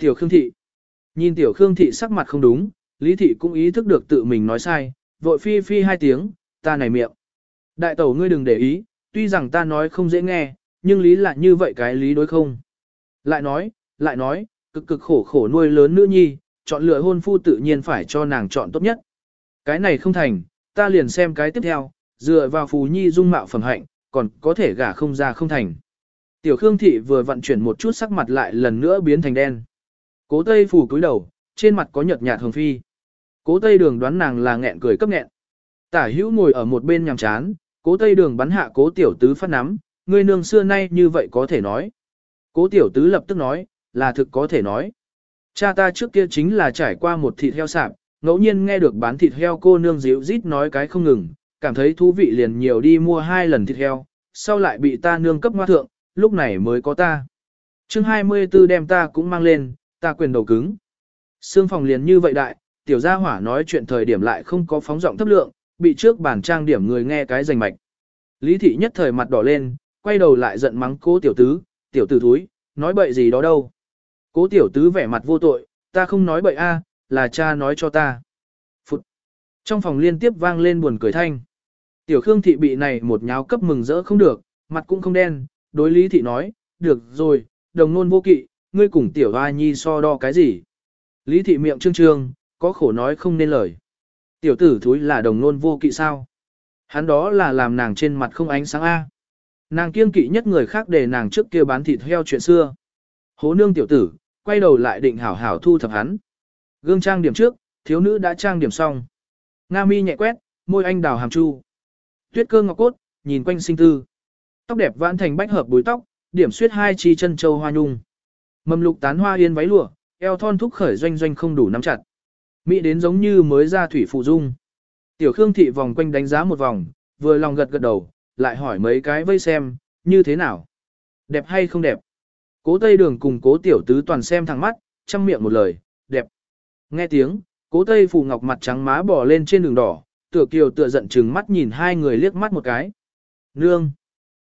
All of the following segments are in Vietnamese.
Tiểu Khương Thị. Nhìn Tiểu Khương Thị sắc mặt không đúng, Lý Thị cũng ý thức được tự mình nói sai, vội phi phi hai tiếng, ta này miệng. Đại tẩu ngươi đừng để ý, tuy rằng ta nói không dễ nghe, nhưng lý là như vậy cái lý đối không. Lại nói, lại nói, cực cực khổ khổ nuôi lớn nữ nhi, chọn lựa hôn phu tự nhiên phải cho nàng chọn tốt nhất. Cái này không thành, ta liền xem cái tiếp theo, dựa vào phù nhi dung mạo phẩm hạnh, còn có thể gả không ra không thành. Tiểu Khương Thị vừa vận chuyển một chút sắc mặt lại lần nữa biến thành đen. Cố Tây phủ cúi đầu, trên mặt có nhợt nhạt hồng phi. Cố Tây đường đoán nàng là nghẹn cười cấp nghẹn. Tả hữu ngồi ở một bên nhằm chán, cố Tây đường bắn hạ cố tiểu tứ phát nắm, ngươi nương xưa nay như vậy có thể nói. Cố tiểu tứ lập tức nói, là thực có thể nói. Cha ta trước kia chính là trải qua một thịt heo sạp, ngẫu nhiên nghe được bán thịt heo cô nương díu rít nói cái không ngừng, cảm thấy thú vị liền nhiều đi mua hai lần thịt heo, sau lại bị ta nương cấp hoa thượng, lúc này mới có ta. chương 24 đem ta cũng mang lên, ta quyền đầu cứng. Sương phòng liền như vậy đại, tiểu gia hỏa nói chuyện thời điểm lại không có phóng giọng thấp lượng, bị trước bản trang điểm người nghe cái rành mạch. Lý thị nhất thời mặt đỏ lên, quay đầu lại giận mắng cố tiểu tứ, tiểu tử thúi, nói bậy gì đó đâu. Cố tiểu tứ vẻ mặt vô tội, ta không nói bậy a, là cha nói cho ta. Phụt. Trong phòng liên tiếp vang lên buồn cười thanh. Tiểu Khương thị bị này một nháo cấp mừng rỡ không được, mặt cũng không đen, đối Lý thị nói, được rồi, đồng nôn vô kỵ, ngươi cùng tiểu hoa nhi so đo cái gì. Lý thị miệng trương trương, có khổ nói không nên lời. Tiểu tử thúi là đồng nôn vô kỵ sao? Hắn đó là làm nàng trên mặt không ánh sáng A. Nàng kiêng kỵ nhất người khác để nàng trước kia bán thịt heo chuyện xưa. Hố nương tiểu tử, quay đầu lại định hảo hảo thu thập hắn. Gương trang điểm trước, thiếu nữ đã trang điểm xong. Nga mi nhẹ quét, môi anh đào hàm chu. Tuyết cơ ngọc cốt, nhìn quanh sinh tư. Tóc đẹp vãn thành bách hợp búi tóc, điểm xuyết hai chi chân châu hoa nhung. Mầm lục tán hoa yên váy lụa, eo thon thúc khởi doanh doanh không đủ nắm chặt. Mỹ đến giống như mới ra thủy phụ dung. Tiểu Khương thị vòng quanh đánh giá một vòng, vừa lòng gật gật đầu, lại hỏi mấy cái vây xem, như thế nào? Đẹp hay không đẹp? Cố Tây Đường cùng cố tiểu tứ toàn xem thẳng mắt, chăm miệng một lời, đẹp. Nghe tiếng, cố Tây Phù Ngọc mặt trắng má bỏ lên trên đường đỏ, tựa kiều tựa giận chừng mắt nhìn hai người liếc mắt một cái. Nương!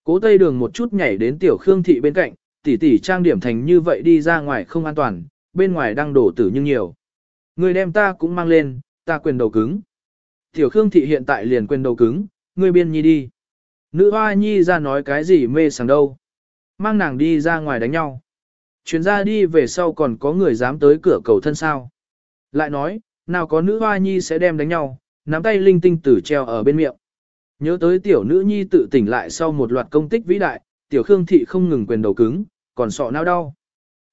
Cố Tây Đường một chút nhảy đến tiểu Khương Thị bên cạnh, tỷ tỷ trang điểm thành như vậy đi ra ngoài không an toàn, bên ngoài đang đổ tử nhưng nhiều. Người đem ta cũng mang lên, ta quyền đầu cứng. Tiểu Khương Thị hiện tại liền quyền đầu cứng, ngươi biên nhi đi. Nữ hoa nhi ra nói cái gì mê sảng đâu. Mang nàng đi ra ngoài đánh nhau. Chuyến ra đi về sau còn có người dám tới cửa cầu thân sao. Lại nói, nào có nữ hoa nhi sẽ đem đánh nhau, nắm tay linh tinh tử treo ở bên miệng. Nhớ tới tiểu nữ nhi tự tỉnh lại sau một loạt công tích vĩ đại, tiểu khương thị không ngừng quyền đầu cứng, còn sọ não đau.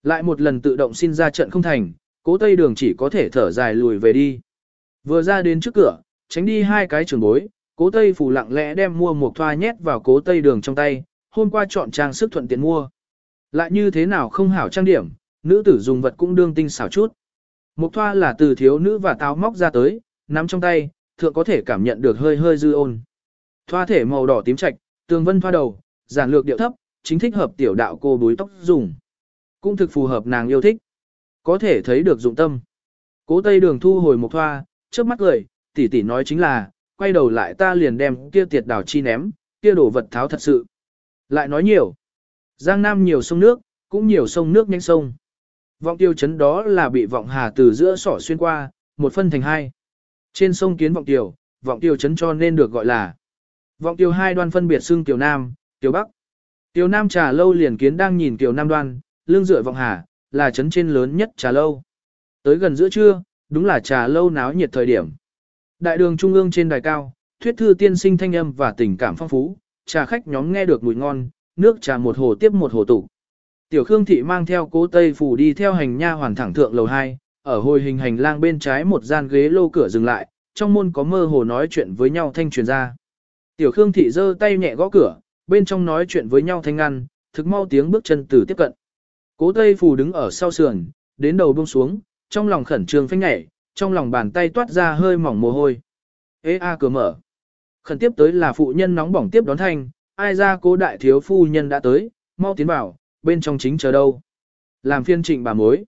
Lại một lần tự động xin ra trận không thành, cố tây đường chỉ có thể thở dài lùi về đi. Vừa ra đến trước cửa, tránh đi hai cái trường bối, cố tây phủ lặng lẽ đem mua một thoa nhét vào cố tây đường trong tay, hôm qua chọn trang sức thuận tiện mua. Lại như thế nào không hảo trang điểm, nữ tử dùng vật cũng đương tinh xảo chút. một thoa là từ thiếu nữ và táo móc ra tới, nắm trong tay, thượng có thể cảm nhận được hơi hơi dư ôn. Thoa thể màu đỏ tím trạch, tường vân thoa đầu, giản lược điệu thấp, chính thích hợp tiểu đạo cô búi tóc dùng. Cũng thực phù hợp nàng yêu thích. Có thể thấy được dụng tâm. Cố tây đường thu hồi một thoa, trước mắt cười, tỷ tỷ nói chính là, quay đầu lại ta liền đem kia tiệt đảo chi ném, kia đổ vật tháo thật sự. Lại nói nhiều. Giang Nam nhiều sông nước, cũng nhiều sông nước nhanh sông. Vọng tiêu chấn đó là bị vọng hà từ giữa sỏ xuyên qua, một phân thành hai. Trên sông kiến vọng tiêu, vọng tiêu chấn cho nên được gọi là. Vọng tiêu hai đoan phân biệt xương tiểu Nam, tiểu Bắc. Tiểu Nam trà lâu liền kiến đang nhìn tiểu Nam đoan, lương dựa vọng hà, là chấn trên lớn nhất trà lâu. Tới gần giữa trưa, đúng là trà lâu náo nhiệt thời điểm. Đại đường trung ương trên đài cao, thuyết thư tiên sinh thanh âm và tình cảm phong phú, trà khách nhóm nghe được mùi ngon, nước trà một hồ tiếp một hồ tụ. Tiểu Khương Thị mang theo cố Tây Phủ đi theo hành nha hoàn thẳng thượng lầu 2, ở hồi hình hành lang bên trái một gian ghế lô cửa dừng lại, trong môn có mơ hồ nói chuyện với nhau thanh truyền ra. Tiểu Khương Thị giơ tay nhẹ gõ cửa, bên trong nói chuyện với nhau thanh ngăn, thực mau tiếng bước chân từ tiếp cận. Cố Tây phù đứng ở sau sườn, đến đầu buông xuống, trong lòng khẩn trương phanh nhảy, trong lòng bàn tay toát ra hơi mỏng mồ hôi. Ê a cửa mở. Khẩn tiếp tới là phụ nhân nóng bỏng tiếp đón thanh, ai ra cố đại thiếu phu nhân đã tới, mau tiến vào, bên trong chính chờ đâu. Làm phiên trịnh bà mối.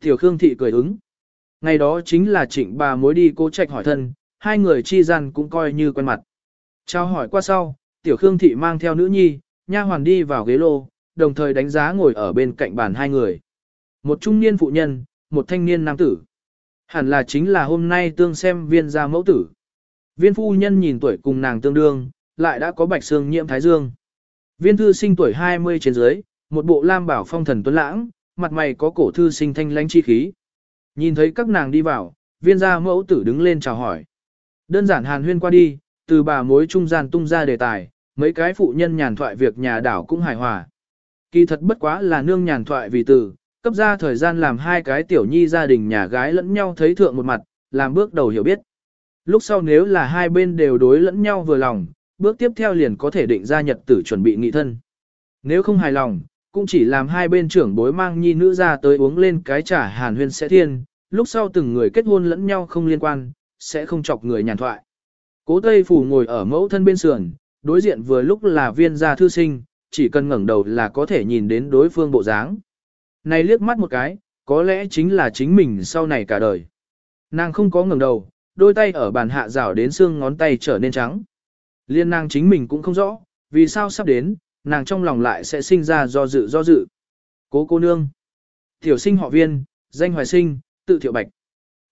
Tiểu Khương Thị cười ứng. Ngày đó chính là trịnh bà mối đi cố trạch hỏi thân, hai người chi gian cũng coi như quen mặt. Trao hỏi qua sau, Tiểu Khương Thị mang theo nữ nhi, nha hoàn đi vào ghế lô, đồng thời đánh giá ngồi ở bên cạnh bàn hai người. một trung niên phụ nhân, một thanh niên nam tử. Hẳn là chính là hôm nay tương xem viên gia mẫu tử. Viên phu nhân nhìn tuổi cùng nàng tương đương, lại đã có bạch xương nhiễm thái dương. Viên thư sinh tuổi 20 trên dưới, một bộ lam bảo phong thần tuấn lãng, mặt mày có cổ thư sinh thanh lãnh chi khí. Nhìn thấy các nàng đi vào, viên gia mẫu tử đứng lên chào hỏi. Đơn giản hàn huyên qua đi, từ bà mối trung gian tung ra đề tài, mấy cái phụ nhân nhàn thoại việc nhà đảo cũng hài hòa. Kỳ thật bất quá là nương nhàn thoại vì từ, cấp ra thời gian làm hai cái tiểu nhi gia đình nhà gái lẫn nhau thấy thượng một mặt, làm bước đầu hiểu biết. Lúc sau nếu là hai bên đều đối lẫn nhau vừa lòng, bước tiếp theo liền có thể định ra nhật tử chuẩn bị nghị thân. Nếu không hài lòng, cũng chỉ làm hai bên trưởng bối mang nhi nữ ra tới uống lên cái trà hàn huyên sẽ thiên, lúc sau từng người kết hôn lẫn nhau không liên quan, sẽ không chọc người nhàn thoại. Cố Tây Phủ ngồi ở mẫu thân bên sườn, đối diện vừa lúc là viên gia thư sinh, chỉ cần ngẩng đầu là có thể nhìn đến đối phương bộ dáng. Này liếc mắt một cái, có lẽ chính là chính mình sau này cả đời. Nàng không có ngẩng đầu, đôi tay ở bàn hạ rảo đến xương ngón tay trở nên trắng. Liên nàng chính mình cũng không rõ, vì sao sắp đến, nàng trong lòng lại sẽ sinh ra do dự do dự. Cố cô nương. Tiểu sinh họ viên, danh hoài sinh, tự thiệu bạch.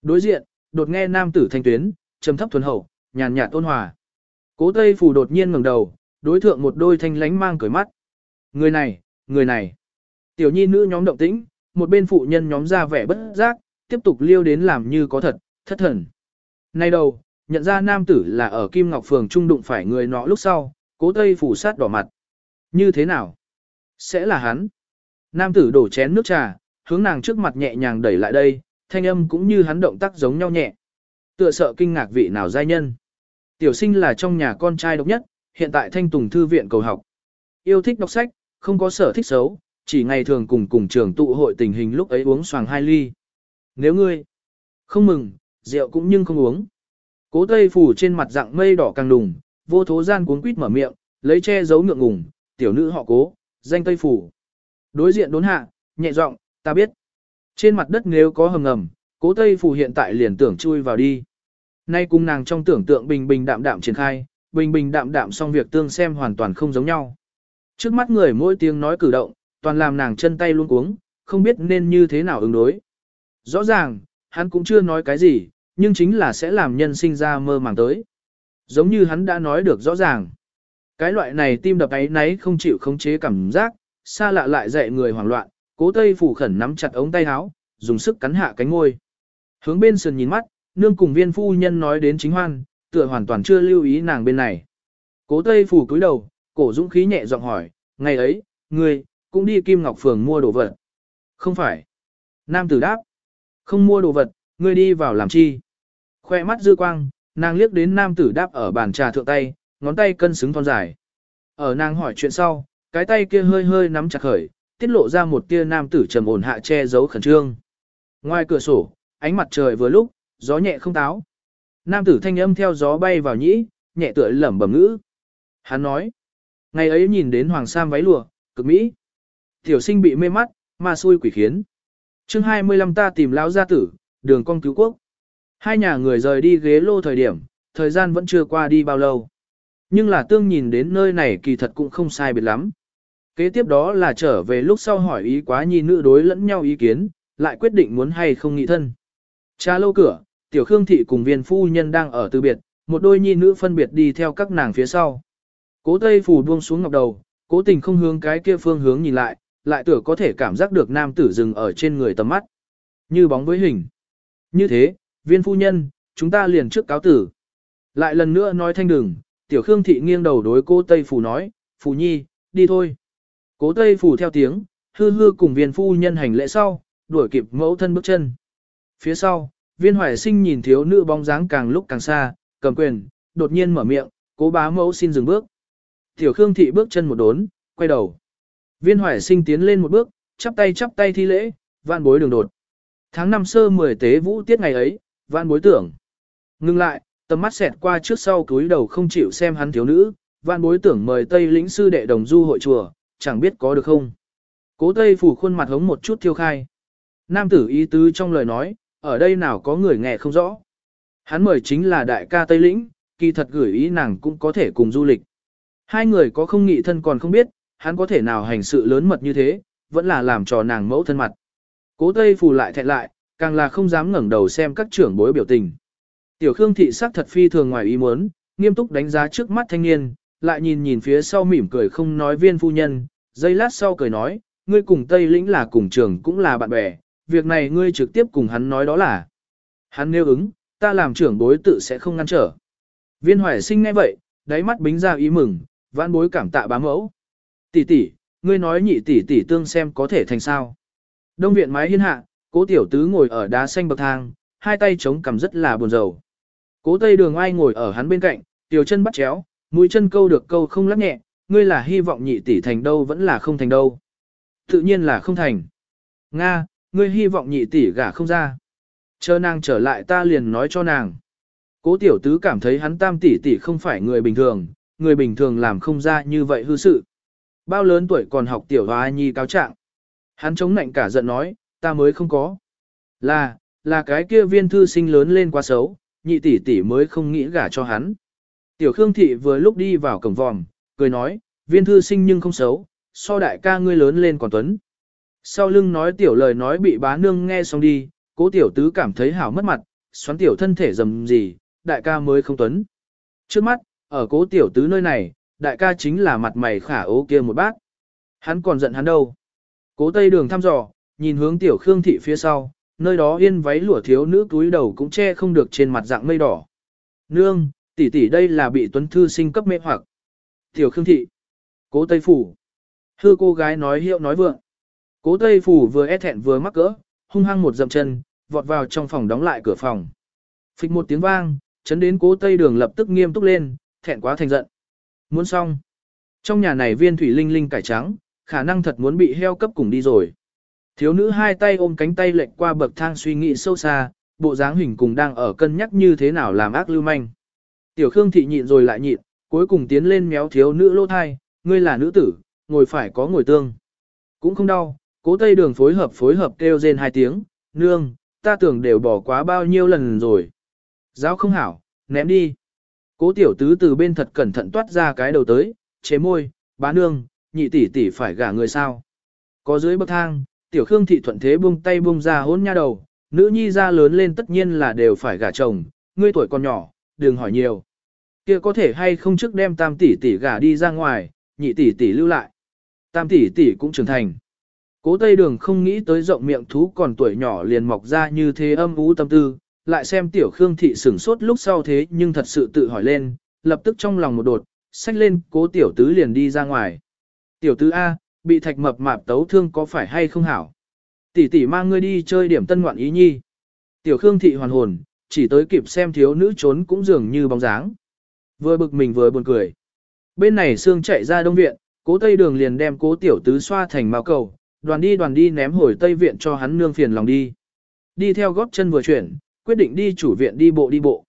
Đối diện, đột nghe nam tử thanh tuyến, trầm thấp thuần hậu, nhàn nhạt ôn hòa. Cố Tây Phủ đột nhiên ngẩng đầu, đối thượng một đôi thanh lánh mang cười mắt. Người này, người này. Tiểu nhi nữ nhóm động tĩnh, một bên phụ nhân nhóm ra vẻ bất giác, tiếp tục liêu đến làm như có thật, thất thần. Nay đầu, nhận ra nam tử là ở Kim Ngọc Phường trung đụng phải người nọ lúc sau, cố Tây Phủ sát đỏ mặt. Như thế nào? Sẽ là hắn. Nam tử đổ chén nước trà, hướng nàng trước mặt nhẹ nhàng đẩy lại đây, thanh âm cũng như hắn động tác giống nhau nhẹ. Tựa sợ kinh ngạc vị nào giai nhân. Tiểu sinh là trong nhà con trai độc nhất, hiện tại thanh tùng thư viện cầu học. Yêu thích đọc sách, không có sở thích xấu, chỉ ngày thường cùng cùng trường tụ hội tình hình lúc ấy uống xoàng hai ly. Nếu ngươi không mừng, rượu cũng nhưng không uống. Cố tây phủ trên mặt dạng mây đỏ càng đùng, vô thố gian cuốn quýt mở miệng, lấy che giấu ngượng ngùng, tiểu nữ họ cố, danh tây phủ. Đối diện đốn hạ, nhẹ giọng, ta biết. Trên mặt đất nếu có hầm ngầm, cố tây phủ hiện tại liền tưởng chui vào đi. Nay cùng nàng trong tưởng tượng bình bình đạm đạm triển khai, bình bình đạm đạm xong việc tương xem hoàn toàn không giống nhau. Trước mắt người mỗi tiếng nói cử động, toàn làm nàng chân tay luôn cuống, không biết nên như thế nào ứng đối. Rõ ràng, hắn cũng chưa nói cái gì, nhưng chính là sẽ làm nhân sinh ra mơ màng tới. Giống như hắn đã nói được rõ ràng. Cái loại này tim đập ấy náy không chịu khống chế cảm giác, xa lạ lại dạy người hoảng loạn, cố tây phủ khẩn nắm chặt ống tay áo, dùng sức cắn hạ cánh ngôi. Hướng bên sườn nhìn mắt, nương cùng viên phu nhân nói đến chính hoan, tựa hoàn toàn chưa lưu ý nàng bên này. Cố tây phủ cúi đầu, cổ dũng khí nhẹ giọng hỏi, ngày ấy, ngươi, cũng đi Kim Ngọc Phường mua đồ vật. Không phải. Nam tử đáp. Không mua đồ vật, ngươi đi vào làm chi? Khoe mắt dư quang, nàng liếc đến nam tử đáp ở bàn trà thượng tay, ngón tay cân xứng thon dài. Ở nàng hỏi chuyện sau, cái tay kia hơi hơi nắm chặt khởi, tiết lộ ra một tia nam tử trầm ổn hạ che giấu khẩn trương. Ngoài cửa sổ, ánh mặt trời vừa lúc, gió nhẹ không táo. Nam tử thanh âm theo gió bay vào nhĩ, nhẹ tựa lẩm bẩm ngữ. Hắn nói, ngày ấy nhìn đến hoàng sam váy lụa, cực mỹ. Tiểu sinh bị mê mắt, ma xui quỷ khiến. chương 25 ta tìm lão gia tử, đường con cứu quốc. Hai nhà người rời đi ghế lô thời điểm, thời gian vẫn chưa qua đi bao lâu. Nhưng là tương nhìn đến nơi này kỳ thật cũng không sai biệt lắm. Kế tiếp đó là trở về lúc sau hỏi ý quá nhi nữ đối lẫn nhau ý kiến, lại quyết định muốn hay không nghị thân. Trà lâu cửa, tiểu khương thị cùng viên phu nhân đang ở từ biệt, một đôi nhi nữ phân biệt đi theo các nàng phía sau. Cố tây phủ buông xuống ngọc đầu, cố tình không hướng cái kia phương hướng nhìn lại, lại tưởng có thể cảm giác được nam tử dừng ở trên người tầm mắt. Như bóng với hình. Như thế, viên phu nhân, chúng ta liền trước cáo tử. Lại lần nữa nói thanh đừng, tiểu khương thị nghiêng đầu đối cô Tây Phủ nói, Phủ Nhi, đi thôi. Cố Tây Phủ theo tiếng, hư hư cùng viên phu nhân hành lễ sau, đuổi kịp mẫu thân bước chân. Phía sau, viên hoài sinh nhìn thiếu nữ bóng dáng càng lúc càng xa, cầm quyền, đột nhiên mở miệng, cố bá mẫu xin dừng bước. Tiểu Khương thị bước chân một đốn, quay đầu. Viên hoài sinh tiến lên một bước, chắp tay chắp tay thi lễ, vạn bối đường đột. Tháng năm sơ mười tế vũ tiết ngày ấy, vạn bối tưởng. Ngưng lại, tầm mắt xẹt qua trước sau cúi đầu không chịu xem hắn thiếu nữ, vạn bối tưởng mời Tây lĩnh sư đệ đồng du hội chùa, chẳng biết có được không. Cố Tây phủ khuôn mặt hống một chút thiêu khai. Nam tử ý tứ trong lời nói, ở đây nào có người nghe không rõ. Hắn mời chính là đại ca Tây lĩnh, kỳ thật gửi ý nàng cũng có thể cùng du lịch. Hai người có không nghị thân còn không biết, hắn có thể nào hành sự lớn mật như thế, vẫn là làm trò nàng mẫu thân mặt. Cố Tây Phù lại thẹn lại, càng là không dám ngẩng đầu xem các trưởng bối biểu tình. Tiểu Khương thị sắc thật phi thường ngoài ý muốn, nghiêm túc đánh giá trước mắt thanh niên, lại nhìn nhìn phía sau mỉm cười không nói viên phu nhân, giây lát sau cười nói, ngươi cùng Tây Lĩnh là cùng trường cũng là bạn bè, việc này ngươi trực tiếp cùng hắn nói đó là. Hắn nêu ứng, ta làm trưởng bối tự sẽ không ngăn trở. Viên hoài sinh nghe vậy, đáy mắt bính ra ý mừng, vãn bối cảm tạ bá mẫu. Tỷ tỷ, ngươi nói nhị tỷ tỷ tương xem có thể thành sao. Đông viện mái hiên hạ, cố tiểu tứ ngồi ở đá xanh bậc thang, hai tay chống cằm rất là buồn rầu. Cố tây đường ai ngồi ở hắn bên cạnh, tiểu chân bắt chéo, mũi chân câu được câu không lắc nhẹ, ngươi là hy vọng nhị tỷ thành đâu vẫn là không thành đâu. Tự nhiên là không thành. Nga, ngươi hy vọng nhị tỷ gả không ra. Chờ nàng trở lại ta liền nói cho nàng. Cố tiểu tứ cảm thấy hắn tam tỷ tỷ không phải người bình thường, người bình thường làm không ra như vậy hư sự. Bao lớn tuổi còn học tiểu hoa nhi cáo trạng. Hắn chống nạnh cả giận nói, ta mới không có. Là, là cái kia viên thư sinh lớn lên quá xấu, nhị tỷ tỷ mới không nghĩ gả cho hắn. Tiểu Khương Thị vừa lúc đi vào cổng vòm, cười nói, viên thư sinh nhưng không xấu, so đại ca ngươi lớn lên còn tuấn. Sau lưng nói tiểu lời nói bị bá nương nghe xong đi, cố tiểu tứ cảm thấy hảo mất mặt, xoắn tiểu thân thể dầm gì, đại ca mới không tuấn. Trước mắt, ở cố tiểu tứ nơi này, đại ca chính là mặt mày khả ố kia một bác. Hắn còn giận hắn đâu. Cố tây đường thăm dò, nhìn hướng tiểu khương thị phía sau, nơi đó yên váy lụa thiếu nữ túi đầu cũng che không được trên mặt dạng mây đỏ. Nương, tỷ tỷ đây là bị tuấn thư sinh cấp mê hoặc. Tiểu khương thị. Cố tây phủ. Hư cô gái nói hiệu nói vượng. Cố tây phủ vừa e thẹn vừa mắc cỡ, hung hăng một dậm chân, vọt vào trong phòng đóng lại cửa phòng. Phịch một tiếng vang, chấn đến cố tây đường lập tức nghiêm túc lên, thẹn quá thành giận. Muốn xong. Trong nhà này viên thủy linh linh cải trắng, khả năng thật muốn bị heo cấp cùng đi rồi. Thiếu nữ hai tay ôm cánh tay lệch qua bậc thang suy nghĩ sâu xa, bộ dáng hình cùng đang ở cân nhắc như thế nào làm ác lưu manh. Tiểu Khương thị nhịn rồi lại nhịn, cuối cùng tiến lên méo thiếu nữ lỗ thai, ngươi là nữ tử, ngồi phải có ngồi tương. Cũng không đau, cố tây đường phối hợp phối hợp kêu rên hai tiếng, nương, ta tưởng đều bỏ quá bao nhiêu lần rồi. Giáo không hảo, ném đi. Cố tiểu tứ từ bên thật cẩn thận toát ra cái đầu tới, chế môi, bá nương, nhị tỷ tỷ phải gả người sao. Có dưới bậc thang, tiểu khương thị thuận thế buông tay buông ra hôn nha đầu, nữ nhi ra lớn lên tất nhiên là đều phải gả chồng, ngươi tuổi còn nhỏ, đừng hỏi nhiều. Kia có thể hay không trước đem tam tỷ tỷ gả đi ra ngoài, nhị tỷ tỷ lưu lại. Tam tỷ tỷ cũng trưởng thành. Cố Tây Đường không nghĩ tới rộng miệng thú còn tuổi nhỏ liền mọc ra như thế âm ú tâm tư, lại xem tiểu Khương thị sửng sốt lúc sau thế nhưng thật sự tự hỏi lên, lập tức trong lòng một đột, xách lên cố tiểu tứ liền đi ra ngoài. Tiểu tứ A, bị thạch mập mạp tấu thương có phải hay không hảo? Tỷ tỷ mang ngươi đi chơi điểm tân ngoạn ý nhi. Tiểu Khương thị hoàn hồn, chỉ tới kịp xem thiếu nữ trốn cũng dường như bóng dáng. Vừa bực mình vừa buồn cười. Bên này xương chạy ra đông viện, cố tây đường liền đem cố tiểu tứ xoa thành mao cầu, đoàn đi đoàn đi ném hồi tây viện cho hắn nương phiền lòng đi. Đi theo góp chân vừa chuyển, quyết định đi chủ viện đi bộ đi bộ.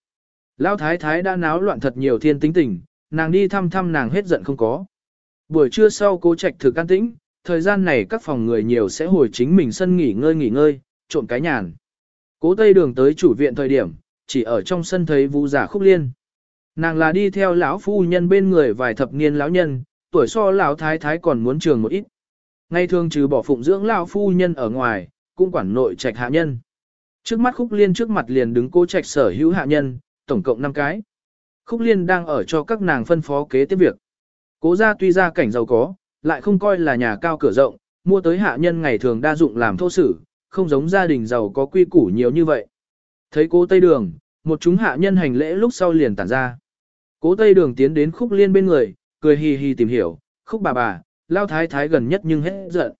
Lão thái thái đã náo loạn thật nhiều thiên tính tình, nàng đi thăm thăm nàng hết giận không có. Buổi trưa sau cố trạch thực can tĩnh, thời gian này các phòng người nhiều sẽ hồi chính mình sân nghỉ ngơi nghỉ ngơi, trộn cái nhàn. Cố tây đường tới chủ viện thời điểm, chỉ ở trong sân thấy vũ giả khúc liên. Nàng là đi theo lão phu nhân bên người vài thập niên lão nhân, tuổi so lão thái thái còn muốn trường một ít. Ngay thường trừ bỏ phụng dưỡng lão phu nhân ở ngoài, cũng quản nội trạch hạ nhân. Trước mắt khúc liên trước mặt liền đứng cố trạch sở hữu hạ nhân, tổng cộng 5 cái. Khúc liên đang ở cho các nàng phân phó kế tiếp việc. Cố gia tuy ra cảnh giàu có, lại không coi là nhà cao cửa rộng, mua tới hạ nhân ngày thường đa dụng làm thô sử, không giống gia đình giàu có quy củ nhiều như vậy. Thấy cố Tây Đường, một chúng hạ nhân hành lễ lúc sau liền tản ra. Cố Tây Đường tiến đến khúc liên bên người, cười hì hì tìm hiểu, khúc bà bà, lao thái thái gần nhất nhưng hết giận.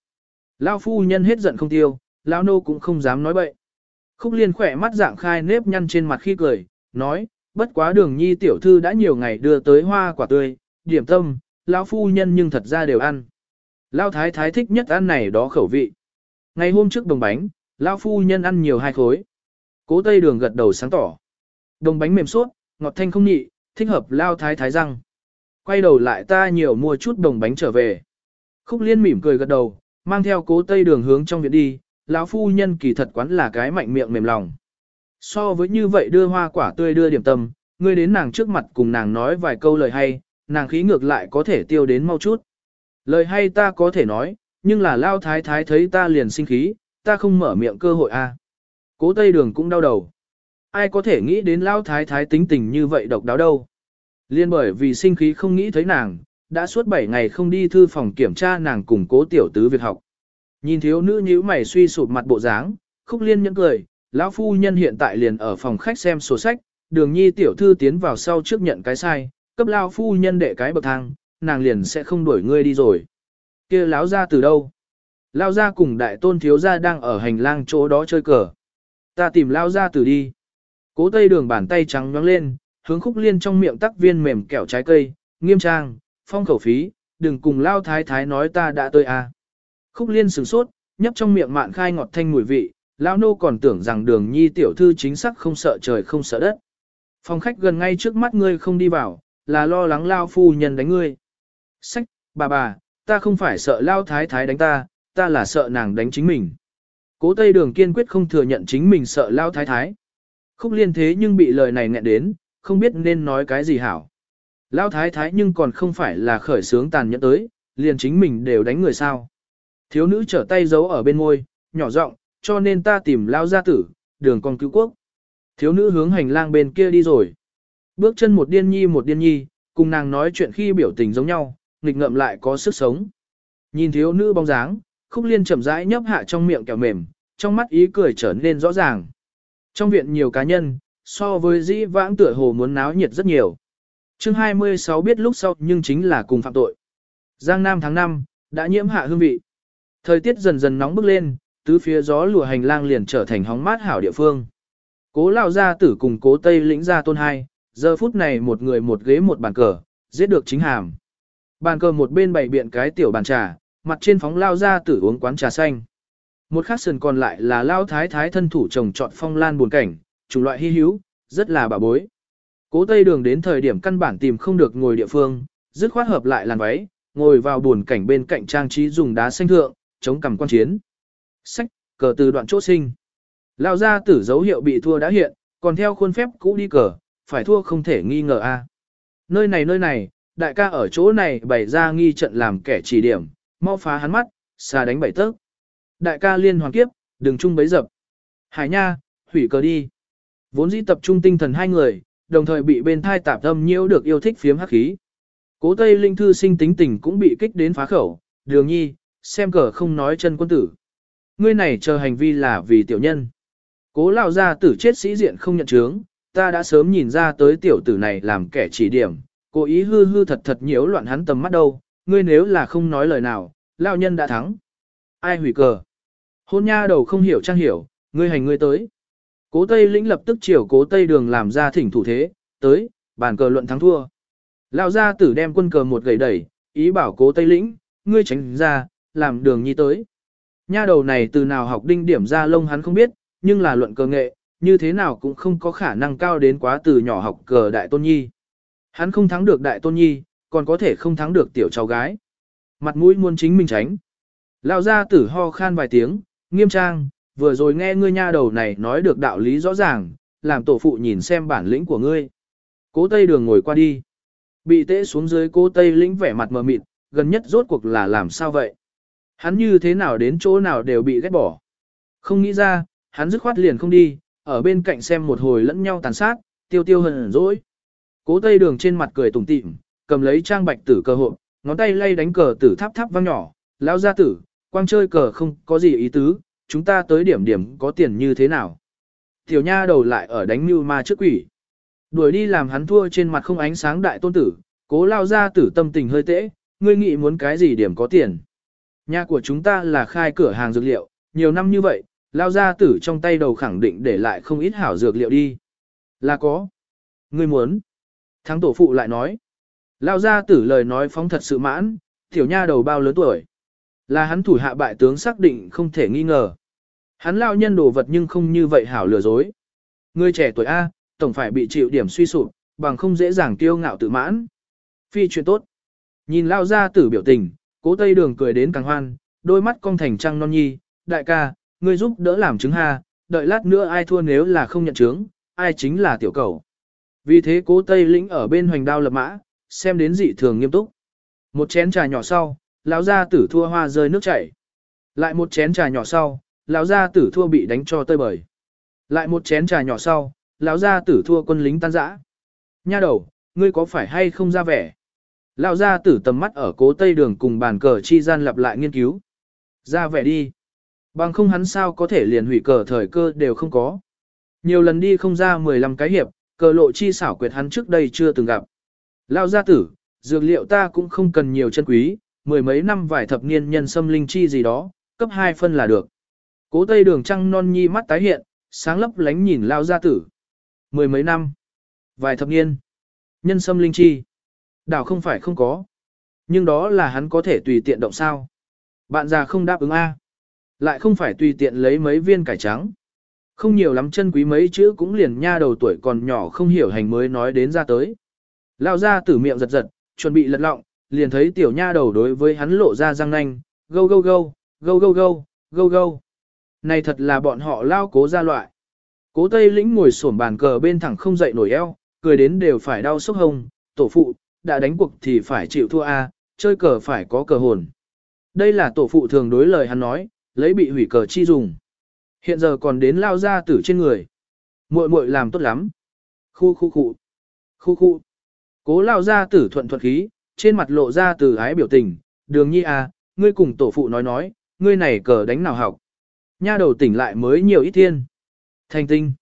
Lao phu nhân hết giận không tiêu, lao nô cũng không dám nói bậy. Khúc liên khỏe mắt dạng khai nếp nhăn trên mặt khi cười, nói, bất quá đường nhi tiểu thư đã nhiều ngày đưa tới hoa quả tươi, điểm tâm, lao phu nhân nhưng thật ra đều ăn. Lao thái thái thích nhất ăn này đó khẩu vị. Ngày hôm trước đồng bánh, lao phu nhân ăn nhiều hai khối. Cố tây đường gật đầu sáng tỏ. Đồng bánh mềm suốt, ngọt thanh không nhị, thích hợp lao thái thái răng. Quay đầu lại ta nhiều mua chút đồng bánh trở về. Khúc liên mỉm cười gật đầu, mang theo cố tây đường hướng trong viện đi, lão phu nhân kỳ thật quán là cái mạnh miệng mềm lòng. So với như vậy đưa hoa quả tươi đưa điểm tâm, ngươi đến nàng trước mặt cùng nàng nói vài câu lời hay, nàng khí ngược lại có thể tiêu đến mau chút. Lời hay ta có thể nói, nhưng là lao thái thái thấy ta liền sinh khí, ta không mở miệng cơ hội a. Cố Tây Đường cũng đau đầu. Ai có thể nghĩ đến Lão Thái Thái tính tình như vậy độc đáo đâu. Liên bởi vì sinh khí không nghĩ thấy nàng, đã suốt 7 ngày không đi thư phòng kiểm tra nàng cùng cố tiểu tứ việc học. Nhìn thiếu nữ nhíu mày suy sụp mặt bộ dáng, khúc liên nhẫn cười, lão phu nhân hiện tại liền ở phòng khách xem sổ sách, đường nhi tiểu thư tiến vào sau trước nhận cái sai, cấp lão phu nhân đệ cái bậc thang, nàng liền sẽ không đuổi ngươi đi rồi. kia lão ra từ đâu? Lão ra cùng đại tôn thiếu gia đang ở hành lang chỗ đó chơi cờ. Ta tìm lão ra từ đi. Cố tây đường bàn tay trắng nhoáng lên, hướng khúc liên trong miệng tắc viên mềm kẹo trái cây, nghiêm trang, phong khẩu phí, đừng cùng lao thái thái nói ta đã tới à. Khúc liên sửng sốt, nhấp trong miệng mạn khai ngọt thanh mùi vị, lão nô còn tưởng rằng đường nhi tiểu thư chính xác không sợ trời không sợ đất. Phòng khách gần ngay trước mắt ngươi không đi vào, là lo lắng lao phu nhân đánh ngươi. Sách, bà bà, ta không phải sợ lao thái thái đánh ta, ta là sợ nàng đánh chính mình. Cố Tây Đường kiên quyết không thừa nhận chính mình sợ lao thái thái. Khúc liên thế nhưng bị lời này nghẹn đến, không biết nên nói cái gì hảo. Lao thái thái nhưng còn không phải là khởi sướng tàn nhẫn tới, liền chính mình đều đánh người sao. Thiếu nữ trở tay giấu ở bên môi, nhỏ giọng, cho nên ta tìm lao gia tử, đường con cứu quốc. Thiếu nữ hướng hành lang bên kia đi rồi. Bước chân một điên nhi một điên nhi, cùng nàng nói chuyện khi biểu tình giống nhau, nghịch ngợm lại có sức sống. Nhìn thiếu nữ bóng dáng, khúc liên chậm rãi nhấp hạ trong miệng kẹo mềm, trong mắt ý cười trở nên rõ ràng. Trong viện nhiều cá nhân, so với dĩ vãng tựa hồ muốn náo nhiệt rất nhiều chương 26 biết lúc sau nhưng chính là cùng phạm tội. Giang Nam tháng 5, đã nhiễm hạ hương vị. Thời tiết dần dần nóng bức lên, tứ phía gió lùa hành lang liền trở thành hóng mát hảo địa phương. Cố lao gia tử cùng cố tây lĩnh gia tôn hai, giờ phút này một người một ghế một bàn cờ, giết được chính hàm. Bàn cờ một bên bày biện cái tiểu bàn trà, mặt trên phóng lao gia tử uống quán trà xanh. Một khắc sườn còn lại là lao thái thái thân thủ trồng trọt phong lan buồn cảnh, chủng loại hy hữu, rất là bà bối. Cố tây đường đến thời điểm căn bản tìm không được ngồi địa phương, dứt khoát hợp lại làn váy, ngồi vào buồn cảnh bên cạnh trang trí dùng đá xanh thượng, chống cằm quan chiến. Sách, cờ từ đoạn chỗ sinh. Lao ra tử dấu hiệu bị thua đã hiện, còn theo khuôn phép cũ đi cờ, phải thua không thể nghi ngờ a. À. Nơi này nơi này, đại ca ở chỗ này bày ra nghi trận làm kẻ chỉ điểm, mau phá hắn mắt, xa đánh bảy tấc. Đại ca liên hoàn kiếp, đừng chung bấy dập. Hải nha, hủy cờ đi. Vốn dĩ tập trung tinh thần hai người, đồng thời bị bên thai tạp âm nhiễu được yêu thích phiếm hắc khí. Cố Tây Linh Thư sinh tính tình cũng bị kích đến phá khẩu, đường nhi, xem cờ không nói chân quân tử. Ngươi này chờ hành vi là vì tiểu nhân. Cố lao ra tử chết sĩ diện không nhận chướng, ta đã sớm nhìn ra tới tiểu tử này làm kẻ chỉ điểm, cố ý hư hư thật thật nhiễu loạn hắn tầm mắt đâu, ngươi nếu là không nói lời nào, lao nhân đã thắng. Ai hủy cờ? Hôn nha đầu không hiểu trang hiểu, ngươi hành ngươi tới. Cố Tây lĩnh lập tức chiều cố Tây đường làm ra thỉnh thủ thế, tới, bàn cờ luận thắng thua. Lão gia tử đem quân cờ một gầy đẩy, ý bảo cố Tây lĩnh, ngươi tránh ra, làm đường nhi tới. Nha đầu này từ nào học đinh điểm ra lông hắn không biết, nhưng là luận cờ nghệ, như thế nào cũng không có khả năng cao đến quá từ nhỏ học cờ đại tôn nhi. Hắn không thắng được đại tôn nhi, còn có thể không thắng được tiểu cháu gái. Mặt mũi muốn chính mình tránh. Lão gia tử ho khan vài tiếng, nghiêm trang, vừa rồi nghe ngươi nha đầu này nói được đạo lý rõ ràng, làm tổ phụ nhìn xem bản lĩnh của ngươi. Cố Tây Đường ngồi qua đi. Bị tễ xuống dưới cố Tây lĩnh vẻ mặt mờ mịt, gần nhất rốt cuộc là làm sao vậy? Hắn như thế nào đến chỗ nào đều bị ghét bỏ. Không nghĩ ra, hắn dứt khoát liền không đi, ở bên cạnh xem một hồi lẫn nhau tàn sát, tiêu tiêu hờn dỗi. Cố Tây Đường trên mặt cười tủm tỉm, cầm lấy trang bạch tử cơ hộp, ngón tay lay đánh cờ tử tháp tháp vang nhỏ, lão gia tử, quang chơi cờ không có gì ý tứ, chúng ta tới điểm điểm có tiền như thế nào. Tiểu nha đầu lại ở đánh mưu ma trước quỷ. Đuổi đi làm hắn thua trên mặt không ánh sáng đại tôn tử, cố lao gia tử tâm tình hơi tễ, ngươi nghĩ muốn cái gì điểm có tiền. Nhà của chúng ta là khai cửa hàng dược liệu, nhiều năm như vậy, lao gia tử trong tay đầu khẳng định để lại không ít hảo dược liệu đi. Là có. Ngươi muốn. Thắng tổ phụ lại nói. Lao gia tử lời nói phóng thật sự mãn, tiểu nha đầu bao lớn tuổi. Là hắn thủ hạ bại tướng xác định không thể nghi ngờ. Hắn lao nhân đồ vật nhưng không như vậy hảo lừa dối. Người trẻ tuổi A, tổng phải bị chịu điểm suy sụp, bằng không dễ dàng tiêu ngạo tự mãn. Phi chuyện tốt. Nhìn lao gia tử biểu tình, cố tây đường cười đến càng hoan, đôi mắt cong thành trăng non nhi, đại ca, ngươi giúp đỡ làm chứng ha, đợi lát nữa ai thua nếu là không nhận chứng, ai chính là tiểu cầu. Vì thế cố tây lĩnh ở bên hoành đao lập mã, xem đến dị thường nghiêm túc. Một chén trà nhỏ sau, lão gia tử thua hoa rơi nước chảy. Lại một chén trà nhỏ sau, lão gia tử thua bị đánh cho tơi bời. Lại một chén trà nhỏ sau, lão gia tử thua quân lính tan rã. Nha đầu, ngươi có phải hay không ra vẻ? Lão gia tử tầm mắt ở cố tây đường cùng bàn cờ chi gian lặp lại nghiên cứu. Ra vẻ đi. Bằng không hắn sao có thể liền hủy cờ thời cơ đều không có. Nhiều lần đi không ra 15 cái hiệp, cờ lộ chi xảo quyệt hắn trước đây chưa từng gặp. Lão gia tử, dược liệu ta cũng không cần nhiều chân quý, mười mấy năm vài thập niên nhân sâm linh chi gì đó, cấp 2 phân là được. Cố tây đường trăng non nhi mắt tái hiện, sáng lấp lánh nhìn lao gia tử. Mười mấy năm, vài thập niên, nhân sâm linh chi. Đảo không phải không có. Nhưng đó là hắn có thể tùy tiện động sao. Bạn già không đáp ứng A. Lại không phải tùy tiện lấy mấy viên cải trắng. Không nhiều lắm chân quý mấy chữ cũng liền nha đầu tuổi còn nhỏ không hiểu hành mới nói đến ra tới. Lao ra tử miệng giật giật, chuẩn bị lật lọng, liền thấy tiểu nha đầu đối với hắn lộ ra răng nanh, gâu gâu gâu, gâu gâu gâu, gâu gâu. Này thật là bọn họ lao cố ra loại. Cố Tây Lĩnh ngồi xổm bàn cờ bên thẳng không dậy nổi eo, cười đến đều phải đau sốc hông, tổ phụ, đã đánh cuộc thì phải chịu thua a, chơi cờ phải có cờ hồn. Đây là tổ phụ thường đối lời hắn nói, lấy bị hủy cờ chi dùng. Hiện giờ còn đến lao ra tử trên người. muội muội làm tốt lắm. Khu khu khu. Khu khu. Cố lao ra tử thuận thuận khí, trên mặt lộ ra từ ái biểu tình. Đường nhi à, ngươi cùng tổ phụ nói nói, ngươi này cờ đánh nào học. Nha đầu tỉnh lại mới nhiều ít thiên. Thành tinh.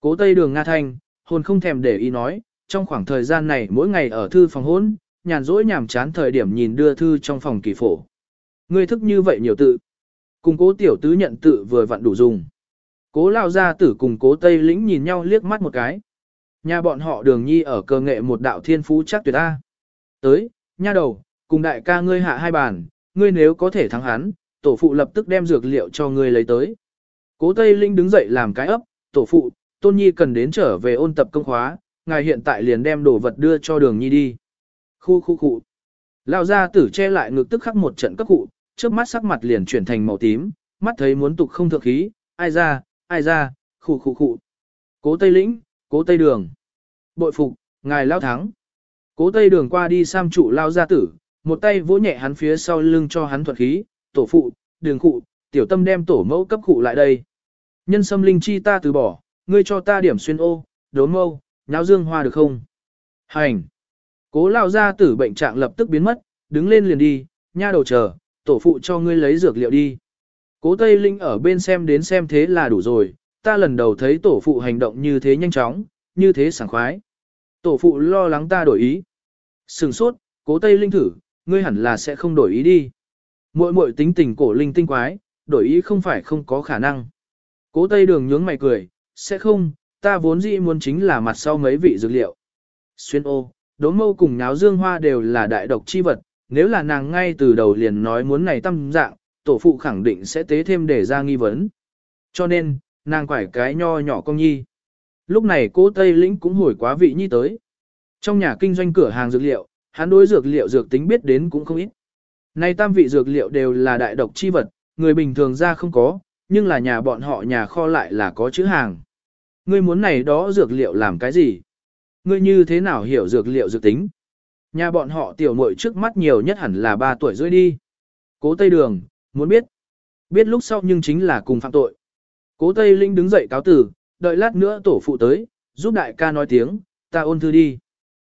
Cố tây đường Nga Thanh, hồn không thèm để ý nói, trong khoảng thời gian này mỗi ngày ở thư phòng hôn, nhàn rỗi nhàm chán thời điểm nhìn đưa thư trong phòng kỳ phổ. Ngươi thức như vậy nhiều tự. Cùng cố tiểu tứ nhận tự vừa vặn đủ dùng. Cố lao gia tử cùng cố tây lĩnh nhìn nhau liếc mắt một cái. Nhà bọn họ đường nhi ở cơ nghệ một đạo thiên phú chắc tuyệt A. Tới, nha đầu, cùng đại ca ngươi hạ hai bàn, ngươi nếu có thể thắng hắn, tổ phụ lập tức đem dược liệu cho ngươi lấy tới. Cố Tây Linh đứng dậy làm cái ấp, tổ phụ, Tôn Nhi cần đến trở về ôn tập công khóa, ngài hiện tại liền đem đồ vật đưa cho đường Nhi đi. Khu khu khu. Lao ra tử che lại ngực tức khắc một trận cấp cụ, trước mắt sắc mặt liền chuyển thành màu tím, mắt thấy muốn tục không thượng khí, ai ra, ai ra, khu khu khu. Cố Tây Lĩnh, cố Tây Đường. Bội phục, ngài lao thắng. Cố Tây Đường qua đi sam trụ lao gia tử, một tay vỗ nhẹ hắn phía sau lưng cho hắn thuật khí, tổ phụ, đường cụ, tiểu tâm đem tổ mẫu cấp cụ lại đây. Nhân sâm linh chi ta từ bỏ, ngươi cho ta điểm xuyên ô, đốn mâu, nháo dương hoa được không? Hành! Cố lao ra tử bệnh trạng lập tức biến mất, đứng lên liền đi, nha đầu chờ, tổ phụ cho ngươi lấy dược liệu đi. Cố Tây Linh ở bên xem đến xem thế là đủ rồi, ta lần đầu thấy tổ phụ hành động như thế nhanh chóng, như thế sảng khoái. Tổ phụ lo lắng ta đổi ý. Sừng sốt, cố Tây Linh thử, ngươi hẳn là sẽ không đổi ý đi. Muội muội tính tình cổ linh tinh quái, đổi ý không phải không có khả năng. Cố Tây Đường nhướng mày cười, sẽ không, ta vốn dĩ muốn chính là mặt sau mấy vị dược liệu. Xuyên ô, đốm mâu cùng nháo dương hoa đều là đại độc chi vật, nếu là nàng ngay từ đầu liền nói muốn này tâm dạng, tổ phụ khẳng định sẽ tế thêm để ra nghi vấn. Cho nên, nàng quải cái nho nhỏ công nhi. Lúc này cố Tây Lĩnh cũng hồi quá vị nhi tới. Trong nhà kinh doanh cửa hàng dược liệu, hắn đối dược liệu dược tính biết đến cũng không ít. Này tam vị dược liệu đều là đại độc chi vật, người bình thường ra không có, nhưng là nhà bọn họ nhà kho lại là có chữ hàng. Ngươi muốn này đó dược liệu làm cái gì? Ngươi như thế nào hiểu dược liệu dược tính? Nhà bọn họ tiểu muội trước mắt nhiều nhất hẳn là 3 tuổi rưỡi đi. Cố Tây Đường, muốn biết. Biết lúc sau nhưng chính là cùng phạm tội. Cố Tây Linh đứng dậy cáo tử, đợi lát nữa tổ phụ tới, giúp đại ca nói tiếng, ta ôn thư đi.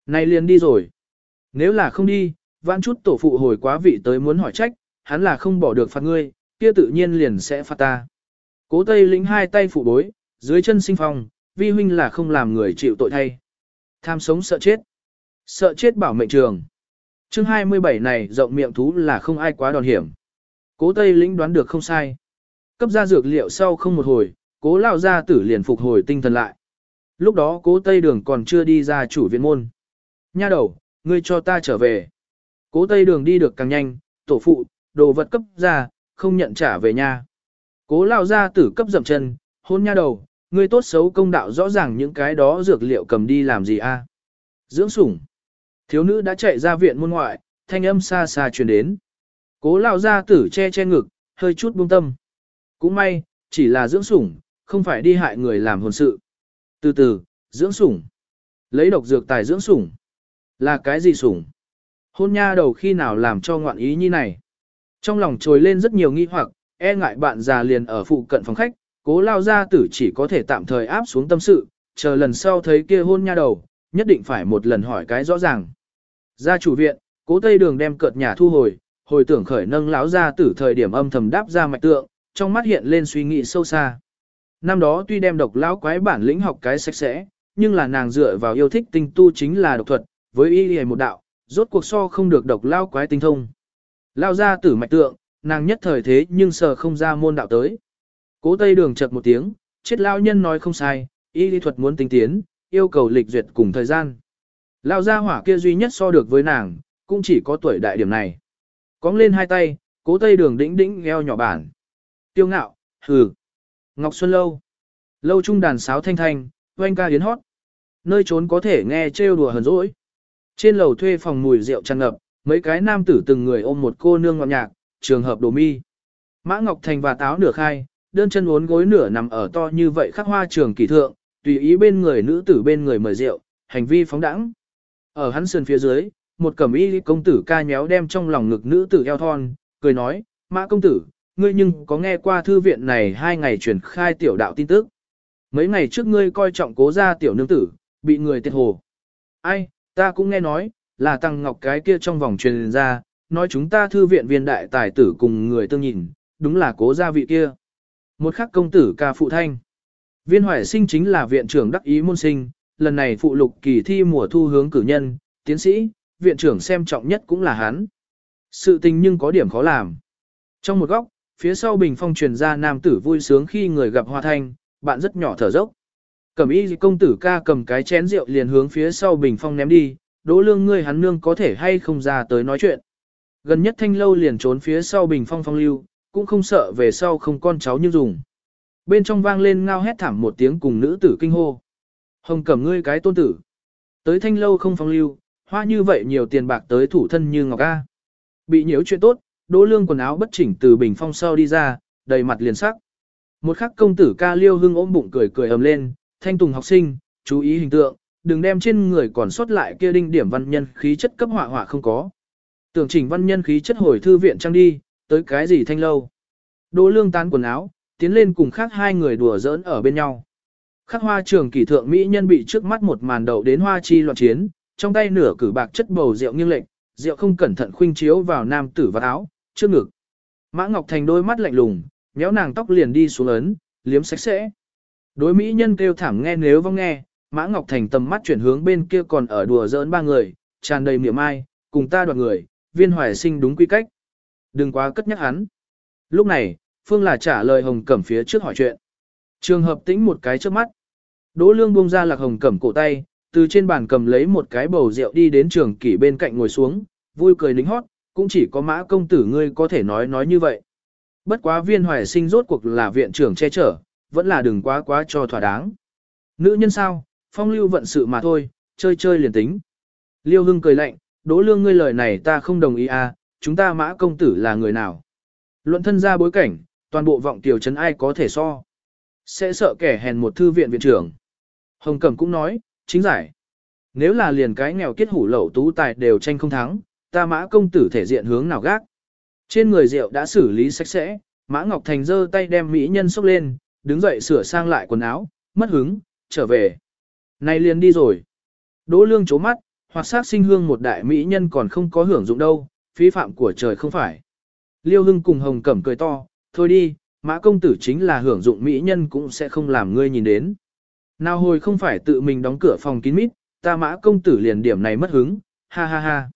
Này liền đi rồi. Nếu là không đi, vãn chút tổ phụ hồi quá vị tới muốn hỏi trách, hắn là không bỏ được phạt ngươi, kia tự nhiên liền sẽ phạt ta. Cố Tây lĩnh hai tay phụ bối, dưới chân sinh phong, vi huynh là không làm người chịu tội thay. Tham sống sợ chết. Sợ chết bảo mệnh trường. chương 27 này rộng miệng thú là không ai quá đòn hiểm. Cố Tây lĩnh đoán được không sai. Cấp ra dược liệu sau không một hồi, cố lao ra tử liền phục hồi tinh thần lại. Lúc đó cố Tây đường còn chưa đi ra chủ viện môn. Nha đầu, ngươi cho ta trở về. Cố Tây đường đi được càng nhanh, tổ phụ, đồ vật cấp ra, không nhận trả về nhà. Cố lao ra tử cấp dậm chân, hôn nha đầu, ngươi tốt xấu công đạo rõ ràng những cái đó dược liệu cầm đi làm gì a? Dưỡng sủng. Thiếu nữ đã chạy ra viện môn ngoại, thanh âm xa xa truyền đến. Cố lao ra tử che che ngực, hơi chút buông tâm. Cũng may, chỉ là dưỡng sủng, không phải đi hại người làm hồn sự. Từ từ, dưỡng sủng. Lấy độc dược tài dưỡng sủng. Là cái gì sủng? Hôn nha đầu khi nào làm cho ngoạn ý như này? Trong lòng trồi lên rất nhiều nghi hoặc, e ngại bạn già liền ở phụ cận phòng khách, cố lao ra tử chỉ có thể tạm thời áp xuống tâm sự, chờ lần sau thấy kia hôn nha đầu, nhất định phải một lần hỏi cái rõ ràng. Ra chủ viện, cố tây đường đem cợt nhà thu hồi, hồi tưởng khởi nâng lão gia tử thời điểm âm thầm đáp ra mạch tượng, trong mắt hiện lên suy nghĩ sâu xa. Năm đó tuy đem độc lão quái bản lĩnh học cái sạch sẽ, nhưng là nàng dựa vào yêu thích tinh tu chính là độc thuật, với y y một đạo, rốt cuộc so không được độc lao quái tinh thông. Lao ra tử mạch tượng, nàng nhất thời thế nhưng sờ không ra môn đạo tới. Cố tây đường chật một tiếng, chết lao nhân nói không sai, y lý thuật muốn tinh tiến, yêu cầu lịch duyệt cùng thời gian. Lao gia hỏa kia duy nhất so được với nàng, cũng chỉ có tuổi đại điểm này. Cóng lên hai tay, cố tây đường đĩnh đĩnh gheo nhỏ bản. Tiêu ngạo, hừ. Ngọc Xuân Lâu. Lâu trung đàn sáo thanh thanh, oanh ca yến hót. Nơi trốn có thể nghe trêu đùa hờn dỗi. Trên lầu thuê phòng mùi rượu tràn ngập, mấy cái nam tử từng người ôm một cô nương ngọt nhạc, trường hợp đồ mi. Mã Ngọc Thành và táo nửa khai, đơn chân uốn gối nửa nằm ở to như vậy khắc hoa trường kỳ thượng, tùy ý bên người nữ tử bên người mời rượu, hành vi phóng đẳng. Ở hắn sườn phía dưới, một cẩm y công tử ca nhéo đem trong lòng ngực nữ tử eo thon, cười nói, Mã công tử, ngươi nhưng có nghe qua thư viện này hai ngày truyền khai tiểu đạo tin tức. Mấy ngày trước ngươi coi trọng cố gia tiểu nương tử, bị người tiệt hồ. Ai, ta cũng nghe nói, là tăng ngọc cái kia trong vòng truyền ra, nói chúng ta thư viện viên đại tài tử cùng người tương nhìn, đúng là cố gia vị kia. Một khắc công tử ca phụ thanh. Viên hoài sinh chính là viện trưởng đắc ý môn sinh, lần này phụ lục kỳ thi mùa thu hướng cử nhân, tiến sĩ, viện trưởng xem trọng nhất cũng là hắn. Sự tình nhưng có điểm khó làm. Trong một góc, phía sau bình phong truyền ra nam tử vui sướng khi người gặp hoa thanh, bạn rất nhỏ thở dốc cẩm y công tử ca cầm cái chén rượu liền hướng phía sau bình phong ném đi, đỗ lương ngươi hắn nương có thể hay không ra tới nói chuyện. Gần nhất thanh lâu liền trốn phía sau bình phong phong lưu, cũng không sợ về sau không con cháu như dùng. Bên trong vang lên ngao hét thảm một tiếng cùng nữ tử kinh hô. Hồng cẩm ngươi cái tôn tử. Tới thanh lâu không phong lưu, hoa như vậy nhiều tiền bạc tới thủ thân như ngọc A. Bị nhiễu chuyện tốt, đỗ lương quần áo bất chỉnh từ bình phong sau đi ra, đầy mặt liền sắc. Một khắc công tử ca liêu hưng ôm bụng cười cười ầm lên, thanh tùng học sinh, chú ý hình tượng, đừng đem trên người còn sót lại kia đinh điểm văn nhân khí chất cấp họa họa không có. Tưởng chỉnh văn nhân khí chất hồi thư viện trang đi, tới cái gì thanh lâu. Đỗ lương tán quần áo, tiến lên cùng khác hai người đùa giỡn ở bên nhau. Khắc hoa trường kỷ thượng mỹ nhân bị trước mắt một màn đầu đến hoa chi loạn chiến, trong tay nửa cử bạc chất bầu rượu nghiêng lệnh, rượu không cẩn thận khuynh chiếu vào nam tử và áo, trước ngực. Mã Ngọc Thành đôi mắt lạnh lùng, méo nàng tóc liền đi xuống ấn, liếm sạch sẽ. Đối mỹ nhân kêu thảm nghe nếu vong nghe, Mã Ngọc Thành tầm mắt chuyển hướng bên kia còn ở đùa giỡn ba người, tràn đầy miệng ai, cùng ta đoạt người, viên hoài sinh đúng quy cách. Đừng quá cất nhắc hắn. Lúc này, Phương là trả lời Hồng Cẩm phía trước hỏi chuyện. Trường hợp tĩnh một cái trước mắt. Đỗ Lương buông ra lạc Hồng Cẩm cổ tay, từ trên bàn cầm lấy một cái bầu rượu đi đến trường kỷ bên cạnh ngồi xuống, vui cười lính hót, cũng chỉ có mã công tử ngươi có thể nói nói như vậy. Bất quá viên hoài sinh rốt cuộc là viện trưởng che chở, vẫn là đừng quá quá cho thỏa đáng. Nữ nhân sao, phong lưu vận sự mà thôi, chơi chơi liền tính. Liêu Hưng cười lạnh, đỗ lương ngươi lời này ta không đồng ý à, chúng ta mã công tử là người nào. Luận thân ra bối cảnh, toàn bộ vọng tiểu trấn ai có thể so. Sẽ sợ kẻ hèn một thư viện viện trưởng. Hồng Cẩm cũng nói, chính giải. Nếu là liền cái nghèo kết hủ lậu tú tài đều tranh không thắng, ta mã công tử thể diện hướng nào gác. Trên người rượu đã xử lý sạch sẽ, mã Ngọc Thành giơ tay đem mỹ nhân xúc lên, đứng dậy sửa sang lại quần áo, mất hứng, trở về. nay liền đi rồi. Đỗ lương chố mắt, hoặc sát sinh hương một đại mỹ nhân còn không có hưởng dụng đâu, phí phạm của trời không phải. Liêu hưng cùng hồng cẩm cười to, thôi đi, mã công tử chính là hưởng dụng mỹ nhân cũng sẽ không làm ngươi nhìn đến. Nào hồi không phải tự mình đóng cửa phòng kín mít, ta mã công tử liền điểm này mất hứng, ha ha ha.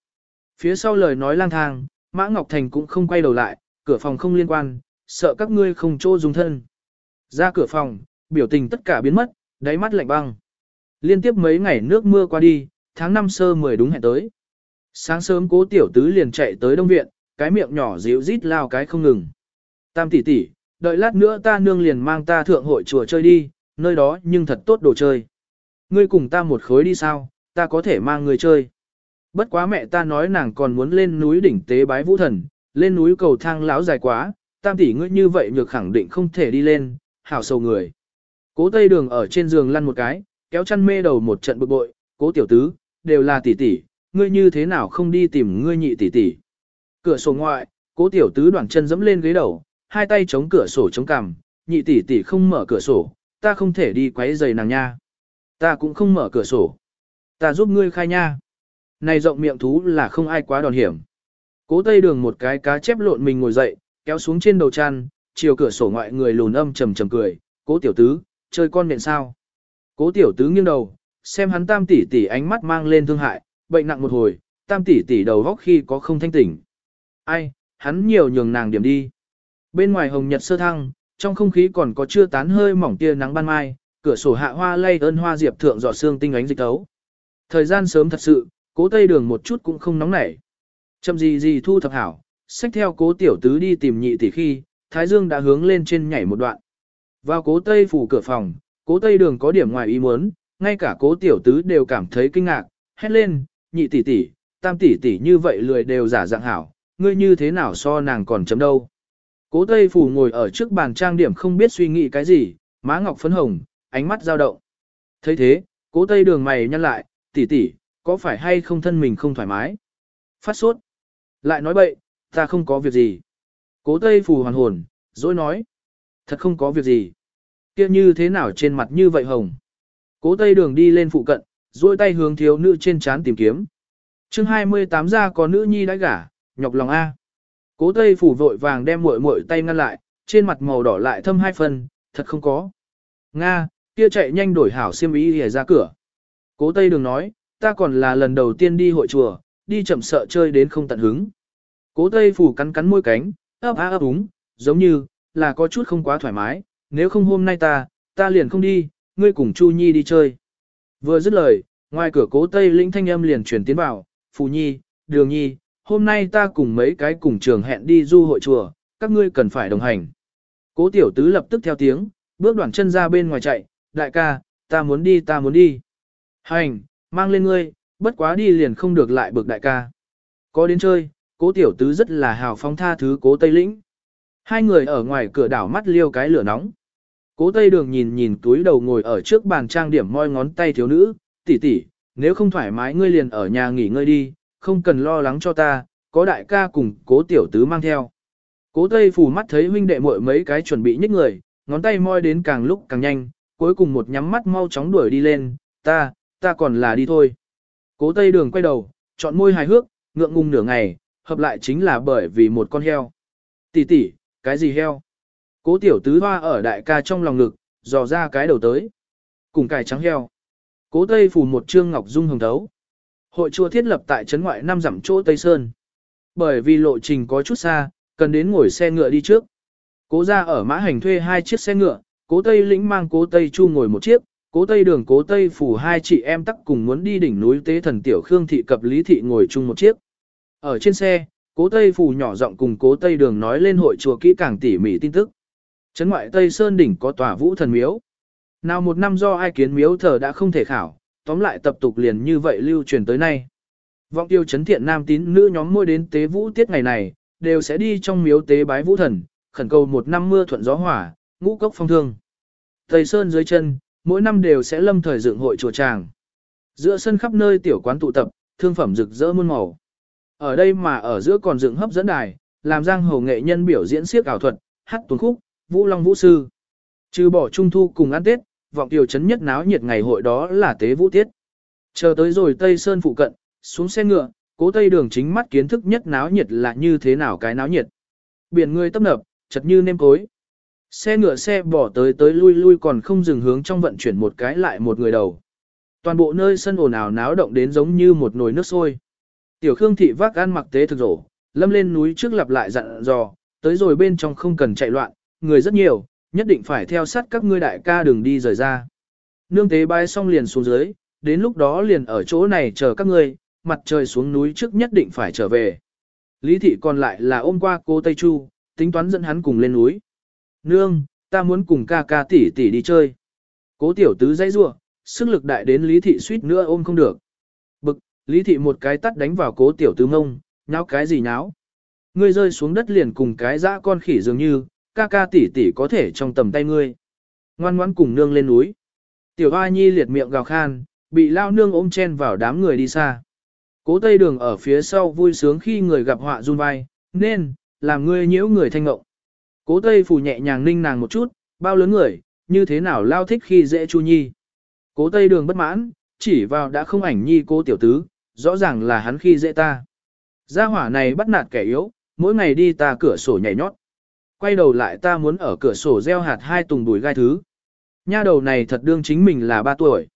Phía sau lời nói lang thang, mã Ngọc Thành cũng không quay đầu lại, cửa phòng không liên quan, sợ các ngươi không chỗ dùng thân. Ra cửa phòng, biểu tình tất cả biến mất, đáy mắt lạnh băng. Liên tiếp mấy ngày nước mưa qua đi, tháng năm sơ mười đúng hẹn tới. Sáng sớm cố tiểu tứ liền chạy tới đông viện, cái miệng nhỏ díu rít lao cái không ngừng. Tam tỷ tỷ, đợi lát nữa ta nương liền mang ta thượng hội chùa chơi đi, nơi đó nhưng thật tốt đồ chơi. Ngươi cùng ta một khối đi sao, ta có thể mang người chơi. Bất quá mẹ ta nói nàng còn muốn lên núi đỉnh tế bái vũ thần, lên núi cầu thang lão dài quá, tam tỷ ngươi như vậy nhược khẳng định không thể đi lên, hảo sầu người. Cố tây đường ở trên giường lăn một cái, kéo chăn mê đầu một trận bực bội, cố tiểu tứ, đều là tỷ tỷ, ngươi như thế nào không đi tìm ngươi nhị tỷ tỷ. Cửa sổ ngoại, cố tiểu tứ đoạn chân dẫm lên ghế đầu, hai tay chống cửa sổ chống cằm, nhị tỷ tỷ không mở cửa sổ, ta không thể đi quấy giày nàng nha. Ta cũng không mở cửa sổ. Ta giúp ngươi khai nha. Này rộng miệng thú là không ai quá đòn hiểm. Cố tây đường một cái cá chép lộn mình ngồi dậy, kéo xuống trên đầu chăn, chiều cửa sổ ngoại người lùn âm trầm trầm cười, cố tiểu tứ, chơi con nện sao. Cố tiểu tứ nghiêng đầu, xem hắn tam tỷ tỷ ánh mắt mang lên thương hại, bệnh nặng một hồi, tam tỷ tỷ đầu góc khi có không thanh tỉnh. Ai, hắn nhiều nhường nàng điểm đi. Bên ngoài hồng nhật sơ thăng, trong không khí còn có chưa tán hơi mỏng tia nắng ban mai, cửa sổ hạ hoa lay ơn hoa diệp thượng dọ xương tinh ánh dịch tấu. Thời gian sớm thật sự, cố tây đường một chút cũng không nóng nảy. Chậm gì gì thu thập hảo, xách theo cố tiểu tứ đi tìm nhị tỷ khi, thái dương đã hướng lên trên nhảy một đoạn. Vào cố tây phủ cửa phòng, cố tây đường có điểm ngoài ý muốn, ngay cả cố tiểu tứ đều cảm thấy kinh ngạc, hét lên, nhị tỷ tỷ, tam tỷ tỷ như vậy lười đều giả dạng hảo, ngươi như thế nào so nàng còn chấm đâu. Cố tây phủ ngồi ở trước bàn trang điểm không biết suy nghĩ cái gì, má ngọc phấn hồng, ánh mắt dao động. thấy thế, cố tây đường mày nhăn lại, tỷ tỷ, có phải hay không thân mình không thoải mái? Phát sốt. Lại nói bậy, ta không có việc gì. Cố tây phù hoàn hồn, dối nói. Thật không có việc gì. kia như thế nào trên mặt như vậy hồng. Cố tây đường đi lên phụ cận, dối tay hướng thiếu nữ trên chán tìm kiếm. chương 28 ra có nữ nhi đã gả, nhọc lòng A. Cố tây phủ vội vàng đem muội muội tay ngăn lại, trên mặt màu đỏ lại thâm hai phần, thật không có. Nga, kia chạy nhanh đổi hảo xiêm ý để ra cửa. Cố tây đường nói, ta còn là lần đầu tiên đi hội chùa, đi chậm sợ chơi đến không tận hứng. Cố tây phủ cắn cắn môi cánh, ấp á ấp úng, giống như, là có chút không quá thoải mái, nếu không hôm nay ta, ta liền không đi, ngươi cùng Chu Nhi đi chơi. Vừa dứt lời, ngoài cửa cố tây lĩnh thanh âm liền truyền tiến vào, Phù Nhi, Đường Nhi, hôm nay ta cùng mấy cái cùng trường hẹn đi du hội chùa, các ngươi cần phải đồng hành. Cố tiểu tứ lập tức theo tiếng, bước đoạn chân ra bên ngoài chạy, đại ca, ta muốn đi ta muốn đi. Hành, mang lên ngươi, bất quá đi liền không được lại bực đại ca. Có đến chơi, cố tiểu tứ rất là hào phóng tha thứ cố tây lĩnh. Hai người ở ngoài cửa đảo mắt liêu cái lửa nóng. Cố tây đường nhìn nhìn túi đầu ngồi ở trước bàn trang điểm moi ngón tay thiếu nữ, tỷ tỷ, nếu không thoải mái ngươi liền ở nhà nghỉ ngơi đi, không cần lo lắng cho ta, có đại ca cùng cố tiểu tứ mang theo. Cố tây phủ mắt thấy huynh đệ muội mấy cái chuẩn bị nhích người, ngón tay moi đến càng lúc càng nhanh, cuối cùng một nhắm mắt mau chóng đuổi đi lên, ta, ta còn là đi thôi. Cố tây đường quay đầu, chọn môi hài hước, ngượng ngùng nửa ngày, hợp lại chính là bởi vì một con heo. Tỷ tỷ, cái gì heo? Cố tiểu tứ hoa ở đại ca trong lòng ngực, dò ra cái đầu tới. Cùng cải trắng heo. Cố tây phủ một trương ngọc dung hồng thấu. Hội chùa thiết lập tại trấn ngoại năm dặm chỗ Tây Sơn. Bởi vì lộ trình có chút xa, cần đến ngồi xe ngựa đi trước. Cố ra ở mã hành thuê hai chiếc xe ngựa, cố Tây lĩnh mang cố Tây Chu ngồi một chiếc, cố Tây đường cố Tây phủ hai chị em tắc cùng muốn đi đỉnh núi tế thần tiểu Khương thị cập Lý thị ngồi chung một chiếc. Ở trên xe, cố Tây phủ nhỏ giọng cùng cố Tây đường nói lên hội chùa kỹ càng tỉ mỉ tin tức. Trấn ngoại Tây Sơn đỉnh có tòa vũ thần miếu. Nào một năm do ai kiến miếu thờ đã không thể khảo, tóm lại tập tục liền như vậy lưu truyền tới nay. Vọng tiêu chấn thiện nam tín nữ nhóm môi đến tế vũ tiết ngày này, đều sẽ đi trong miếu tế bái vũ thần, khẩn cầu một năm mưa thuận gió hỏa, ngũ cốc phong thương. Tây Sơn dưới chân, mỗi năm đều sẽ lâm thời dựng hội chùa tràng. Giữa sân khắp nơi tiểu quán tụ tập, thương phẩm rực rỡ muôn màu. Ở đây mà ở giữa còn dựng hấp dẫn đài, làm giang hồ nghệ nhân biểu diễn siếc ảo thuật, hát tuần khúc, vũ long vũ sư. Trừ bỏ trung thu cùng ăn tết, vọng tiểu chấn nhất náo nhiệt ngày hội đó là tế vũ tiết. Chờ tới rồi Tây Sơn phụ cận, xuống xe ngựa, cố Tây đường chính mắt kiến thức nhất náo nhiệt là như thế nào cái náo nhiệt. Biển người tấp nập, chật như nêm cối. Xe ngựa xe bỏ tới tới lui lui còn không dừng hướng trong vận chuyển một cái lại một người đầu. Toàn bộ nơi sân ồn ào náo động đến giống như một nồi nước sôi. Tiểu Khương thị vác ăn mặc tế thực rổ, lâm lên núi trước lặp lại dặn dò, tới rồi bên trong không cần chạy loạn, người rất nhiều, nhất định phải theo sát các ngươi đại ca đừng đi rời ra. Nương tế bái xong liền xuống dưới, đến lúc đó liền ở chỗ này chờ các ngươi, mặt trời xuống núi trước nhất định phải trở về. Lý thị còn lại là ôm qua cô Tây Chu, tính toán dẫn hắn cùng lên núi. Nương, ta muốn cùng ca ca tỷ tỷ đi chơi. Cố tiểu tứ dây rua, sức lực đại đến Lý thị suýt nữa ôm không được. Lý thị một cái tắt đánh vào cố tiểu tứ ngông, nháo cái gì nháo. Ngươi rơi xuống đất liền cùng cái dã con khỉ dường như, ca ca tỷ tỷ có thể trong tầm tay ngươi. Ngoan ngoãn cùng nương lên núi. Tiểu Hoa Nhi liệt miệng gào khan, bị lao nương ôm chen vào đám người đi xa. Cố Tây Đường ở phía sau vui sướng khi người gặp họa run vai, nên, làm ngươi nhiễu người thanh ngộng. Cố Tây Phủ nhẹ nhàng ninh nàng một chút, bao lớn người, như thế nào lao thích khi dễ Chu Nhi. Cố Tây Đường bất mãn, chỉ vào đã không ảnh nhi cô tiểu tứ, rõ ràng là hắn khi dễ ta. Gia hỏa này bắt nạt kẻ yếu, mỗi ngày đi ta cửa sổ nhảy nhót. Quay đầu lại ta muốn ở cửa sổ gieo hạt hai tùng đùi gai thứ. Nha đầu này thật đương chính mình là ba tuổi.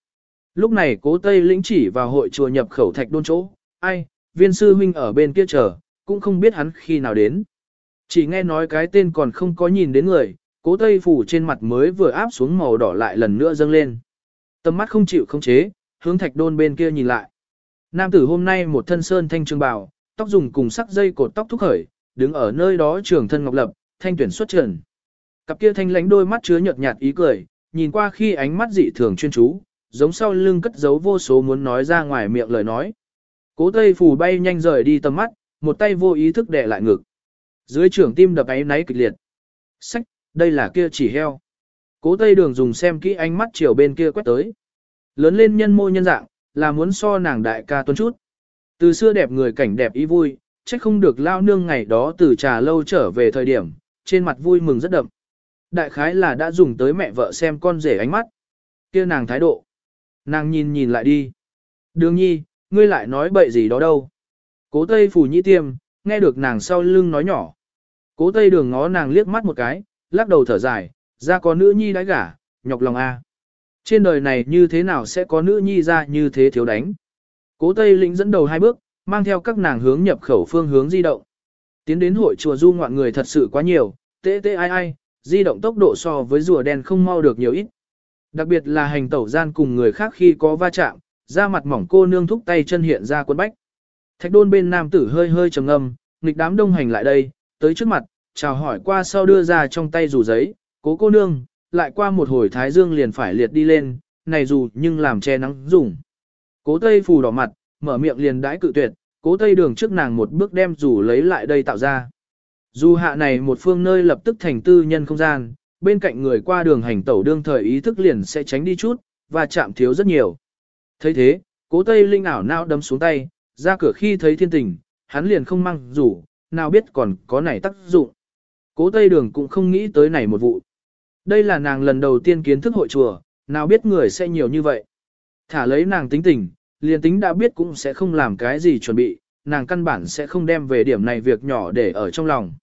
Lúc này cố Tây lĩnh chỉ vào hội chùa nhập khẩu thạch đôn chỗ, ai, viên sư huynh ở bên kia chờ, cũng không biết hắn khi nào đến. Chỉ nghe nói cái tên còn không có nhìn đến người, cố Tây phủ trên mặt mới vừa áp xuống màu đỏ lại lần nữa dâng lên. Tầm mắt không chịu không chế, hướng thạch đôn bên kia nhìn lại. Nam tử hôm nay một thân sơn thanh trường bào, tóc dùng cùng sắc dây cột tóc thúc khởi, đứng ở nơi đó trường thân ngọc lập, thanh tuyển xuất trần. Cặp kia thanh lánh đôi mắt chứa nhợt nhạt ý cười, nhìn qua khi ánh mắt dị thường chuyên chú, giống sau lưng cất giấu vô số muốn nói ra ngoài miệng lời nói. Cố Tây Phù bay nhanh rời đi tầm mắt, một tay vô ý thức đè lại ngực. Dưới trưởng tim đập ấy náy kịch liệt. Sách, đây là kia chỉ heo. Cố Tây Đường dùng xem kỹ ánh mắt chiều bên kia quét tới. Lớn lên nhân mô nhân dạng, là muốn so nàng đại ca tuấn chút. Từ xưa đẹp người cảnh đẹp ý vui, trách không được lao nương ngày đó từ trà lâu trở về thời điểm, trên mặt vui mừng rất đậm. Đại khái là đã dùng tới mẹ vợ xem con rể ánh mắt. kia nàng thái độ. Nàng nhìn nhìn lại đi. Đường nhi, ngươi lại nói bậy gì đó đâu. Cố tây phủ nhĩ tiêm, nghe được nàng sau lưng nói nhỏ. Cố tây đường ngó nàng liếc mắt một cái, lắc đầu thở dài, ra có nữ nhi đái gả, nhọc lòng a. Trên đời này như thế nào sẽ có nữ nhi ra như thế thiếu đánh. Cố Tây Lĩnh dẫn đầu hai bước, mang theo các nàng hướng nhập khẩu phương hướng di động. Tiến đến hội chùa du ngoạn người thật sự quá nhiều, tê tê ai ai, di động tốc độ so với rùa đen không mau được nhiều ít. Đặc biệt là hành tẩu gian cùng người khác khi có va chạm, da mặt mỏng cô nương thúc tay chân hiện ra quân bách. Thạch đôn bên nam tử hơi hơi trầm ngâm, nghịch đám đông hành lại đây, tới trước mặt, chào hỏi qua sau đưa ra trong tay rủ giấy, cố cô nương, lại qua một hồi thái dương liền phải liệt đi lên, này dù nhưng làm che nắng dùng. Cố tây phù đỏ mặt, mở miệng liền đãi cự tuyệt, cố tây đường trước nàng một bước đem rủ lấy lại đây tạo ra. Dù hạ này một phương nơi lập tức thành tư nhân không gian, bên cạnh người qua đường hành tẩu đương thời ý thức liền sẽ tránh đi chút, và chạm thiếu rất nhiều. thấy thế, cố tây linh ảo nao đấm xuống tay, ra cửa khi thấy thiên tình, hắn liền không mang rủ, nào biết còn có này tác dụng. Cố tây đường cũng không nghĩ tới này một vụ. Đây là nàng lần đầu tiên kiến thức hội chùa, nào biết người sẽ nhiều như vậy. Thả lấy nàng tính tình, liền tính đã biết cũng sẽ không làm cái gì chuẩn bị, nàng căn bản sẽ không đem về điểm này việc nhỏ để ở trong lòng.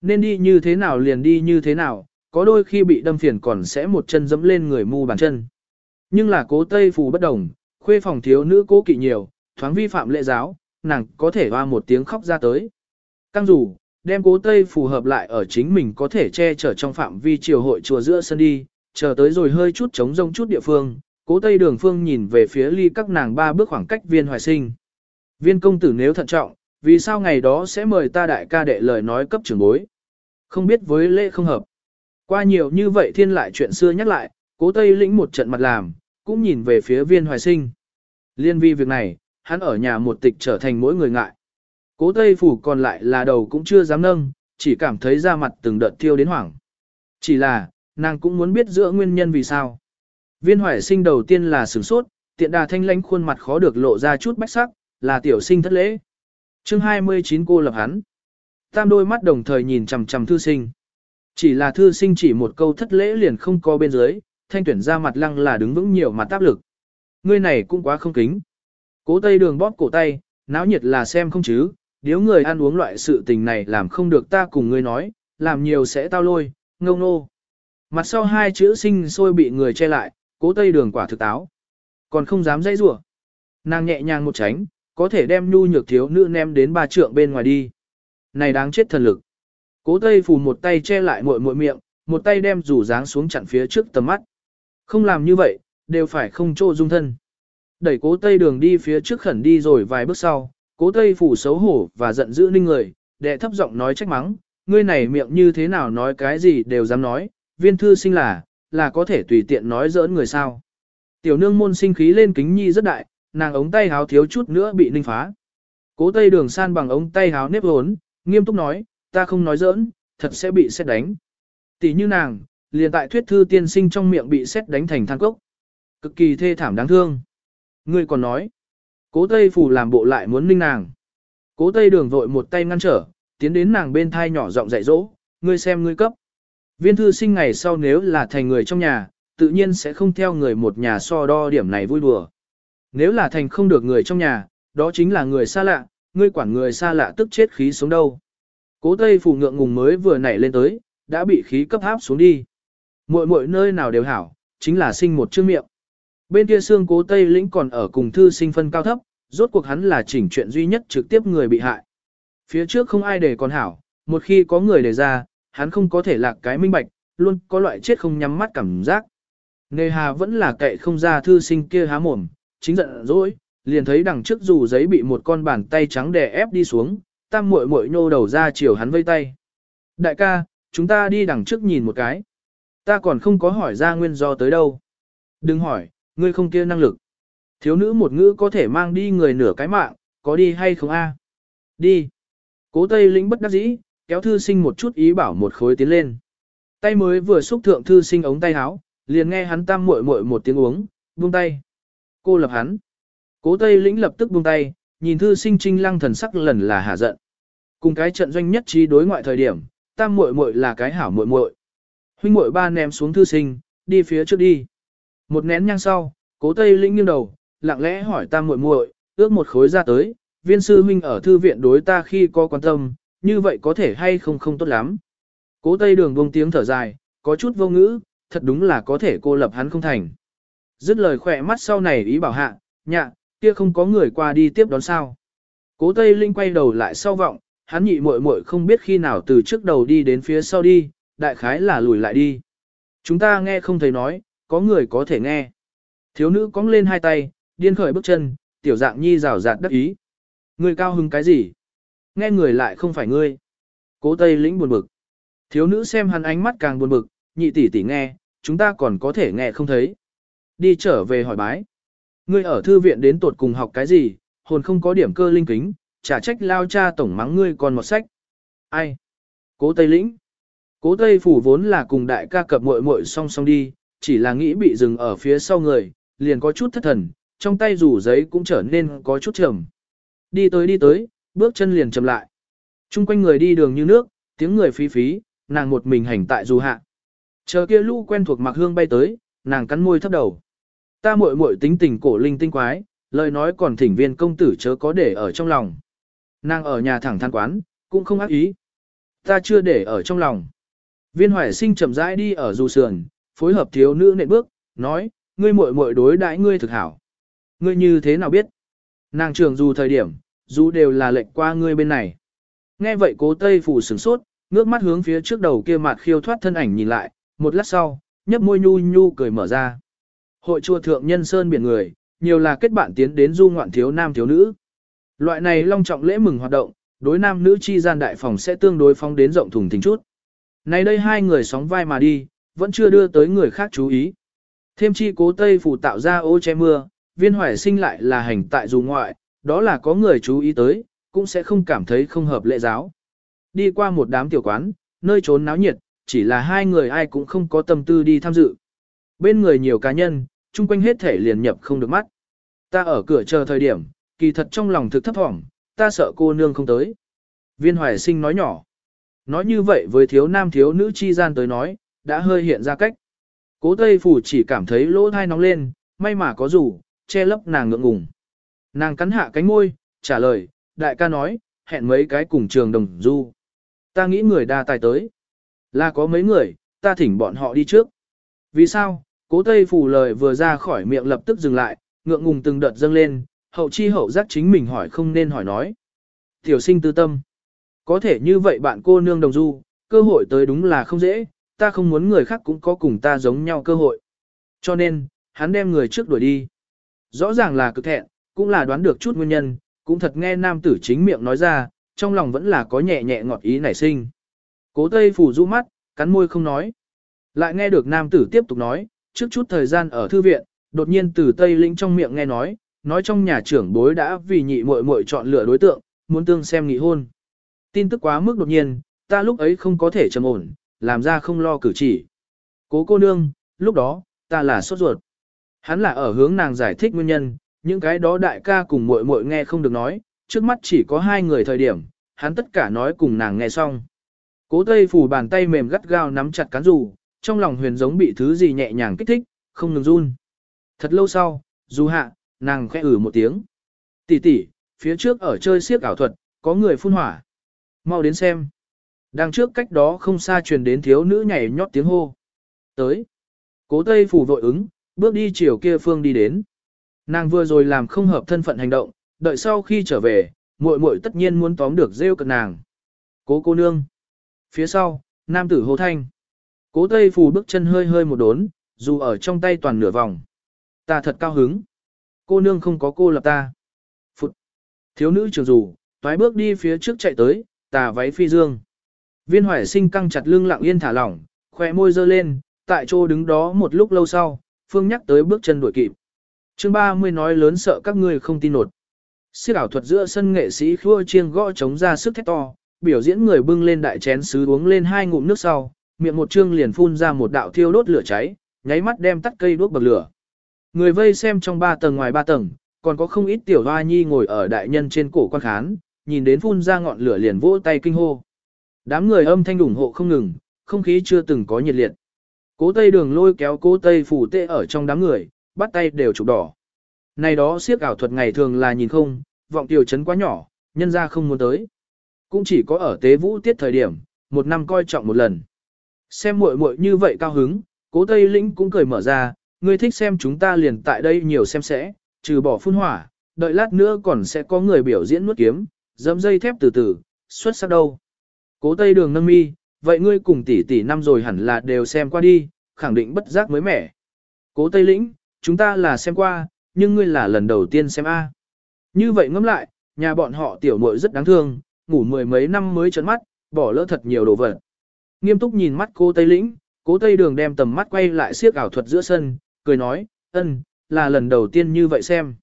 Nên đi như thế nào liền đi như thế nào, có đôi khi bị đâm phiền còn sẽ một chân dẫm lên người mu bàn chân. Nhưng là cố Tây Phù bất đồng, khuê phòng thiếu nữ cố kỵ nhiều, thoáng vi phạm lễ giáo, nàng có thể hoa một tiếng khóc ra tới. Căng dù, đem cố Tây phù hợp lại ở chính mình có thể che chở trong phạm vi triều hội chùa giữa sân đi, chờ tới rồi hơi chút trống rông chút địa phương, cố Tây đường phương nhìn về phía ly các nàng ba bước khoảng cách viên hoài sinh. Viên công tử nếu thận trọng, vì sao ngày đó sẽ mời ta đại ca đệ lời nói cấp trưởng bối. Không biết với lễ không hợp. Qua nhiều như vậy thiên lại chuyện xưa nhắc lại, cố Tây lĩnh một trận mặt làm, cũng nhìn về phía viên hoài sinh. Liên vi việc này, hắn ở nhà một tịch trở thành mỗi người ngại. Cố Tây Phủ còn lại là đầu cũng chưa dám nâng, chỉ cảm thấy da mặt từng đợt thiêu đến hoảng. Chỉ là, nàng cũng muốn biết giữa nguyên nhân vì sao. Viên hoài sinh đầu tiên là sửng sốt, tiện đà thanh lãnh khuôn mặt khó được lộ ra chút bách sắc, là tiểu sinh thất lễ. chương 29 cô lập hắn. Tam đôi mắt đồng thời nhìn chằm chằm thư sinh. Chỉ là thư sinh chỉ một câu thất lễ liền không co bên dưới, thanh tuyển ra mặt lăng là đứng vững nhiều mặt áp lực. Ngươi này cũng quá không kính. Cố tây đường bóp cổ tay, náo nhiệt là xem không chứ, nếu người ăn uống loại sự tình này làm không được ta cùng ngươi nói, làm nhiều sẽ tao lôi, ngông nô. Mặt sau hai chữ sinh sôi bị người che lại, cố tây đường quả thực táo. Còn không dám dãy rủa Nàng nhẹ nhàng một tránh, có thể đem nhu nhược thiếu nữ ném đến ba trượng bên ngoài đi. Này đáng chết thần lực. Cố tây phù một tay che lại muội muội miệng, một tay đem rủ dáng xuống chặn phía trước tầm mắt. Không làm như vậy, đều phải không trô dung thân. Đẩy cố tây đường đi phía trước khẩn đi rồi vài bước sau, cố tây phủ xấu hổ và giận dữ ninh người, đệ thấp giọng nói trách mắng, ngươi này miệng như thế nào nói cái gì đều dám nói, viên thư sinh là, là có thể tùy tiện nói giỡn người sao. Tiểu nương môn sinh khí lên kính nhi rất đại, nàng ống tay háo thiếu chút nữa bị ninh phá. Cố tây đường san bằng ống tay háo nếp hốn, nghiêm túc nói, ta không nói giỡn, thật sẽ bị xét đánh. Tỷ như nàng, liền tại thuyết thư tiên sinh trong miệng bị xét đánh thành than cốc. Cực kỳ thê thảm đáng thương. Ngươi còn nói, Cố Tây Phủ làm bộ lại muốn ninh nàng. Cố Tây đường vội một tay ngăn trở, tiến đến nàng bên thai nhỏ giọng dạy dỗ, ngươi xem ngươi cấp. Viên thư sinh ngày sau nếu là thành người trong nhà, tự nhiên sẽ không theo người một nhà so đo điểm này vui đùa. Nếu là thành không được người trong nhà, đó chính là người xa lạ, ngươi quản người xa lạ tức chết khí sống đâu. Cố Tây Phủ ngượng ngùng mới vừa nảy lên tới, đã bị khí cấp áp xuống đi. Mỗi mỗi nơi nào đều hảo, chính là sinh một chương miệng. Bên kia xương cố Tây Lĩnh còn ở cùng thư sinh phân cao thấp, rốt cuộc hắn là chỉnh chuyện duy nhất trực tiếp người bị hại. Phía trước không ai để còn hảo, một khi có người để ra, hắn không có thể lạc cái minh bạch, luôn có loại chết không nhắm mắt cảm giác. Nề hà vẫn là cậy không ra thư sinh kia há mồm, chính giận dỗi, liền thấy đằng trước dù giấy bị một con bàn tay trắng đè ép đi xuống, tam muội muội nhô đầu ra chiều hắn vây tay. Đại ca, chúng ta đi đằng trước nhìn một cái. Ta còn không có hỏi ra nguyên do tới đâu. Đừng hỏi, ngươi không kia năng lực. Thiếu nữ một ngữ có thể mang đi người nửa cái mạng, có đi hay không a? Đi. Cố Tây lĩnh bất đắc dĩ, kéo thư sinh một chút ý bảo một khối tiến lên. Tay mới vừa xúc thượng thư sinh ống tay áo, liền nghe hắn tam muội muội một tiếng uống, buông tay. Cô lập hắn. Cố Tây lĩnh lập tức buông tay, nhìn thư sinh trinh lăng thần sắc lần là hạ giận. Cùng cái trận doanh nhất trí đối ngoại thời điểm, tam muội muội là cái hảo muội muội. Huynh muội ba ném xuống thư sinh, đi phía trước đi. Một nén nhang sau, Cố Tây lĩnh nghiêng đầu, lặng lẽ hỏi ta muội muội, ước một khối ra tới, viên sư huynh ở thư viện đối ta khi có quan tâm, như vậy có thể hay không không tốt lắm. Cố Tây Đường buông tiếng thở dài, có chút vô ngữ, thật đúng là có thể cô lập hắn không thành. Dứt lời khỏe mắt sau này ý bảo hạ, nhạ, kia không có người qua đi tiếp đón sao. Cố Tây Linh quay đầu lại sau vọng, hắn nhị muội muội không biết khi nào từ trước đầu đi đến phía sau đi, đại khái là lùi lại đi. Chúng ta nghe không thấy nói, có người có thể nghe. Thiếu nữ cong lên hai tay, điên khởi bước chân, tiểu dạng nhi rào rạt đắc ý. Người cao hứng cái gì? Nghe người lại không phải ngươi. Cố Tây Lĩnh buồn bực. Thiếu nữ xem hắn ánh mắt càng buồn bực, nhị tỷ tỷ nghe, chúng ta còn có thể nghe không thấy. Đi trở về hỏi bái. Ngươi ở thư viện đến tột cùng học cái gì, hồn không có điểm cơ linh kính, trả trách lao cha tổng mắng ngươi còn một sách. Ai? Cố Tây Lĩnh. Cố Tây Phủ vốn là cùng đại ca cập muội muội song song đi, chỉ là nghĩ bị dừng ở phía sau người, liền có chút thất thần, trong tay rủ giấy cũng trở nên có chút trầm. Đi tới đi tới, bước chân liền chậm lại. Trung quanh người đi đường như nước, tiếng người phí phí, nàng một mình hành tại dù hạ. Chờ kia lũ quen thuộc mặc hương bay tới, nàng cắn môi thấp đầu. Ta muội muội tính tình cổ linh tinh quái, lời nói còn thỉnh viên công tử chớ có để ở trong lòng. Nàng ở nhà thẳng than quán, cũng không ác ý. Ta chưa để ở trong lòng. Viên hoài sinh chậm rãi đi ở dù sườn, phối hợp thiếu nữ nện bước, nói, ngươi muội muội đối đãi ngươi thực hảo. Ngươi như thế nào biết? Nàng trường dù thời điểm, dù đều là lệnh qua ngươi bên này. Nghe vậy cố tây phủ sửng sốt, ngước mắt hướng phía trước đầu kia mặt khiêu thoát thân ảnh nhìn lại, một lát sau, nhấp môi nhu nhu cười mở ra. Hội chùa thượng nhân sơn biển người, nhiều là kết bạn tiến đến du ngoạn thiếu nam thiếu nữ. Loại này long trọng lễ mừng hoạt động, đối nam nữ chi gian đại phòng sẽ tương đối phong đến rộng thùng thình chút. Này đây hai người sóng vai mà đi, vẫn chưa đưa tới người khác chú ý. Thêm chi cố Tây phủ tạo ra ô che mưa, viên hoài sinh lại là hành tại dù ngoại, đó là có người chú ý tới, cũng sẽ không cảm thấy không hợp lệ giáo. Đi qua một đám tiểu quán, nơi trốn náo nhiệt, chỉ là hai người ai cũng không có tâm tư đi tham dự. Bên người nhiều cá nhân, chung quanh hết thể liền nhập không được mắt. Ta ở cửa chờ thời điểm, kỳ thật trong lòng thực thấp thỏm, ta sợ cô nương không tới. Viên hoài sinh nói nhỏ. Nói như vậy với thiếu nam thiếu nữ chi gian tới nói, đã hơi hiện ra cách. Cố Tây Phủ chỉ cảm thấy lỗ thai nóng lên, may mà có rủ, che lấp nàng ngượng ngùng. Nàng cắn hạ cánh môi, trả lời, đại ca nói, hẹn mấy cái cùng trường đồng du. Ta nghĩ người đa tài tới. Là có mấy người, ta thỉnh bọn họ đi trước. Vì sao? Cố Tây Phủ lời vừa ra khỏi miệng lập tức dừng lại, ngượng ngùng từng đợt dâng lên, hậu chi hậu giác chính mình hỏi không nên hỏi nói. Tiểu sinh tư tâm. Có thể như vậy bạn cô nương đồng du, cơ hội tới đúng là không dễ, ta không muốn người khác cũng có cùng ta giống nhau cơ hội. Cho nên, hắn đem người trước đuổi đi. Rõ ràng là cực thẹn, cũng là đoán được chút nguyên nhân, cũng thật nghe nam tử chính miệng nói ra, trong lòng vẫn là có nhẹ nhẹ ngọt ý nảy sinh. Cố Tây phủ du mắt, cắn môi không nói. Lại nghe được nam tử tiếp tục nói, trước chút thời gian ở thư viện, đột nhiên từ Tây lĩnh trong miệng nghe nói, nói trong nhà trưởng bối đã vì nhị muội muội chọn lựa đối tượng, muốn tương xem nghị hôn. Tin tức quá mức đột nhiên, ta lúc ấy không có thể trầm ổn, làm ra không lo cử chỉ. Cố cô nương, lúc đó, ta là sốt ruột. Hắn là ở hướng nàng giải thích nguyên nhân, những cái đó đại ca cùng muội muội nghe không được nói, trước mắt chỉ có hai người thời điểm, hắn tất cả nói cùng nàng nghe xong. Cố Tây phủ bàn tay mềm gắt gao nắm chặt cán dù, trong lòng huyền giống bị thứ gì nhẹ nhàng kích thích, không ngừng run. Thật lâu sau, dù hạ, nàng khẽ ử một tiếng. Tỷ tỷ, phía trước ở chơi siếc ảo thuật, có người phun hỏa. Mau đến xem. Đang trước cách đó không xa truyền đến thiếu nữ nhảy nhót tiếng hô. Tới. Cố Tây phủ vội ứng, bước đi chiều kia phương đi đến. Nàng vừa rồi làm không hợp thân phận hành động, đợi sau khi trở về, muội muội tất nhiên muốn tóm được rêu cận nàng. Cố cô nương. Phía sau, nam tử hô thanh. Cố Tây phủ bước chân hơi hơi một đốn, dù ở trong tay toàn nửa vòng. Ta thật cao hứng. Cô nương không có cô lập ta. Phụt. Thiếu nữ trường dù, toái bước đi phía trước chạy tới, tà váy phi dương. Viên hoài sinh căng chặt lưng lặng yên thả lỏng, khỏe môi dơ lên, tại chỗ đứng đó một lúc lâu sau, Phương nhắc tới bước chân đuổi kịp. chương 30 nói lớn sợ các ngươi không tin nột. Siết ảo thuật giữa sân nghệ sĩ khua chiêng gõ chống ra sức thét to, biểu diễn người bưng lên đại chén sứ uống lên hai ngụm nước sau, miệng một trương liền phun ra một đạo thiêu đốt lửa cháy, nháy mắt đem tắt cây đuốc bậc lửa. Người vây xem trong ba tầng ngoài ba tầng, còn có không ít tiểu hoa nhi ngồi ở đại nhân trên cổ quan khán, nhìn đến phun ra ngọn lửa liền vỗ tay kinh hô. Đám người âm thanh ủng hộ không ngừng, không khí chưa từng có nhiệt liệt. Cố Tây Đường lôi kéo Cố Tây phủ tê ở trong đám người, bắt tay đều chụp đỏ. Này đó siếc ảo thuật ngày thường là nhìn không, vọng tiểu chấn quá nhỏ, nhân ra không muốn tới. Cũng chỉ có ở tế vũ tiết thời điểm, một năm coi trọng một lần. Xem muội muội như vậy cao hứng, cố Tây Lĩnh cũng cười mở ra, ngươi thích xem chúng ta liền tại đây nhiều xem sẽ, trừ bỏ phun hỏa, đợi lát nữa còn sẽ có người biểu diễn nuốt kiếm, dẫm dây thép từ từ, xuất sắc đâu. Cố Tây Đường nâng mi, vậy ngươi cùng tỷ tỷ năm rồi hẳn là đều xem qua đi, khẳng định bất giác mới mẻ. Cố Tây Lĩnh, chúng ta là xem qua, nhưng ngươi là lần đầu tiên xem A. Như vậy ngẫm lại, nhà bọn họ tiểu muội rất đáng thương, ngủ mười mấy năm mới trấn mắt, bỏ lỡ thật nhiều đồ vật. Nghiêm túc nhìn mắt cô Tây Lĩnh, cố Tây Đường đem tầm mắt quay lại siếc ảo thuật giữa sân, cười nói, ân, là lần đầu tiên như vậy xem.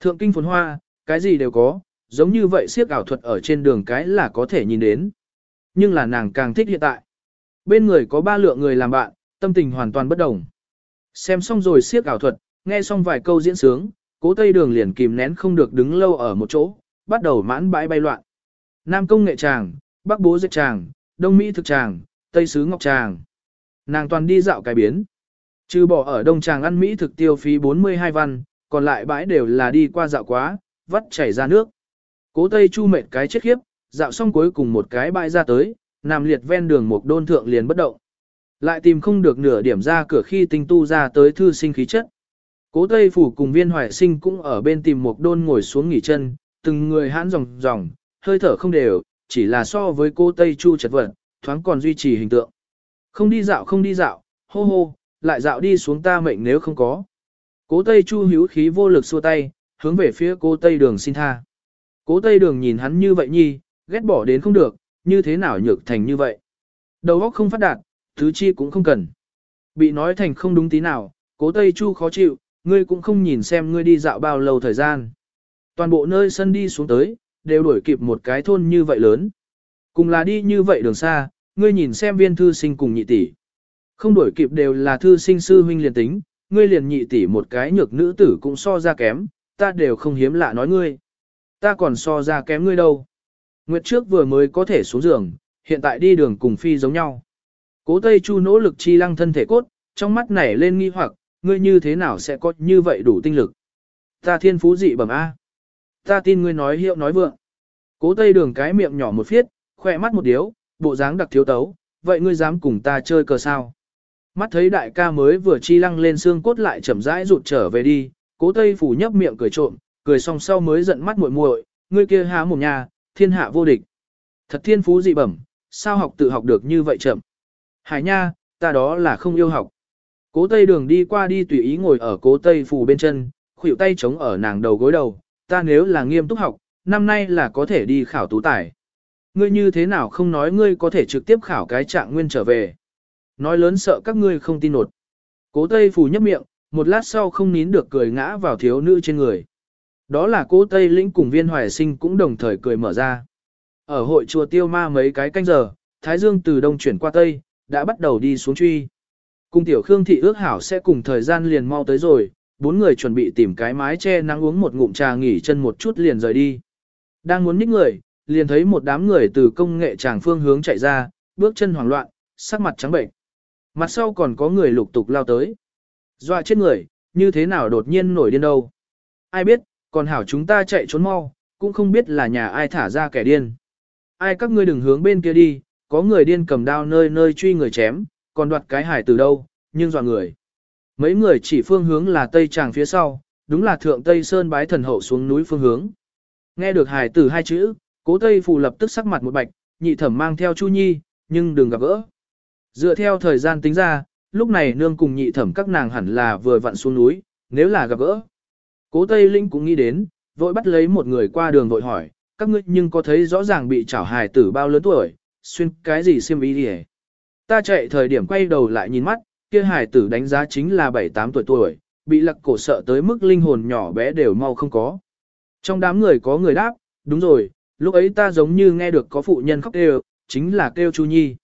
Thượng kinh phồn hoa, cái gì đều có, giống như vậy siếc ảo thuật ở trên đường cái là có thể nhìn đến. Nhưng là nàng càng thích hiện tại. Bên người có ba lượng người làm bạn, tâm tình hoàn toàn bất đồng. Xem xong rồi siếc ảo thuật, nghe xong vài câu diễn sướng, cố Tây Đường liền kìm nén không được đứng lâu ở một chỗ, bắt đầu mãn bãi bay loạn. Nam công nghệ tràng, Bắc bố dệt tràng, Đông Mỹ thực tràng, Tây sứ ngọc tràng. Nàng toàn đi dạo cái biến. Trừ bỏ ở Đông tràng ăn Mỹ thực tiêu phí 42 văn, còn lại bãi đều là đi qua dạo quá, vắt chảy ra nước. Cố Tây Chu mệt cái chết khiếp, dạo xong cuối cùng một cái bãi ra tới, nằm liệt ven đường một đôn thượng liền bất động. Lại tìm không được nửa điểm ra cửa khi tinh tu ra tới thư sinh khí chất. Cố Tây Phủ cùng viên hoài sinh cũng ở bên tìm một đôn ngồi xuống nghỉ chân, từng người hãn ròng ròng, hơi thở không đều, chỉ là so với cô Tây Chu chật vật, thoáng còn duy trì hình tượng. Không đi dạo không đi dạo, hô hô, lại dạo đi xuống ta mệnh nếu không có. Cố Tây Chu hữu khí vô lực xua tay, hướng về phía cô Tây Đường xin tha. Cố Tây Đường nhìn hắn như vậy nhi, ghét bỏ đến không được, như thế nào nhược thành như vậy. Đầu óc không phát đạt, thứ chi cũng không cần. Bị nói thành không đúng tí nào, cố Tây Chu khó chịu, ngươi cũng không nhìn xem ngươi đi dạo bao lâu thời gian. Toàn bộ nơi sân đi xuống tới, đều đuổi kịp một cái thôn như vậy lớn. Cùng là đi như vậy đường xa, ngươi nhìn xem viên thư sinh cùng nhị tỷ. Không đuổi kịp đều là thư sinh sư huynh liền tính, ngươi liền nhị tỷ một cái nhược nữ tử cũng so ra kém, ta đều không hiếm lạ nói ngươi. Ta còn so ra kém ngươi đâu. Nguyệt trước vừa mới có thể xuống giường, hiện tại đi đường cùng phi giống nhau. Cố Tây Chu nỗ lực chi lăng thân thể cốt, trong mắt nảy lên nghi hoặc, ngươi như thế nào sẽ có như vậy đủ tinh lực. Ta thiên phú dị bẩm A. Ta tin ngươi nói hiệu nói vượng. Cố tây đường cái miệng nhỏ một phiết, khỏe mắt một điếu, bộ dáng đặc thiếu tấu, vậy ngươi dám cùng ta chơi cờ sao? Mắt thấy đại ca mới vừa chi lăng lên xương cốt lại chậm rãi rụt trở về đi, cố tây phủ nhấp miệng cười trộm, cười xong sau mới giận mắt muội muội, ngươi kia há một nhà, thiên hạ vô địch. Thật thiên phú dị bẩm, sao học tự học được như vậy chậm? Hải nha, ta đó là không yêu học. Cố tây đường đi qua đi tùy ý ngồi ở cố tây phủ bên chân, khuỷu tay chống ở nàng đầu gối đầu, ta nếu là nghiêm túc học, năm nay là có thể đi khảo tú tài. Ngươi như thế nào không nói ngươi có thể trực tiếp khảo cái trạng nguyên trở về. Nói lớn sợ các ngươi không tin nột. Cố Tây Phù nhấp miệng, một lát sau không nín được cười ngã vào thiếu nữ trên người. Đó là cố Tây Lĩnh cùng viên hoài sinh cũng đồng thời cười mở ra. Ở hội chùa tiêu ma mấy cái canh giờ, Thái Dương từ đông chuyển qua Tây, đã bắt đầu đi xuống truy. cung tiểu Khương Thị ước hảo sẽ cùng thời gian liền mau tới rồi, bốn người chuẩn bị tìm cái mái che nắng uống một ngụm trà nghỉ chân một chút liền rời đi. Đang muốn nhích người, liền thấy một đám người từ công nghệ tràng phương hướng chạy ra, bước chân hoảng loạn, sắc mặt trắng bệnh. Mặt sau còn có người lục tục lao tới. Dọa chết người, như thế nào đột nhiên nổi điên đâu. Ai biết, còn hảo chúng ta chạy trốn mau, cũng không biết là nhà ai thả ra kẻ điên. Ai các ngươi đừng hướng bên kia đi, có người điên cầm đao nơi nơi truy người chém, còn đoạt cái hải từ đâu, nhưng dọa người. Mấy người chỉ phương hướng là tây tràng phía sau, đúng là thượng tây sơn bái thần hậu xuống núi phương hướng. Nghe được hải tử hai chữ, cố tây phù lập tức sắc mặt một bạch, nhị thẩm mang theo chu nhi, nhưng đừng gặp gỡ. Dựa theo thời gian tính ra, lúc này nương cùng nhị thẩm các nàng hẳn là vừa vặn xuống núi, nếu là gặp gỡ. Cố Tây Linh cũng nghĩ đến, vội bắt lấy một người qua đường vội hỏi, các ngươi nhưng có thấy rõ ràng bị chảo hài tử bao lớn tuổi, xuyên cái gì xiêm y đi Ta chạy thời điểm quay đầu lại nhìn mắt, kia hài tử đánh giá chính là 7-8 tuổi tuổi, bị lặc cổ sợ tới mức linh hồn nhỏ bé đều mau không có. Trong đám người có người đáp, đúng rồi, lúc ấy ta giống như nghe được có phụ nhân khóc kêu, chính là kêu Chu Nhi.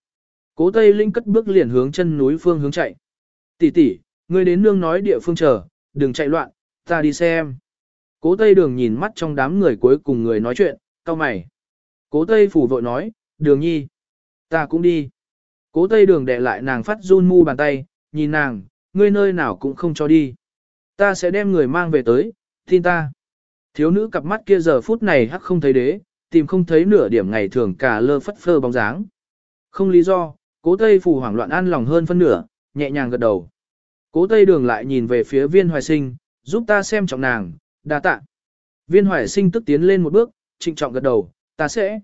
Cố Tây Linh cất bước liền hướng chân núi phương hướng chạy. Tỷ tỷ, ngươi đến nương nói địa phương chờ, đừng chạy loạn, ta đi xem. Cố Tây Đường nhìn mắt trong đám người cuối cùng người nói chuyện, cao mày. Cố Tây phủ vội nói, Đường Nhi, ta cũng đi. Cố Tây Đường để lại nàng phát run mu bàn tay, nhìn nàng, ngươi nơi nào cũng không cho đi. Ta sẽ đem người mang về tới, tin ta. Thiếu nữ cặp mắt kia giờ phút này hắc không thấy đế, tìm không thấy nửa điểm ngày thường cả lơ phất phơ bóng dáng. Không lý do, cố Tây phủ hoảng loạn an lòng hơn phân nửa, nhẹ nhàng gật đầu. Cố Tây Đường lại nhìn về phía viên hoài sinh, giúp ta xem trọng nàng, đa tạ. Viên hoài sinh tức tiến lên một bước, trịnh trọng gật đầu, ta sẽ.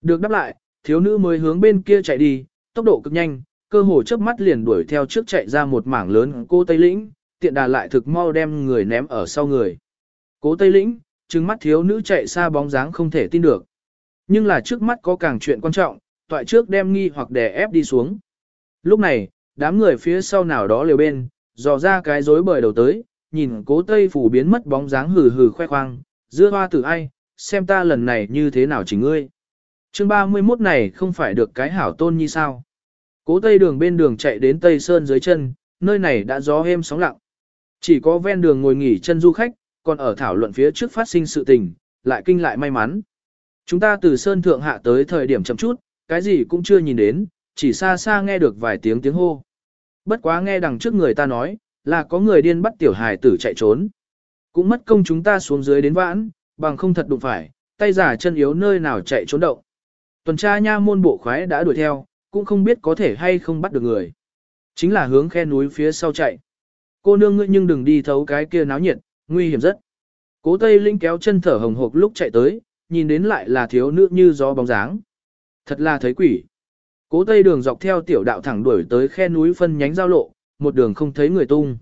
Được đáp lại, thiếu nữ mới hướng bên kia chạy đi, tốc độ cực nhanh, cơ hồ chớp mắt liền đuổi theo trước chạy ra một mảng lớn cô Tây Lĩnh, tiện đà lại thực mau đem người ném ở sau người. Cố Tây Lĩnh, trừng mắt thiếu nữ chạy xa bóng dáng không thể tin được. Nhưng là trước mắt có càng chuyện quan trọng, toại trước đem nghi hoặc đè ép đi xuống. Lúc này, đám người phía sau nào đó liều bên, dò ra cái rối bời đầu tới, nhìn cố tây phủ biến mất bóng dáng hừ hừ khoe khoang, dưa hoa tử ai, xem ta lần này như thế nào chỉ ngươi. chương 31 này không phải được cái hảo tôn như sao. Cố tây đường bên đường chạy đến tây sơn dưới chân, nơi này đã gió êm sóng lặng. Chỉ có ven đường ngồi nghỉ chân du khách, còn ở thảo luận phía trước phát sinh sự tình, lại kinh lại may mắn. Chúng ta từ sơn thượng hạ tới thời điểm chậm chút, cái gì cũng chưa nhìn đến, chỉ xa xa nghe được vài tiếng tiếng hô. Bất quá nghe đằng trước người ta nói, là có người điên bắt tiểu hài tử chạy trốn. Cũng mất công chúng ta xuống dưới đến vãn, bằng không thật đụng phải, tay giả chân yếu nơi nào chạy trốn động. Tuần tra nha môn bộ khoái đã đuổi theo, cũng không biết có thể hay không bắt được người. Chính là hướng khe núi phía sau chạy. Cô nương ngươi nhưng đừng đi thấu cái kia náo nhiệt, nguy hiểm rất. Cố Tây Linh kéo chân thở hồng hộc lúc chạy tới, nhìn đến lại là thiếu nữ như gió bóng dáng. Thật là thấy quỷ. Cố Tây đường dọc theo tiểu đạo thẳng đuổi tới khe núi phân nhánh giao lộ, một đường không thấy người tung.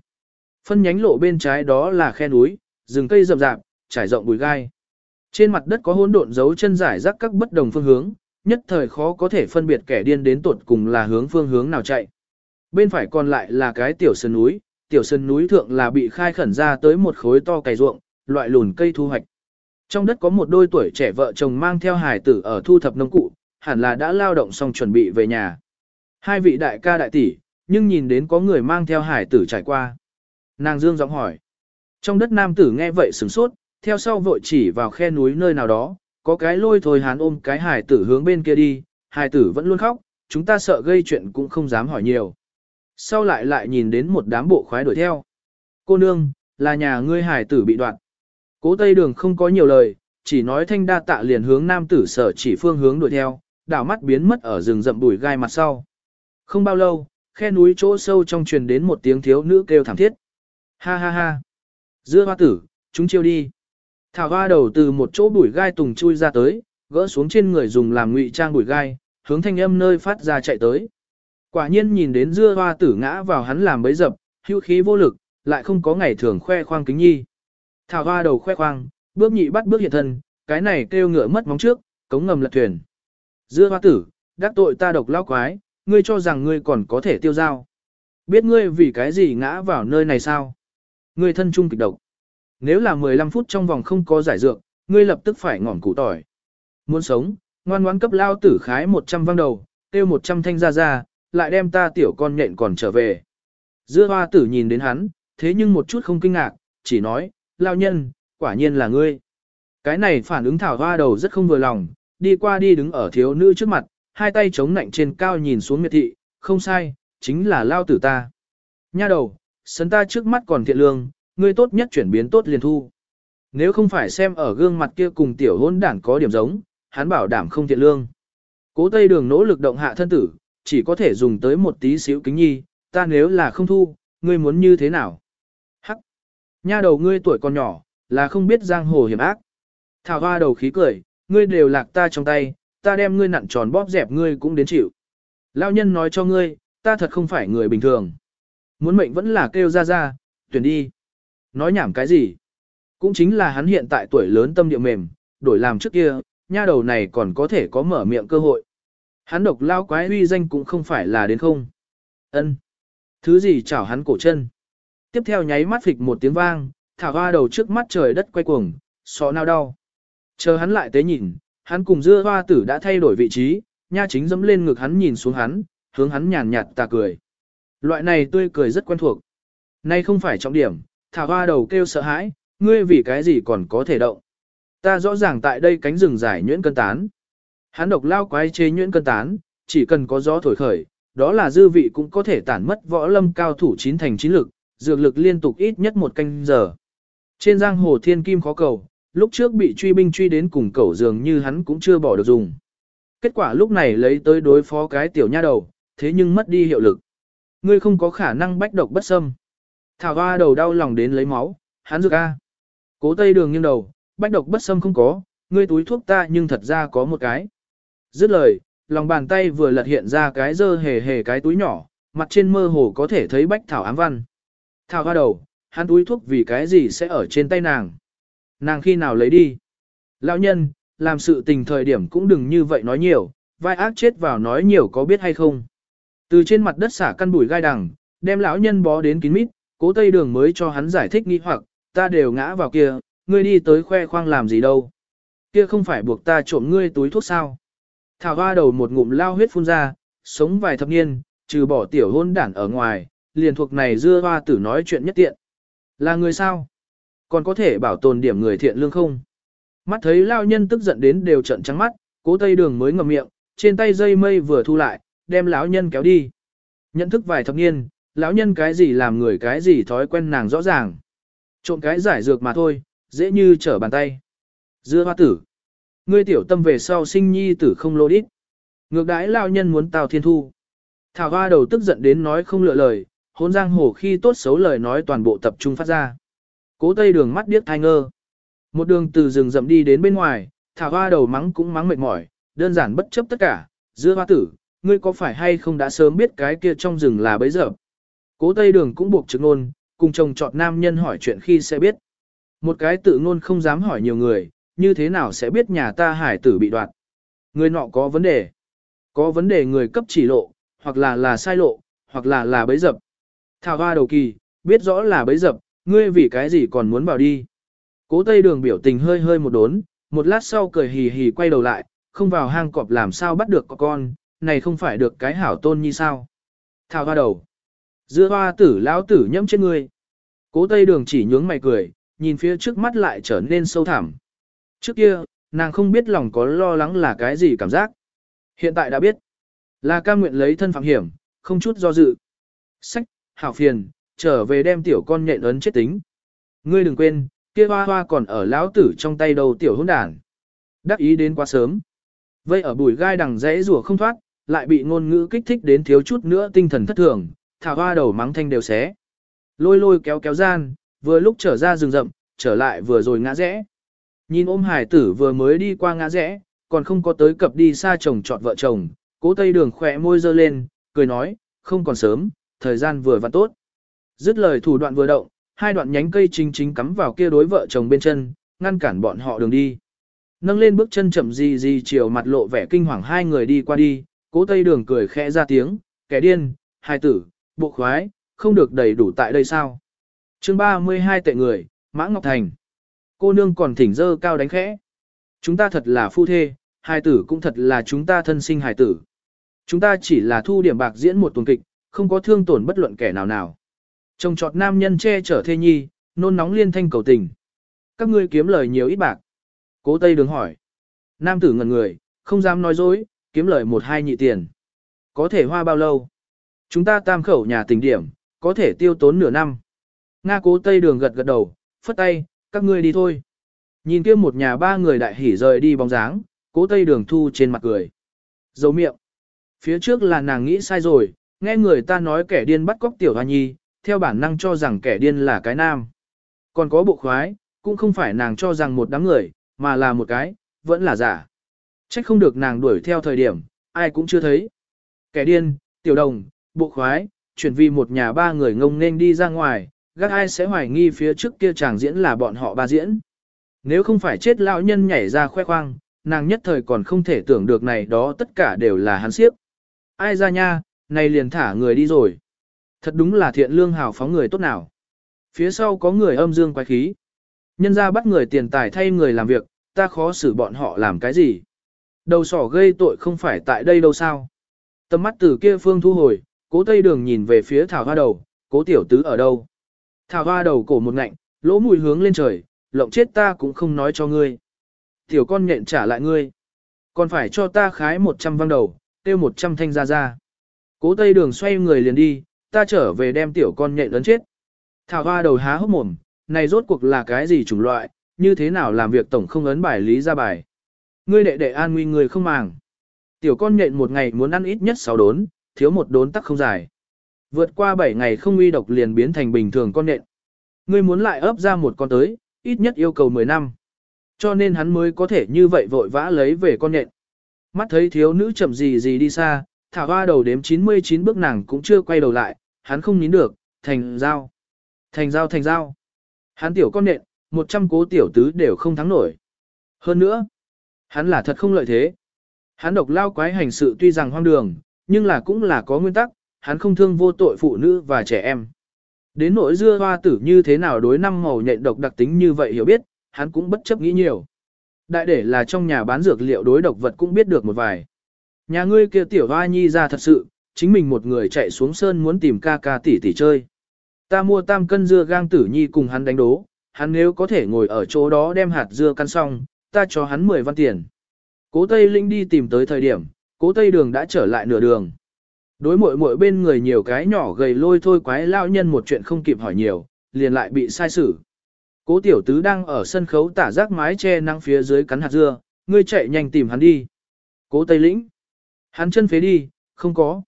Phân nhánh lộ bên trái đó là khe núi, rừng cây rậm rạp, trải rộng bụi gai. Trên mặt đất có hỗn độn dấu chân giải rác các bất đồng phương hướng, nhất thời khó có thể phân biệt kẻ điên đến tuột cùng là hướng phương hướng nào chạy. Bên phải còn lại là cái tiểu sơn núi, tiểu sơn núi thượng là bị khai khẩn ra tới một khối to cày ruộng, loại lùn cây thu hoạch. Trong đất có một đôi tuổi trẻ vợ chồng mang theo hài tử ở thu thập nông cụ, hẳn là đã lao động xong chuẩn bị về nhà. Hai vị đại ca đại tỷ, nhưng nhìn đến có người mang theo hải tử trải qua. Nàng dương giọng hỏi. Trong đất nam tử nghe vậy sửng sốt, theo sau vội chỉ vào khe núi nơi nào đó, có cái lôi thôi hán ôm cái hải tử hướng bên kia đi, hải tử vẫn luôn khóc, chúng ta sợ gây chuyện cũng không dám hỏi nhiều. Sau lại lại nhìn đến một đám bộ khoái đuổi theo. Cô nương, là nhà ngươi hải tử bị đoạn. Cố Tây Đường không có nhiều lời, chỉ nói thanh đa tạ liền hướng nam tử sở chỉ phương hướng đuổi theo, đảo mắt biến mất ở rừng rậm bụi gai mặt sau. Không bao lâu, khe núi chỗ sâu trong truyền đến một tiếng thiếu nữ kêu thảm thiết. Ha ha ha. Dưa hoa tử, chúng chiêu đi. Thảo hoa đầu từ một chỗ bụi gai tùng chui ra tới, gỡ xuống trên người dùng làm ngụy trang bụi gai, hướng thanh âm nơi phát ra chạy tới. Quả nhiên nhìn đến dưa hoa tử ngã vào hắn làm bấy dập, hữu khí vô lực, lại không có ngày thường khoe khoang kính nhi. Thảo hoa đầu khoe khoang, bước nhị bắt bước hiện thân, cái này kêu ngựa mất móng trước, cống ngầm lật thuyền. Dưa hoa tử, đắc tội ta độc lao quái, ngươi cho rằng ngươi còn có thể tiêu giao. Biết ngươi vì cái gì ngã vào nơi này sao? Ngươi thân trung kịch độc. Nếu là 15 phút trong vòng không có giải dược, ngươi lập tức phải ngỏm củ tỏi. Muốn sống, ngoan ngoãn cấp lao tử khái 100 văng đầu, tiêu 100 thanh ra ra, lại đem ta tiểu con nhện còn trở về. Dưa hoa tử nhìn đến hắn, thế nhưng một chút không kinh ngạc, chỉ nói, lao nhân, quả nhiên là ngươi. Cái này phản ứng thảo hoa đầu rất không vừa lòng, đi qua đi đứng ở thiếu nữ trước mặt, hai tay chống nạnh trên cao nhìn xuống miệt thị, không sai, chính là lao tử ta. Nha đầu, sấn ta trước mắt còn thiện lương, ngươi tốt nhất chuyển biến tốt liền thu. Nếu không phải xem ở gương mặt kia cùng tiểu hôn đản có điểm giống, hắn bảo đảm không thiện lương. Cố tây đường nỗ lực động hạ thân tử, chỉ có thể dùng tới một tí xíu kính nhi, ta nếu là không thu, ngươi muốn như thế nào? Hắc! Nha đầu ngươi tuổi còn nhỏ, là không biết giang hồ hiểm ác. Thảo hoa đầu khí cười, ngươi đều lạc ta trong tay, ta đem ngươi nặn tròn bóp dẹp ngươi cũng đến chịu. Lão nhân nói cho ngươi, ta thật không phải người bình thường. Muốn mệnh vẫn là kêu ra ra, tuyển đi. Nói nhảm cái gì? Cũng chính là hắn hiện tại tuổi lớn tâm địa mềm, đổi làm trước kia, nha đầu này còn có thể có mở miệng cơ hội. Hắn độc lao quái uy danh cũng không phải là đến không. ân Thứ gì chảo hắn cổ chân. Tiếp theo nháy mắt phịch một tiếng vang, thả hoa đầu trước mắt trời đất quay cuồng, xó nao đau. Chờ hắn lại tới nhìn, hắn cùng dưa hoa tử đã thay đổi vị trí, nha chính dẫm lên ngực hắn nhìn xuống hắn, hướng hắn nhàn nhạt tà cười. Loại này tươi cười rất quen thuộc. Nay không phải trọng điểm, thả hoa đầu kêu sợ hãi, ngươi vì cái gì còn có thể động. Ta rõ ràng tại đây cánh rừng giải nhuyễn cân tán. Hắn độc lao quái chế nhuyễn cân tán, chỉ cần có gió thổi khởi, đó là dư vị cũng có thể tản mất võ lâm cao thủ chín thành chín lực, dược lực liên tục ít nhất một canh giờ. Trên giang hồ thiên kim khó cầu, lúc trước bị truy binh truy đến cùng cẩu dường như hắn cũng chưa bỏ được dùng. Kết quả lúc này lấy tới đối phó cái tiểu nha đầu, thế nhưng mất đi hiệu lực. Ngươi không có khả năng bách độc bất xâm. Thảo hoa đầu đau lòng đến lấy máu, hắn dược a. Cố tây đường nghiêng đầu, bách độc bất xâm không có, ngươi túi thuốc ta nhưng thật ra có một cái. Dứt lời, lòng bàn tay vừa lật hiện ra cái dơ hề hề cái túi nhỏ, mặt trên mơ hồ có thể thấy bách thảo ám văn. Thảo hoa đầu, hắn túi thuốc vì cái gì sẽ ở trên tay nàng. Nàng khi nào lấy đi? Lão nhân, làm sự tình thời điểm cũng đừng như vậy nói nhiều, vai ác chết vào nói nhiều có biết hay không. Từ trên mặt đất xả căn bụi gai đằng, đem lão nhân bó đến kín mít, cố tây đường mới cho hắn giải thích nghi hoặc, ta đều ngã vào kia, ngươi đi tới khoe khoang làm gì đâu. Kia không phải buộc ta trộm ngươi túi thuốc sao. Thảo hoa đầu một ngụm lao huyết phun ra, sống vài thập niên, trừ bỏ tiểu hôn đản ở ngoài, liền thuộc này dưa hoa tử nói chuyện nhất tiện. Là người sao? Còn có thể bảo tồn điểm người thiện lương không? Mắt thấy lao nhân tức giận đến đều trận trắng mắt, cố tây đường mới ngậm miệng, trên tay dây mây vừa thu lại, đem lão nhân kéo đi. Nhận thức vài thập niên, lão nhân cái gì làm người cái gì thói quen nàng rõ ràng. Trộm cái giải dược mà thôi, dễ như trở bàn tay. Dưa hoa tử. Ngươi tiểu tâm về sau sinh nhi tử không lô đít. Ngược đãi lao nhân muốn tào thiên thu. Thảo hoa đầu tức giận đến nói không lựa lời, hôn giang hồ khi tốt xấu lời nói toàn bộ tập trung phát ra. Cố tây đường mắt điếc thai ngơ. Một đường từ rừng rậm đi đến bên ngoài, Thả hoa đầu mắng cũng mắng mệt mỏi, đơn giản bất chấp tất cả. Dưa hoa tử, ngươi có phải hay không đã sớm biết cái kia trong rừng là bấy giờ? Cố tây đường cũng buộc trực ngôn, cùng chồng chọn nam nhân hỏi chuyện khi sẽ biết. Một cái tự ngôn không dám hỏi nhiều người, như thế nào sẽ biết nhà ta hải tử bị đoạt. Người nọ có vấn đề. Có vấn đề người cấp chỉ lộ, hoặc là là sai lộ, hoặc là là bấy dập. Thảo hoa đầu kỳ, biết rõ là bấy dập, ngươi vì cái gì còn muốn vào đi. Cố tây đường biểu tình hơi hơi một đốn, một lát sau cười hì hì quay đầu lại, không vào hang cọp làm sao bắt được con, này không phải được cái hảo tôn như sao. Thảo hoa đầu. Dưa hoa tử lão tử nhẫm trên ngươi. Cố tây đường chỉ nhướng mày cười, nhìn phía trước mắt lại trở nên sâu thẳm. Trước kia, nàng không biết lòng có lo lắng là cái gì cảm giác. Hiện tại đã biết. Là cam nguyện lấy thân phạm hiểm, không chút do dự. Sách, hảo phiền, trở về đem tiểu con nhện ấn chết tính. Ngươi đừng quên, kia hoa hoa còn ở lão tử trong tay đầu tiểu hôn đàn. Đắc ý đến quá sớm. Vây ở bùi gai đằng rẽ rùa không thoát, lại bị ngôn ngữ kích thích đến thiếu chút nữa tinh thần thất thường, thả hoa đầu mắng thanh đều xé. Lôi lôi kéo kéo gian, vừa lúc trở ra rừng rậm, trở lại vừa rồi ngã rẽ. Nhìn ôm hải tử vừa mới đi qua ngã rẽ, còn không có tới cập đi xa chồng chọn vợ chồng, cố tây đường khỏe môi dơ lên, cười nói, không còn sớm, thời gian vừa và tốt. Dứt lời thủ đoạn vừa động, hai đoạn nhánh cây chính chính cắm vào kia đối vợ chồng bên chân, ngăn cản bọn họ đường đi. Nâng lên bước chân chậm gì gì chiều mặt lộ vẻ kinh hoàng hai người đi qua đi, cố tây đường cười khẽ ra tiếng, kẻ điên, hai tử, bộ khoái, không được đầy đủ tại đây sao. chương 32 tệ người, Mã Ngọc Thành. Cô nương còn thỉnh dơ cao đánh khẽ. Chúng ta thật là phu thê, hài tử cũng thật là chúng ta thân sinh hài tử. Chúng ta chỉ là thu điểm bạc diễn một tuần kịch, không có thương tổn bất luận kẻ nào nào. Trông trọt nam nhân che chở thê nhi, nôn nóng liên thanh cầu tình. Các ngươi kiếm lời nhiều ít bạc. Cố Tây đường hỏi. Nam tử ngần người, không dám nói dối, kiếm lời một hai nhị tiền. Có thể hoa bao lâu? Chúng ta tam khẩu nhà tình điểm, có thể tiêu tốn nửa năm. Nga cố tây đường gật gật đầu, phất tay, các ngươi đi thôi. Nhìn kia một nhà ba người đại hỉ rời đi bóng dáng, cố tây đường thu trên mặt cười. Dấu miệng. Phía trước là nàng nghĩ sai rồi, nghe người ta nói kẻ điên bắt cóc tiểu hoa nhi, theo bản năng cho rằng kẻ điên là cái nam. Còn có bộ khoái, cũng không phải nàng cho rằng một đám người, mà là một cái, vẫn là giả. Trách không được nàng đuổi theo thời điểm, ai cũng chưa thấy. Kẻ điên, tiểu đồng, bộ khoái, chuyển vì một nhà ba người ngông nên đi ra ngoài, gác ai sẽ hoài nghi phía trước kia chàng diễn là bọn họ ba diễn. Nếu không phải chết lão nhân nhảy ra khoe khoang, nàng nhất thời còn không thể tưởng được này đó tất cả đều là hắn siếp. Ai ra nha, này liền thả người đi rồi. Thật đúng là thiện lương hào phóng người tốt nào. Phía sau có người âm dương quái khí. Nhân ra bắt người tiền tài thay người làm việc, ta khó xử bọn họ làm cái gì. Đầu sỏ gây tội không phải tại đây đâu sao. Tầm mắt từ kia phương thu hồi, cố tây đường nhìn về phía thảo hoa đầu, cố tiểu tứ ở đâu. Thảo hoa đầu cổ một ngạnh, lỗ mùi hướng lên trời, lộng chết ta cũng không nói cho ngươi. Tiểu con nhện trả lại ngươi. Còn phải cho ta khái một trăm văng đầu, tiêu một trăm thanh ra ra. Cố tây đường xoay người liền đi, ta trở về đem tiểu con nhện lớn chết. Thảo hoa đầu há hốc mồm, này rốt cuộc là cái gì chủng loại, như thế nào làm việc tổng không ấn bài lý ra bài. Ngươi đệ đệ an nguy người không màng. Tiểu con nhện một ngày muốn ăn ít nhất 6 đốn, thiếu một đốn tắc không dài. Vượt qua 7 ngày không uy độc liền biến thành bình thường con nhện. Ngươi muốn lại ấp ra một con tới, ít nhất yêu cầu 10 năm. Cho nên hắn mới có thể như vậy vội vã lấy về con nhện. Mắt thấy thiếu nữ chậm gì gì đi xa, thả hoa đầu đếm 99 bước nàng cũng chưa quay đầu lại, hắn không nín được, thành giao. Thành giao thành giao. Hắn tiểu con nện, 100 cố tiểu tứ đều không thắng nổi. Hơn nữa, hắn là thật không lợi thế. Hắn độc lao quái hành sự tuy rằng hoang đường, nhưng là cũng là có nguyên tắc, hắn không thương vô tội phụ nữ và trẻ em. Đến nỗi dưa hoa tử như thế nào đối năm màu nhện độc đặc tính như vậy hiểu biết, hắn cũng bất chấp nghĩ nhiều. Đại để là trong nhà bán dược liệu đối độc vật cũng biết được một vài. Nhà ngươi kia tiểu hoa nhi ra thật sự, chính mình một người chạy xuống sơn muốn tìm ca ca tỷ tỷ chơi. Ta mua tam cân dưa gang tử nhi cùng hắn đánh đố, hắn nếu có thể ngồi ở chỗ đó đem hạt dưa căn xong, ta cho hắn 10 văn tiền. Cố Tây Linh đi tìm tới thời điểm, cố Tây đường đã trở lại nửa đường. Đối mội mội bên người nhiều cái nhỏ gầy lôi thôi quái lao nhân một chuyện không kịp hỏi nhiều, liền lại bị sai xử. Cố tiểu tứ đang ở sân khấu tả rác mái che nắng phía dưới cắn hạt dưa, ngươi chạy nhanh tìm hắn đi. Cố Tây Lĩnh. Hắn chân phế đi, không có.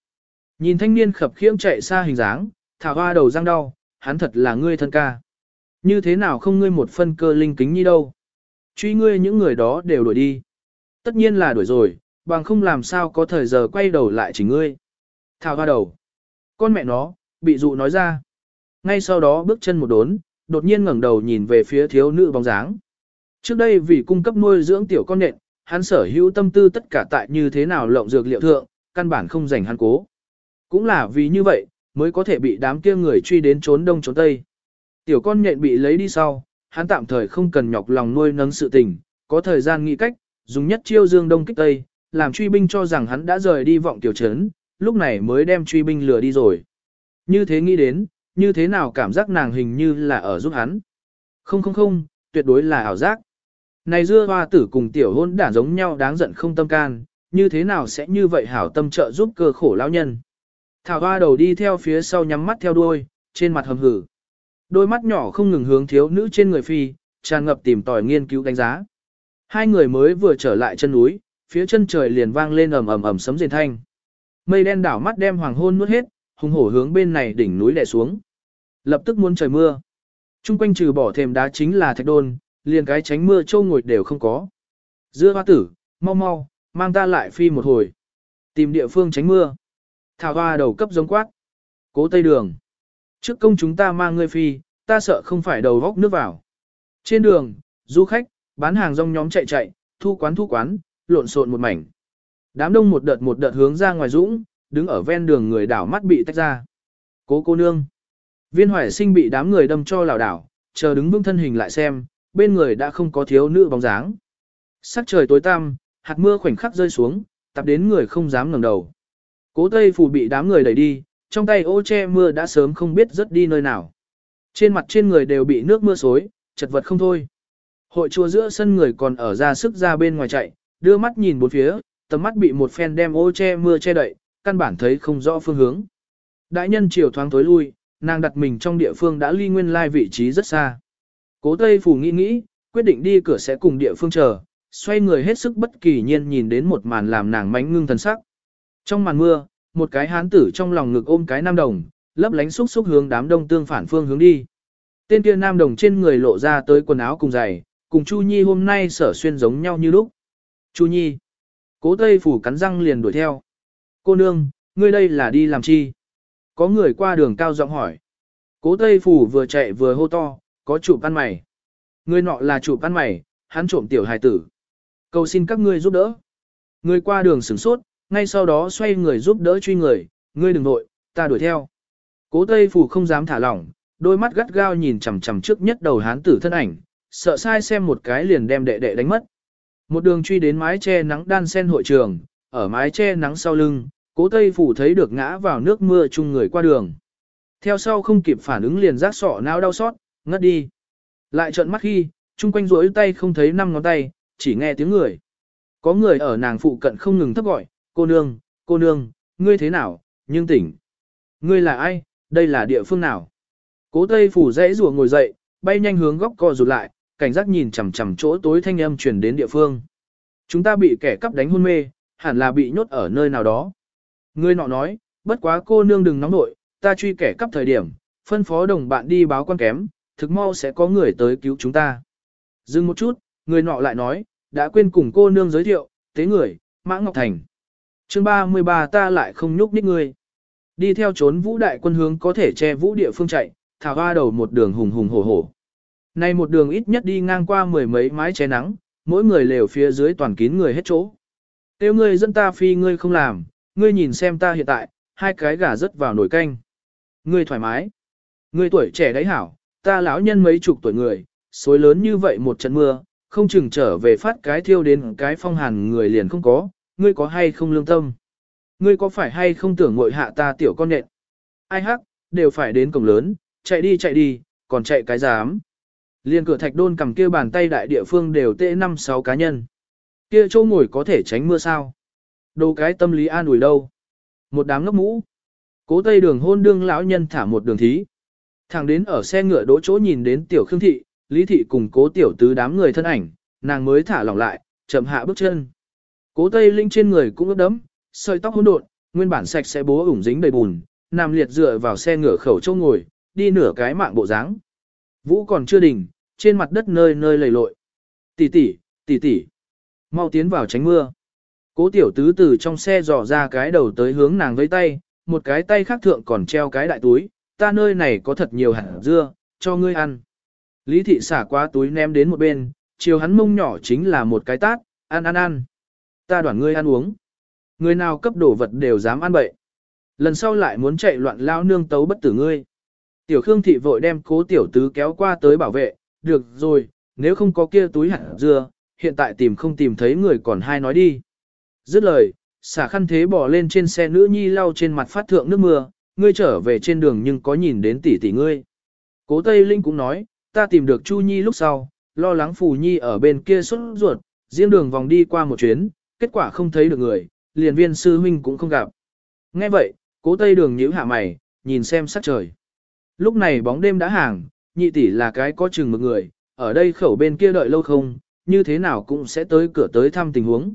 Nhìn thanh niên khập khiễng chạy xa hình dáng, thả hoa đầu răng đau, hắn thật là ngươi thân ca. Như thế nào không ngươi một phân cơ linh kính như đâu. Truy ngươi những người đó đều đuổi đi. Tất nhiên là đuổi rồi, bằng không làm sao có thời giờ quay đầu lại chỉ ngươi. Thảo hoa đầu. Con mẹ nó, bị dụ nói ra. Ngay sau đó bước chân một đốn, đột nhiên ngẩng đầu nhìn về phía thiếu nữ bóng dáng. Trước đây vì cung cấp nuôi dưỡng tiểu con nện, hắn sở hữu tâm tư tất cả tại như thế nào lộng dược liệu thượng, căn bản không dành hắn cố. Cũng là vì như vậy, mới có thể bị đám kia người truy đến trốn đông trốn tây. Tiểu con nhện bị lấy đi sau, hắn tạm thời không cần nhọc lòng nuôi nấng sự tình, có thời gian nghĩ cách, dùng nhất chiêu dương đông kích tây, làm truy binh cho rằng hắn đã rời đi vọng tiểu trấn, lúc này mới đem truy binh lừa đi rồi. Như thế nghĩ đến, như thế nào cảm giác nàng hình như là ở giúp hắn. Không không không, tuyệt đối là ảo giác. Này dưa hoa tử cùng tiểu hôn đản giống nhau đáng giận không tâm can, như thế nào sẽ như vậy hảo tâm trợ giúp cơ khổ lão nhân. Thảo hoa đầu đi theo phía sau nhắm mắt theo đuôi, trên mặt hầm hử. Đôi mắt nhỏ không ngừng hướng thiếu nữ trên người phi, tràn ngập tìm tòi nghiên cứu đánh giá. Hai người mới vừa trở lại chân núi, phía chân trời liền vang lên ầm ầm ầm sấm rền thanh. Mây đen đảo mắt đem hoàng hôn nuốt hết, hùng hổ hướng bên này đỉnh núi đè xuống. Lập tức muốn trời mưa. Trung quanh trừ bỏ thềm đá chính là thạch đôn, liền cái tránh mưa châu ngồi đều không có. Dưa hoa tử, mau mau, mang ta lại phi một hồi. Tìm địa phương tránh mưa. Thảo hoa đầu cấp giống quát. Cố tây đường. Trước công chúng ta mang ngươi phi, ta sợ không phải đầu góc nước vào. Trên đường, du khách, bán hàng rong nhóm chạy chạy, thu quán thu quán, lộn xộn một mảnh. Đám đông một đợt một đợt hướng ra ngoài dũng, đứng ở ven đường người đảo mắt bị tách ra. Cố cô nương. Viên hoài sinh bị đám người đâm cho lảo đảo, chờ đứng vững thân hình lại xem, bên người đã không có thiếu nữ bóng dáng. Sắc trời tối tăm, hạt mưa khoảnh khắc rơi xuống, tập đến người không dám ngẩng đầu. Cố Tây Phủ bị đám người đẩy đi, trong tay ô che mưa đã sớm không biết rớt đi nơi nào. Trên mặt trên người đều bị nước mưa xối, chật vật không thôi. Hội chùa giữa sân người còn ở ra sức ra bên ngoài chạy, đưa mắt nhìn bốn phía, tầm mắt bị một phen đem ô che mưa che đậy, căn bản thấy không rõ phương hướng. Đại nhân chiều thoáng tối lui, nàng đặt mình trong địa phương đã ly nguyên lai vị trí rất xa. Cố Tây Phủ nghĩ nghĩ, quyết định đi cửa sẽ cùng địa phương chờ, xoay người hết sức bất kỳ nhiên nhìn đến một màn làm nàng mánh ngưng thần sắc. Trong màn mưa, một cái hán tử trong lòng ngực ôm cái nam đồng, lấp lánh xúc xúc hướng đám đông tương phản phương hướng đi. Tên kia nam đồng trên người lộ ra tới quần áo cùng giày, cùng Chu Nhi hôm nay sở xuyên giống nhau như lúc. Chu Nhi. Cố Tây Phủ cắn răng liền đuổi theo. Cô nương, ngươi đây là đi làm chi? Có người qua đường cao giọng hỏi. Cố Tây Phủ vừa chạy vừa hô to, có chủ ăn mày. Người nọ là chủ ăn mày, hắn trộm tiểu hài tử. Cầu xin các ngươi giúp đỡ. Người qua đường sửng sốt, ngay sau đó xoay người giúp đỡ truy người, ngươi đừng nội, ta đuổi theo. Cố Tây Phủ không dám thả lỏng, đôi mắt gắt gao nhìn chằm chằm trước nhất đầu hán tử thân ảnh, sợ sai xem một cái liền đem đệ đệ đánh mất. Một đường truy đến mái che nắng đan sen hội trường, ở mái che nắng sau lưng, cố Tây Phủ thấy được ngã vào nước mưa chung người qua đường. Theo sau không kịp phản ứng liền rác sọ não đau xót, ngất đi. Lại trợn mắt khi, chung quanh rối tay không thấy năm ngón tay, chỉ nghe tiếng người. Có người ở nàng phụ cận không ngừng thấp gọi, cô nương, cô nương, ngươi thế nào, nhưng tỉnh. Ngươi là ai, đây là địa phương nào? Cố Tây Phủ dãy rùa ngồi dậy, bay nhanh hướng góc co rụt lại, cảnh giác nhìn chằm chằm chỗ tối thanh âm truyền đến địa phương. Chúng ta bị kẻ cắp đánh hôn mê, hẳn là bị nhốt ở nơi nào đó. Ngươi nọ nói, bất quá cô nương đừng nóng nội, ta truy kẻ cắp thời điểm, phân phó đồng bạn đi báo quan kém, thực mau sẽ có người tới cứu chúng ta. Dừng một chút, người nọ lại nói, đã quên cùng cô nương giới thiệu, tế người, Mã Ngọc Thành chương 33 ta lại không nhúc nhích ngươi. Đi theo trốn vũ đại quân hướng có thể che vũ địa phương chạy, thả hoa đầu một đường hùng hùng hổ hổ. Nay một đường ít nhất đi ngang qua mười mấy mái che nắng, mỗi người lều phía dưới toàn kín người hết chỗ. Tiêu ngươi dẫn ta phi ngươi không làm, ngươi nhìn xem ta hiện tại, hai cái gà rớt vào nồi canh. Ngươi thoải mái. Ngươi tuổi trẻ đấy hảo, ta lão nhân mấy chục tuổi người, xối lớn như vậy một trận mưa, không chừng trở về phát cái thiêu đến cái phong hàn người liền không có, ngươi có hay không lương tâm? Ngươi có phải hay không tưởng ngội hạ ta tiểu con nện? Ai hắc, đều phải đến cổng lớn, chạy đi chạy đi, còn chạy cái dám. Liên cửa thạch đôn cầm kia bàn tay đại địa phương đều tệ năm sáu cá nhân. Kia chỗ ngồi có thể tránh mưa sao? Đồ cái tâm lý an ủi đâu? Một đám ngốc mũ. Cố tây đường hôn đương lão nhân thả một đường thí. Thẳng đến ở xe ngựa đỗ chỗ nhìn đến tiểu khương thị, lý thị cùng cố tiểu tứ đám người thân ảnh, nàng mới thả lỏng lại, chậm hạ bước chân. Cố tây linh trên người cũng ướt đẫm, sợi tóc hỗn độn, nguyên bản sạch sẽ bố ủng dính đầy bùn, nằm liệt dựa vào xe ngựa khẩu châu ngồi, đi nửa cái mạng bộ dáng. Vũ còn chưa đỉnh, trên mặt đất nơi nơi lầy lội. Tỷ tỷ, tỷ tỷ, mau tiến vào tránh mưa. Cố tiểu tứ từ trong xe dò ra cái đầu tới hướng nàng với tay, một cái tay khác thượng còn treo cái đại túi, ta nơi này có thật nhiều hạt dưa, cho ngươi ăn. Lý thị xả qua túi ném đến một bên, chiều hắn mông nhỏ chính là một cái tát, ăn ăn ăn. Ta đoản ngươi ăn uống. Người nào cấp đổ vật đều dám ăn bậy. Lần sau lại muốn chạy loạn lao nương tấu bất tử ngươi. Tiểu Khương thị vội đem cố tiểu tứ kéo qua tới bảo vệ, được rồi, nếu không có kia túi hạt dưa, hiện tại tìm không tìm thấy người còn hai nói đi. Dứt lời, xả khăn thế bỏ lên trên xe nữ nhi lau trên mặt phát thượng nước mưa, ngươi trở về trên đường nhưng có nhìn đến tỷ tỷ ngươi. Cố Tây Linh cũng nói, ta tìm được Chu Nhi lúc sau, lo lắng Phù Nhi ở bên kia xuất ruột, riêng đường vòng đi qua một chuyến, kết quả không thấy được người, liền viên sư huynh cũng không gặp. Nghe vậy, cố Tây đường nhíu hạ mày, nhìn xem sắc trời. Lúc này bóng đêm đã hàng, nhị tỷ là cái có chừng một người, ở đây khẩu bên kia đợi lâu không, như thế nào cũng sẽ tới cửa tới thăm tình huống.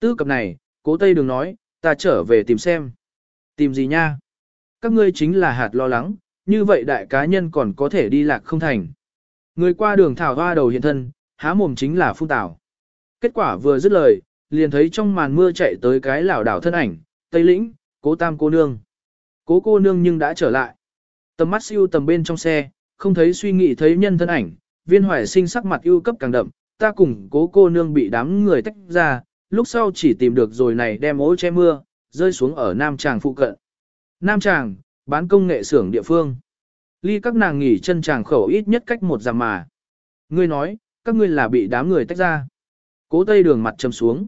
Tư cập này, cố Tây đường nói, ta trở về tìm xem. Tìm gì nha? Các ngươi chính là hạt lo lắng, như vậy đại cá nhân còn có thể đi lạc không thành. Người qua đường thảo hoa đầu hiện thân, há mồm chính là phun tảo. Kết quả vừa dứt lời, liền thấy trong màn mưa chạy tới cái lảo đảo thân ảnh, Tây Lĩnh, cố tam cô nương. Cố cô nương nhưng đã trở lại. Tầm mắt siêu tầm bên trong xe, không thấy suy nghĩ thấy nhân thân ảnh, viên hoài sinh sắc mặt ưu cấp càng đậm, ta cùng cố cô nương bị đám người tách ra, lúc sau chỉ tìm được rồi này đem ố che mưa, rơi xuống ở Nam Tràng phụ cận. Nam Tràng, bán công nghệ xưởng địa phương. Ly các nàng nghỉ chân tràng khẩu ít nhất cách một dặm mà. Ngươi nói, các ngươi là bị đám người tách ra. Cố tây đường mặt trầm xuống.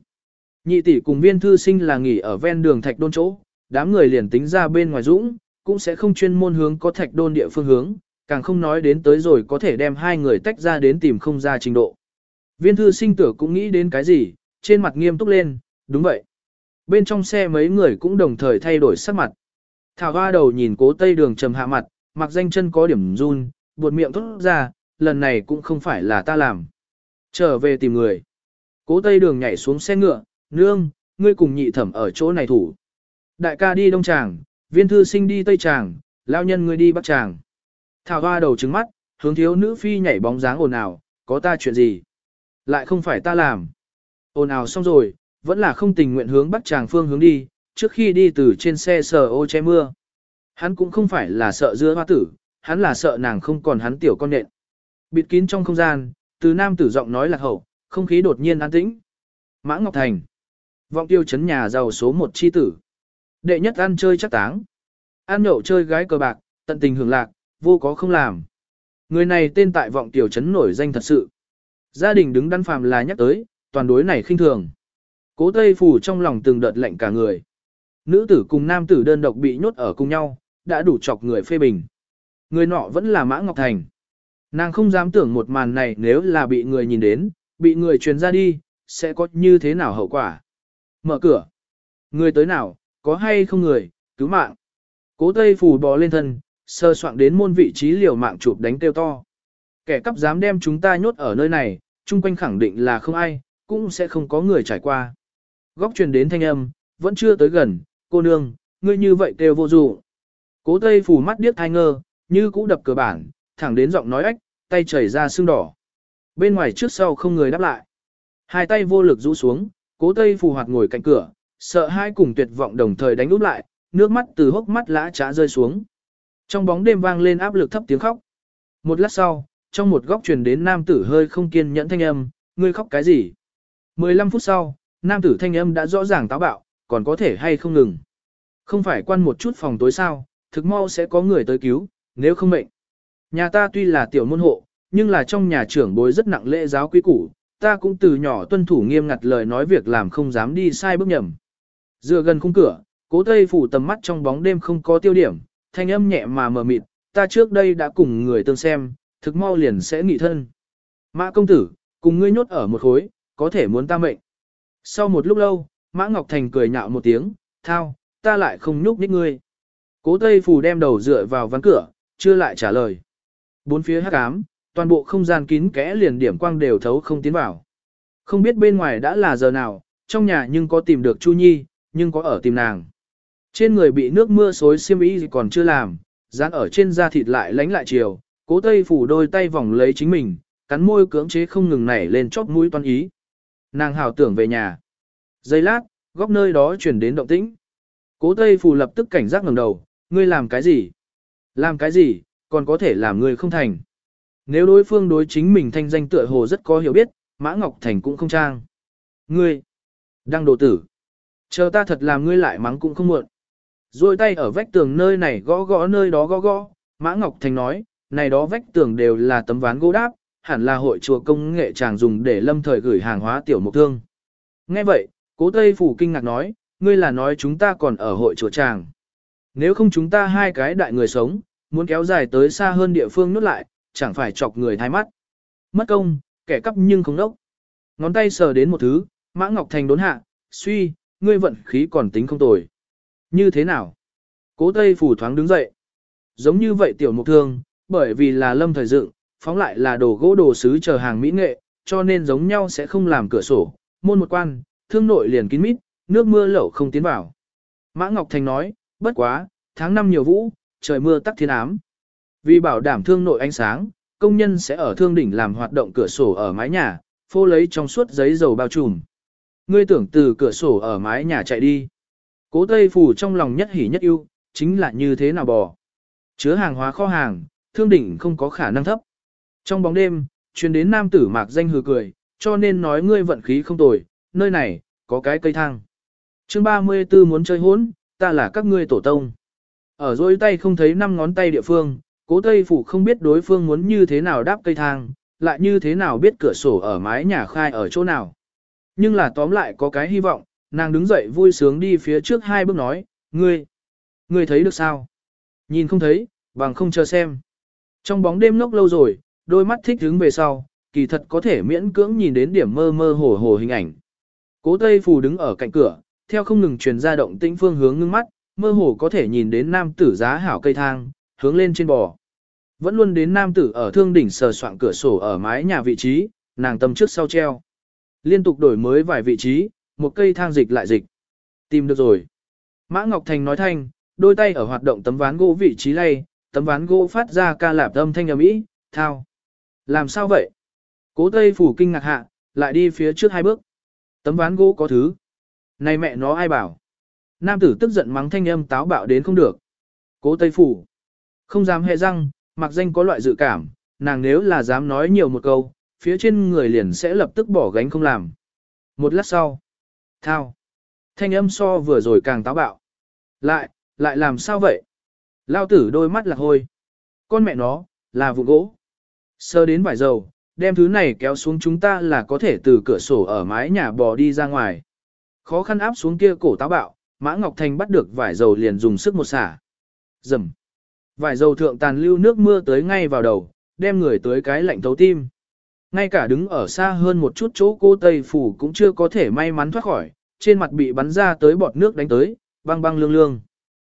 Nhị tỷ cùng viên thư sinh là nghỉ ở ven đường thạch đôn chỗ, đám người liền tính ra bên ngoài dũng, cũng sẽ không chuyên môn hướng có thạch đôn địa phương hướng, càng không nói đến tới rồi có thể đem hai người tách ra đến tìm không ra trình độ. Viên thư sinh tử cũng nghĩ đến cái gì, trên mặt nghiêm túc lên, đúng vậy. Bên trong xe mấy người cũng đồng thời thay đổi sắc mặt. Thảo hoa đầu nhìn cố tây đường trầm hạ mặt, mặc danh chân có điểm run, buột miệng thốt ra, lần này cũng không phải là ta làm. Trở về tìm người. Cố tây đường nhảy xuống xe ngựa, nương, ngươi cùng nhị thẩm ở chỗ này thủ. Đại ca đi đông tràng, viên thư sinh đi tây tràng, lao nhân ngươi đi bắc tràng. Thảo hoa đầu trứng mắt, hướng thiếu nữ phi nhảy bóng dáng ồn ào, có ta chuyện gì? Lại không phải ta làm. Ồn ào xong rồi, vẫn là không tình nguyện hướng bắc tràng phương hướng đi, trước khi đi từ trên xe sờ ô che mưa. Hắn cũng không phải là sợ dưa hoa tử, hắn là sợ nàng không còn hắn tiểu con nện. Bịt kín trong không gian, từ nam tử giọng nói lạc hậu, không khí đột nhiên an tĩnh. Mã Ngọc Thành. Vọng tiêu chấn nhà giàu số một chi tử. Đệ nhất ăn chơi chắc táng. Ăn nhậu chơi gái cờ bạc, tận tình hưởng lạc, vô có không làm. Người này tên tại vọng tiểu chấn nổi danh thật sự. Gia đình đứng đắn phàm là nhắc tới, toàn đối này khinh thường. Cố Tây Phủ trong lòng từng đợt lệnh cả người. Nữ tử cùng nam tử đơn độc bị nhốt ở cùng nhau, đã đủ chọc người phê bình. Người nọ vẫn là Mã Ngọc Thành. Nàng không dám tưởng một màn này nếu là bị người nhìn đến, bị người truyền ra đi, sẽ có như thế nào hậu quả. Mở cửa. Người tới nào, có hay không người, cứu mạng. Cố Tây Phủ bò lên thân, sơ soạn đến môn vị trí liều mạng chụp đánh tiêu to. Kẻ cắp dám đem chúng ta nhốt ở nơi này, chung quanh khẳng định là không ai, cũng sẽ không có người trải qua. Góc truyền đến thanh âm, vẫn chưa tới gần, cô nương, ngươi như vậy kêu vô dụ. Cố Tây phủ mắt điếc thai ngơ, như cũ đập cửa bản, thẳng đến giọng nói ách, tay chảy ra sưng đỏ. Bên ngoài trước sau không người đáp lại. Hai tay vô lực rũ xuống, cố Tây phù hoạt ngồi cạnh cửa, sợ hai cùng tuyệt vọng đồng thời đánh úp lại, nước mắt từ hốc mắt lã trá rơi xuống. Trong bóng đêm vang lên áp lực thấp tiếng khóc. Một lát sau, trong một góc truyền đến nam tử hơi không kiên nhẫn thanh âm, ngươi khóc cái gì? 15 phút sau, nam tử thanh âm đã rõ ràng táo bạo, còn có thể hay không ngừng. Không phải quan một chút phòng tối sao, thực mau sẽ có người tới cứu, nếu không mệnh. Nhà ta tuy là tiểu môn hộ, nhưng là trong nhà trưởng bối rất nặng lễ giáo quý củ, ta cũng từ nhỏ tuân thủ nghiêm ngặt lời nói việc làm không dám đi sai bước nhầm. Dựa gần khung cửa, cố tây phủ tầm mắt trong bóng đêm không có tiêu điểm, thanh âm nhẹ mà mờ mịt, ta trước đây đã cùng người tương xem, thực mau liền sẽ nghị thân. Mã công tử, cùng ngươi nhốt ở một khối, có thể muốn ta mệnh. Sau một lúc lâu, Mã Ngọc Thành cười nhạo một tiếng, thao, ta lại không nhúc nhích ngươi. Cố Tây Phù đem đầu dựa vào ván cửa, chưa lại trả lời. Bốn phía hắc ám, toàn bộ không gian kín kẽ liền điểm quang đều thấu không tiến vào. Không biết bên ngoài đã là giờ nào, trong nhà nhưng có tìm được Chu Nhi, nhưng có ở tìm nàng. Trên người bị nước mưa xối xiêm y còn chưa làm, dán ở trên da thịt lại lánh lại chiều, cố Tây Phủ đôi tay vòng lấy chính mình, cắn môi cưỡng chế không ngừng nảy lên chóp mũi toan ý. Nàng hào tưởng về nhà. Giây lát, góc nơi đó chuyển đến động tĩnh. Cố Tây phủ lập tức cảnh giác ngẩng đầu, ngươi làm cái gì? Làm cái gì, còn có thể làm ngươi không thành. Nếu đối phương đối chính mình thanh danh tựa hồ rất có hiểu biết, Mã Ngọc Thành cũng không trang. Ngươi, đang đồ tử. Chờ ta thật làm ngươi lại mắng cũng không muộn. Rồi tay ở vách tường nơi này gõ gõ nơi đó gõ gõ, Mã Ngọc Thành nói, này đó vách tường đều là tấm ván gỗ đáp, hẳn là hội chùa công nghệ chàng dùng để lâm thời gửi hàng hóa tiểu mục thương. Nghe vậy, cố Tây Phủ kinh ngạc nói, ngươi là nói chúng ta còn ở hội chùa chàng. Nếu không chúng ta hai cái đại người sống, muốn kéo dài tới xa hơn địa phương nút lại, chẳng phải chọc người thái mắt. Mất công, kẻ cắp nhưng không đốc. Ngón tay sờ đến một thứ, Mã Ngọc Thành đốn hạ, suy, ngươi vận khí còn tính không tồi. Như thế nào? Cố Tây Phủ thoáng đứng dậy. Giống như vậy tiểu mục thương, bởi vì là lâm thời dựng, phóng lại là đồ gỗ đồ sứ chờ hàng mỹ nghệ, cho nên giống nhau sẽ không làm cửa sổ, môn một quan, thương nội liền kín mít, nước mưa lẩu không tiến vào. Mã Ngọc Thành nói, bất quá, tháng năm nhiều vũ, trời mưa tắc thiên ám. Vì bảo đảm thương nội ánh sáng, công nhân sẽ ở thương đỉnh làm hoạt động cửa sổ ở mái nhà, phô lấy trong suốt giấy dầu bao trùm. Ngươi tưởng từ cửa sổ ở mái nhà chạy đi. Cố Tây Phủ trong lòng nhất hỉ nhất ưu, chính là như thế nào bò. Chứa hàng hóa kho hàng, thương đỉnh không có khả năng thấp. Trong bóng đêm, truyền đến nam tử mạc danh hừ cười, cho nên nói ngươi vận khí không tồi, nơi này, có cái cây thang. chương 34 muốn chơi hốn, ta là các ngươi tổ tông. Ở dối tay không thấy năm ngón tay địa phương, cố tây phủ không biết đối phương muốn như thế nào đáp cây thang, lại như thế nào biết cửa sổ ở mái nhà khai ở chỗ nào. Nhưng là tóm lại có cái hy vọng, nàng đứng dậy vui sướng đi phía trước hai bước nói, ngươi, ngươi thấy được sao? Nhìn không thấy, bằng không chờ xem. Trong bóng đêm nốc lâu rồi, đôi mắt thích đứng về sau, kỳ thật có thể miễn cưỡng nhìn đến điểm mơ mơ hồ hồ hình ảnh. Cố Tây Phù đứng ở cạnh cửa, theo không ngừng truyền ra động tĩnh phương hướng ngưng mắt, mơ hồ có thể nhìn đến nam tử giá hảo cây thang, hướng lên trên bò. Vẫn luôn đến nam tử ở thương đỉnh sờ soạn cửa sổ ở mái nhà vị trí, nàng tâm trước sau treo. Liên tục đổi mới vài vị trí, một cây thang dịch lại dịch. Tìm được rồi. Mã Ngọc Thành nói thanh, đôi tay ở hoạt động tấm ván gỗ vị trí lay, tấm ván gỗ phát ra ca lạp âm thanh ầm ĩ, thao. Làm sao vậy? Cố Tây Phủ kinh ngạc hạ, lại đi phía trước hai bước. Tấm ván gỗ có thứ. Này mẹ nó ai bảo? Nam tử tức giận mắng thanh âm táo bạo đến không được. Cố Tây Phủ. Không dám hề răng, mặc danh có loại dự cảm, nàng nếu là dám nói nhiều một câu, phía trên người liền sẽ lập tức bỏ gánh không làm. Một lát sau. Thao. Thanh âm so vừa rồi càng táo bạo. Lại, lại làm sao vậy? Lao tử đôi mắt lạc hôi. Con mẹ nó, là vụ gỗ. Sơ đến vải dầu, đem thứ này kéo xuống chúng ta là có thể từ cửa sổ ở mái nhà bò đi ra ngoài. Khó khăn áp xuống kia cổ táo bạo, Mã Ngọc Thành bắt được vải dầu liền dùng sức một xả. Dầm. Vải dầu thượng tàn lưu nước mưa tới ngay vào đầu, đem người tới cái lạnh thấu tim. Ngay cả đứng ở xa hơn một chút chỗ cô Tây Phủ cũng chưa có thể may mắn thoát khỏi, trên mặt bị bắn ra tới bọt nước đánh tới, băng băng lương lương.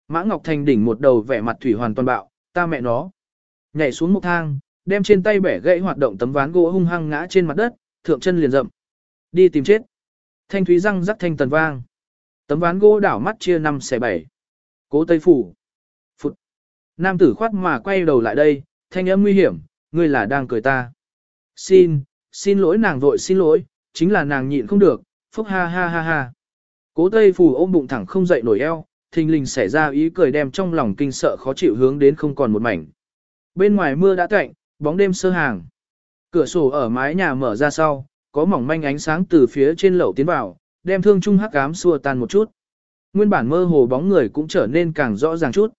Mã Ngọc Thành đỉnh một đầu vẻ mặt thủy hoàn toàn bạo, ta mẹ nó. Nhảy xuống một thang, đem trên tay bẻ gãy hoạt động tấm ván gỗ hung hăng ngã trên mặt đất, thượng chân liền rậm. Đi tìm chết. Thanh thúy răng rắc thanh tần vang. Tấm ván gỗ đảo mắt chia năm xẻ bảy. Cố Tây Phủ. Nam tử khoát mà quay đầu lại đây, thanh âm nguy hiểm, ngươi là đang cười ta. Xin, xin lỗi nàng vội xin lỗi, chính là nàng nhịn không được, phúc ha ha ha ha. Cố Tây Phủ ôm bụng thẳng không dậy nổi eo, thình lình xảy ra ý cười đem trong lòng kinh sợ khó chịu hướng đến không còn một mảnh. Bên ngoài mưa đã tạnh, bóng đêm sơ hàng. Cửa sổ ở mái nhà mở ra sau, có mỏng manh ánh sáng từ phía trên lầu tiến vào, đem thương trung hắc ám xua tan một chút. Nguyên bản mơ hồ bóng người cũng trở nên càng rõ ràng chút.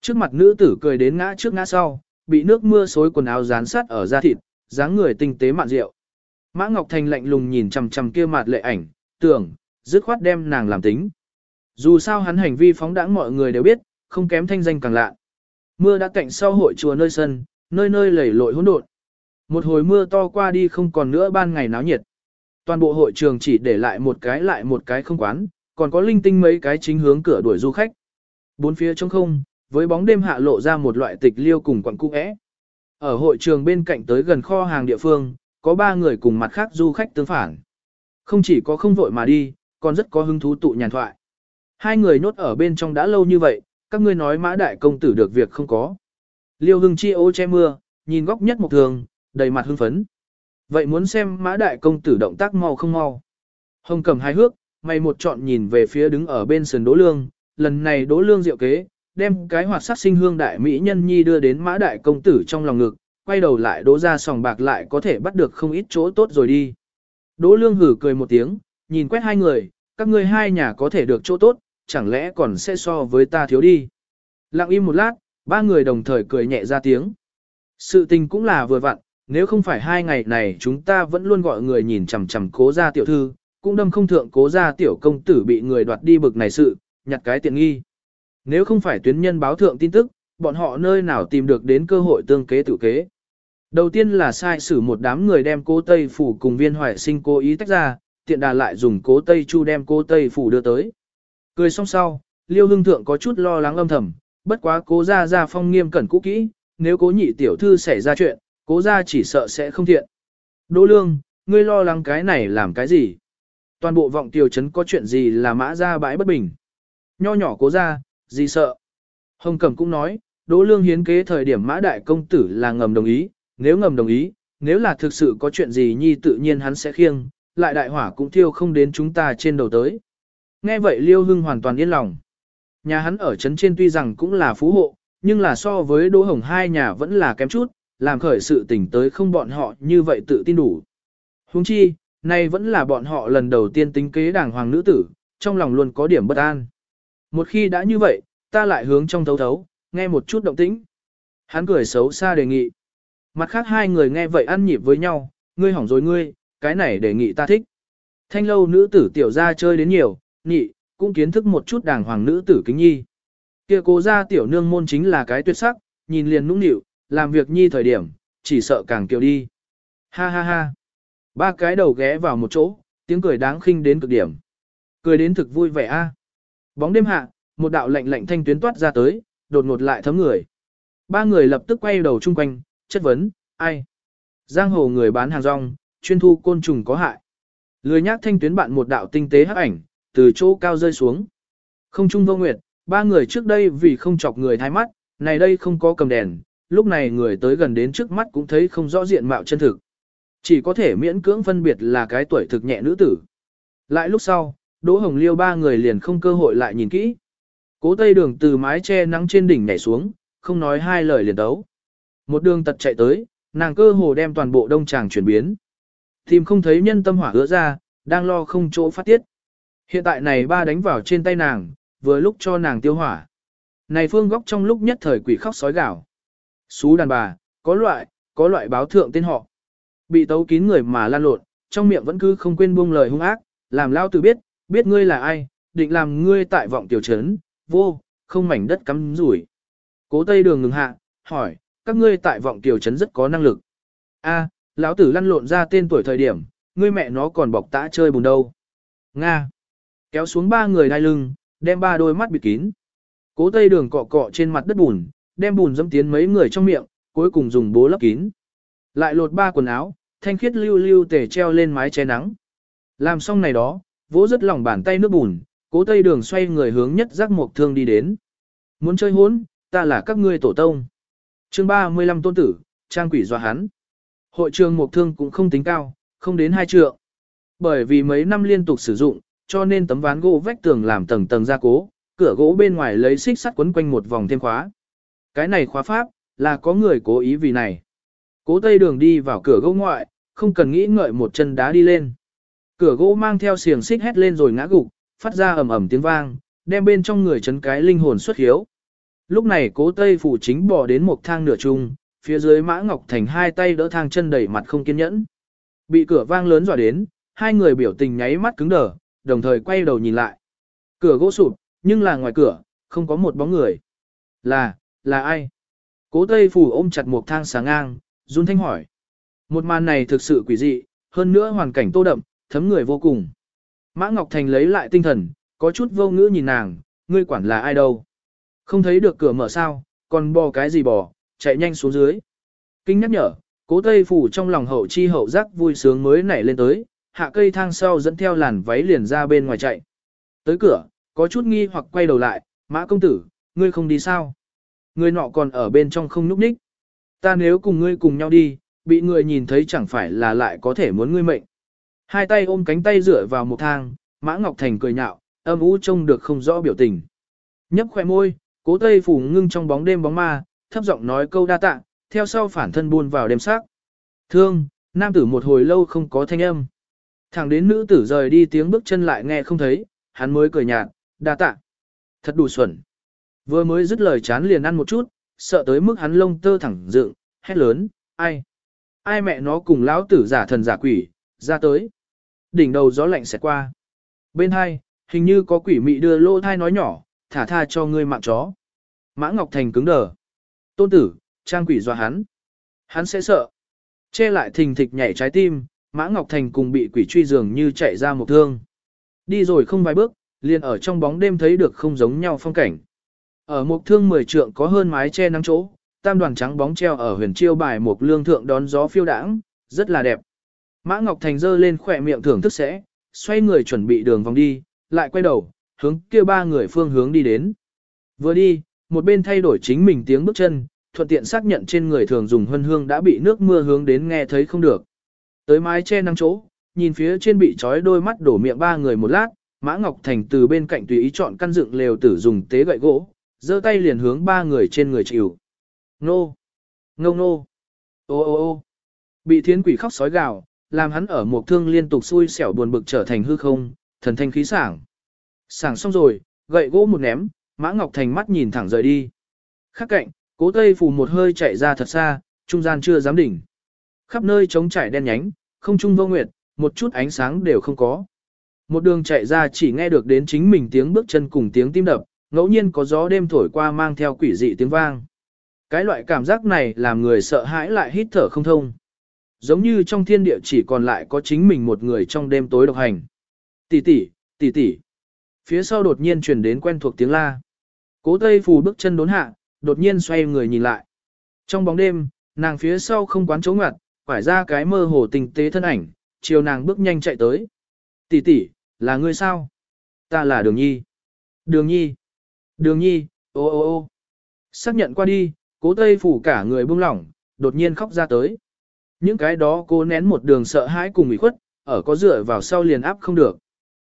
Trước mặt nữ tử cười đến ngã trước ngã sau, bị nước mưa xối quần áo dán sát ở da thịt, dáng người tinh tế mạn rượu. Mã Ngọc Thành lạnh lùng nhìn chằm chằm kia mặt lệ ảnh, tưởng, dứt khoát đem nàng làm tính. Dù sao hắn hành vi phóng đãng mọi người đều biết, không kém thanh danh càng lạ. Mưa đã cạnh sau hội chùa nơi sân, nơi nơi lầy lội hỗn độn. Một hồi mưa to qua đi không còn nữa ban ngày náo nhiệt. Toàn bộ hội trường chỉ để lại một cái lại một cái không quán, còn có linh tinh mấy cái chính hướng cửa đuổi du khách. Bốn phía trống không, với bóng đêm hạ lộ ra một loại tịch liêu cùng quặng cũ é. Ở hội trường bên cạnh tới gần kho hàng địa phương, có ba người cùng mặt khác du khách tương phản. Không chỉ có không vội mà đi, còn rất có hứng thú tụ nhàn thoại. Hai người nốt ở bên trong đã lâu như vậy, các ngươi nói mã đại công tử được việc không có. Liêu hưng chi ô che mưa, nhìn góc nhất một thường, đầy mặt hưng phấn. Vậy muốn xem mã đại công tử động tác mau không mau. Hồng cầm hai hước, mày một chọn nhìn về phía đứng ở bên sườn đỗ lương, lần này đỗ lương diệu kế, đem cái hoạt sát sinh hương đại mỹ nhân nhi đưa đến mã đại công tử trong lòng ngực, quay đầu lại đỗ ra sòng bạc lại có thể bắt được không ít chỗ tốt rồi đi. Đỗ lương hử cười một tiếng, nhìn quét hai người, các ngươi hai nhà có thể được chỗ tốt, chẳng lẽ còn sẽ so với ta thiếu đi. Lặng im một lát, ba người đồng thời cười nhẹ ra tiếng. Sự tình cũng là vừa vặn, nếu không phải hai ngày này chúng ta vẫn luôn gọi người nhìn chằm chằm cố gia tiểu thư, cũng đâm không thượng cố gia tiểu công tử bị người đoạt đi bực này sự, nhặt cái tiện nghi. Nếu không phải tuyến nhân báo thượng tin tức, bọn họ nơi nào tìm được đến cơ hội tương kế tự kế. Đầu tiên là sai xử một đám người đem cố Tây Phủ cùng viên hoài sinh cố ý tách ra, tiện đà lại dùng cố Tây Chu đem cố Tây Phủ đưa tới. Cười xong sau, Liêu Hưng Thượng có chút lo lắng âm thầm, bất quá cố ra ra phong nghiêm cẩn cũ kỹ, nếu cố nhị tiểu thư xảy ra chuyện, cố ra chỉ sợ sẽ không thiện. Đỗ Lương, ngươi lo lắng cái này làm cái gì? Toàn bộ vọng tiểu trấn có chuyện gì là mã ra bãi bất bình. Nho nhỏ cố ra, gì sợ? Hồng Cẩm cũng nói, Đỗ Lương hiến kế thời điểm mã đại công tử là ngầm đồng ý, nếu ngầm đồng ý, nếu là thực sự có chuyện gì nhi tự nhiên hắn sẽ khiêng, lại đại hỏa cũng thiêu không đến chúng ta trên đầu tới. Nghe vậy Liêu Hưng hoàn toàn yên lòng. Nhà hắn ở trấn trên tuy rằng cũng là phú hộ, nhưng là so với Đỗ Hồng hai nhà vẫn là kém chút, làm khởi sự tỉnh tới không bọn họ như vậy tự tin đủ. Huống chi, nay vẫn là bọn họ lần đầu tiên tính kế đảng hoàng nữ tử, trong lòng luôn có điểm bất an. Một khi đã như vậy, ta lại hướng trong thấu thấu, nghe một chút động tĩnh. Hắn cười xấu xa đề nghị. Mặt khác hai người nghe vậy ăn nhịp với nhau, ngươi hỏng rồi ngươi, cái này đề nghị ta thích. Thanh lâu nữ tử tiểu ra chơi đến nhiều, nhị, cũng kiến thức một chút đàng hoàng nữ tử kính nhi. Kia cố ra tiểu nương môn chính là cái tuyệt sắc, nhìn liền nũng nịu, làm việc nhi thời điểm, chỉ sợ càng kiều đi. Ha ha ha. Ba cái đầu ghé vào một chỗ, tiếng cười đáng khinh đến cực điểm. Cười đến thực vui vẻ a. Bóng đêm hạ, một đạo lạnh lạnh thanh tuyến toát ra tới, đột ngột lại thấm người. Ba người lập tức quay đầu chung quanh, chất vấn, ai? Giang hồ người bán hàng rong, chuyên thu côn trùng có hại. Lười nhác thanh tuyến bạn một đạo tinh tế hắc ảnh, từ chỗ cao rơi xuống. Không trung vô nguyệt, ba người trước đây vì không chọc người thái mắt, này đây không có cầm đèn, lúc này người tới gần đến trước mắt cũng thấy không rõ diện mạo chân thực. Chỉ có thể miễn cưỡng phân biệt là cái tuổi thực nhẹ nữ tử. Lại lúc sau, Đỗ Hồng Liêu ba người liền không cơ hội lại nhìn kỹ. Cố Tây Đường từ mái che nắng trên đỉnh nhảy xuống, không nói hai lời liền đấu. Một đường tật chạy tới, nàng cơ hồ đem toàn bộ đông tràng chuyển biến. Tìm không thấy nhân tâm hỏa ứa ra, đang lo không chỗ phát tiết. Hiện tại này ba đánh vào trên tay nàng, vừa lúc cho nàng tiêu hỏa. Này phương góc trong lúc nhất thời quỷ khóc sói gạo. Xú đàn bà, có loại, có loại báo thượng tên họ. Bị tấu kín người mà lan lộn, trong miệng vẫn cứ không quên buông lời hung ác, làm lao tử biết, biết ngươi là ai, định làm ngươi tại vọng tiểu trấn, vô, không mảnh đất cắm rủi. Cố Tây Đường ngừng hạ, hỏi, các ngươi tại vọng tiểu trấn rất có năng lực. A, lão tử lăn lộn ra tên tuổi thời điểm, ngươi mẹ nó còn bọc tã chơi bùn đâu. Nga. Kéo xuống ba người đai lưng, đem ba đôi mắt bịt kín. Cố Tây Đường cọ cọ trên mặt đất bùn, đem bùn dẫm tiến mấy người trong miệng, cuối cùng dùng bố lấp kín. Lại lột ba quần áo, thanh khiết lưu lưu tề treo lên mái che nắng. Làm xong này đó, vỗ rất lòng bàn tay nước bùn, cố tây đường xoay người hướng nhất giác mộc thương đi đến. Muốn chơi hốn, ta là các ngươi tổ tông. chương 35 tôn tử, trang quỷ dọa hắn. Hội trường mộc thương cũng không tính cao, không đến hai trượng. Bởi vì mấy năm liên tục sử dụng, cho nên tấm ván gỗ vách tường làm tầng tầng gia cố, cửa gỗ bên ngoài lấy xích sắt quấn quanh một vòng thêm khóa. Cái này khóa pháp, là có người cố ý vì này. Cố tây đường đi vào cửa gỗ ngoại, không cần nghĩ ngợi một chân đá đi lên. Cửa gỗ mang theo xiềng xích hét lên rồi ngã gục, phát ra ầm ầm tiếng vang, đem bên trong người chấn cái linh hồn xuất hiếu. Lúc này cố tây phủ chính bỏ đến một thang nửa trung, phía dưới mã ngọc thành hai tay đỡ thang chân đẩy mặt không kiên nhẫn. Bị cửa vang lớn dọa đến, hai người biểu tình nháy mắt cứng đờ, đồng thời quay đầu nhìn lại. Cửa gỗ sụp, nhưng là ngoài cửa, không có một bóng người. Là, là ai? Cố Tây Phủ ôm chặt một thang sáng ngang, run thanh hỏi. Một màn này thực sự quỷ dị, hơn nữa hoàn cảnh tô đậm, thấm người vô cùng. Mã Ngọc Thành lấy lại tinh thần, có chút vô ngữ nhìn nàng, ngươi quản là ai đâu. Không thấy được cửa mở sao, còn bò cái gì bò, chạy nhanh xuống dưới. Kinh nhắc nhở, cố Tây Phủ trong lòng hậu chi hậu giác vui sướng mới nảy lên tới, hạ cây thang sau dẫn theo làn váy liền ra bên ngoài chạy. Tới cửa, có chút nghi hoặc quay đầu lại, mã công tử, ngươi không đi sao? Ngươi nọ còn ở bên trong không núp ních. Ta nếu cùng ngươi cùng nhau đi, bị người nhìn thấy chẳng phải là lại có thể muốn ngươi mệnh. Hai tay ôm cánh tay dựa vào một thang, Mã Ngọc Thành cười nhạo, âm u trông được không rõ biểu tình. Nhấp khoe môi, cố tây phủ ngưng trong bóng đêm bóng ma, thấp giọng nói câu đa tạ, theo sau phản thân buôn vào đêm sắc. Thương, nam tử một hồi lâu không có thanh âm. Thẳng đến nữ tử rời đi tiếng bước chân lại nghe không thấy, hắn mới cười nhạt, đa tạ. Thật đủ xuẩn. Vừa mới dứt lời chán liền ăn một chút, sợ tới mức hắn lông tơ thẳng dựng, hét lớn, ai? Ai mẹ nó cùng lão tử giả thần giả quỷ, ra tới. Đỉnh đầu gió lạnh xẹt qua. Bên hai, hình như có quỷ mị đưa lô thai nói nhỏ, thả tha cho ngươi mạng chó. Mã Ngọc Thành cứng đờ. Tôn tử, trang quỷ dọa hắn. Hắn sẽ sợ. Che lại thình thịch nhảy trái tim, Mã Ngọc Thành cùng bị quỷ truy dường như chạy ra một thương. Đi rồi không vài bước, liền ở trong bóng đêm thấy được không giống nhau phong cảnh. Ở một thương mười trượng có hơn mái che nắng chỗ, tam đoàn trắng bóng treo ở huyền chiêu bài một lương thượng đón gió phiêu đãng, rất là đẹp. Mã Ngọc Thành giơ lên khỏe miệng thưởng thức sẽ, xoay người chuẩn bị đường vòng đi, lại quay đầu, hướng kia ba người phương hướng đi đến. Vừa đi, một bên thay đổi chính mình tiếng bước chân, thuận tiện xác nhận trên người thường dùng hân hương đã bị nước mưa hướng đến nghe thấy không được. Tới mái che nắng chỗ, nhìn phía trên bị trói đôi mắt đổ miệng ba người một lát, Mã Ngọc Thành từ bên cạnh tùy ý chọn căn dựng lều tử dùng tế gậy gỗ, giơ tay liền hướng ba người trên người chịu. Nô! Ngông nô! Ô ô ô! Bị thiến quỷ khóc sói gào, làm hắn ở một thương liên tục xui xẻo buồn bực trở thành hư không, thần thanh khí sảng. Sảng xong rồi, gậy gỗ một ném, Mã Ngọc Thành mắt nhìn thẳng rời đi. Khác cạnh, cố tây phù một hơi chạy ra thật xa, trung gian chưa dám đỉnh. Khắp nơi trống trải đen nhánh, không trung vô nguyệt, một chút ánh sáng đều không có. Một đường chạy ra chỉ nghe được đến chính mình tiếng bước chân cùng tiếng tim đập, ngẫu nhiên có gió đêm thổi qua mang theo quỷ dị tiếng vang. Cái loại cảm giác này làm người sợ hãi lại hít thở không thông. Giống như trong thiên địa chỉ còn lại có chính mình một người trong đêm tối độc hành. Tỷ tỷ, tỷ tỷ. Phía sau đột nhiên truyền đến quen thuộc tiếng la. Cố Tây Phù bước chân đốn hạ, đột nhiên xoay người nhìn lại. Trong bóng đêm, nàng phía sau không quán chống ngặt, phải ra cái mơ hồ tình tế thân ảnh, chiều nàng bước nhanh chạy tới. Tỷ tỷ, là ngươi sao? Ta là Đường Nhi. Đường Nhi. Đường Nhi, ô ô ô. Xác nhận qua đi, cố Tây Phủ cả người buông lỏng, đột nhiên khóc ra tới. Những cái đó cô nén một đường sợ hãi cùng ủy khuất, ở có dựa vào sau liền áp không được.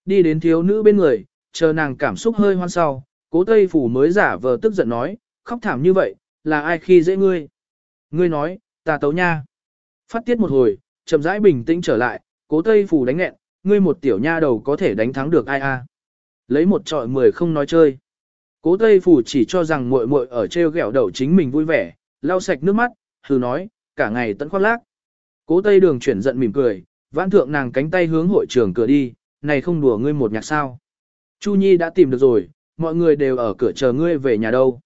Đi đến thiếu nữ bên người, chờ nàng cảm xúc hơi hoan sau, cố Tây Phủ mới giả vờ tức giận nói, khóc thảm như vậy, là ai khi dễ ngươi? Ngươi nói, ta tấu nha. Phát tiết một hồi, chậm rãi bình tĩnh trở lại, cố Tây Phủ đánh nghẹn, ngươi một tiểu nha đầu có thể đánh thắng được ai a? Lấy một trọi mười không nói chơi. Cố Tây Phủ chỉ cho rằng muội muội ở treo gẹo đầu chính mình vui vẻ, lau sạch nước mắt, thử nói, cả ngày tận khoác lác. Cố Tây Đường chuyển giận mỉm cười, vãn thượng nàng cánh tay hướng hội trường cửa đi, này không đùa ngươi một nhạc sao. Chu Nhi đã tìm được rồi, mọi người đều ở cửa chờ ngươi về nhà đâu.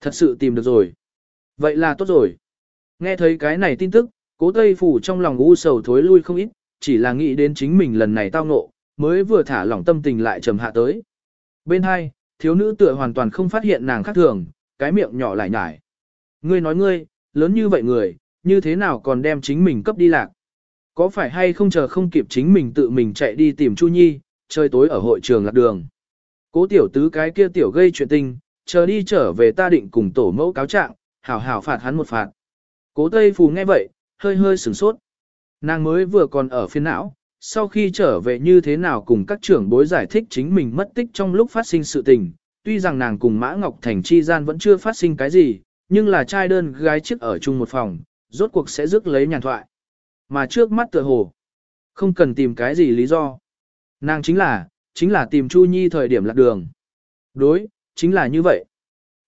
Thật sự tìm được rồi. Vậy là tốt rồi. Nghe thấy cái này tin tức, cố Tây Phủ trong lòng u sầu thối lui không ít, chỉ là nghĩ đến chính mình lần này tao ngộ, mới vừa thả lỏng tâm tình lại trầm hạ tới. Bên hai, thiếu nữ tựa hoàn toàn không phát hiện nàng khác thường, cái miệng nhỏ lại nhải. Ngươi nói ngươi, lớn như vậy người, như thế nào còn đem chính mình cấp đi lạc? Có phải hay không chờ không kịp chính mình tự mình chạy đi tìm Chu Nhi, chơi tối ở hội trường lạc đường. Cố tiểu tứ cái kia tiểu gây chuyện tình, chờ đi trở về ta định cùng tổ mẫu cáo trạng, hảo hảo phạt hắn một phạt. Cố Tây Phù nghe vậy, hơi hơi sửng sốt. Nàng mới vừa còn ở phiên não, sau khi trở về như thế nào cùng các trưởng bối giải thích chính mình mất tích trong lúc phát sinh sự tình, tuy rằng nàng cùng Mã Ngọc Thành chi gian vẫn chưa phát sinh cái gì, nhưng là trai đơn gái chiếc ở chung một phòng, rốt cuộc sẽ rước lấy nhàn thoại. Mà trước mắt tựa hồ, không cần tìm cái gì lý do. Nàng chính là, chính là tìm Chu Nhi thời điểm lạc đường. Đối, chính là như vậy.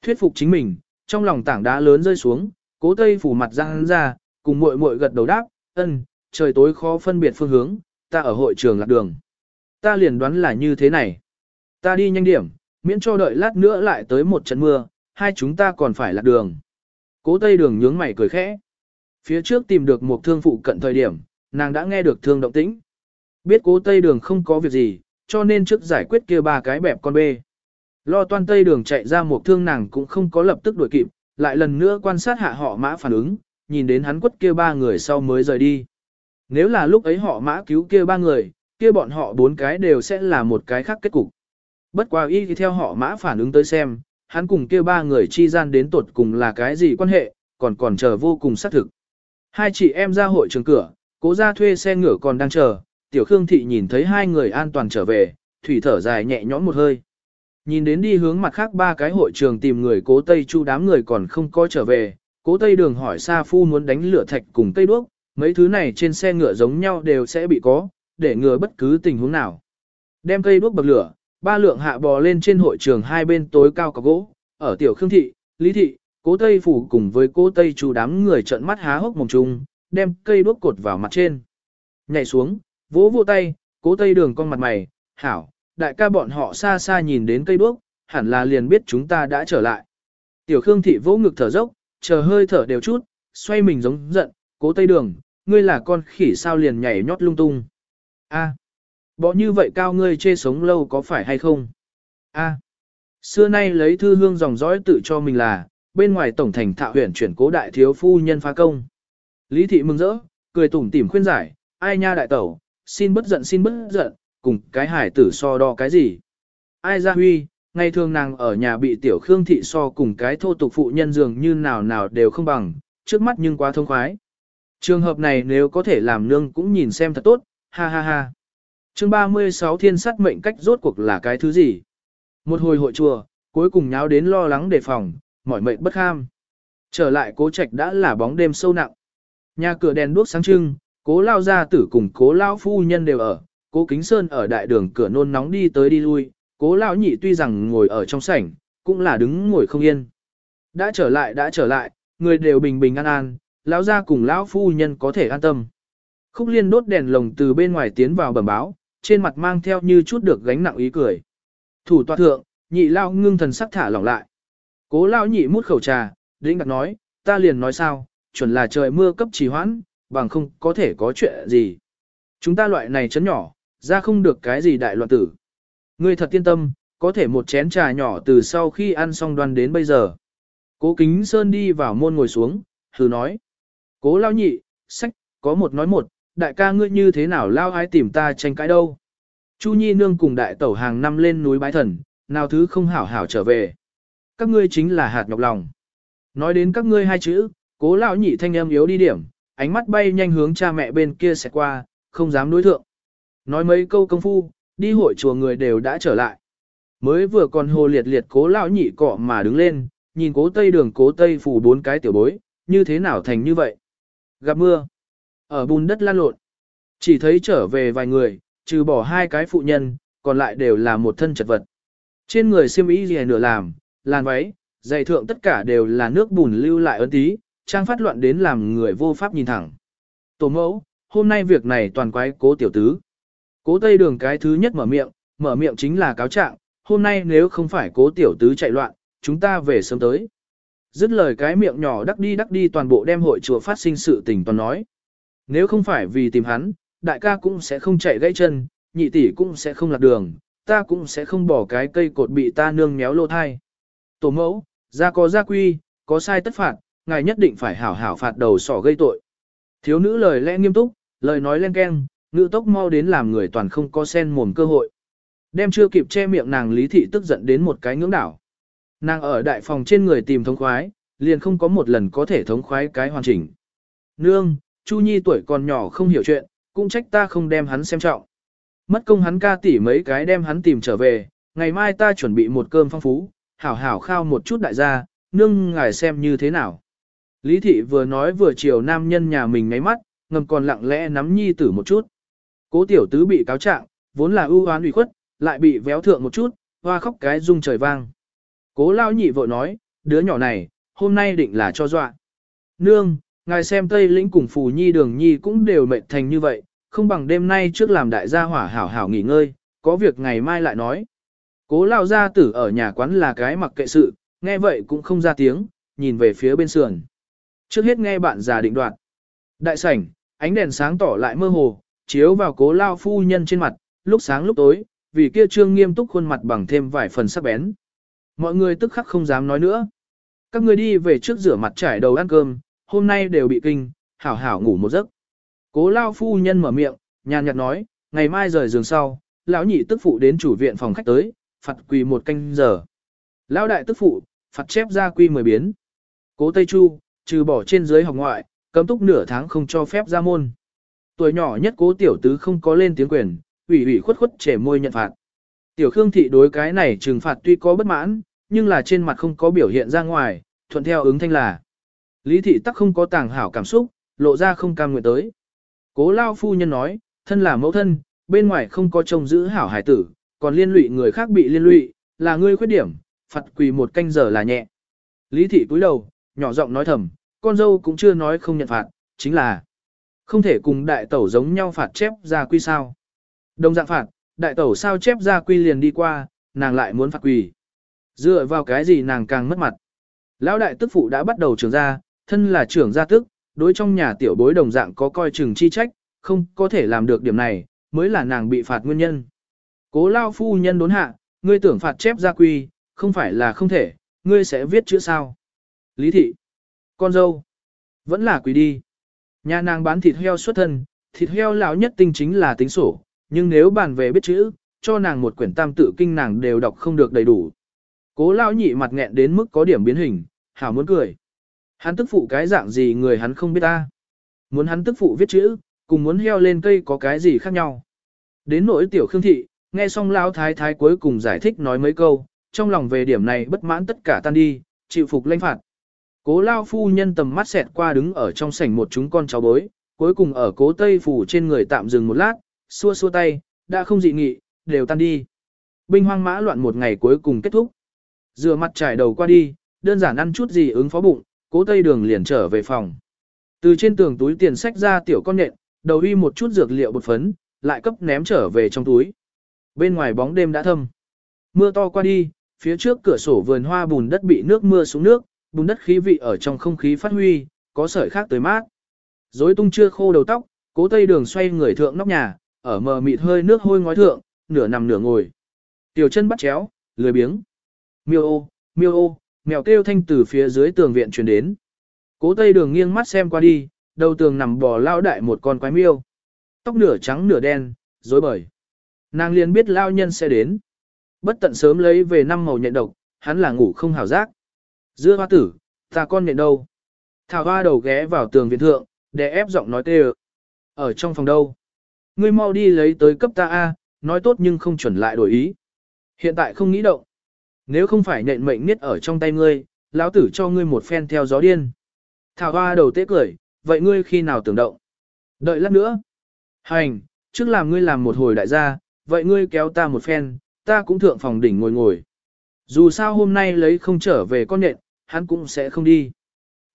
Thuyết phục chính mình, trong lòng tảng đá lớn rơi xuống, cố tây phủ mặt ra hắn ra, cùng muội muội gật đầu đáp, ân, trời tối khó phân biệt phương hướng, ta ở hội trường lạc đường. Ta liền đoán là như thế này. Ta đi nhanh điểm, miễn cho đợi lát nữa lại tới một trận mưa, hai chúng ta còn phải lạc đường. Cố tây đường nhướng mày cười khẽ. Phía trước tìm được một thương phụ cận thời điểm, nàng đã nghe được thương động tĩnh. Biết cố tây đường không có việc gì, cho nên trước giải quyết kia ba cái bẹp con bê. Lo toan tây đường chạy ra một thương nàng cũng không có lập tức đuổi kịp, lại lần nữa quan sát hạ họ mã phản ứng, nhìn đến hắn quất kia ba người sau mới rời đi. Nếu là lúc ấy họ mã cứu kia ba người, kia bọn họ bốn cái đều sẽ là một cái khác kết cục. Bất quá y thì theo họ mã phản ứng tới xem, hắn cùng kia ba người chi gian đến tột cùng là cái gì quan hệ, còn còn chờ vô cùng xác thực. Hai chị em ra hội trường cửa, cố ra thuê xe ngựa còn đang chờ, tiểu khương thị nhìn thấy hai người an toàn trở về, thủy thở dài nhẹ nhõm một hơi. Nhìn đến đi hướng mặt khác ba cái hội trường tìm người cố Tây Chu đám người còn không có trở về, cố Tây đường hỏi Sa Phu muốn đánh lửa thạch cùng Tây Đuốc, mấy thứ này trên xe ngựa giống nhau đều sẽ bị có, để ngừa bất cứ tình huống nào. Đem cây đuốc bậc lửa, ba lượng hạ bò lên trên hội trường hai bên tối cao cọc gỗ, ở tiểu khương thị, lý thị, cố Tây Phủ cùng với cố Tây Chu đám người trợn mắt há hốc mồm chung, đem cây đuốc cột vào mặt trên. Nhảy xuống, vỗ vỗ tay, cố Tây đường con mặt mày, hảo, đại ca bọn họ xa xa nhìn đến cây đuốc, hẳn là liền biết chúng ta đã trở lại. Tiểu Khương thị vỗ ngực thở dốc, chờ hơi thở đều chút, xoay mình giống giận, cố Tây đường, ngươi là con khỉ sao liền nhảy nhót lung tung. A, bỏ như vậy cao ngươi chê sống lâu có phải hay không? A, xưa nay lấy thư hương dòng dõi tự cho mình là, bên ngoài tổng thành thạo huyện chuyển cố đại thiếu phu nhân phá công. Lý thị mừng rỡ, cười tủm tỉm khuyên giải, ai nha đại tẩu, xin bất giận xin bất giận, cùng cái hải tử so đo cái gì. Ai ra huy, ngày thường nàng ở nhà bị tiểu khương thị so cùng cái thô tục phụ nhân dường như nào nào đều không bằng, trước mắt nhưng quá thông khoái. Trường hợp này nếu có thể làm nương cũng nhìn xem thật tốt, ha ha ha. chương 36 thiên sát mệnh cách rốt cuộc là cái thứ gì? Một hồi hội chùa, cuối cùng nháo đến lo lắng đề phòng, mỏi mệt bất ham Trở lại cố trạch đã là bóng đêm sâu nặng. Nhà cửa đèn đuốc sáng trưng, cố lao gia tử cùng cố lao phu nhân đều ở, cố kính sơn ở đại đường cửa nôn nóng đi tới đi lui, cố lao nhị tuy rằng ngồi ở trong sảnh, cũng là đứng ngồi không yên. Đã trở lại đã trở lại, người đều bình bình an an, lão gia cùng lão phu nhân có thể an tâm. Khúc liên đốt đèn lồng từ bên ngoài tiến vào bẩm báo, trên mặt mang theo như chút được gánh nặng ý cười. Thủ tọa thượng, nhị lao ngưng thần sắc thả lỏng lại. Cố lao nhị mút khẩu trà, đĩnh đặt nói, ta liền nói sao, chuẩn là trời mưa cấp trì hoãn, bằng không có thể có chuyện gì. Chúng ta loại này chấn nhỏ, ra không được cái gì đại loạn tử. Ngươi thật yên tâm, có thể một chén trà nhỏ từ sau khi ăn xong đoan đến bây giờ. Cố kính sơn đi vào môn ngồi xuống, thử nói. Cố lao nhị, sách, có một nói một, đại ca ngươi như thế nào lao ai tìm ta tranh cãi đâu. Chu Nhi nương cùng đại tẩu hàng năm lên núi bái thần, nào thứ không hảo hảo trở về. Các ngươi chính là hạt nhọc lòng. Nói đến các ngươi hai chữ, cố lão nhị thanh âm yếu đi điểm, ánh mắt bay nhanh hướng cha mẹ bên kia sẽ qua, không dám đối thượng. Nói mấy câu công phu, đi hội chùa người đều đã trở lại. Mới vừa còn hồ liệt liệt cố lão nhị cọ mà đứng lên, nhìn cố tây đường cố tây phủ bốn cái tiểu bối, như thế nào thành như vậy. Gặp mưa, ở bùn đất lan lộn, chỉ thấy trở về vài người, trừ bỏ hai cái phụ nhân, còn lại đều là một thân chật vật. Trên người xiêm y gì nửa làm, làn váy, giày thượng tất cả đều là nước bùn lưu lại ấn tí, trang phát loạn đến làm người vô pháp nhìn thẳng. Tổ mẫu, hôm nay việc này toàn quái cố tiểu tứ. Cố tây đường cái thứ nhất mở miệng, mở miệng chính là cáo trạng, hôm nay nếu không phải cố tiểu tứ chạy loạn, chúng ta về sớm tới. Dứt lời cái miệng nhỏ đắc đi đắc đi toàn bộ đem hội chùa phát sinh sự tình toàn nói. Nếu không phải vì tìm hắn, đại ca cũng sẽ không chạy gãy chân, nhị tỷ cũng sẽ không lạc đường, ta cũng sẽ không bỏ cái cây cột bị ta nương méo lô thai. Tổ mẫu, ra có gia quy, có sai tất phạt, ngài nhất định phải hảo hảo phạt đầu sỏ gây tội. Thiếu nữ lời lẽ nghiêm túc, lời nói len keng, ngữ tốc mau đến làm người toàn không có sen mồm cơ hội. Đem chưa kịp che miệng nàng lý thị tức giận đến một cái ngưỡng đảo. Nàng ở đại phòng trên người tìm thống khoái, liền không có một lần có thể thống khoái cái hoàn chỉnh. Nương, Chu Nhi tuổi còn nhỏ không hiểu chuyện, cũng trách ta không đem hắn xem trọng. Mất công hắn ca tỉ mấy cái đem hắn tìm trở về, ngày mai ta chuẩn bị một cơm phong phú, hảo hảo khao một chút đại gia, nương ngài xem như thế nào. Lý thị vừa nói vừa chiều nam nhân nhà mình ngáy mắt, ngầm còn lặng lẽ nắm nhi tử một chút. Cố tiểu tứ bị cáo trạng, vốn là ưu oán ủy khuất, lại bị véo thượng một chút, hoa khóc cái rung trời vang. Cố lao nhị vội nói, đứa nhỏ này, hôm nay định là cho dọa. Nương, ngài xem Tây Lĩnh cùng Phù Nhi Đường Nhi cũng đều mệt thành như vậy, không bằng đêm nay trước làm đại gia hỏa hảo hảo nghỉ ngơi, có việc ngày mai lại nói. Cố lao gia tử ở nhà quán là cái mặc kệ sự, nghe vậy cũng không ra tiếng, nhìn về phía bên sườn. Trước hết nghe bạn già định đoạt. Đại sảnh, ánh đèn sáng tỏ lại mơ hồ, chiếu vào cố lao phu nhân trên mặt, lúc sáng lúc tối, vì kia trương nghiêm túc khuôn mặt bằng thêm vài phần sắc bén. Mọi người tức khắc không dám nói nữa. Các người đi về trước rửa mặt trải đầu ăn cơm, hôm nay đều bị kinh, hảo hảo ngủ một giấc. Cố lao phu nhân mở miệng, nhàn nhạt nói, ngày mai rời giường sau, lão nhị tức phụ đến chủ viện phòng khách tới, phạt quỳ một canh giờ. Lão đại tức phụ, phạt chép ra quy mười biến. Cố Tây Chu, trừ bỏ trên dưới học ngoại, cấm túc nửa tháng không cho phép ra môn. Tuổi nhỏ nhất cố tiểu tứ không có lên tiếng quyền, ủy ủy khuất khuất trẻ môi nhận phạt. Tiểu Khương thị đối cái này trừng phạt tuy có bất mãn, nhưng là trên mặt không có biểu hiện ra ngoài, thuận theo ứng thanh là. Lý thị tắc không có tàng hảo cảm xúc, lộ ra không cam nguyện tới. Cố lao phu nhân nói, thân là mẫu thân, bên ngoài không có trông giữ hảo hải tử, còn liên lụy người khác bị liên lụy, là ngươi khuyết điểm, phạt quỳ một canh giờ là nhẹ. Lý thị cúi đầu, nhỏ giọng nói thầm, con dâu cũng chưa nói không nhận phạt, chính là không thể cùng đại tẩu giống nhau phạt chép ra quy sao. Đồng dạng phạt, đại tẩu sao chép ra quy liền đi qua, nàng lại muốn phạt quỳ. Dựa vào cái gì nàng càng mất mặt. Lão đại tức phụ đã bắt đầu trưởng ra, thân là trưởng gia tức, đối trong nhà tiểu bối đồng dạng có coi chừng chi trách, không có thể làm được điểm này, mới là nàng bị phạt nguyên nhân. Cố lao phu nhân đốn hạ, ngươi tưởng phạt chép gia quy, không phải là không thể, ngươi sẽ viết chữ sao. Lý thị, con dâu, vẫn là quỳ đi. Nhà nàng bán thịt heo xuất thân, thịt heo lão nhất tinh chính là tính sổ, nhưng nếu bàn về biết chữ, cho nàng một quyển tam tự kinh nàng đều đọc không được đầy đủ. Cố lao nhị mặt nghẹn đến mức có điểm biến hình, hảo muốn cười. Hắn tức phụ cái dạng gì người hắn không biết ta. Muốn hắn tức phụ viết chữ, cùng muốn heo lên cây có cái gì khác nhau. Đến nỗi tiểu khương thị, nghe xong lão thái thái cuối cùng giải thích nói mấy câu, trong lòng về điểm này bất mãn tất cả tan đi, chịu phục lãnh phạt. Cố lao phu nhân tầm mắt xẹt qua đứng ở trong sảnh một chúng con cháu bối, cuối cùng ở cố tây phủ trên người tạm dừng một lát, xua xua tay, đã không dị nghị, đều tan đi. Binh hoang mã loạn một ngày cuối cùng kết thúc. Rửa mặt trải đầu qua đi, đơn giản ăn chút gì ứng phó bụng, cố tây đường liền trở về phòng. Từ trên tường túi tiền sách ra tiểu con nện, đầu y một chút dược liệu bột phấn, lại cấp ném trở về trong túi. Bên ngoài bóng đêm đã thâm. Mưa to qua đi, phía trước cửa sổ vườn hoa bùn đất bị nước mưa xuống nước, bùn đất khí vị ở trong không khí phát huy, có sợi khác tới mát. Dối tung chưa khô đầu tóc, cố tây đường xoay người thượng nóc nhà, ở mờ mịt hơi nước hôi ngói thượng, nửa nằm nửa ngồi. Tiểu chân bắt chéo, lười biếng. Miêu ô, miêu ô, mèo kêu thanh từ phía dưới tường viện truyền đến. Cố tây đường nghiêng mắt xem qua đi, đầu tường nằm bò lao đại một con quái miêu. Tóc nửa trắng nửa đen, rối bời. Nàng liền biết lao nhân sẽ đến. Bất tận sớm lấy về năm màu nhện độc, hắn là ngủ không hảo giác. Dưa hoa tử, ta con nhện đâu? Thảo hoa đầu ghé vào tường viện thượng, để ép giọng nói tê Ở trong phòng đâu? Ngươi mau đi lấy tới cấp ta A, nói tốt nhưng không chuẩn lại đổi ý. Hiện tại không nghĩ động. Nếu không phải nện mệnh niết ở trong tay ngươi, lão tử cho ngươi một phen theo gió điên. Thảo hoa đầu tế cười, vậy ngươi khi nào tưởng động? Đợi lát nữa. Hành, trước làm ngươi làm một hồi đại gia, vậy ngươi kéo ta một phen, ta cũng thượng phòng đỉnh ngồi ngồi. Dù sao hôm nay lấy không trở về con nện, hắn cũng sẽ không đi.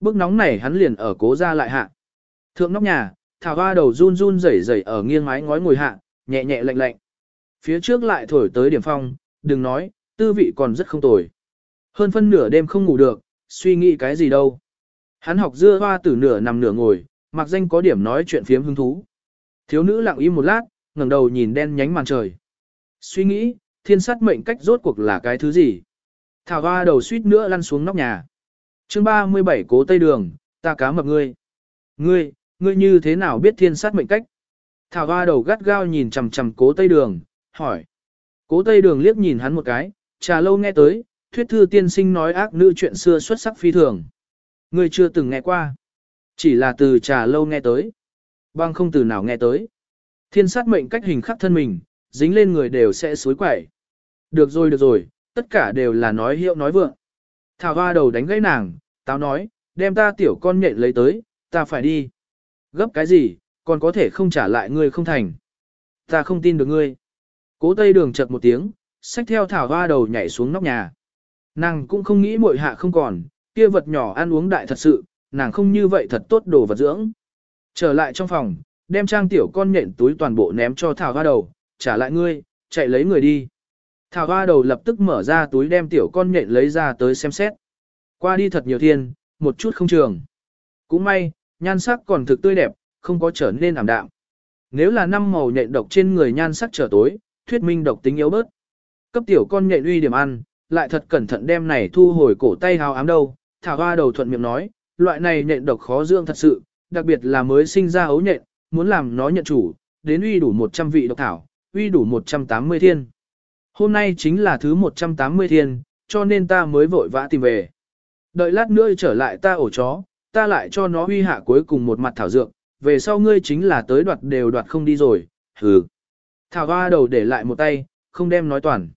Bước nóng này hắn liền ở cố ra lại hạ. Thượng nóc nhà, thảo hoa đầu run run rẩy rẩy ở nghiêng mái ngói ngồi hạ, nhẹ nhẹ lạnh lạnh. Phía trước lại thổi tới điểm phong, đừng nói, tư vị còn rất không tồi. Hơn phân nửa đêm không ngủ được, suy nghĩ cái gì đâu. Hắn học dưa hoa từ nửa nằm nửa ngồi, mặc danh có điểm nói chuyện phiếm hứng thú. Thiếu nữ lặng im một lát, ngẩng đầu nhìn đen nhánh màn trời. Suy nghĩ, thiên sát mệnh cách rốt cuộc là cái thứ gì? Thảo hoa đầu suýt nữa lăn xuống nóc nhà. chương 37 cố tây đường, ta cá mập ngươi. Ngươi, ngươi như thế nào biết thiên sát mệnh cách? Thảo hoa đầu gắt gao nhìn chằm chằm cố tây đường, hỏi. Cố tây đường liếc nhìn hắn một cái, trà lâu nghe tới, thuyết thư tiên sinh nói ác nữ chuyện xưa xuất sắc phi thường. Ngươi chưa từng nghe qua. Chỉ là từ trà lâu nghe tới. Bằng không từ nào nghe tới. Thiên sát mệnh cách hình khắc thân mình, dính lên người đều sẽ suối quẩy. Được rồi được rồi, tất cả đều là nói hiệu nói vượng. Thảo hoa đầu đánh gãy nàng, táo nói, đem ta tiểu con nhện lấy tới, ta phải đi. Gấp cái gì, còn có thể không trả lại ngươi không thành. Ta không tin được ngươi. Cố tây đường chật một tiếng, xách theo thảo hoa đầu nhảy xuống nóc nhà. Nàng cũng không nghĩ muội hạ không còn, kia vật nhỏ ăn uống đại thật sự, nàng không như vậy thật tốt đồ vật dưỡng. Trở lại trong phòng, đem trang tiểu con nhện túi toàn bộ ném cho thảo hoa đầu, trả lại ngươi, chạy lấy người đi. Thảo hoa đầu lập tức mở ra túi đem tiểu con nhện lấy ra tới xem xét. Qua đi thật nhiều thiên, một chút không trường. Cũng may, nhan sắc còn thực tươi đẹp, không có trở nên ảm đạm. Nếu là năm màu nhện độc trên người nhan sắc trở tối, thuyết minh độc tính yếu bớt. Cấp tiểu con nhện uy điểm ăn, lại thật cẩn thận đem này thu hồi cổ tay hào ám đâu. Thảo hoa đầu thuận miệng nói, loại này nhện độc khó dưỡng thật sự, đặc biệt là mới sinh ra ấu nhện, muốn làm nó nhận chủ, đến uy đủ 100 vị độc thảo, uy đủ 180 thiên. Hôm nay chính là thứ 180 thiên, cho nên ta mới vội vã tìm về. Đợi lát nữa trở lại ta ổ chó, ta lại cho nó uy hạ cuối cùng một mặt thảo dược, về sau ngươi chính là tới đoạt đều đoạt không đi rồi, hừ. Thảo hoa đầu để lại một tay, không đem nói toàn.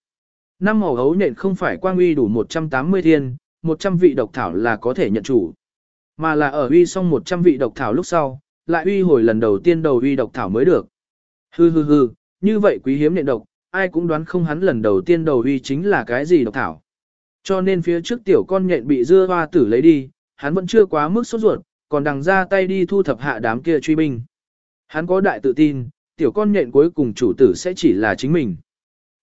Năm màu hấu nện không phải quang uy đủ 180 thiên, 100 vị độc thảo là có thể nhận chủ. Mà là ở uy xong 100 vị độc thảo lúc sau, lại uy hồi lần đầu tiên đầu uy độc thảo mới được. Hừ hừ hừ, như vậy quý hiếm nện độc, ai cũng đoán không hắn lần đầu tiên đầu uy chính là cái gì độc thảo. Cho nên phía trước tiểu con nhện bị dưa hoa tử lấy đi, hắn vẫn chưa quá mức sốt ruột, còn đằng ra tay đi thu thập hạ đám kia truy binh. Hắn có đại tự tin, tiểu con nhện cuối cùng chủ tử sẽ chỉ là chính mình.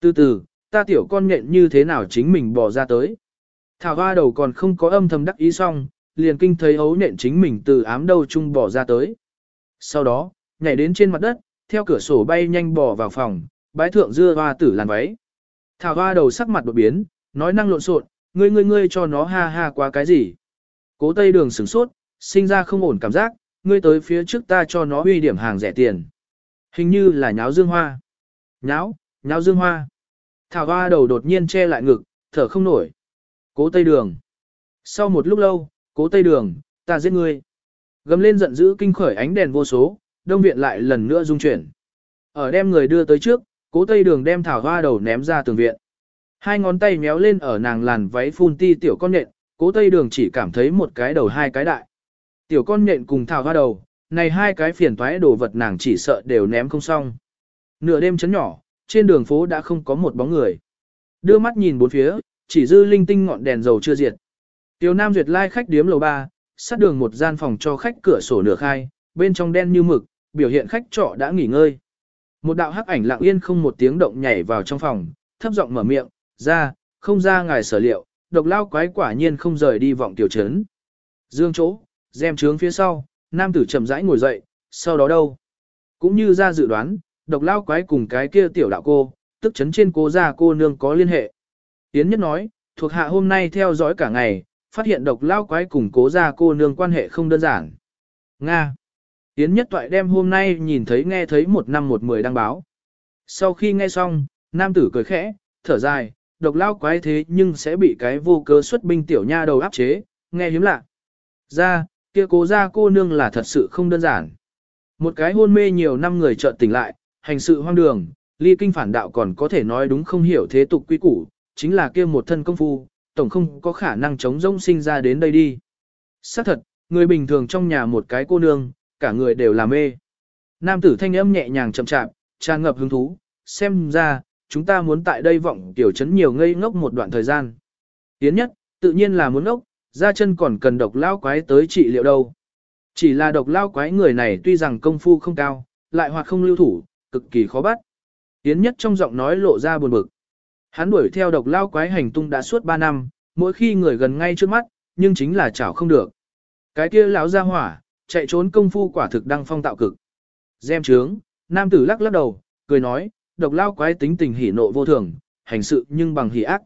Từ từ, ta tiểu con nhện như thế nào chính mình bỏ ra tới. Thảo hoa đầu còn không có âm thầm đắc ý xong, liền kinh thấy ấu nhện chính mình từ ám đầu chung bỏ ra tới. Sau đó, nhảy đến trên mặt đất, theo cửa sổ bay nhanh bò vào phòng, bái thượng dưa hoa tử làn váy. Thảo hoa đầu sắc mặt đột biến, nói năng lộn xộn, ngươi ngươi ngươi cho nó ha ha quá cái gì. Cố tây đường sửng sốt, sinh ra không ổn cảm giác, ngươi tới phía trước ta cho nó uy điểm hàng rẻ tiền. Hình như là nháo dương hoa. Nháo, nháo dương hoa. Thảo hoa đầu đột nhiên che lại ngực, thở không nổi. Cố tây đường. Sau một lúc lâu, cố tây đường, ta giết ngươi. Gầm lên giận dữ kinh khởi ánh đèn vô số, đông viện lại lần nữa rung chuyển. Ở đem người đưa tới trước, cố tây đường đem thảo hoa đầu ném ra tường viện. Hai ngón tay méo lên ở nàng làn váy phun ti tiểu con nhện, cố tây đường chỉ cảm thấy một cái đầu hai cái đại. Tiểu con nhện cùng thảo hoa đầu, này hai cái phiền toái đồ vật nàng chỉ sợ đều ném không xong. Nửa đêm chấn nhỏ, trên đường phố đã không có một bóng người. Đưa mắt nhìn bốn phía, chỉ dư linh tinh ngọn đèn dầu chưa diệt. Tiểu Nam Duyệt lai khách điếm lầu ba, sát đường một gian phòng cho khách cửa sổ nửa khai, bên trong đen như mực, biểu hiện khách trọ đã nghỉ ngơi. Một đạo hắc ảnh lặng yên không một tiếng động nhảy vào trong phòng, thấp giọng mở miệng, ra, không ra ngài sở liệu, độc lao quái quả nhiên không rời đi vọng tiểu trấn. Dương chỗ, dèm trướng phía sau, nam tử chậm rãi ngồi dậy, sau đó đâu? Cũng như ra dự đoán, độc lao quái cùng cái kia tiểu đạo cô, tức chấn trên cô gia cô nương có liên hệ. tiến Nhất nói, thuộc hạ hôm nay theo dõi cả ngày, phát hiện độc lao quái cùng cố gia cô nương quan hệ không đơn giản. Nga. Yến Nhất Toại đem hôm nay nhìn thấy nghe thấy một năm một mười đăng báo. Sau khi nghe xong, nam tử cười khẽ, thở dài, độc lao quái thế nhưng sẽ bị cái vô cớ xuất binh tiểu nha đầu áp chế, nghe hiếm lạ. Ra, kia cố gia cô nương là thật sự không đơn giản. Một cái hôn mê nhiều năm người chợt tỉnh lại, hành sự hoang đường, ly kinh phản đạo còn có thể nói đúng không hiểu thế tục quy củ, chính là kia một thân công phu, tổng không có khả năng chống rông sinh ra đến đây đi. Xác thật, người bình thường trong nhà một cái cô nương, cả người đều là mê. Nam tử thanh âm nhẹ nhàng chậm chạp, tràn ngập hứng thú, xem ra, chúng ta muốn tại đây vọng tiểu chấn nhiều ngây ngốc một đoạn thời gian. Tiến nhất, tự nhiên là muốn ngốc, ra chân còn cần độc lao quái tới trị liệu đâu. Chỉ là độc lao quái người này tuy rằng công phu không cao, lại hoặc không lưu thủ, cực kỳ khó bắt. Tiến nhất trong giọng nói lộ ra buồn bực. Hắn đuổi theo độc lao quái hành tung đã suốt 3 năm, mỗi khi người gần ngay trước mắt, nhưng chính là chảo không được. Cái kia lão ra hỏa, chạy trốn công phu quả thực đăng phong tạo cực. Dèm trướng, nam tử lắc lắc đầu, cười nói, độc lao quái tính tình hỉ nộ vô thường, hành sự nhưng bằng hỉ ác.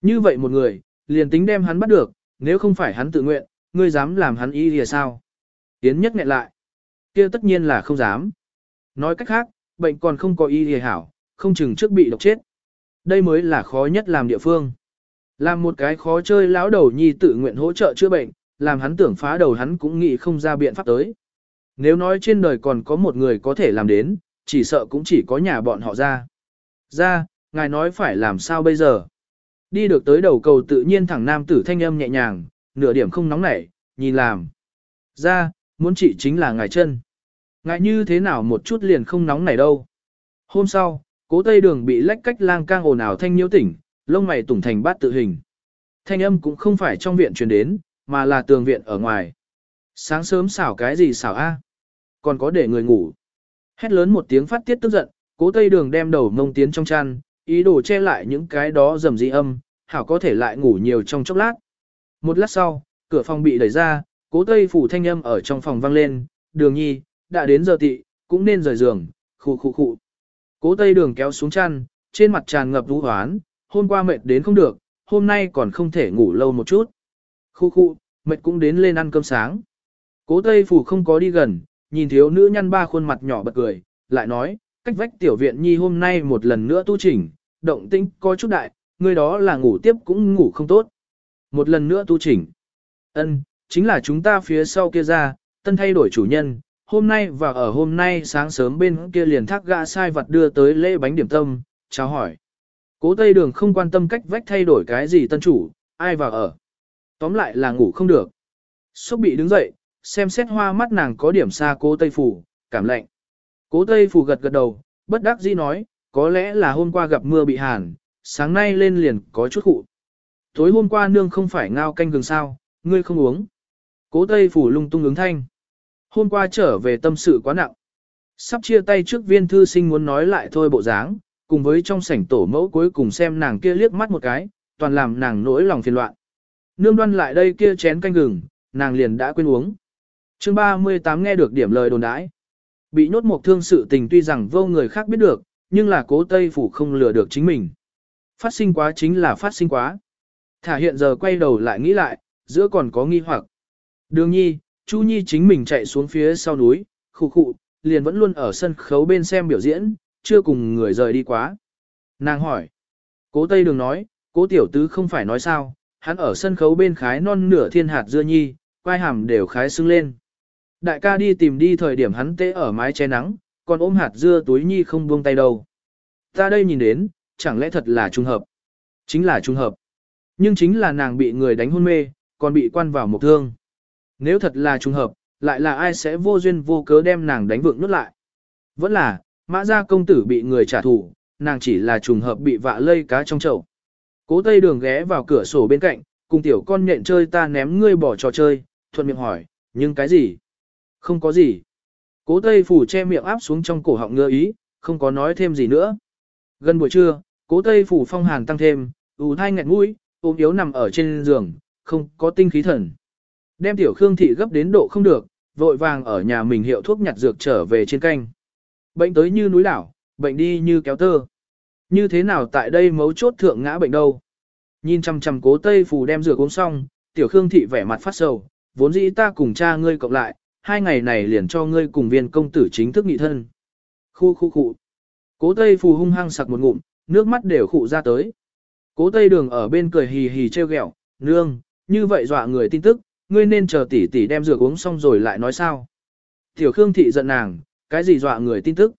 Như vậy một người, liền tính đem hắn bắt được, nếu không phải hắn tự nguyện, ngươi dám làm hắn ý thì sao? Yến nhất nghẹn lại. kia tất nhiên là không dám. Nói cách khác, bệnh còn không có ý thì hảo, không chừng trước bị độc chết. Đây mới là khó nhất làm địa phương. Làm một cái khó chơi lão đầu nhi tự nguyện hỗ trợ chữa bệnh, làm hắn tưởng phá đầu hắn cũng nghĩ không ra biện pháp tới. Nếu nói trên đời còn có một người có thể làm đến, chỉ sợ cũng chỉ có nhà bọn họ ra. Ra, ngài nói phải làm sao bây giờ? Đi được tới đầu cầu tự nhiên thẳng nam tử thanh âm nhẹ nhàng, nửa điểm không nóng nảy, nhìn làm. Ra, muốn chị chính là ngài chân. Ngài như thế nào một chút liền không nóng nảy đâu. Hôm sau, cố tây đường bị lách cách lang cang ồn ào thanh nhiễu tỉnh, lông mày tủng thành bát tự hình. Thanh âm cũng không phải trong viện truyền đến, mà là tường viện ở ngoài. Sáng sớm xảo cái gì xảo a? Còn có để người ngủ. Hét lớn một tiếng phát tiết tức giận, cố tây đường đem đầu mông tiến trong chăn, ý đồ che lại những cái đó rầm dị âm, hảo có thể lại ngủ nhiều trong chốc lát. Một lát sau, cửa phòng bị đẩy ra, cố tây phủ thanh âm ở trong phòng vang lên, đường nhi, đã đến giờ tị, cũng nên rời giường, khụ khụ khụ. Cố tây đường kéo xuống chăn, trên mặt tràn ngập vũ hoán, hôm qua mệt đến không được, hôm nay còn không thể ngủ lâu một chút. Khu khu, mệt cũng đến lên ăn cơm sáng. Cố Tây Phủ không có đi gần, nhìn thiếu nữ nhăn ba khuôn mặt nhỏ bật cười, lại nói, cách vách tiểu viện nhi hôm nay một lần nữa tu chỉnh, động tĩnh có chút đại, người đó là ngủ tiếp cũng ngủ không tốt. Một lần nữa tu chỉnh. Ân, chính là chúng ta phía sau kia ra, tân thay đổi chủ nhân, hôm nay và ở hôm nay sáng sớm bên kia liền thác gã sai vật đưa tới lễ bánh điểm tâm, chào hỏi. Cố Tây Đường không quan tâm cách vách thay đổi cái gì tân chủ, ai vào ở. Tóm lại là ngủ không được. Xúc bị đứng dậy, xem xét hoa mắt nàng có điểm xa cố Tây Phủ, cảm lạnh. Cố Tây Phủ gật gật đầu, bất đắc dĩ nói, có lẽ là hôm qua gặp mưa bị hàn, sáng nay lên liền có chút cụ. Tối hôm qua nương không phải ngao canh gừng sao, ngươi không uống. Cố Tây Phủ lung tung ứng thanh. Hôm qua trở về tâm sự quá nặng. Sắp chia tay trước viên thư sinh muốn nói lại thôi bộ dáng, cùng với trong sảnh tổ mẫu cuối cùng xem nàng kia liếc mắt một cái, toàn làm nàng nỗi lòng phiền loạn. Nương đoan lại đây kia chén canh gừng, nàng liền đã quên uống. chương 38 nghe được điểm lời đồn đãi. Bị nhốt một thương sự tình tuy rằng vô người khác biết được, nhưng là cố Tây Phủ không lừa được chính mình. Phát sinh quá chính là phát sinh quá. Thả hiện giờ quay đầu lại nghĩ lại, giữa còn có nghi hoặc. Đường nhi, Chu Nhi chính mình chạy xuống phía sau núi, khụ khụ, liền vẫn luôn ở sân khấu bên xem biểu diễn, chưa cùng người rời đi quá. Nàng hỏi. Cố Tây Đường nói, cố tiểu tứ không phải nói sao, hắn ở sân khấu bên khái non nửa thiên hạt dưa nhi, quai hàm đều khái xưng lên. Đại ca đi tìm đi thời điểm hắn tê ở mái che nắng, còn ôm hạt dưa túi nhi không buông tay đâu. Ta đây nhìn đến, chẳng lẽ thật là trùng hợp? Chính là trùng hợp. Nhưng chính là nàng bị người đánh hôn mê, còn bị quan vào một thương. Nếu thật là trùng hợp, lại là ai sẽ vô duyên vô cớ đem nàng đánh vượng nút lại? Vẫn là, mã gia công tử bị người trả thù, nàng chỉ là trùng hợp bị vạ lây cá trong chậu. Cố Tây Đường ghé vào cửa sổ bên cạnh, cùng tiểu con nhện chơi ta ném ngươi bỏ trò chơi, thuận miệng hỏi, nhưng cái gì? Không có gì. Cố Tây Phủ che miệng áp xuống trong cổ họng ngơ ý, không có nói thêm gì nữa. Gần buổi trưa, cố Tây Phủ phong hàn tăng thêm, ù thai nghẹn mũi, ôm yếu nằm ở trên giường, không có tinh khí thần. Đem tiểu Khương Thị gấp đến độ không được, vội vàng ở nhà mình hiệu thuốc nhặt dược trở về trên canh. Bệnh tới như núi đảo, bệnh đi như kéo tơ. Như thế nào tại đây mấu chốt thượng ngã bệnh đâu? Nhìn chăm chăm cố Tây Phù đem rửa uống xong, tiểu Khương thị vẻ mặt phát sầu, vốn dĩ ta cùng cha ngươi cộng lại, hai ngày này liền cho ngươi cùng viên công tử chính thức nghị thân. Khu khu khu. Cố Tây Phù hung hăng sặc một ngụm, nước mắt đều khụ ra tới. Cố Tây Đường ở bên cười hì hì trêu ghẹo, nương, như vậy dọa người tin tức, ngươi nên chờ tỷ tỷ đem rửa uống xong rồi lại nói sao. Tiểu Khương thị giận nàng, cái gì dọa người tin tức.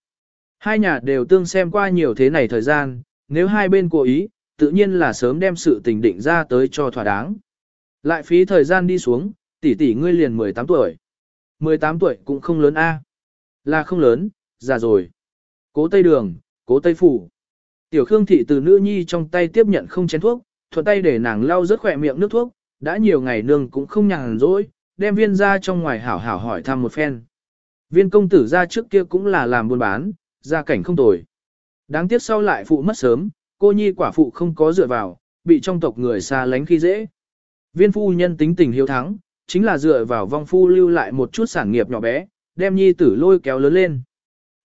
Hai nhà đều tương xem qua nhiều thế này thời gian, nếu hai bên cố ý, tự nhiên là sớm đem sự tình định ra tới cho thỏa đáng. Lại phí thời gian đi xuống, tỷ tỷ ngươi liền 18 tuổi. 18 tuổi cũng không lớn a. Là không lớn, già rồi. Cố Tây Đường, cố Tây Phủ. Tiểu Khương Thị từ nữ nhi trong tay tiếp nhận không chén thuốc, thuận tay để nàng lau rất khỏe miệng nước thuốc, đã nhiều ngày nương cũng không nhàn rỗi, đem viên ra trong ngoài hảo hảo hỏi thăm một phen. Viên công tử ra trước kia cũng là làm buôn bán, gia cảnh không tồi. Đáng tiếc sau lại phụ mất sớm, cô nhi quả phụ không có dựa vào, bị trong tộc người xa lánh khi dễ. Viên phu nhân tính tình hiếu thắng, chính là dựa vào vong phu lưu lại một chút sản nghiệp nhỏ bé, đem nhi tử lôi kéo lớn lên.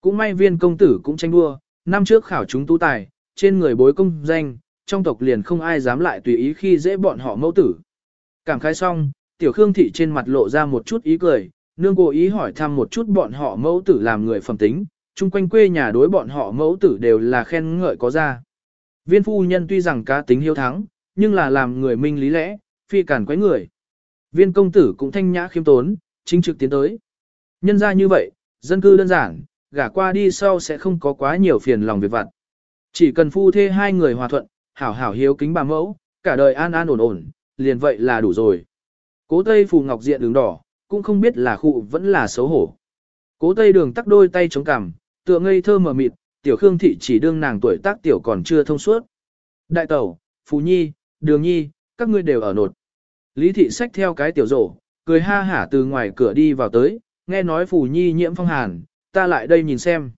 Cũng may viên công tử cũng tranh đua, năm trước khảo chúng tú tài, trên người bối công danh, trong tộc liền không ai dám lại tùy ý khi dễ bọn họ mẫu tử. Cảm khái xong, tiểu khương thị trên mặt lộ ra một chút ý cười, nương cố ý hỏi thăm một chút bọn họ mẫu tử làm người phẩm tính, chung quanh quê nhà đối bọn họ mẫu tử đều là khen ngợi có ra. Viên phu nhân tuy rằng cá tính hiếu thắng, nhưng là làm người minh lý lẽ, phi cản quấy người. Viên công tử cũng thanh nhã khiêm tốn, chính trực tiến tới. Nhân ra như vậy, dân cư đơn giản, gả qua đi sau sẽ không có quá nhiều phiền lòng việc vặt. Chỉ cần phu thê hai người hòa thuận, hảo hảo hiếu kính bà mẫu, cả đời an an ổn ổn, liền vậy là đủ rồi. Cố Tây Phù Ngọc diện đường đỏ, cũng không biết là khụ vẫn là xấu hổ. Cố Tây Đường tắc đôi tay chống cằm, tựa ngây thơ mờ mịt, tiểu Khương thị chỉ đương nàng tuổi tác tiểu còn chưa thông suốt. Đại tẩu, Phú Nhi, Đường Nhi, các ngươi đều ở nột. Lý thị xách theo cái tiểu rổ, cười ha hả từ ngoài cửa đi vào tới, nghe nói Phù Nhi nhiễm phong hàn, ta lại đây nhìn xem.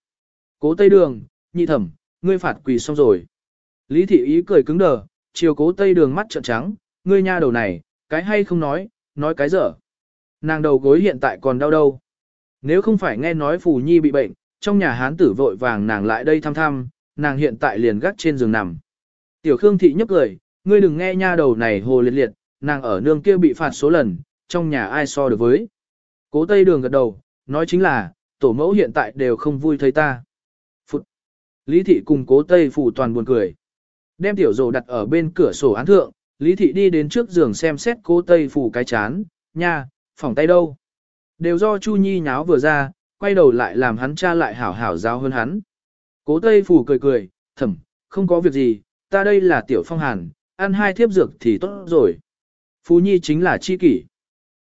Cố Tây Đường, nhị thẩm, ngươi phạt quỳ xong rồi. Lý thị ý cười cứng đờ, chiều cố Tây Đường mắt trợn trắng, ngươi nha đầu này, cái hay không nói, nói cái dở. Nàng đầu gối hiện tại còn đau đâu. Nếu không phải nghe nói Phù Nhi bị bệnh, trong nhà hán tử vội vàng nàng lại đây thăm thăm, nàng hiện tại liền gác trên giường nằm. Tiểu Khương thị nhấp cười, ngươi đừng nghe nha đầu này hồ liệt liệt, nàng ở nương kia bị phạt số lần, trong nhà ai so được với. Cố Tây Đường gật đầu, nói chính là, tổ mẫu hiện tại đều không vui thấy ta. Phụt! Lý thị cùng cố Tây phủ toàn buồn cười. Đem tiểu rồ đặt ở bên cửa sổ án thượng, Lý thị đi đến trước giường xem xét cố Tây phủ cái chán, nha, phòng tay đâu. Đều do Chu Nhi nháo vừa ra, quay đầu lại làm hắn cha lại hảo hảo giáo hơn hắn. Cố Tây phủ cười cười, thầm, không có việc gì, ta đây là tiểu phong hàn, ăn hai thiếp dược thì tốt rồi. Phú Nhi chính là chi kỷ.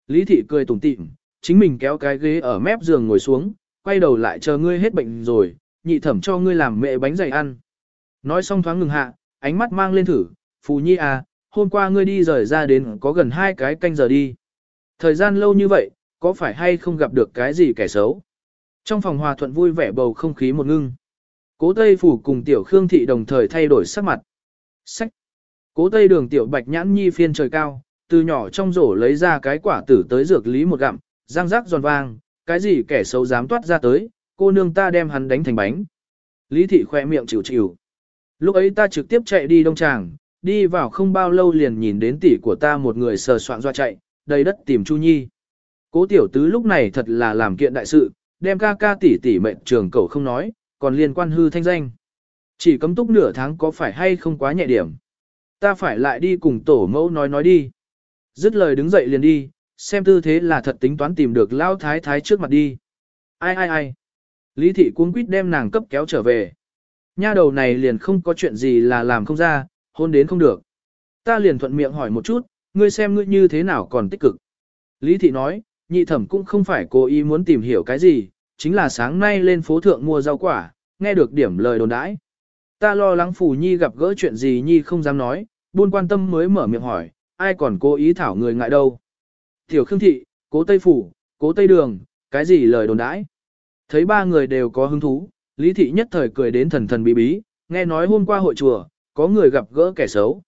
Lý thị cười tủm tỉm, chính mình kéo cái ghế ở mép giường ngồi xuống, quay đầu lại chờ ngươi hết bệnh rồi, nhị thẩm cho ngươi làm mẹ bánh dày ăn. Nói xong thoáng ngừng hạ, ánh mắt mang lên thử, Phú Nhi à, hôm qua ngươi đi rời ra đến có gần hai cái canh giờ đi. Thời gian lâu như vậy, có phải hay không gặp được cái gì kẻ xấu? Trong phòng hòa thuận vui vẻ bầu không khí một ngưng. Cố Tây Phủ cùng Tiểu Khương Thị đồng thời thay đổi sắc mặt. Sách. Cố Tây đường Tiểu Bạch nhãn nhi phiên trời cao, từ nhỏ trong rổ lấy ra cái quả tử tới dược lý một gặm, răng rác giòn vang, cái gì kẻ xấu dám toát ra tới, cô nương ta đem hắn đánh thành bánh. Lý thị khoe miệng chịu chịu. Lúc ấy ta trực tiếp chạy đi đông tràng, đi vào không bao lâu liền nhìn đến tỷ của ta một người sờ soạn doa chạy, đầy đất tìm Chu Nhi. Cố tiểu tứ lúc này thật là làm kiện đại sự, đem ca ca tỷ tỷ mệnh trường cầu không nói, còn liên quan hư thanh danh. Chỉ cấm túc nửa tháng có phải hay không quá nhẹ điểm. Ta phải lại đi cùng tổ mẫu nói nói đi. Dứt lời đứng dậy liền đi, xem tư thế là thật tính toán tìm được lao thái thái trước mặt đi. Ai ai ai. Lý thị cuống quýt đem nàng cấp kéo trở về. Nha đầu này liền không có chuyện gì là làm không ra, hôn đến không được. Ta liền thuận miệng hỏi một chút, ngươi xem ngươi như thế nào còn tích cực. Lý thị nói, nhị thẩm cũng không phải cố ý muốn tìm hiểu cái gì, chính là sáng nay lên phố thượng mua rau quả, nghe được điểm lời đồn đãi. Ta lo lắng phủ Nhi gặp gỡ chuyện gì Nhi không dám nói, buôn quan tâm mới mở miệng hỏi, ai còn cố ý thảo người ngại đâu. Tiểu Khương Thị, cố Tây Phủ, cố Tây Đường, cái gì lời đồn đãi. Thấy ba người đều có hứng thú, Lý Thị nhất thời cười đến thần thần bí bí, nghe nói hôm qua hội chùa, có người gặp gỡ kẻ xấu.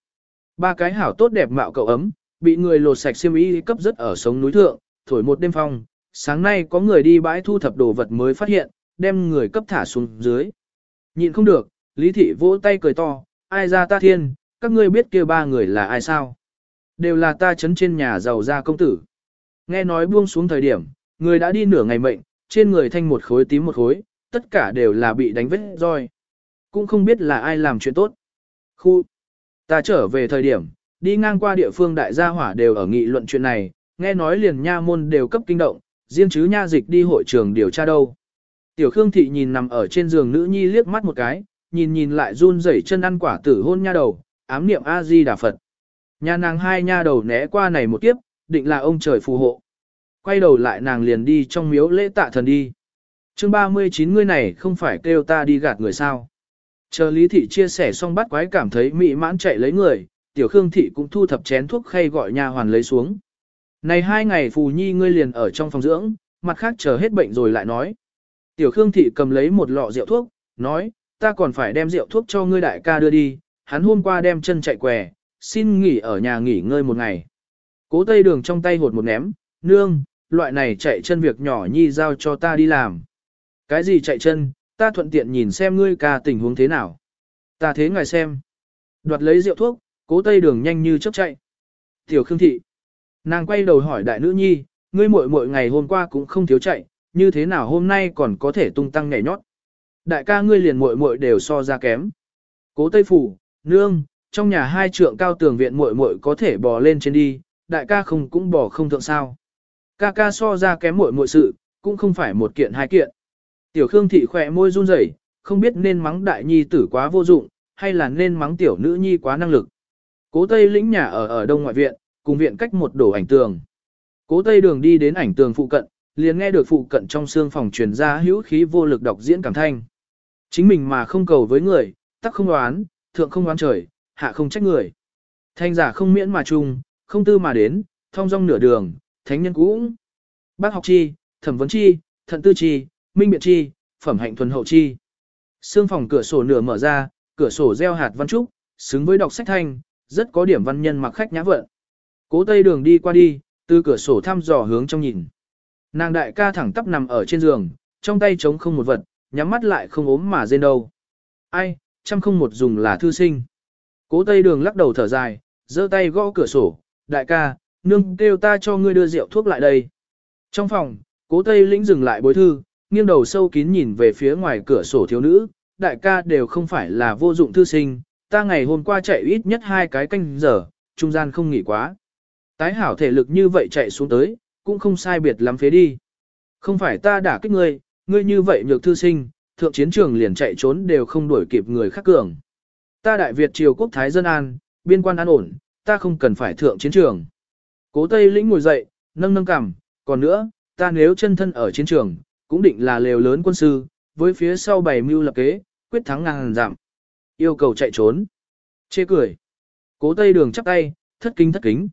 Ba cái hảo tốt đẹp mạo cậu ấm, bị người lột sạch xiêm y cấp rất ở sống núi thượng, thổi một đêm phong, sáng nay có người đi bãi thu thập đồ vật mới phát hiện, đem người cấp thả xuống dưới. Nhịn không được, Lý thị vỗ tay cười to, ai ra ta thiên, các ngươi biết kia ba người là ai sao? Đều là ta chấn trên nhà giàu gia công tử. Nghe nói buông xuống thời điểm, người đã đi nửa ngày mệnh, trên người thanh một khối tím một khối, tất cả đều là bị đánh vết roi. Cũng không biết là ai làm chuyện tốt. Khu, ta trở về thời điểm, đi ngang qua địa phương đại gia hỏa đều ở nghị luận chuyện này, nghe nói liền nha môn đều cấp kinh động, riêng chứ nha dịch đi hội trường điều tra đâu. Tiểu Khương Thị nhìn nằm ở trên giường nữ nhi liếc mắt một cái, nhìn nhìn lại run rẩy chân ăn quả tử hôn nha đầu, ám niệm A-di Đà Phật. Nhà nàng hai nha đầu né qua này một kiếp, định là ông trời phù hộ. Quay đầu lại nàng liền đi trong miếu lễ tạ thần đi. chương 39 ngươi này không phải kêu ta đi gạt người sao. Chờ Lý Thị chia sẻ xong bắt quái cảm thấy mị mãn chạy lấy người, Tiểu Khương Thị cũng thu thập chén thuốc khay gọi nhà hoàn lấy xuống. Này hai ngày phù nhi ngươi liền ở trong phòng dưỡng, mặt khác chờ hết bệnh rồi lại nói. Tiểu Khương Thị cầm lấy một lọ rượu thuốc, nói, ta còn phải đem rượu thuốc cho ngươi đại ca đưa đi, hắn hôm qua đem chân chạy què, xin nghỉ ở nhà nghỉ ngơi một ngày. Cố tây đường trong tay hột một ném, nương, loại này chạy chân việc nhỏ nhi giao cho ta đi làm. Cái gì chạy chân, ta thuận tiện nhìn xem ngươi ca tình huống thế nào. Ta thế ngài xem. Đoạt lấy rượu thuốc, cố tây đường nhanh như chớp chạy. Tiểu Khương Thị. Nàng quay đầu hỏi đại nữ nhi, ngươi muội muội ngày hôm qua cũng không thiếu chạy, như thế nào hôm nay còn có thể tung tăng nhảy nhót. Đại ca ngươi liền muội muội đều so ra kém. Cố Tây Phủ, nương, trong nhà hai trượng cao tường viện muội muội có thể bò lên trên đi, đại ca không cũng bò không thượng sao. Ca ca so ra kém muội muội sự, cũng không phải một kiện hai kiện. Tiểu Khương thị khỏe môi run rẩy, không biết nên mắng đại nhi tử quá vô dụng, hay là nên mắng tiểu nữ nhi quá năng lực. Cố Tây lĩnh nhà ở ở đông ngoại viện, cùng viện cách một đổ ảnh tường. Cố Tây đường đi đến ảnh tường phụ cận, liền nghe được phụ cận trong xương phòng truyền ra hữu khí vô lực đọc diễn cảm thanh. Chính mình mà không cầu với người, tắc không đoán, thượng không đoán trời, hạ không trách người. Thanh giả không miễn mà chung, không tư mà đến, thông dong nửa đường, thánh nhân cũng. Bác học chi, thẩm vấn chi, thận tư chi, minh biện chi, phẩm hạnh thuần hậu chi. Sương phòng cửa sổ nửa mở ra, cửa sổ gieo hạt văn trúc, xứng với đọc sách thanh, rất có điểm văn nhân mặc khách nhã vợ. Cố tây đường đi qua đi, từ cửa sổ thăm dò hướng trong nhìn. Nàng đại ca thẳng tắp nằm ở trên giường, trong tay trống không một vật, nhắm mắt lại không ốm mà rên đâu. Ai, trăm không một dùng là thư sinh. Cố tây đường lắc đầu thở dài, giơ tay gõ cửa sổ, đại ca, nương kêu ta cho ngươi đưa rượu thuốc lại đây. Trong phòng, cố tây lĩnh dừng lại bối thư, nghiêng đầu sâu kín nhìn về phía ngoài cửa sổ thiếu nữ, đại ca đều không phải là vô dụng thư sinh, ta ngày hôm qua chạy ít nhất hai cái canh giờ, trung gian không nghỉ quá. Tái hảo thể lực như vậy chạy xuống tới, cũng không sai biệt lắm phế đi. Không phải ta đả kích ngươi, ngươi như vậy nhược thư sinh, thượng chiến trường liền chạy trốn đều không đuổi kịp người khác cường. Ta đại Việt triều quốc thái dân an, biên quan an ổn, ta không cần phải thượng chiến trường. Cố Tây lĩnh ngồi dậy, nâng nâng cằm, còn nữa, ta nếu chân thân ở chiến trường, cũng định là lều lớn quân sư, với phía sau bảy mưu lập kế, quyết thắng ngàn giảm. Yêu cầu chạy trốn. Chê cười. Cố Tây đường chắp tay, thất kính thất kính.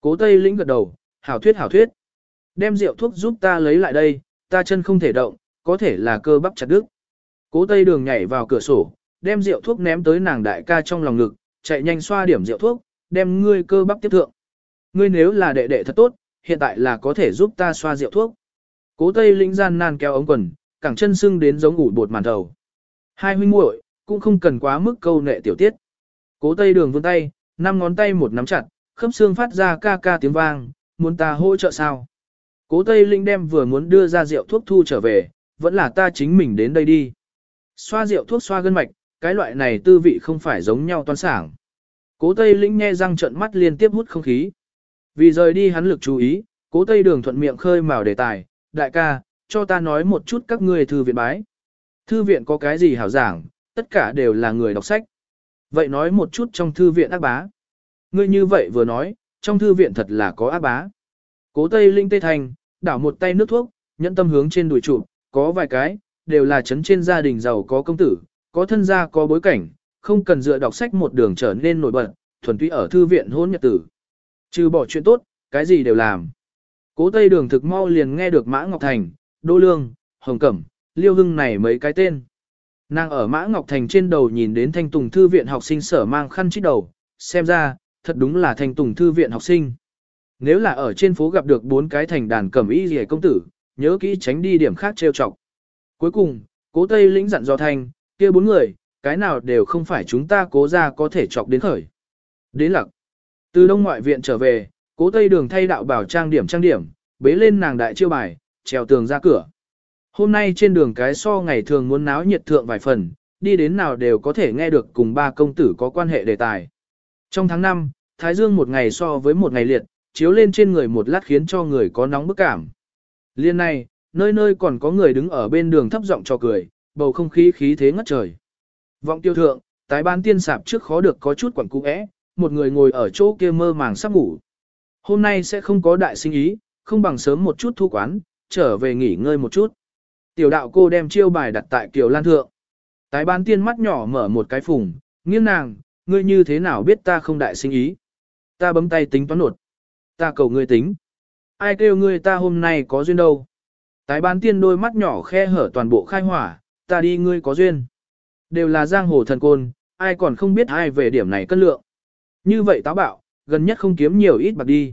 Cố Tây lĩnh gật đầu, hảo thuyết hảo thuyết. Đem rượu thuốc giúp ta lấy lại đây, ta chân không thể động, có thể là cơ bắp chặt đứt. Cố Tây đường nhảy vào cửa sổ, đem rượu thuốc ném tới nàng đại ca trong lòng ngực, chạy nhanh xoa điểm rượu thuốc, đem ngươi cơ bắp tiếp thượng. Ngươi nếu là đệ đệ thật tốt, hiện tại là có thể giúp ta xoa rượu thuốc. Cố Tây lĩnh gian nan kéo ống quần, cẳng chân sưng đến giống ủ bột màn thầu. Hai huynh muội cũng không cần quá mức câu nệ tiểu tiết. Cố Tây đường vươn tay, năm ngón tay một nắm chặt, khớp xương phát ra ca ca tiếng vang, muốn ta hỗ trợ sao? Cố Tây Linh đem vừa muốn đưa ra rượu thuốc thu trở về, vẫn là ta chính mình đến đây đi. Xoa rượu thuốc xoa gân mạch, cái loại này tư vị không phải giống nhau toan sảng. Cố Tây Linh nghe răng trợn mắt liên tiếp hút không khí. Vì rời đi hắn lực chú ý, cố Tây Đường thuận miệng khơi mào đề tài, đại ca, cho ta nói một chút các ngươi thư viện bái. Thư viện có cái gì hảo giảng, tất cả đều là người đọc sách. Vậy nói một chút trong thư viện ác bá. Ngươi như vậy vừa nói, trong thư viện thật là có ác bá. Cố Tây Linh Tây Thành, đảo một tay nước thuốc, nhẫn tâm hướng trên đùi trụ, có vài cái, đều là chấn trên gia đình giàu có công tử, có thân gia có bối cảnh, không cần dựa đọc sách một đường trở nên nổi bật, thuần túy ở thư viện hôn nhật tử. Trừ bỏ chuyện tốt, cái gì đều làm. Cố Tây Đường thực mau liền nghe được Mã Ngọc Thành, Đô Lương, Hồng Cẩm, Liêu Hưng này mấy cái tên. Nàng ở Mã Ngọc Thành trên đầu nhìn đến Thanh Tùng Thư viện học sinh sở mang khăn chít đầu, xem ra, thật đúng là Thanh Tùng Thư viện học sinh. Nếu là ở trên phố gặp được bốn cái thành đàn cẩm y rìa công tử, nhớ kỹ tránh đi điểm khác trêu chọc. Cuối cùng, cố Tây lĩnh dặn dò thành, kia bốn người, cái nào đều không phải chúng ta cố ra có thể chọc đến khởi. Đến lặc. Từ đông ngoại viện trở về, cố tây đường thay đạo bảo trang điểm trang điểm, bế lên nàng đại chiêu bài, trèo tường ra cửa. Hôm nay trên đường cái so ngày thường muốn náo nhiệt thượng vài phần, đi đến nào đều có thể nghe được cùng ba công tử có quan hệ đề tài. Trong tháng 5, Thái Dương một ngày so với một ngày liệt, chiếu lên trên người một lát khiến cho người có nóng bức cảm. Liên này, nơi nơi còn có người đứng ở bên đường thấp giọng cho cười, bầu không khí khí thế ngất trời. Vọng tiêu thượng, tái ban tiên sạp trước khó được có chút quẩn cú ẽ, một người ngồi ở chỗ kia mơ màng sắp ngủ. Hôm nay sẽ không có đại sinh ý, không bằng sớm một chút thu quán, trở về nghỉ ngơi một chút. Tiểu đạo cô đem chiêu bài đặt tại Kiều Lan Thượng. Tái Bán tiên mắt nhỏ mở một cái phùng, nghiêng nàng, ngươi như thế nào biết ta không đại sinh ý. Ta bấm tay tính toán nột. Ta cầu ngươi tính. Ai kêu ngươi ta hôm nay có duyên đâu. Tái Bán tiên đôi mắt nhỏ khe hở toàn bộ khai hỏa, ta đi ngươi có duyên. Đều là giang hồ thần côn, ai còn không biết ai về điểm này cân lượng. Như vậy táo bạo, gần nhất không kiếm nhiều ít bạc đi.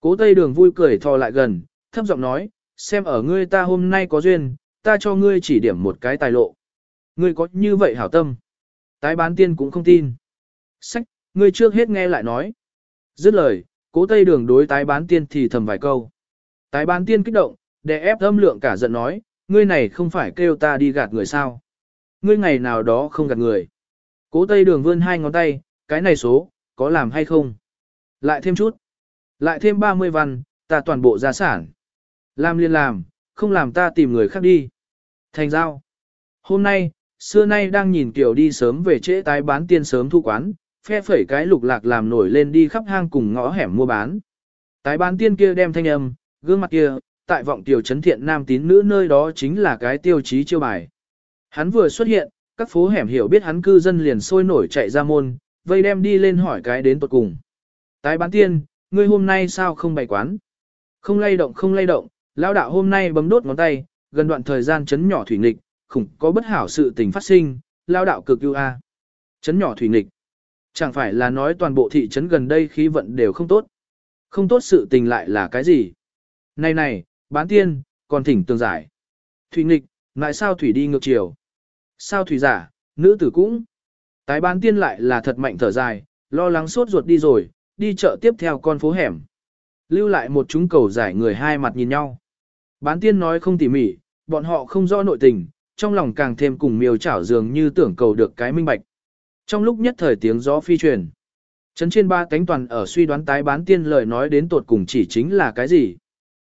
Cố Tây Đường vui cười thò lại gần, thấp giọng nói, xem ở ngươi ta hôm nay có duyên, ta cho ngươi chỉ điểm một cái tài lộ. Ngươi có như vậy hảo tâm. Tái bán tiên cũng không tin. Sách, ngươi trước hết nghe lại nói. Dứt lời, cố Tây Đường đối tái bán tiên thì thầm vài câu. Tái bán tiên kích động, để ép âm lượng cả giận nói, ngươi này không phải kêu ta đi gạt người sao. Ngươi ngày nào đó không gạt người. Cố Tây Đường vươn hai ngón tay, cái này số, có làm hay không? Lại thêm chút. Lại thêm 30 văn, ta toàn bộ gia sản. Làm liền làm, không làm ta tìm người khác đi. Thành giao. Hôm nay, xưa nay đang nhìn kiểu đi sớm về trễ tái bán tiên sớm thu quán, phe phẩy cái lục lạc làm nổi lên đi khắp hang cùng ngõ hẻm mua bán. Tái bán tiên kia đem thanh âm, gương mặt kia, tại vọng tiểu chấn thiện nam tín nữ nơi đó chính là cái tiêu chí chiêu bài. Hắn vừa xuất hiện, các phố hẻm hiểu biết hắn cư dân liền sôi nổi chạy ra môn, vây đem đi lên hỏi cái đến tuột cùng. Tái bán tiên, ngươi hôm nay sao không bày quán? Không lay động không lay động, lão đạo hôm nay bấm đốt ngón tay, gần đoạn thời gian chấn nhỏ thủy nghịch, khủng có bất hảo sự tình phát sinh, lão đạo cực ưu a. Chấn nhỏ thủy nghịch. Chẳng phải là nói toàn bộ thị trấn gần đây khí vận đều không tốt. Không tốt sự tình lại là cái gì? Này này, bán tiên, còn thỉnh tường giải. Thủy nghịch, lại sao thủy đi ngược chiều? Sao thủy giả, nữ tử cũng. Tái bán tiên lại là thật mạnh thở dài, lo lắng suốt ruột đi rồi, đi chợ tiếp theo con phố hẻm. Lưu lại một chúng cầu giải người hai mặt nhìn nhau. Bán tiên nói không tỉ mỉ, bọn họ không rõ nội tình, trong lòng càng thêm cùng miêu chảo dường như tưởng cầu được cái minh bạch. Trong lúc nhất thời tiếng gió phi truyền, chấn trên ba cánh toàn ở suy đoán tái bán tiên lời nói đến tột cùng chỉ chính là cái gì.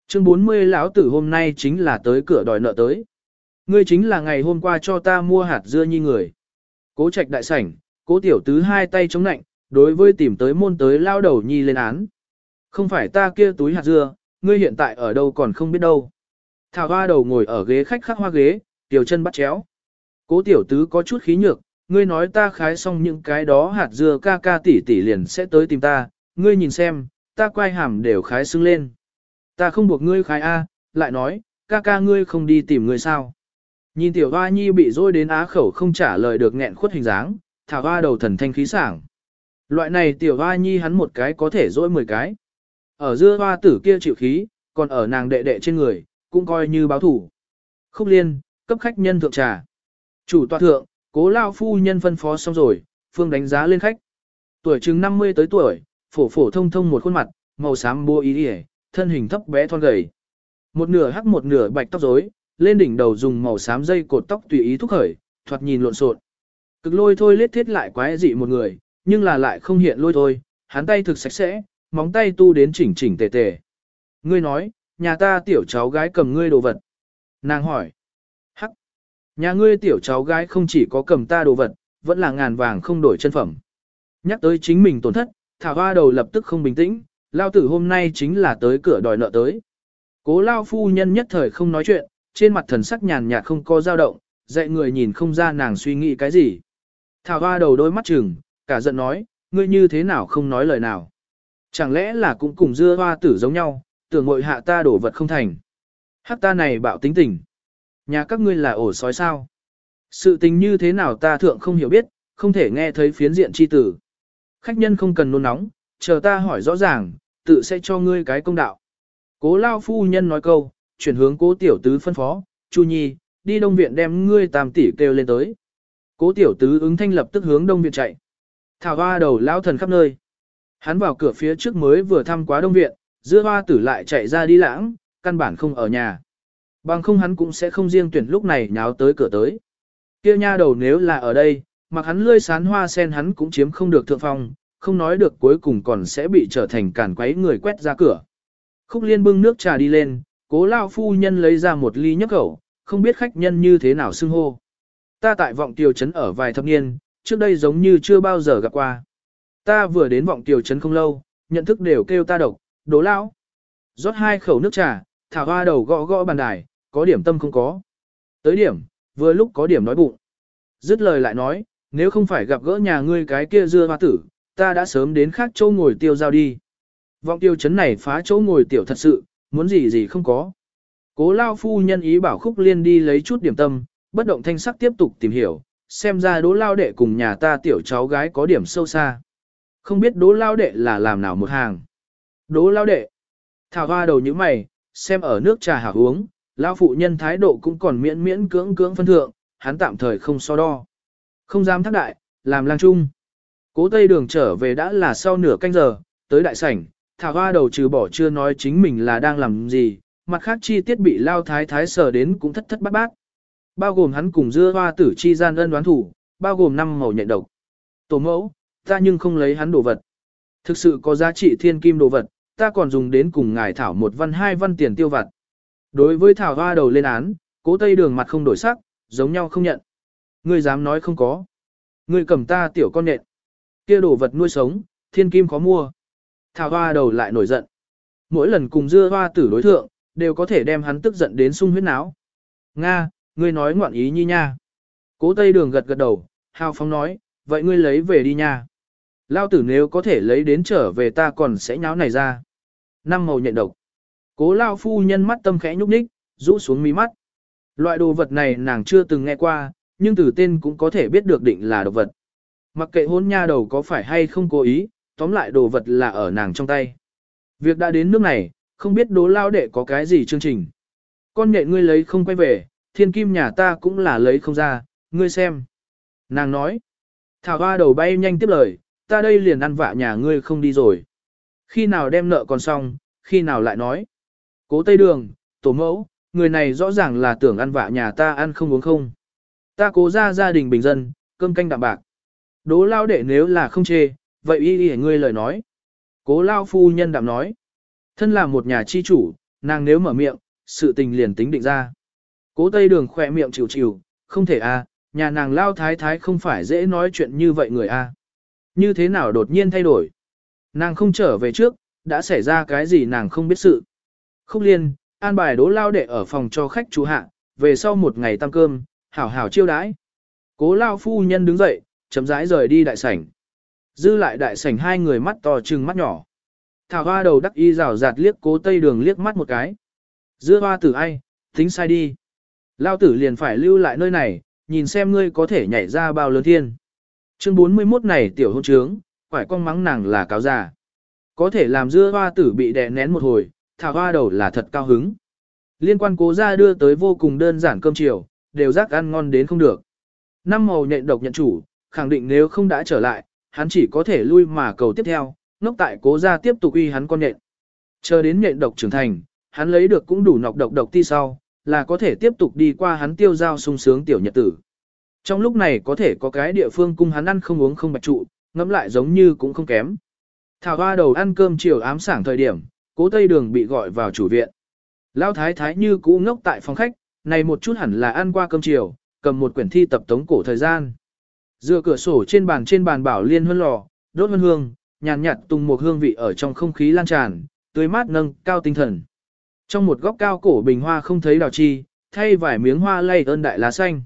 Chương 40 lão tử hôm nay chính là tới cửa đòi nợ tới. Ngươi chính là ngày hôm qua cho ta mua hạt dưa nhi người. Cố trạch đại sảnh, cố tiểu tứ hai tay chống nạnh, đối với tìm tới môn tới lao đầu nhi lên án. Không phải ta kia túi hạt dưa, ngươi hiện tại ở đâu còn không biết đâu. Thảo hoa đầu ngồi ở ghế khách khắc hoa ghế, tiểu chân bắt chéo. Cố tiểu tứ có chút khí nhược, ngươi nói ta khái xong những cái đó hạt dưa ca ca tỷ tỷ liền sẽ tới tìm ta, ngươi nhìn xem, ta quay hàm đều khái xưng lên. Ta không buộc ngươi khái A, lại nói, ca ca ngươi không đi tìm ngươi sao. Nhìn tiểu hoa nhi bị dôi đến á khẩu không trả lời được nghẹn khuất hình dáng, thảo hoa đầu thần thanh khí sảng. Loại này tiểu hoa nhi hắn một cái có thể dỗi 10 cái. Ở dưa hoa tử kia chịu khí, còn ở nàng đệ đệ trên người, cũng coi như báo thủ. Khúc liên, cấp khách nhân thượng trà. Chủ tọa thượng, cố lao phu nhân phân phó xong rồi, phương đánh giá lên khách. Tuổi chừng 50 tới tuổi, phổ phổ thông thông một khuôn mặt, màu xám bua ý đi thân hình thấp bé thon gầy. Một nửa hắc một nửa bạch tóc rối, lên đỉnh đầu dùng màu xám dây cột tóc tùy ý thúc khởi, thoạt nhìn lộn xộn. Cực lôi thôi lết thiết lại quái dị một người, nhưng là lại không hiện lôi thôi, hắn tay thực sạch sẽ, móng tay tu đến chỉnh chỉnh tề tề. Ngươi nói, nhà ta tiểu cháu gái cầm ngươi đồ vật. Nàng hỏi. Hắc. Nhà ngươi tiểu cháu gái không chỉ có cầm ta đồ vật, vẫn là ngàn vàng không đổi chân phẩm. Nhắc tới chính mình tổn thất, thảo hoa đầu lập tức không bình tĩnh, lao tử hôm nay chính là tới cửa đòi nợ tới. Cố lao phu nhân nhất thời không nói chuyện, trên mặt thần sắc nhàn nhạt không có dao động, dạy người nhìn không ra nàng suy nghĩ cái gì. Thảo hoa đầu đôi mắt chừng, cả giận nói, ngươi như thế nào không nói lời nào. Chẳng lẽ là cũng cùng dưa hoa tử giống nhau, tưởng ngội hạ ta đổ vật không thành. Hát ta này bạo tính tình. Nhà các ngươi là ổ sói sao. Sự tình như thế nào ta thượng không hiểu biết, không thể nghe thấy phiến diện chi tử. Khách nhân không cần nôn nóng, chờ ta hỏi rõ ràng, tự sẽ cho ngươi cái công đạo. Cố lao phu nhân nói câu, chuyển hướng cố tiểu tứ phân phó, Chu Nhi, đi đông viện đem ngươi tam tỷ kêu lên tới. Cố tiểu tứ ứng thanh lập tức hướng đông viện chạy. Thảo hoa đầu lão thần khắp nơi. Hắn vào cửa phía trước mới vừa thăm quá đông viện, dưa hoa tử lại chạy ra đi lãng, căn bản không ở nhà. Bằng không hắn cũng sẽ không riêng tuyển lúc này nháo tới cửa tới. Kia nha đầu nếu là ở đây, mặc hắn lươi sán hoa sen hắn cũng chiếm không được thượng phong, không nói được cuối cùng còn sẽ bị trở thành cản quấy người quét ra cửa. Khúc liên bưng nước trà đi lên, cố lao phu nhân lấy ra một ly nhấp khẩu, không biết khách nhân như thế nào xưng hô. Ta tại vọng tiêu trấn ở vài thập niên, trước đây giống như chưa bao giờ gặp qua. Ta vừa đến vọng tiểu trấn không lâu, nhận thức đều kêu ta độc, đố lão. rót hai khẩu nước trà, thả hoa đầu gõ gõ bàn đài, có điểm tâm không có. Tới điểm, vừa lúc có điểm nói bụng. Dứt lời lại nói, nếu không phải gặp gỡ nhà ngươi cái kia dưa hoa tử, ta đã sớm đến khác chỗ ngồi tiêu giao đi. Vọng tiêu chấn này phá chỗ ngồi tiểu thật sự, muốn gì gì không có. Cố lao phu nhân ý bảo khúc liên đi lấy chút điểm tâm, bất động thanh sắc tiếp tục tìm hiểu, xem ra đố lao đệ cùng nhà ta tiểu cháu gái có điểm sâu xa. Không biết đố lao đệ là làm nào một hàng. đố lao đệ. Thảo hoa đầu như mày, xem ở nước trà hảo uống, lao phụ nhân thái độ cũng còn miễn miễn cưỡng cưỡng phân thượng, hắn tạm thời không so đo. Không dám thác đại, làm lang trung. Cố tây đường trở về đã là sau nửa canh giờ, tới đại sảnh, thảo hoa đầu trừ bỏ chưa nói chính mình là đang làm gì, mặt khác chi tiết bị lao thái thái sờ đến cũng thất thất bát bát. Bao gồm hắn cùng dưa hoa tử chi gian ân đoán thủ, bao gồm năm màu nhện độc. Tổ mẫu, ta nhưng không lấy hắn đồ vật. Thực sự có giá trị thiên kim đồ vật, ta còn dùng đến cùng ngài thảo một văn hai văn tiền tiêu vặt. Đối với thảo hoa đầu lên án, cố tây đường mặt không đổi sắc, giống nhau không nhận. Ngươi dám nói không có. Ngươi cầm ta tiểu con nện. kia đồ vật nuôi sống, thiên kim khó mua. Thảo hoa đầu lại nổi giận. Mỗi lần cùng dưa hoa tử đối thượng, đều có thể đem hắn tức giận đến sung huyết não. Nga, ngươi nói ngoạn ý nhi nha. Cố tây đường gật gật đầu, hào phóng nói, vậy ngươi lấy về đi nha. Lao tử nếu có thể lấy đến trở về ta còn sẽ nháo này ra. Năm màu nhận độc. Cố lao phu nhân mắt tâm khẽ nhúc nhích, rũ xuống mí mắt. Loại đồ vật này nàng chưa từng nghe qua, nhưng từ tên cũng có thể biết được định là đồ vật. Mặc kệ hôn nha đầu có phải hay không cố ý, tóm lại đồ vật là ở nàng trong tay. Việc đã đến nước này, không biết đố lao đệ có cái gì chương trình. Con nhện ngươi lấy không quay về, thiên kim nhà ta cũng là lấy không ra, ngươi xem. Nàng nói, thảo hoa đầu bay nhanh tiếp lời, ta đây liền ăn vạ nhà ngươi không đi rồi. Khi nào đem nợ còn xong, khi nào lại nói. Cố Tây Đường, tổ mẫu, người này rõ ràng là tưởng ăn vạ nhà ta ăn không uống không. Ta cố ra gia đình bình dân, cơm canh đạm bạc. Đố lao đệ nếu là không chê, vậy y y ngươi lời nói. Cố lao phu nhân đạm nói. Thân là một nhà chi chủ, nàng nếu mở miệng, sự tình liền tính định ra. Cố tây đường khỏe miệng chịu chịu, không thể a, à, nhà nàng lao thái thái không phải dễ nói chuyện như vậy người a. À. Như thế nào đột nhiên thay đổi? Nàng không trở về trước, đã xảy ra cái gì nàng không biết sự. Khúc liên, an bài đố lao đệ ở phòng cho khách chú hạ, về sau một ngày tăng cơm, hảo hảo chiêu đãi. Cố lao phu nhân đứng dậy, chấm rãi rời đi đại sảnh. Dư lại đại sảnh hai người mắt to trừng mắt nhỏ. Thảo hoa đầu đắc y rào rạt liếc cố tây đường liếc mắt một cái. Dưa hoa tử ai, tính sai đi. Lao tử liền phải lưu lại nơi này, nhìn xem ngươi có thể nhảy ra bao lớn thiên. Chương 41 này tiểu hôn trướng, quải con mắng nàng là cáo già. Có thể làm dưa hoa tử bị đè nén một hồi, thảo hoa đầu là thật cao hứng. Liên quan cố ra đưa tới vô cùng đơn giản cơm chiều, đều rác ăn ngon đến không được. Năm màu nhện độc nhận chủ, khẳng định nếu không đã trở lại, hắn chỉ có thể lui mà cầu tiếp theo, ngốc tại cố ra tiếp tục uy hắn con nhện. Chờ đến nhện độc trưởng thành, hắn lấy được cũng đủ nọc độc độc ti sau, là có thể tiếp tục đi qua hắn tiêu giao sung sướng tiểu nhật tử. Trong lúc này có thể có cái địa phương cung hắn ăn không uống không bạch trụ, ngẫm lại giống như cũng không kém. Thảo hoa đầu ăn cơm chiều ám sảng thời điểm, cố tây đường bị gọi vào chủ viện. lao thái thái như cũ ngốc tại phòng khách, này một chút hẳn là ăn qua cơm chiều, cầm một quyển thi tập tống cổ thời gian. Dựa cửa sổ trên bàn trên bàn bảo liên hương lò, đốt hương hương, nhàn nhạt tung một hương vị ở trong không khí lan tràn, tươi mát nâng cao tinh thần. Trong một góc cao cổ bình hoa không thấy đào chi, thay vài miếng hoa lay ơn đại lá xanh.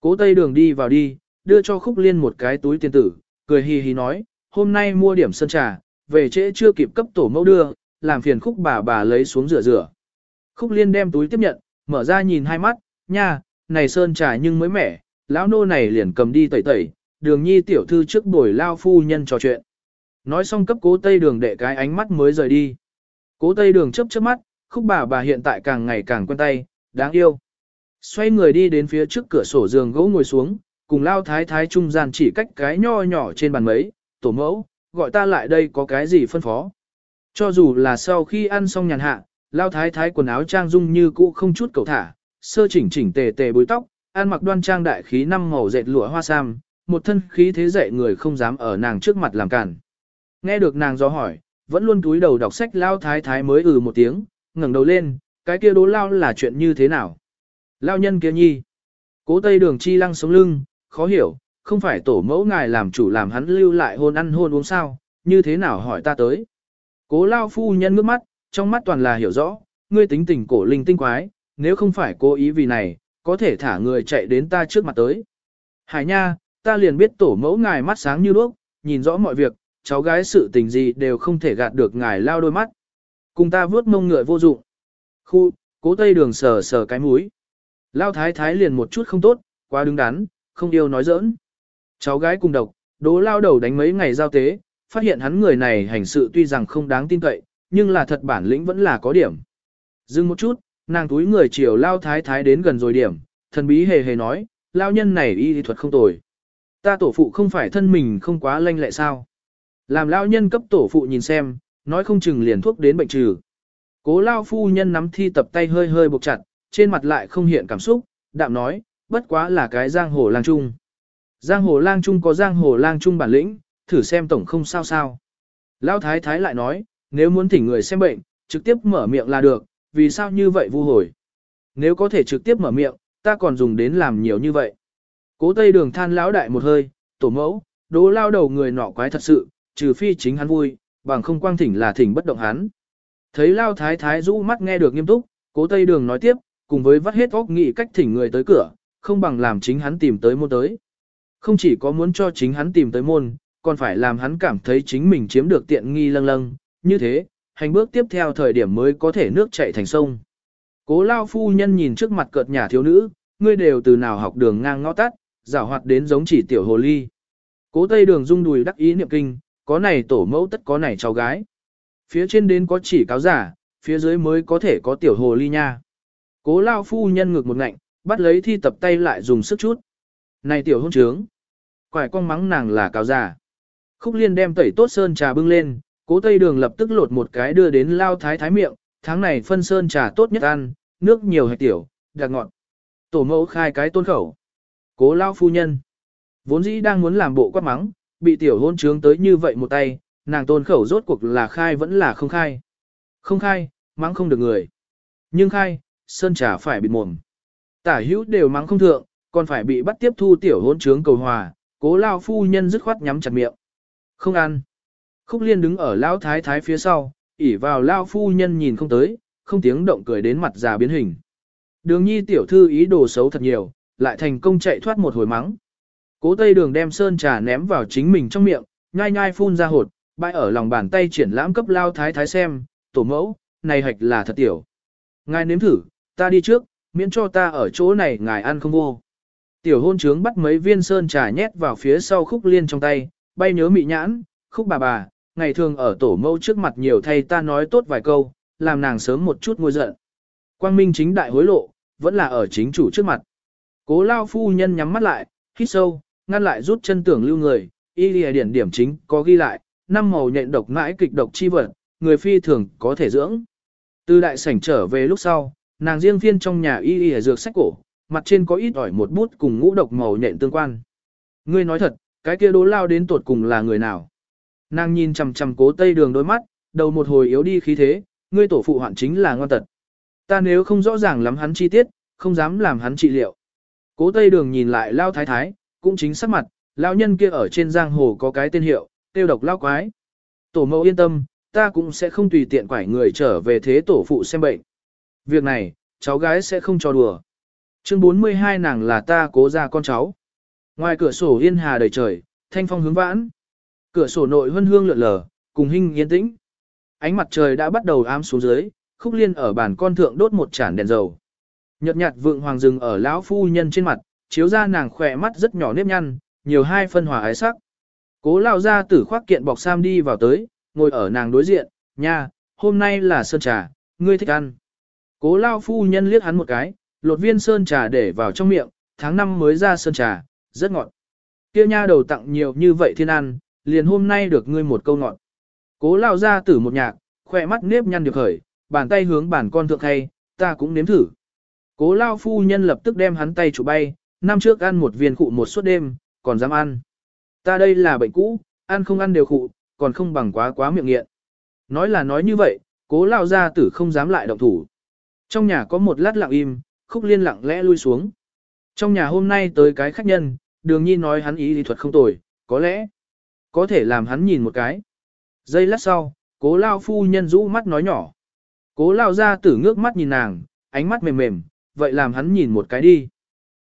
Cố tây đường đi vào đi, đưa cho khúc liên một cái túi tiền tử, cười hì hì nói, hôm nay mua điểm sân trà, về trễ chưa kịp cấp tổ mẫu đưa, làm phiền khúc bà bà lấy xuống rửa rửa. Khúc liên đem túi tiếp nhận, mở ra nhìn hai mắt, nha, này sơn trà nhưng mới mẻ, lão nô này liền cầm đi tẩy tẩy, đường nhi tiểu thư trước buổi lao phu nhân trò chuyện. Nói xong cấp cố tây đường đệ cái ánh mắt mới rời đi. Cố tây đường chấp chớp mắt, khúc bà bà hiện tại càng ngày càng quen tay, đáng yêu. Xoay người đi đến phía trước cửa sổ giường gỗ ngồi xuống, cùng lao thái thái trung gian chỉ cách cái nho nhỏ trên bàn mấy, tổ mẫu, gọi ta lại đây có cái gì phân phó. Cho dù là sau khi ăn xong nhàn hạ, lao thái thái quần áo trang dung như cũ không chút cầu thả, sơ chỉnh chỉnh tề tề búi tóc, ăn mặc đoan trang đại khí năm màu dệt lụa hoa sam, một thân khí thế dậy người không dám ở nàng trước mặt làm cản. Nghe được nàng do hỏi, vẫn luôn túi đầu đọc sách lao thái thái mới ừ một tiếng, ngẩng đầu lên, cái kia đố lao là chuyện như thế nào. Lao nhân kia nhi. Cố tây đường chi lăng sống lưng, khó hiểu, không phải tổ mẫu ngài làm chủ làm hắn lưu lại hôn ăn hôn uống sao, như thế nào hỏi ta tới. Cố lao phu nhân ngước mắt, trong mắt toàn là hiểu rõ, ngươi tính tình cổ linh tinh quái, nếu không phải cố ý vì này, có thể thả người chạy đến ta trước mặt tới. Hải nha, ta liền biết tổ mẫu ngài mắt sáng như đuốc, nhìn rõ mọi việc, cháu gái sự tình gì đều không thể gạt được ngài lao đôi mắt. Cùng ta vướt mông ngựa vô dụng. Khu, cố tây đường sờ sờ cái mũi. Lao thái thái liền một chút không tốt, quá đứng đắn, không yêu nói giỡn. Cháu gái cùng độc, đố lao đầu đánh mấy ngày giao tế, phát hiện hắn người này hành sự tuy rằng không đáng tin cậy, nhưng là thật bản lĩnh vẫn là có điểm. Dừng một chút, nàng túi người chiều lao thái thái đến gần rồi điểm, thần bí hề hề nói, lao nhân này y thuật không tồi. Ta tổ phụ không phải thân mình không quá lanh lẹ sao. Làm lao nhân cấp tổ phụ nhìn xem, nói không chừng liền thuốc đến bệnh trừ. Cố lao phu nhân nắm thi tập tay hơi hơi buộc chặt, trên mặt lại không hiện cảm xúc, đạm nói, bất quá là cái giang hồ lang trung. Giang hồ lang trung có giang hồ lang trung bản lĩnh, thử xem tổng không sao sao. Lao thái thái lại nói, nếu muốn thỉnh người xem bệnh, trực tiếp mở miệng là được, vì sao như vậy vu hồi. Nếu có thể trực tiếp mở miệng, ta còn dùng đến làm nhiều như vậy. Cố tây đường than lão đại một hơi, tổ mẫu, đố lao đầu người nọ quái thật sự, trừ phi chính hắn vui, bằng không quang thỉnh là thỉnh bất động hắn. Thấy lao thái thái rũ mắt nghe được nghiêm túc, cố tây đường nói tiếp, cùng với vắt hết óc nghị cách thỉnh người tới cửa, không bằng làm chính hắn tìm tới môn tới. Không chỉ có muốn cho chính hắn tìm tới môn, còn phải làm hắn cảm thấy chính mình chiếm được tiện nghi lâng lâng, như thế, hành bước tiếp theo thời điểm mới có thể nước chảy thành sông. Cố lao phu nhân nhìn trước mặt cợt nhà thiếu nữ, ngươi đều từ nào học đường ngang ngõ tắt, giả hoạt đến giống chỉ tiểu hồ ly. Cố tây đường rung đùi đắc ý niệm kinh, có này tổ mẫu tất có này cháu gái. Phía trên đến có chỉ cáo giả, phía dưới mới có thể có tiểu hồ ly nha. Cố lao phu nhân ngược một ngạnh, bắt lấy thi tập tay lại dùng sức chút. Này tiểu hôn trướng. Quải con mắng nàng là cáo giả. Khúc liên đem tẩy tốt sơn trà bưng lên, cố tây đường lập tức lột một cái đưa đến lao thái thái miệng, tháng này phân sơn trà tốt nhất ăn, nước nhiều hạch tiểu, đặc ngọt. Tổ mẫu khai cái tôn khẩu. Cố lao phu nhân. Vốn dĩ đang muốn làm bộ quát mắng, bị tiểu hôn trướng tới như vậy một tay, nàng tôn khẩu rốt cuộc là khai vẫn là không khai. Không khai, mắng không được người. Nhưng khai, sơn trà phải bị mồm. Tả hữu đều mắng không thượng, còn phải bị bắt tiếp thu tiểu hôn trướng cầu hòa, cố lao phu nhân dứt khoát nhắm chặt miệng. Không ăn. Khúc liên đứng ở lao thái thái phía sau, ỉ vào lao phu nhân nhìn không tới, không tiếng động cười đến mặt già biến hình. Đường nhi tiểu thư ý đồ xấu thật nhiều, lại thành công chạy thoát một hồi mắng. Cố tây đường đem sơn trà ném vào chính mình trong miệng, nhai nhai phun ra hột, bãi ở lòng bàn tay triển lãm cấp lao thái thái xem, tổ mẫu, này hạch là thật tiểu. Ngài nếm thử, ta đi trước, miễn cho ta ở chỗ này ngài ăn không vô. Tiểu hôn trướng bắt mấy viên sơn trà nhét vào phía sau khúc liên trong tay, bay nhớ mị nhãn, khúc bà bà, ngày thường ở tổ mẫu trước mặt nhiều thay ta nói tốt vài câu, làm nàng sớm một chút ngôi giận. Quang minh chính đại hối lộ, vẫn là ở chính chủ trước mặt. Cố lao phu nhân nhắm mắt lại, hít sâu, ngăn lại rút chân tưởng lưu người, y lìa điển điểm chính có ghi lại, năm màu nhện độc mãi kịch độc chi vật, người phi thường có thể dưỡng. Từ đại sảnh trở về lúc sau, nàng riêng phiên trong nhà y lìa dược sách cổ, mặt trên có ít ỏi một bút cùng ngũ độc màu nhện tương quan. Ngươi nói thật, cái kia đố lao đến tột cùng là người nào? Nàng nhìn chằm chằm cố tây đường đôi mắt, đầu một hồi yếu đi khí thế, ngươi tổ phụ hoạn chính là ngon tật. Ta nếu không rõ ràng lắm hắn chi tiết, không dám làm hắn trị liệu. Cố tây đường nhìn lại lao thái thái, cũng chính sắc mặt, lão nhân kia ở trên giang hồ có cái tên hiệu, tiêu độc lao quái. Tổ mẫu yên tâm, ta cũng sẽ không tùy tiện quải người trở về thế tổ phụ xem bệnh. Việc này, cháu gái sẽ không cho đùa. Chương 42 nàng là ta cố ra con cháu. Ngoài cửa sổ yên hà đầy trời, thanh phong hướng vãn. Cửa sổ nội hân hương lượn lờ, cùng hình yên tĩnh. Ánh mặt trời đã bắt đầu ám xuống dưới, khúc liên ở bàn con thượng đốt một chản đèn dầu. Nhật nhạt vượng hoàng rừng ở lão phu nhân trên mặt, chiếu ra nàng khỏe mắt rất nhỏ nếp nhăn, nhiều hai phân hòa ái sắc. Cố lao ra tử khoác kiện bọc sam đi vào tới, ngồi ở nàng đối diện, nha, hôm nay là sơn trà, ngươi thích ăn. Cố lao phu nhân liếc hắn một cái, lột viên sơn trà để vào trong miệng, tháng năm mới ra sơn trà, rất ngọt. Kia nha đầu tặng nhiều như vậy thiên ăn, liền hôm nay được ngươi một câu ngọt. Cố lao ra tử một nhạc, khỏe mắt nếp nhăn được khởi, bàn tay hướng bàn con thượng thay, ta cũng nếm thử. Cố lao phu nhân lập tức đem hắn tay chụp bay, năm trước ăn một viên cụ một suốt đêm, còn dám ăn. Ta đây là bệnh cũ, ăn không ăn đều khụ, còn không bằng quá quá miệng nghiện. Nói là nói như vậy, cố lao ra tử không dám lại động thủ. Trong nhà có một lát lặng im, khúc liên lặng lẽ lui xuống. Trong nhà hôm nay tới cái khách nhân, đường nhi nói hắn ý lý thuật không tồi, có lẽ có thể làm hắn nhìn một cái. Giây lát sau, cố lao phu nhân rũ mắt nói nhỏ. Cố lao ra tử ngước mắt nhìn nàng, ánh mắt mềm mềm, vậy làm hắn nhìn một cái đi.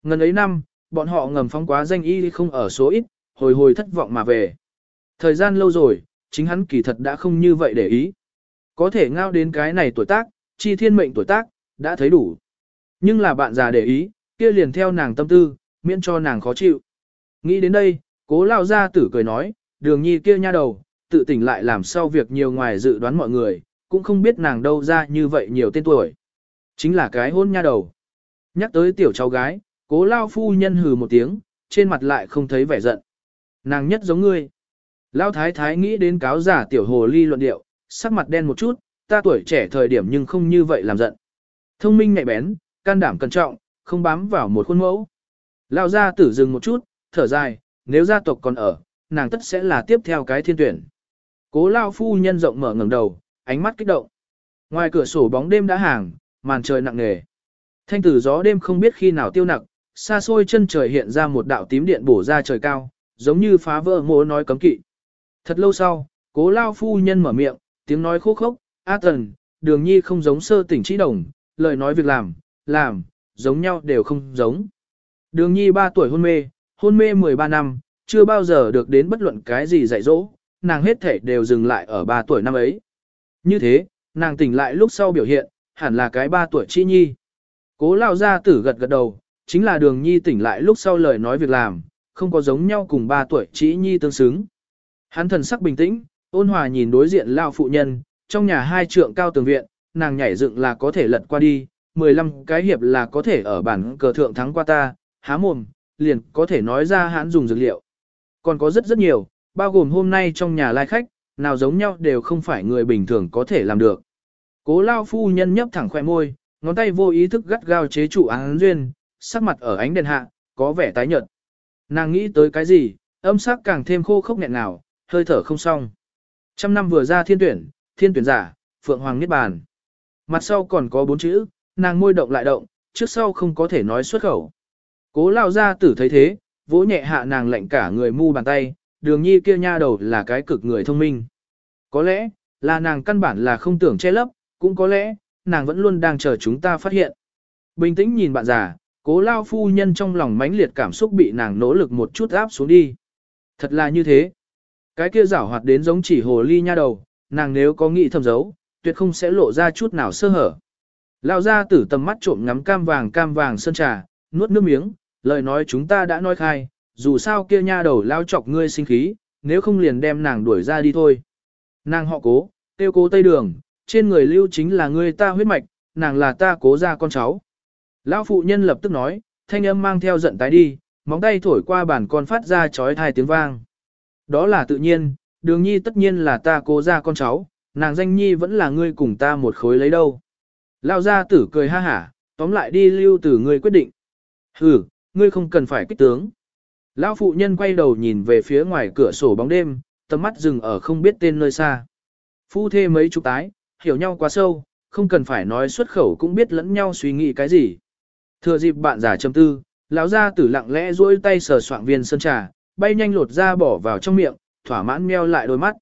Ngần ấy năm, bọn họ ngầm phóng quá danh y không ở số ít, hồi hồi thất vọng mà về. Thời gian lâu rồi, chính hắn kỳ thật đã không như vậy để ý. Có thể ngao đến cái này tuổi tác, chi thiên mệnh tuổi tác, đã thấy đủ. Nhưng là bạn già để ý, kia liền theo nàng tâm tư, miễn cho nàng khó chịu. Nghĩ đến đây, cố lao ra tử cười nói, đường nhi kia nha đầu, tự tỉnh lại làm sao việc nhiều ngoài dự đoán mọi người, cũng không biết nàng đâu ra như vậy nhiều tên tuổi. Chính là cái hôn nha đầu. Nhắc tới tiểu cháu gái, cố lao phu nhân hừ một tiếng, trên mặt lại không thấy vẻ giận. Nàng nhất giống ngươi. Lao thái thái nghĩ đến cáo giả tiểu hồ ly luận điệu, sắc mặt đen một chút, ta tuổi trẻ thời điểm nhưng không như vậy làm giận. Thông minh nhạy bén, can đảm cẩn trọng, không bám vào một khuôn mẫu. Lao ra tử dừng một chút, thở dài, nếu gia tộc còn ở, nàng tất sẽ là tiếp theo cái thiên tuyển. Cố Lao phu nhân rộng mở ngẩng đầu, ánh mắt kích động. Ngoài cửa sổ bóng đêm đã hàng, màn trời nặng nề. Thanh tử gió đêm không biết khi nào tiêu nặng, xa xôi chân trời hiện ra một đạo tím điện bổ ra trời cao, giống như phá vỡ mố nói cấm kỵ. Thật lâu sau, cố lao phu nhân mở miệng, tiếng nói khô khốc, A tần, đường nhi không giống sơ tỉnh trí đồng, lời nói việc làm, làm, giống nhau đều không giống. Đường nhi 3 tuổi hôn mê, hôn mê 13 năm, chưa bao giờ được đến bất luận cái gì dạy dỗ, nàng hết thể đều dừng lại ở 3 tuổi năm ấy. Như thế, nàng tỉnh lại lúc sau biểu hiện, hẳn là cái 3 tuổi chi nhi. Cố lao ra tử gật gật đầu, chính là đường nhi tỉnh lại lúc sau lời nói việc làm, không có giống nhau cùng ba tuổi chỉ nhi tương xứng. Hắn thần sắc bình tĩnh, ôn hòa nhìn đối diện lao phụ nhân, trong nhà hai trượng cao tường viện, nàng nhảy dựng là có thể lật qua đi, 15 cái hiệp là có thể ở bản cờ thượng thắng qua ta, há mồm, liền có thể nói ra hắn dùng dược liệu. Còn có rất rất nhiều, bao gồm hôm nay trong nhà lai khách, nào giống nhau đều không phải người bình thường có thể làm được. Cố lao phu nhân nhấp thẳng khoe môi, ngón tay vô ý thức gắt gao chế trụ án duyên, sắc mặt ở ánh đèn hạ, có vẻ tái nhợt. Nàng nghĩ tới cái gì, âm sắc càng thêm khô khốc nghẹn nào, hơi thở không xong. Trăm năm vừa ra thiên tuyển, thiên tuyển giả, phượng hoàng niết bàn. Mặt sau còn có bốn chữ, nàng môi động lại động, trước sau không có thể nói xuất khẩu. Cố lao ra tử thấy thế, vỗ nhẹ hạ nàng lạnh cả người mu bàn tay, đường nhi kia nha đầu là cái cực người thông minh. Có lẽ, là nàng căn bản là không tưởng che lấp, cũng có lẽ, nàng vẫn luôn đang chờ chúng ta phát hiện. Bình tĩnh nhìn bạn già, cố lao phu nhân trong lòng mãnh liệt cảm xúc bị nàng nỗ lực một chút áp xuống đi. Thật là như thế. Cái kia giảo hoạt đến giống chỉ hồ ly nha đầu, nàng nếu có nghĩ thầm giấu, tuyệt không sẽ lộ ra chút nào sơ hở. Lao ra tử tầm mắt trộm ngắm cam vàng cam vàng sơn trà, nuốt nước miếng, lời nói chúng ta đã nói khai, dù sao kia nha đầu lao chọc ngươi sinh khí, nếu không liền đem nàng đuổi ra đi thôi. Nàng họ cố, tiêu cố tây đường, trên người lưu chính là ngươi ta huyết mạch, nàng là ta cố ra con cháu. Lão phụ nhân lập tức nói, thanh âm mang theo giận tái đi, móng tay thổi qua bàn con phát ra chói thai tiếng vang. Đó là tự nhiên, đường nhi tất nhiên là ta cố ra con cháu, nàng danh nhi vẫn là ngươi cùng ta một khối lấy đâu. Lao gia tử cười ha hả, tóm lại đi lưu tử ngươi quyết định. Hừ, ngươi không cần phải kích tướng. Lão phụ nhân quay đầu nhìn về phía ngoài cửa sổ bóng đêm, tầm mắt dừng ở không biết tên nơi xa. Phu thê mấy chục tái, hiểu nhau quá sâu, không cần phải nói xuất khẩu cũng biết lẫn nhau suy nghĩ cái gì. Thừa dịp bạn giả châm tư, lão gia tử lặng lẽ duỗi tay sờ soạn viên sơn trà, bay nhanh lột ra bỏ vào trong miệng, thỏa mãn meo lại đôi mắt.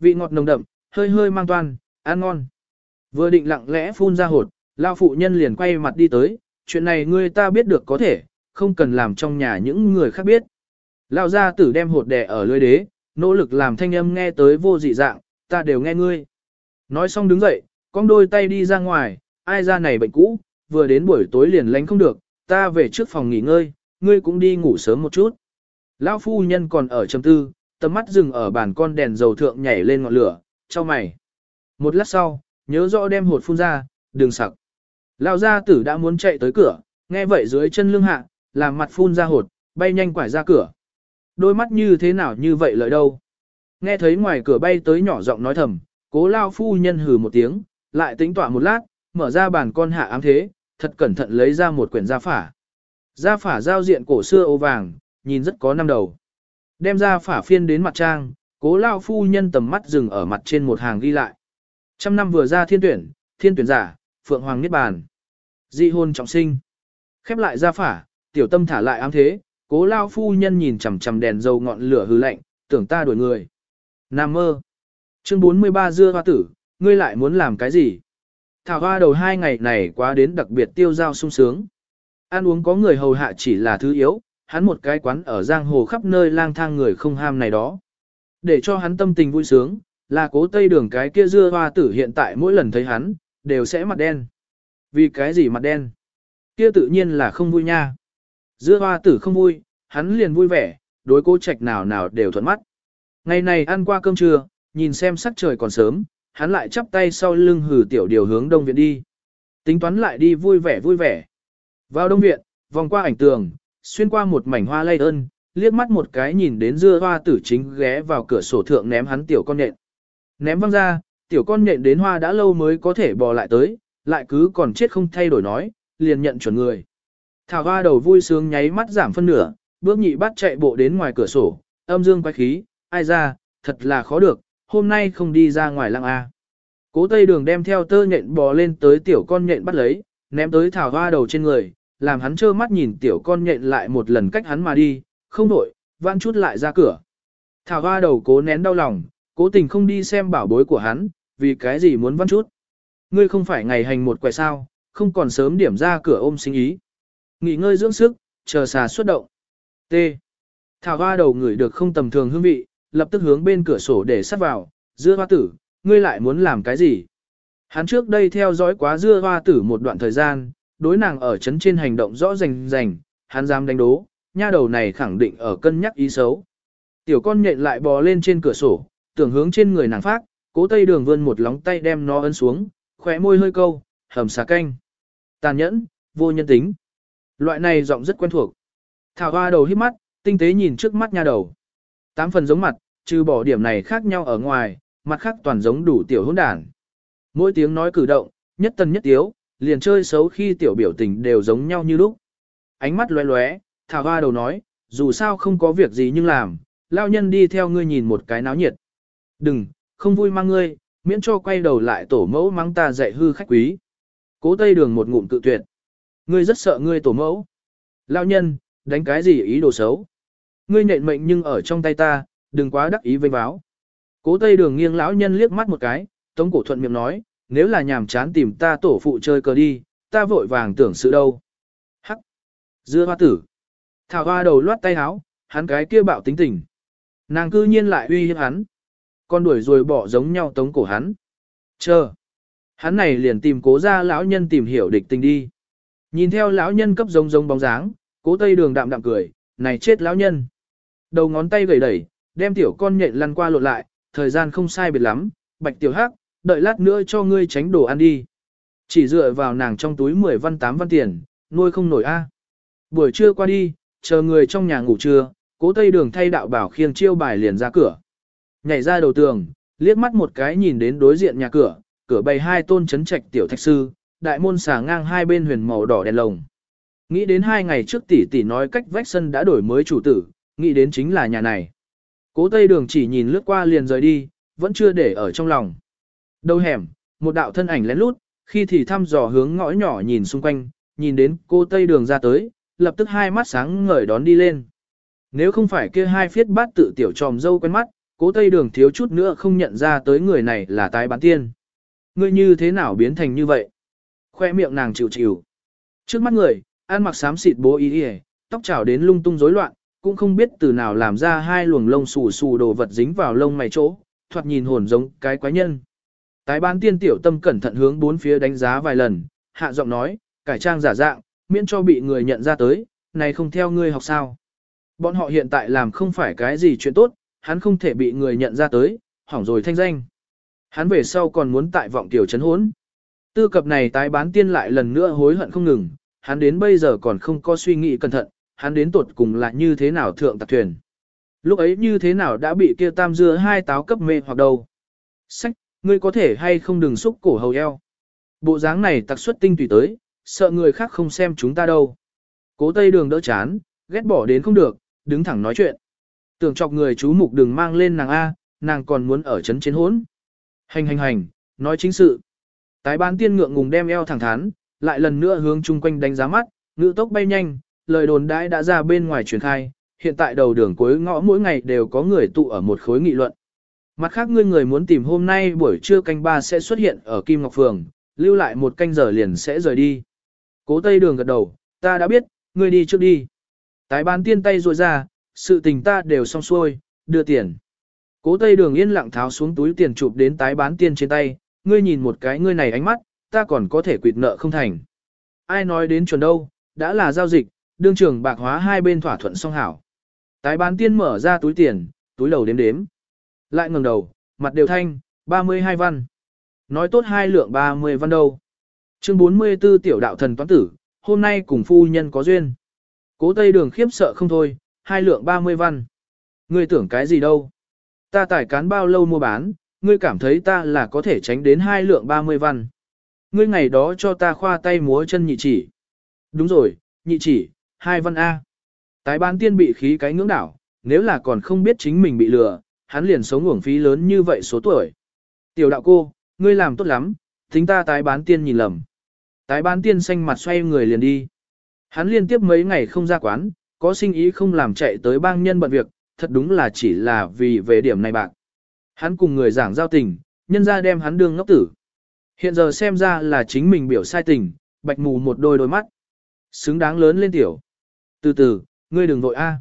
Vị ngọt nồng đậm, hơi hơi mang toan, ăn ngon. Vừa định lặng lẽ phun ra hột, lao phụ nhân liền quay mặt đi tới, chuyện này ngươi ta biết được có thể, không cần làm trong nhà những người khác biết. Lão gia tử đem hột đè ở lưới đế, nỗ lực làm thanh âm nghe tới vô dị dạng, ta đều nghe ngươi. Nói xong đứng dậy, con đôi tay đi ra ngoài, ai ra này bệnh cũ, vừa đến buổi tối liền lánh không được, ta về trước phòng nghỉ ngơi, ngươi cũng đi ngủ sớm một chút. Lão phu nhân còn ở trầm tư, tầm mắt dừng ở bàn con đèn dầu thượng nhảy lên ngọn lửa, cho mày. Một lát sau, nhớ rõ đem hột phun ra, đừng sặc. Lão gia tử đã muốn chạy tới cửa, nghe vậy dưới chân lưng hạ, làm mặt phun ra hột, bay nhanh quải ra cửa. Đôi mắt như thế nào như vậy lợi đâu. Nghe thấy ngoài cửa bay tới nhỏ giọng nói thầm, cố lao phu nhân hừ một tiếng, lại tính tỏa một lát, mở ra bàn con hạ ám thế, thật cẩn thận lấy ra một quyển gia phả. Gia phả giao diện cổ xưa ô vàng, nhìn rất có năm đầu. Đem gia phả phiên đến mặt trang, cố lao phu nhân tầm mắt dừng ở mặt trên một hàng ghi lại. Trăm năm vừa ra thiên tuyển, thiên tuyển giả, phượng hoàng niết bàn. Dị hôn trọng sinh. Khép lại gia phả, tiểu tâm thả lại ám thế, cố lao phu nhân nhìn chằm chằm đèn dầu ngọn lửa hư lạnh, tưởng ta đuổi người. Nam mơ. Chương 43 dưa hoa tử, ngươi lại muốn làm cái gì? Thảo hoa đầu hai ngày này quá đến đặc biệt tiêu giao sung sướng. Ăn uống có người hầu hạ chỉ là thứ yếu, hắn một cái quán ở giang hồ khắp nơi lang thang người không ham này đó. Để cho hắn tâm tình vui sướng, là cố tây đường cái kia dưa hoa tử hiện tại mỗi lần thấy hắn, đều sẽ mặt đen. Vì cái gì mặt đen? Kia tự nhiên là không vui nha. Dưa hoa tử không vui, hắn liền vui vẻ, đối cố trạch nào nào đều thuận mắt. Ngày này ăn qua cơm trưa, nhìn xem sắc trời còn sớm, hắn lại chắp tay sau lưng hử tiểu điều hướng đông viện đi. Tính toán lại đi vui vẻ vui vẻ. Vào đông viện, vòng qua ảnh tường, xuyên qua một mảnh hoa lay ơn, liếc mắt một cái nhìn đến dưa hoa tử chính ghé vào cửa sổ thượng ném hắn tiểu con nhện. Ném văng ra, tiểu con nhện đến hoa đã lâu mới có thể bò lại tới, lại cứ còn chết không thay đổi nói, liền nhận chuẩn người. Thảo hoa đầu vui sướng nháy mắt giảm phân nửa, bước nhị bắt chạy bộ đến ngoài cửa sổ, âm dương quay khí, ai ra, thật là khó được, hôm nay không đi ra ngoài lăng A. Cố tây đường đem theo tơ nhện bò lên tới tiểu con nhện bắt lấy, ném tới thảo hoa đầu trên người, làm hắn trơ mắt nhìn tiểu con nhện lại một lần cách hắn mà đi, không đổi, vãn chút lại ra cửa. Thảo hoa đầu cố nén đau lòng, cố tình không đi xem bảo bối của hắn, vì cái gì muốn vãn chút. Ngươi không phải ngày hành một quẻ sao, không còn sớm điểm ra cửa ôm sinh ý. Nghỉ ngơi dưỡng sức, chờ xà xuất động. T. Thảo hoa đầu ngửi được không tầm thường hương vị, lập tức hướng bên cửa sổ để sắt vào, dưa hoa tử, ngươi lại muốn làm cái gì? Hắn trước đây theo dõi quá dưa hoa tử một đoạn thời gian, đối nàng ở chấn trên hành động rõ rành rành, hắn dám đánh đố, nha đầu này khẳng định ở cân nhắc ý xấu. Tiểu con nhện lại bò lên trên cửa sổ, tưởng hướng trên người nàng phát, cố tây đường vươn một lóng tay đem nó ấn xuống, khóe môi hơi câu, hầm xà canh. Tàn nhẫn, vô nhân tính. Loại này giọng rất quen thuộc. Thảo hoa đầu hít mắt, tinh tế nhìn trước mắt nha đầu. Tám phần giống mặt, trừ bỏ điểm này khác nhau ở ngoài, mặt khác toàn giống đủ tiểu hỗn đản. Mỗi tiếng nói cử động, nhất tân nhất tiếu, liền chơi xấu khi tiểu biểu tình đều giống nhau như lúc. Ánh mắt lóe lóe, thảo hoa đầu nói, dù sao không có việc gì nhưng làm, lao nhân đi theo ngươi nhìn một cái náo nhiệt. Đừng, không vui mang ngươi, miễn cho quay đầu lại tổ mẫu mắng ta dạy hư khách quý. Cố tây đường một ngụm tự tuyệt. Ngươi rất sợ ngươi tổ mẫu. Lao nhân, đánh cái gì ý đồ xấu. Ngươi nhện mệnh nhưng ở trong tay ta, đừng quá đắc ý vênh báo. Cố tây đường nghiêng lão nhân liếc mắt một cái, tống cổ thuận miệng nói, nếu là nhàm chán tìm ta tổ phụ chơi cờ đi, ta vội vàng tưởng sự đâu. Hắc! Dưa hoa tử! Thảo hoa đầu loát tay háo, hắn cái kia bạo tính tình. Nàng cư nhiên lại uy hiếp hắn. Con đuổi rồi bỏ giống nhau tống cổ hắn. Chờ! Hắn này liền tìm cố ra lão nhân tìm hiểu địch tình đi. Nhìn theo lão nhân cấp giống giống bóng dáng, cố tây đường đạm đạm cười, này chết lão nhân. Đầu ngón tay gầy đẩy, đem tiểu con nhện lăn qua lộn lại, thời gian không sai biệt lắm, bạch tiểu hắc, đợi lát nữa cho ngươi tránh đồ ăn đi. Chỉ dựa vào nàng trong túi 10 văn 8 văn tiền, nuôi không nổi a. Buổi trưa qua đi, chờ người trong nhà ngủ trưa, cố tây đường thay đạo bảo khiêng chiêu bài liền ra cửa. Nhảy ra đầu tường, liếc mắt một cái nhìn đến đối diện nhà cửa, cửa bày hai tôn chấn trạch tiểu thạch sư, đại môn xà ngang hai bên huyền màu đỏ đèn lồng. Nghĩ đến hai ngày trước tỷ tỷ nói cách vách sân đã đổi mới chủ tử, nghĩ đến chính là nhà này. Cố Tây Đường chỉ nhìn lướt qua liền rời đi, vẫn chưa để ở trong lòng. Đầu hẻm, một đạo thân ảnh lén lút, khi thì thăm dò hướng ngõ nhỏ nhìn xung quanh, nhìn đến cô Tây Đường ra tới, lập tức hai mắt sáng ngời đón đi lên. Nếu không phải kia hai phiết bát tự tiểu tròm dâu quen mắt, cố Tây Đường thiếu chút nữa không nhận ra tới người này là tái bán tiên. Ngươi như thế nào biến thành như vậy? Khoe miệng nàng chịu chịu. Trước mắt người, ăn mặc xám xịt bố y y, tóc trào đến lung tung rối loạn, cũng không biết từ nào làm ra hai luồng lông xù xù đồ vật dính vào lông mày chỗ, thoạt nhìn hồn giống cái quái nhân. Tái bán tiên tiểu tâm cẩn thận hướng bốn phía đánh giá vài lần, hạ giọng nói, cải trang giả dạng, miễn cho bị người nhận ra tới, này không theo ngươi học sao. Bọn họ hiện tại làm không phải cái gì chuyện tốt, hắn không thể bị người nhận ra tới, hỏng rồi thanh danh. Hắn về sau còn muốn tại vọng tiểu chấn hốn. Tư cập này tái bán tiên lại lần nữa hối hận không ngừng, hắn đến bây giờ còn không có suy nghĩ cẩn thận, hắn đến tuột cùng là như thế nào thượng tạc thuyền. Lúc ấy như thế nào đã bị kia tam dưa hai táo cấp mê hoặc đâu. Sách, ngươi có thể hay không đừng xúc cổ hầu eo. Bộ dáng này tặc xuất tinh tùy tới, sợ người khác không xem chúng ta đâu. Cố tây đường đỡ chán, ghét bỏ đến không được, đứng thẳng nói chuyện. Tưởng chọc người chú mục đừng mang lên nàng A, nàng còn muốn ở chấn chiến hốn. Hành hành hành, nói chính sự. Tái bán tiên ngượng ngùng đem eo thẳng thắn, lại lần nữa hướng chung quanh đánh giá mắt, ngữ tốc bay nhanh, lời đồn đãi đã ra bên ngoài truyền khai, hiện tại đầu đường cuối ngõ mỗi ngày đều có người tụ ở một khối nghị luận. Mặt khác ngươi người muốn tìm hôm nay buổi trưa canh ba sẽ xuất hiện ở Kim Ngọc Phường, lưu lại một canh giờ liền sẽ rời đi. Cố Tây Đường gật đầu, ta đã biết, ngươi đi trước đi. Tái bán tiên tay ruội ra, sự tình ta đều xong xuôi, đưa tiền. Cố Tây Đường yên lặng tháo xuống túi tiền chụp đến tái bán tiên trên tay, ngươi nhìn một cái ngươi này ánh mắt, ta còn có thể quyệt nợ không thành. Ai nói đến chuẩn đâu, đã là giao dịch, đương trường bạc hóa hai bên thỏa thuận song hảo. Tái bán tiên mở ra túi tiền, túi đầu đếm đếm. Lại ngẩng đầu, mặt đều thanh, 32 văn. Nói tốt hai lượng 30 văn đâu. Chương 44 tiểu đạo thần toán tử, hôm nay cùng phu nhân có duyên. Cố Tây Đường khiếp sợ không thôi, hai lượng 30 văn. Ngươi tưởng cái gì đâu? Ta tải cán bao lâu mua bán, ngươi cảm thấy ta là có thể tránh đến hai lượng 30 văn. Ngươi ngày đó cho ta khoa tay múa chân nhị chỉ. Đúng rồi, nhị chỉ, hai văn A. Tái bán tiên bị khí cái ngưỡng đảo, nếu là còn không biết chính mình bị lừa, hắn liền sống uổng phí lớn như vậy số tuổi. Tiểu đạo cô, ngươi làm tốt lắm, tính ta tái bán tiên nhìn lầm. Tái bán tiên xanh mặt xoay người liền đi. Hắn liên tiếp mấy ngày không ra quán, có sinh ý không làm chạy tới bang nhân bận việc, thật đúng là chỉ là vì về điểm này bạc. Hắn cùng người giảng giao tình, nhân ra đem hắn đương ngốc tử. Hiện giờ xem ra là chính mình biểu sai tình, bạch mù một đôi đôi mắt. Xứng đáng lớn lên tiểu. Từ từ, ngươi đừng vội a.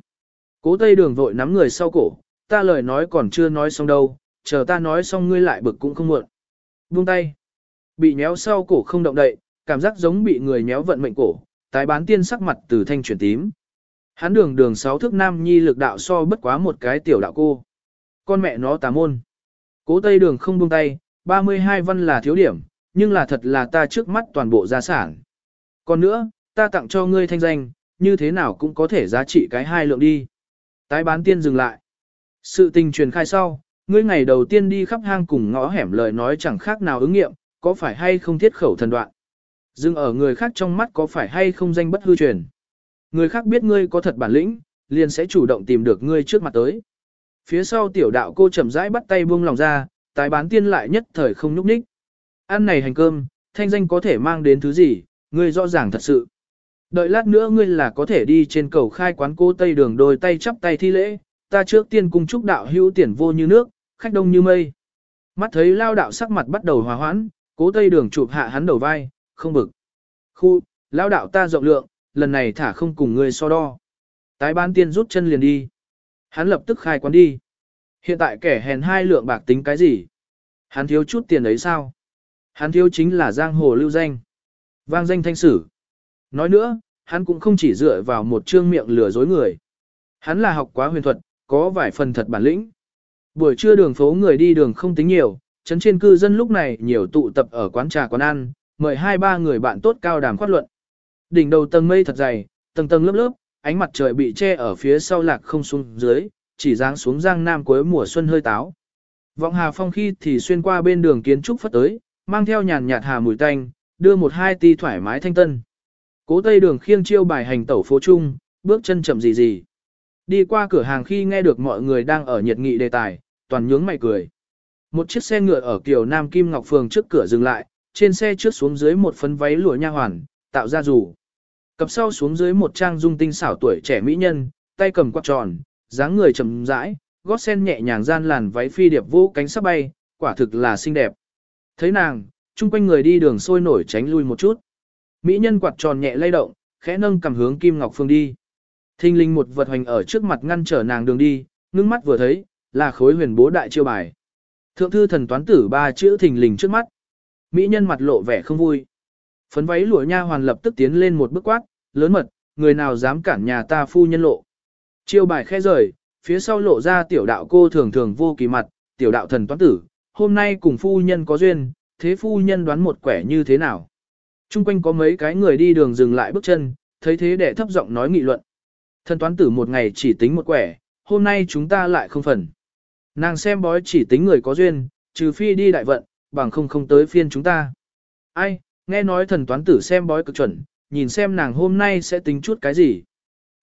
Cố tây đường vội nắm người sau cổ, ta lời nói còn chưa nói xong đâu, chờ ta nói xong ngươi lại bực cũng không muộn. Buông tay. Bị nhéo sau cổ không động đậy, cảm giác giống bị người nhéo vận mệnh cổ, tái bán tiên sắc mặt từ thanh chuyển tím. Hắn đường đường sáu thước nam nhi lực đạo so bất quá một cái tiểu đạo cô. Con mẹ nó tà môn. Cố tây đường không buông tay, 32 văn là thiếu điểm, nhưng là thật là ta trước mắt toàn bộ gia sản. Còn nữa, ta tặng cho ngươi thanh danh, như thế nào cũng có thể giá trị cái hai lượng đi. Tái bán tiên dừng lại. Sự tình truyền khai sau, ngươi ngày đầu tiên đi khắp hang cùng ngõ hẻm lời nói chẳng khác nào ứng nghiệm, có phải hay không thiết khẩu thần đoạn. Dừng ở người khác trong mắt có phải hay không danh bất hư truyền. Người khác biết ngươi có thật bản lĩnh, liền sẽ chủ động tìm được ngươi trước mặt tới. Phía sau tiểu đạo cô chậm rãi bắt tay buông lòng ra, tái bán tiên lại nhất thời không nhúc nhích. Ăn này hành cơm, thanh danh có thể mang đến thứ gì, ngươi rõ ràng thật sự. Đợi lát nữa ngươi là có thể đi trên cầu khai quán cô Tây đường đôi tay chắp tay thi lễ, ta trước tiên cung chúc đạo hữu tiền vô như nước, khách đông như mây. Mắt thấy lao đạo sắc mặt bắt đầu hòa hoãn, cố Tây đường chụp hạ hắn đầu vai, không bực. Khu, lao đạo ta rộng lượng, lần này thả không cùng ngươi so đo. Tái bán tiên rút chân liền đi. Hắn lập tức khai quán đi. Hiện tại kẻ hèn hai lượng bạc tính cái gì? Hắn thiếu chút tiền ấy sao? Hắn thiếu chính là giang hồ lưu danh. Vang danh thanh sử. Nói nữa, hắn cũng không chỉ dựa vào một trương miệng lừa dối người. Hắn là học quá huyền thuật, có vài phần thật bản lĩnh. Buổi trưa đường phố người đi đường không tính nhiều, chấn trên cư dân lúc này nhiều tụ tập ở quán trà quán ăn, mời hai ba người bạn tốt cao đàm khoát luận. Đỉnh đầu tầng mây thật dày, tầng tầng lớp lớp, ánh mặt trời bị che ở phía sau lạc không xuống dưới, chỉ dáng xuống giang nam cuối mùa xuân hơi táo. Vọng hà phong khi thì xuyên qua bên đường kiến trúc phất tới, mang theo nhàn nhạt hà mùi tanh, đưa một hai ti thoải mái thanh tân. Cố tây đường khiêng chiêu bài hành tẩu phố trung, bước chân chậm gì gì. Đi qua cửa hàng khi nghe được mọi người đang ở nhiệt nghị đề tài, toàn nhướng mày cười. Một chiếc xe ngựa ở kiểu Nam Kim Ngọc Phường trước cửa dừng lại, trên xe trước xuống dưới một phấn váy lụa nha hoàn, tạo ra rủ. Cặp sau xuống dưới một trang dung tinh xảo tuổi trẻ mỹ nhân, tay cầm quạt tròn, dáng người chậm rãi, gót sen nhẹ nhàng gian làn váy phi điệp vũ cánh sắp bay, quả thực là xinh đẹp. Thấy nàng, chung quanh người đi đường sôi nổi tránh lui một chút. Mỹ nhân quạt tròn nhẹ lay động, khẽ nâng cầm hướng Kim Ngọc Phương đi. Thinh linh một vật hoành ở trước mặt ngăn trở nàng đường đi, ngưng mắt vừa thấy, là khối huyền bố đại chiêu bài. Thượng thư thần toán tử ba chữ thình lình trước mắt. Mỹ nhân mặt lộ vẻ không vui. Phấn váy lụa nha hoàn lập tức tiến lên một bước quát, lớn mật, người nào dám cản nhà ta phu nhân lộ. Chiêu bài khẽ rời, phía sau lộ ra tiểu đạo cô thường thường vô kỳ mặt, tiểu đạo thần toán tử, hôm nay cùng phu nhân có duyên, thế phu nhân đoán một quẻ như thế nào. Trung quanh có mấy cái người đi đường dừng lại bước chân, thấy thế để thấp giọng nói nghị luận. Thần toán tử một ngày chỉ tính một quẻ, hôm nay chúng ta lại không phần. Nàng xem bói chỉ tính người có duyên, trừ phi đi đại vận, bằng không không tới phiên chúng ta. Ai, nghe nói thần toán tử xem bói cực chuẩn, nhìn xem nàng hôm nay sẽ tính chút cái gì.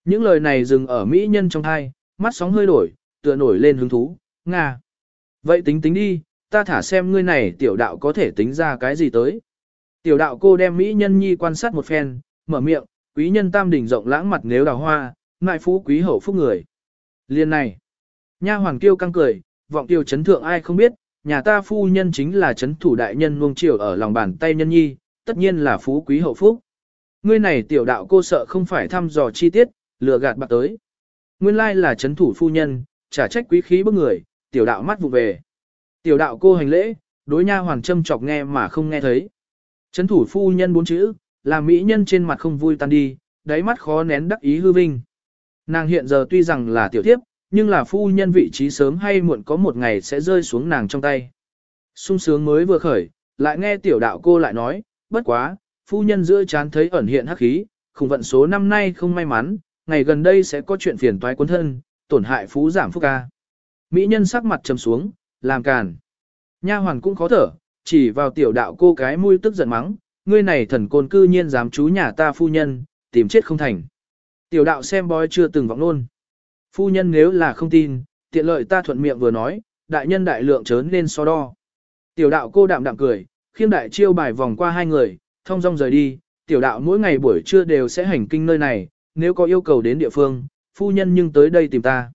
Những lời này dừng ở mỹ nhân trong thai, mắt sóng hơi đổi, tựa nổi lên hứng thú, Nga. Vậy tính tính đi, ta thả xem ngươi này tiểu đạo có thể tính ra cái gì tới. Tiểu đạo cô đem mỹ nhân nhi quan sát một phen, mở miệng, quý nhân tam đỉnh rộng lãng mặt nếu đào hoa, ngại phú quý hậu phúc người. Liên này, nha hoàng kiêu căng cười, vọng tiêu chấn thượng ai không biết, nhà ta phu nhân chính là chấn thủ đại nhân nuông chiều ở lòng bàn tay nhân nhi, tất nhiên là phú quý hậu phúc. Ngươi này tiểu đạo cô sợ không phải thăm dò chi tiết, lừa gạt bạc tới. Nguyên lai là chấn thủ phu nhân, trả trách quý khí bức người, tiểu đạo mắt vụ về. Tiểu đạo cô hành lễ, đối nha hoàng châm chọc nghe mà không nghe thấy. Chấn thủ phu nhân bốn chữ, làm mỹ nhân trên mặt không vui tan đi, đáy mắt khó nén đắc ý hư vinh. Nàng hiện giờ tuy rằng là tiểu thiếp, nhưng là phu nhân vị trí sớm hay muộn có một ngày sẽ rơi xuống nàng trong tay. sung sướng mới vừa khởi, lại nghe tiểu đạo cô lại nói, bất quá, phu nhân giữa chán thấy ẩn hiện hắc khí, khủng vận số năm nay không may mắn, ngày gần đây sẽ có chuyện phiền toái cuốn thân, tổn hại phú giảm phúc ca. Mỹ nhân sắc mặt trầm xuống, làm càn. Nha hoàn cũng khó thở, chỉ vào tiểu đạo cô cái mũi tức giận mắng, ngươi này thần côn cư nhiên dám chú nhà ta phu nhân, tìm chết không thành. Tiểu đạo xem bói chưa từng vọng luôn. Phu nhân nếu là không tin, tiện lợi ta thuận miệng vừa nói, đại nhân đại lượng chớn nên so đo. Tiểu đạo cô đạm đạm cười, khiêm đại chiêu bài vòng qua hai người, thông dong rời đi, tiểu đạo mỗi ngày buổi trưa đều sẽ hành kinh nơi này, nếu có yêu cầu đến địa phương, phu nhân nhưng tới đây tìm ta.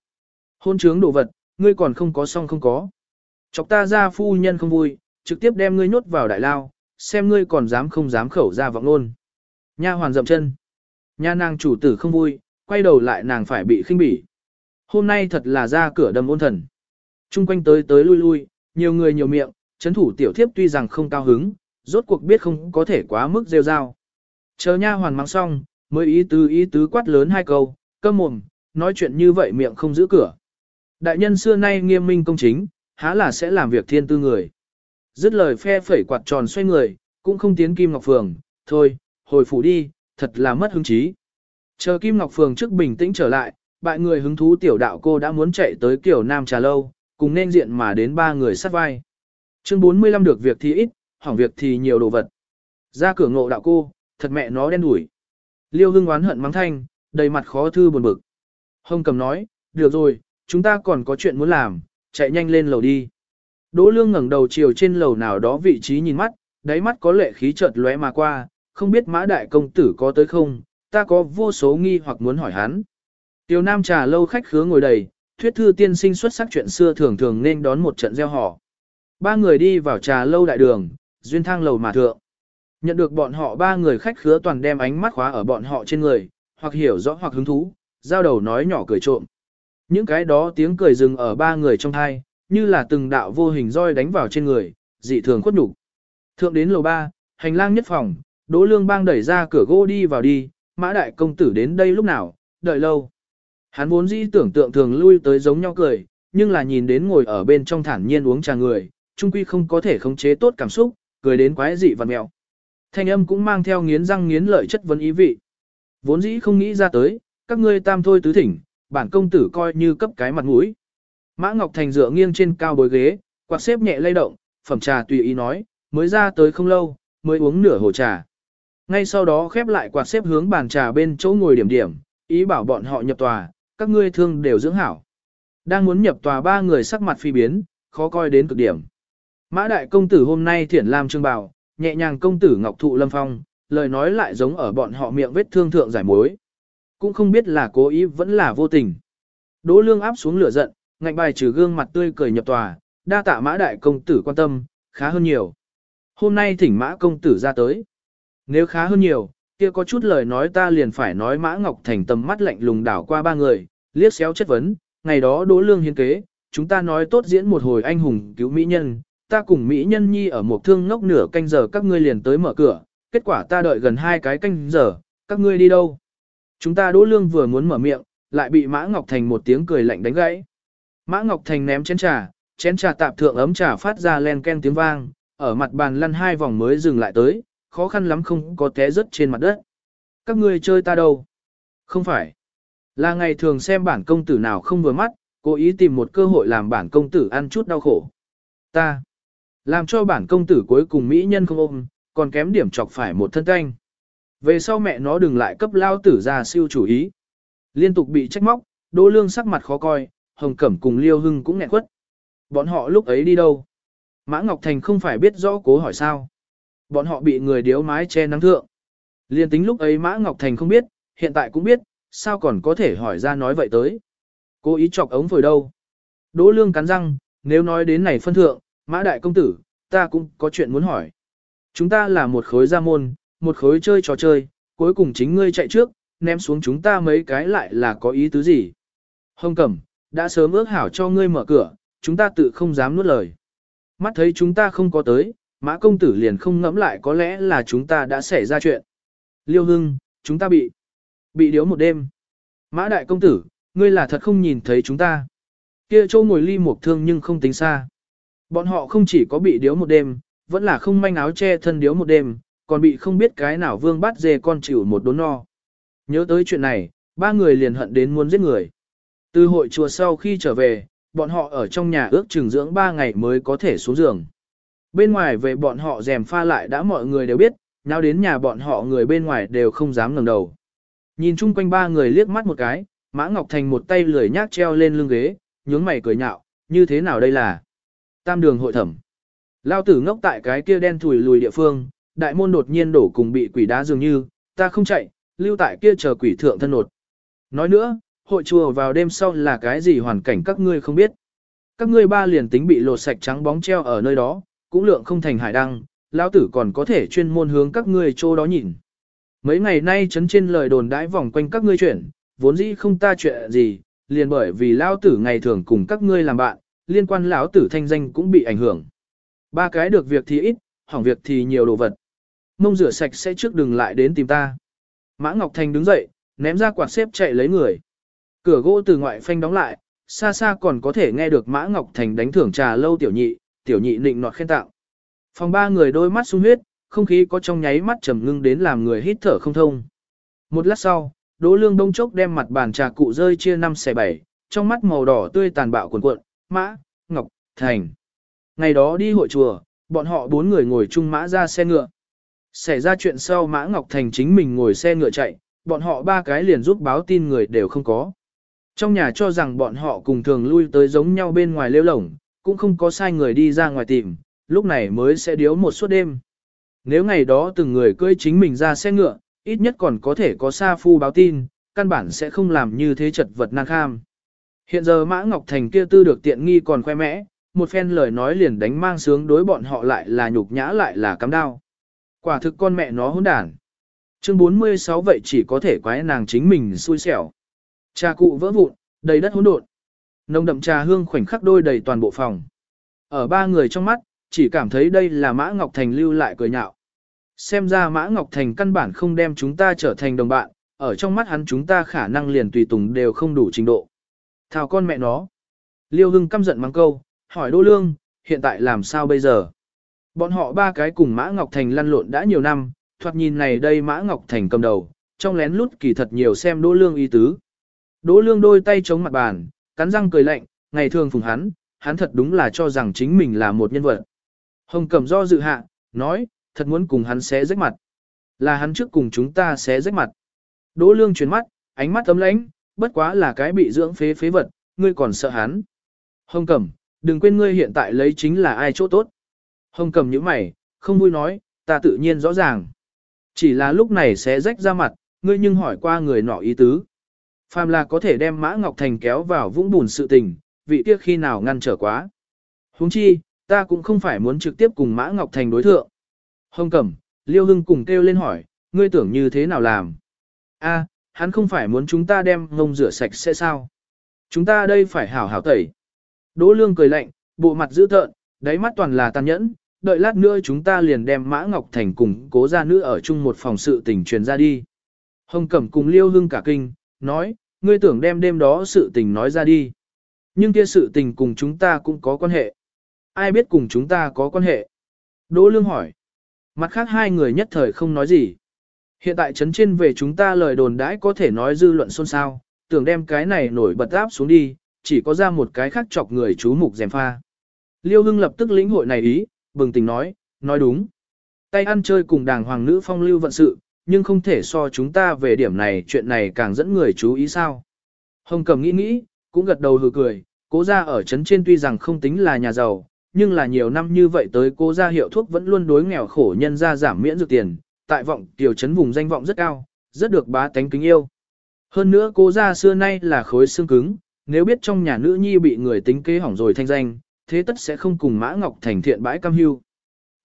Hôn trướng đồ vật, ngươi còn không có xong không có. Chọc ta ra phu nhân không vui, trực tiếp đem ngươi nhốt vào đại lao, xem ngươi còn dám không dám khẩu ra vọng luôn. Nha hoàn dậm chân. Nha nàng chủ tử không vui, quay đầu lại nàng phải bị khinh bỉ. Hôm nay thật là ra cửa đâm ôn thần. Trung quanh tới tới lui lui, nhiều người nhiều miệng, chấn thủ tiểu thiếp tuy rằng không cao hứng, rốt cuộc biết không có thể quá mức rêu rao. Chờ nha hoàn mang xong, mới ý tứ ý tứ quát lớn hai câu, cơm mồm, nói chuyện như vậy miệng không giữ cửa. Đại nhân xưa nay nghiêm minh công chính, há là sẽ làm việc thiên tư người. Dứt lời phe phẩy quạt tròn xoay người, cũng không tiến Kim Ngọc Phường, thôi, hồi phủ đi, thật là mất hứng chí. Chờ Kim Ngọc Phường trước bình tĩnh trở lại, bại người hứng thú tiểu đạo cô đã muốn chạy tới kiểu Nam Trà Lâu, cùng nên diện mà đến ba người sát vai. Chương 45 được việc thì ít, hỏng việc thì nhiều đồ vật. Ra cửa ngộ đạo cô, thật mẹ nó đen đủi. Liêu hưng oán hận mắng thanh, đầy mặt khó thư buồn bực. Hồng cầm nói, được rồi, chúng ta còn có chuyện muốn làm, chạy nhanh lên lầu đi. Đỗ lương ngẩng đầu chiều trên lầu nào đó vị trí nhìn mắt, đáy mắt có lệ khí chợt lóe mà qua, không biết mã đại công tử có tới không, ta có vô số nghi hoặc muốn hỏi hắn. Tiểu Nam trà lâu khách khứa ngồi đầy, thuyết thư tiên sinh xuất sắc chuyện xưa thường thường nên đón một trận gieo họ. Ba người đi vào trà lâu đại đường, duyên thang lầu mà thượng. Nhận được bọn họ ba người khách khứa toàn đem ánh mắt khóa ở bọn họ trên người, hoặc hiểu rõ hoặc hứng thú, giao đầu nói nhỏ cười trộm. Những cái đó tiếng cười dừng ở ba người trong thai, như là từng đạo vô hình roi đánh vào trên người, dị thường khuất nhục. Thượng đến lầu ba, hành lang nhất phòng, Đỗ Lương Bang đẩy ra cửa gỗ đi vào đi, Mã đại công tử đến đây lúc nào, đợi lâu. Hắn vốn dĩ tưởng tượng thường lui tới giống nhau cười, nhưng là nhìn đến ngồi ở bên trong thản nhiên uống trà người, trung quy không có thể khống chế tốt cảm xúc, cười đến quái dị vặn mẹo. Thanh âm cũng mang theo nghiến răng nghiến lợi chất vấn ý vị. Vốn dĩ không nghĩ ra tới, các ngươi tam thôi tứ thỉnh, bản công tử coi như cấp cái mặt mũi. Mã Ngọc Thành dựa nghiêng trên cao bối ghế, quạt xếp nhẹ lay động, phẩm trà tùy ý nói, mới ra tới không lâu, mới uống nửa hồ trà. Ngay sau đó khép lại quạt xếp hướng bàn trà bên chỗ ngồi điểm điểm, ý bảo bọn họ nhập tòa, các ngươi thương đều dưỡng hảo. Đang muốn nhập tòa ba người sắc mặt phi biến, khó coi đến cực điểm. Mã đại công tử hôm nay thiển làm trương bảo, nhẹ nhàng công tử ngọc thụ lâm phong, lời nói lại giống ở bọn họ miệng vết thương thượng giải mối. Cũng không biết là cố ý vẫn là vô tình. Đỗ lương áp xuống lửa giận, ngạnh bài trừ gương mặt tươi cười nhập tòa, đa tạ mã đại công tử quan tâm, khá hơn nhiều. Hôm nay thỉnh mã công tử ra tới. Nếu khá hơn nhiều, kia có chút lời nói ta liền phải nói mã ngọc thành tầm mắt lạnh lùng đảo qua ba người, liếc xéo chất vấn, ngày đó đỗ lương hiến kế, chúng ta nói tốt diễn một hồi anh hùng cứu mỹ nhân, ta cùng mỹ nhân nhi ở một thương ngốc nửa canh giờ các ngươi liền tới mở cửa, kết quả ta đợi gần hai cái canh giờ, các ngươi đi đâu? Chúng ta đỗ lương vừa muốn mở miệng, lại bị Mã Ngọc Thành một tiếng cười lạnh đánh gãy. Mã Ngọc Thành ném chén trà, chén trà tạp thượng ấm trà phát ra len ken tiếng vang, ở mặt bàn lăn hai vòng mới dừng lại tới, khó khăn lắm không có té rớt trên mặt đất. Các ngươi chơi ta đâu? Không phải. Là ngày thường xem bản công tử nào không vừa mắt, cố ý tìm một cơ hội làm bản công tử ăn chút đau khổ. Ta, làm cho bản công tử cuối cùng mỹ nhân không ôm, còn kém điểm chọc phải một thân canh. Về sau mẹ nó đừng lại cấp lao tử ra siêu chủ ý. Liên tục bị trách móc, Đỗ Lương sắc mặt khó coi, Hồng Cẩm cùng Liêu Hưng cũng nghẹn quất. Bọn họ lúc ấy đi đâu? Mã Ngọc Thành không phải biết rõ cố hỏi sao. Bọn họ bị người điếu mái che nắng thượng. Liên tính lúc ấy Mã Ngọc Thành không biết, hiện tại cũng biết, sao còn có thể hỏi ra nói vậy tới. Cố ý chọc ống phổi đâu. Đỗ Lương cắn răng, nếu nói đến này phân thượng, Mã Đại Công Tử, ta cũng có chuyện muốn hỏi. Chúng ta là một khối gia môn, một khối chơi trò chơi, cuối cùng chính ngươi chạy trước, ném xuống chúng ta mấy cái lại là có ý tứ gì. Hồng Cẩm, đã sớm ước hảo cho ngươi mở cửa, chúng ta tự không dám nuốt lời. Mắt thấy chúng ta không có tới, Mã Công Tử liền không ngẫm lại có lẽ là chúng ta đã xảy ra chuyện. Liêu Hưng, chúng ta bị, bị điếu một đêm. Mã Đại Công Tử, ngươi là thật không nhìn thấy chúng ta. Kia châu ngồi ly một thương nhưng không tính xa. Bọn họ không chỉ có bị điếu một đêm, vẫn là không manh áo che thân điếu một đêm, còn bị không biết cái nào vương bắt dê con chịu một đốn no. Nhớ tới chuyện này, ba người liền hận đến muốn giết người. Từ hội chùa sau khi trở về, bọn họ ở trong nhà ước chừng dưỡng ba ngày mới có thể xuống giường. Bên ngoài về bọn họ rèm pha lại đã mọi người đều biết, nào đến nhà bọn họ người bên ngoài đều không dám ngẩng đầu. Nhìn chung quanh ba người liếc mắt một cái, Mã Ngọc Thành một tay lười nhác treo lên lưng ghế, nhướng mày cười nhạo, như thế nào đây là? Tam đường hội thẩm. Lao tử ngốc tại cái kia đen thùi lùi địa phương, đại môn đột nhiên đổ cùng bị quỷ đá dường như, ta không chạy, lưu tại kia chờ quỷ thượng thân nột. Nói nữa, hội chùa vào đêm sau là cái gì hoàn cảnh các ngươi không biết. Các ngươi ba liền tính bị lột sạch trắng bóng treo ở nơi đó, cũng lượng không thành hải đăng, lão tử còn có thể chuyên môn hướng các ngươi chỗ đó nhìn. Mấy ngày nay chấn trên lời đồn đãi vòng quanh các ngươi chuyển, vốn dĩ không ta chuyện gì, liền bởi vì lão tử ngày thường cùng các ngươi làm bạn, liên quan lão tử thanh danh cũng bị ảnh hưởng. Ba cái được việc thì ít, hỏng việc thì nhiều đồ vật. Mông rửa sạch sẽ trước đừng lại đến tìm ta. Mã Ngọc Thành đứng dậy, ném ra quạt xếp chạy lấy người. Cửa gỗ từ ngoại phanh đóng lại, xa xa còn có thể nghe được Mã Ngọc Thành đánh thưởng trà lâu tiểu nhị, tiểu nhị nịnh nọt khen tạo. Phòng ba người đôi mắt sung huyết, không khí có trong nháy mắt trầm ngưng đến làm người hít thở không thông. Một lát sau, Đỗ Lương đông chốc đem mặt bàn trà cụ rơi chia năm xẻ bảy, trong mắt màu đỏ tươi tàn bạo cuồn cuộn, Mã, Ngọc, Thành. Ngày đó đi hội chùa, bọn họ bốn người ngồi chung mã ra xe ngựa. Xảy ra chuyện sau Mã Ngọc Thành chính mình ngồi xe ngựa chạy, bọn họ ba cái liền giúp báo tin người đều không có. Trong nhà cho rằng bọn họ cùng thường lui tới giống nhau bên ngoài lêu lổng, cũng không có sai người đi ra ngoài tìm, lúc này mới sẽ điếu một suốt đêm. Nếu ngày đó từng người cưỡi chính mình ra xe ngựa, ít nhất còn có thể có sa phu báo tin, căn bản sẽ không làm như thế chật vật năng kham. Hiện giờ Mã Ngọc Thành kia tư được tiện nghi còn khoe mẽ, một phen lời nói liền đánh mang sướng đối bọn họ lại là nhục nhã lại là cắm đao. Quả thực con mẹ nó hỗn đản. Chương 46 vậy chỉ có thể quái nàng chính mình xui xẻo. Trà cụ vỡ vụn, đầy đất hỗn độn. Nồng đậm trà hương khoảnh khắc đôi đầy toàn bộ phòng. Ở ba người trong mắt, chỉ cảm thấy đây là Mã Ngọc Thành lưu lại cười nhạo. Xem ra Mã Ngọc Thành căn bản không đem chúng ta trở thành đồng bạn, ở trong mắt hắn chúng ta khả năng liền tùy tùng đều không đủ trình độ. Thảo con mẹ nó. Liêu Hưng căm giận mang câu, hỏi Đô Lương, hiện tại làm sao bây giờ? Bọn họ ba cái cùng Mã Ngọc Thành lăn lộn đã nhiều năm, thoạt nhìn này đây Mã Ngọc Thành cầm đầu, trong lén lút kỳ thật nhiều xem Đỗ Lương y tứ. Đỗ Lương đôi tay chống mặt bàn, cắn răng cười lạnh, ngày thường phùng hắn, hắn thật đúng là cho rằng chính mình là một nhân vật. Hồng Cẩm do dự hạ, nói, thật muốn cùng hắn xé rách mặt. Là hắn trước cùng chúng ta xé rách mặt. Đỗ Lương chuyển mắt, ánh mắt ấm lãnh, bất quá là cái bị dưỡng phế phế vật, ngươi còn sợ hắn. Hồng Cẩm, đừng quên ngươi hiện tại lấy chính là ai chỗ tốt. Hồng Cẩm như mày, không vui nói, ta tự nhiên rõ ràng. Chỉ là lúc này sẽ rách ra mặt, ngươi nhưng hỏi qua người nọ ý tứ. Phàm là có thể đem Mã Ngọc Thành kéo vào vũng bùn sự tình, vị kia khi nào ngăn trở quá. Huống chi, ta cũng không phải muốn trực tiếp cùng Mã Ngọc Thành đối thượng. Hồng Cẩm, Liêu Hưng cùng kêu lên hỏi, ngươi tưởng như thế nào làm? A, hắn không phải muốn chúng ta đem ngông rửa sạch sẽ sao? Chúng ta đây phải hảo hảo tẩy. Đỗ Lương cười lạnh, bộ mặt dữ tợn, đáy mắt toàn là tàn nhẫn, đợi lát nữa chúng ta liền đem Mã Ngọc Thành cùng cố gia nữ ở chung một phòng sự tình truyền ra đi. Hồng Cẩm cùng Liêu Hưng cả kinh, nói, ngươi tưởng đem đêm đó sự tình nói ra đi. Nhưng kia sự tình cùng chúng ta cũng có quan hệ. Ai biết cùng chúng ta có quan hệ? Đỗ Lương hỏi. Mặt khác hai người nhất thời không nói gì. Hiện tại chấn trên về chúng ta lời đồn đãi có thể nói dư luận xôn xao, tưởng đem cái này nổi bật áp xuống đi, chỉ có ra một cái khác chọc người chú mục dèm pha. Liêu Hưng lập tức lĩnh hội này ý, bừng tỉnh nói, nói đúng. Tay ăn chơi cùng đàng hoàng nữ phong lưu vận sự, nhưng không thể so chúng ta về điểm này chuyện này càng dẫn người chú ý sao. Hồng Cầm nghĩ nghĩ, cũng gật đầu hừ cười, cố Gia ở trấn trên tuy rằng không tính là nhà giàu, nhưng là nhiều năm như vậy tới cố Gia hiệu thuốc vẫn luôn đối nghèo khổ nhân ra giảm miễn dược tiền, tại vọng tiểu trấn vùng danh vọng rất cao, rất được bá tánh kính yêu. Hơn nữa cố Gia xưa nay là khối xương cứng, nếu biết trong nhà nữ nhi bị người tính kế hỏng rồi thanh danh, thế tất sẽ không cùng Mã Ngọc Thành thiện bãi cam hưu.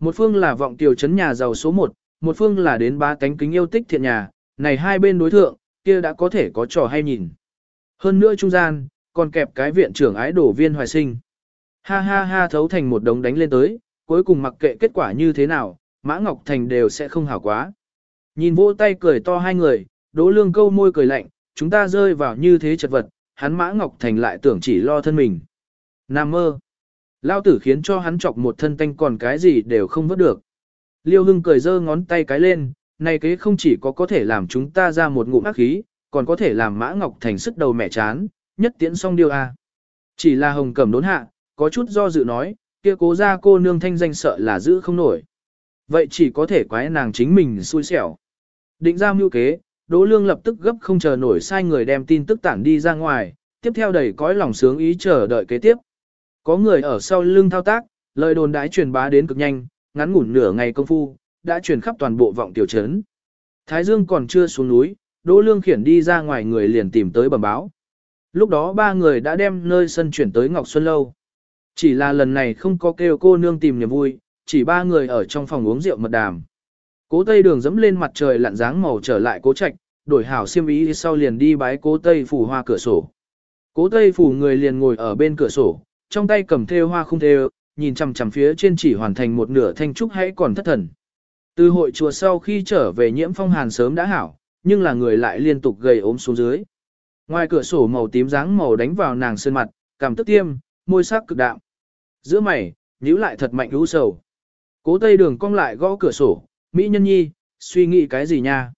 Một phương là vọng tiểu trấn nhà giàu số 1, một phương là đến ba tánh kính yêu tích thiện nhà, này hai bên đối thượng, kia đã có thể có trò hay nhìn. Hơn nữa trung gian, còn kẹp cái viện trưởng ái đổ viên hoài sinh. Ha ha ha thấu thành một đống đánh lên tới, cuối cùng mặc kệ kết quả như thế nào, Mã Ngọc Thành đều sẽ không hảo quá. Nhìn vỗ tay cười to hai người, đỗ lương câu môi cười lạnh, chúng ta rơi vào như thế chật vật, hắn Mã Ngọc Thành lại tưởng chỉ lo thân mình. Nam mơ. Lao tử khiến cho hắn chọc một thân tanh còn cái gì đều không vớt được. Liêu Hưng cười giơ ngón tay cái lên, này kế không chỉ có có thể làm chúng ta ra một ngụm ác khí, còn có thể làm Mã Ngọc Thành sức đầu mẹ chán, nhất tiễn xong điều a. Chỉ là hồng cẩm đốn hạ, có chút do dự nói, kia cố ra cô nương thanh danh sợ là giữ không nổi. Vậy chỉ có thể quái nàng chính mình xui xẻo. Định ra mưu kế, Đỗ Lương lập tức gấp không chờ nổi sai người đem tin tức tản đi ra ngoài, tiếp theo đầy cõi lòng sướng ý chờ đợi kế tiếp. Có người ở sau lưng thao tác, lời đồn đãi truyền bá đến cực nhanh, ngắn ngủn nửa ngày công phu, đã truyền khắp toàn bộ vọng tiểu trấn. Thái Dương còn chưa xuống núi, Đỗ Lương khiển đi ra ngoài người liền tìm tới bẩm báo. Lúc đó ba người đã đem nơi sân chuyển tới Ngọc Xuân Lâu. Chỉ là lần này không có kêu cô nương tìm niềm vui, chỉ ba người ở trong phòng uống rượu mật đàm. Cố Tây Đường dẫm lên mặt trời lặn dáng màu trở lại cố trạch, đổi hảo xiêm ý sau liền đi bái cố Tây phủ hoa cửa sổ. Cố Tây phủ người liền ngồi ở bên cửa sổ, trong tay cầm thêu hoa không thêu, nhìn chằm chằm phía trên chỉ hoàn thành một nửa thanh trúc hãy còn thất thần. Từ hội chùa sau khi trở về nhiễm phong hàn sớm đã hảo, nhưng là người lại liên tục gầy ốm xuống dưới. Ngoài cửa sổ màu tím dáng màu đánh vào nàng sơn mặt, cảm tức tiêm, môi sắc cực đạm. Giữa mày, nhíu lại thật mạnh lũ sầu. Cố Tây Đường cong lại gõ cửa sổ, Mỹ nhân nhi, suy nghĩ cái gì nha?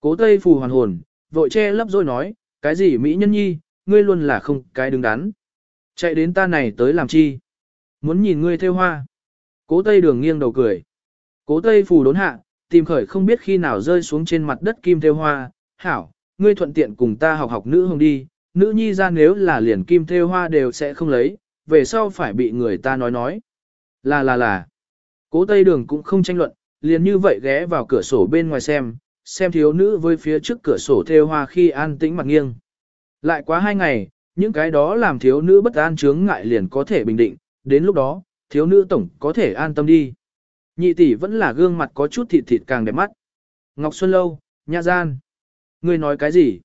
Cố Tây phù hoàn hồn, vội che lấp rồi nói, cái gì Mỹ nhân nhi, ngươi luôn là không cái đứng đắn. Chạy đến ta này tới làm chi? Muốn nhìn ngươi theo hoa. Cố Tây Đường nghiêng đầu cười. Cố Tây phù đốn hạ, tìm khởi không biết khi nào rơi xuống trên mặt đất kim theo hoa. Hảo, ngươi thuận tiện cùng ta học học nữ hồng đi, nữ nhi ra nếu là liền kim theo hoa đều sẽ không lấy, về sau phải bị người ta nói nói. Là là là. Cố Tây Đường cũng không tranh luận, liền như vậy ghé vào cửa sổ bên ngoài xem, xem thiếu nữ với phía trước cửa sổ theo hoa khi an tĩnh mặt nghiêng. Lại quá hai ngày, những cái đó làm thiếu nữ bất an chướng ngại liền có thể bình định, đến lúc đó, thiếu nữ tổng có thể an tâm đi. Nhị tỷ vẫn là gương mặt có chút thịt thịt càng đẹp mắt. Ngọc Xuân Lâu, Nha Gian. Ngươi nói cái gì?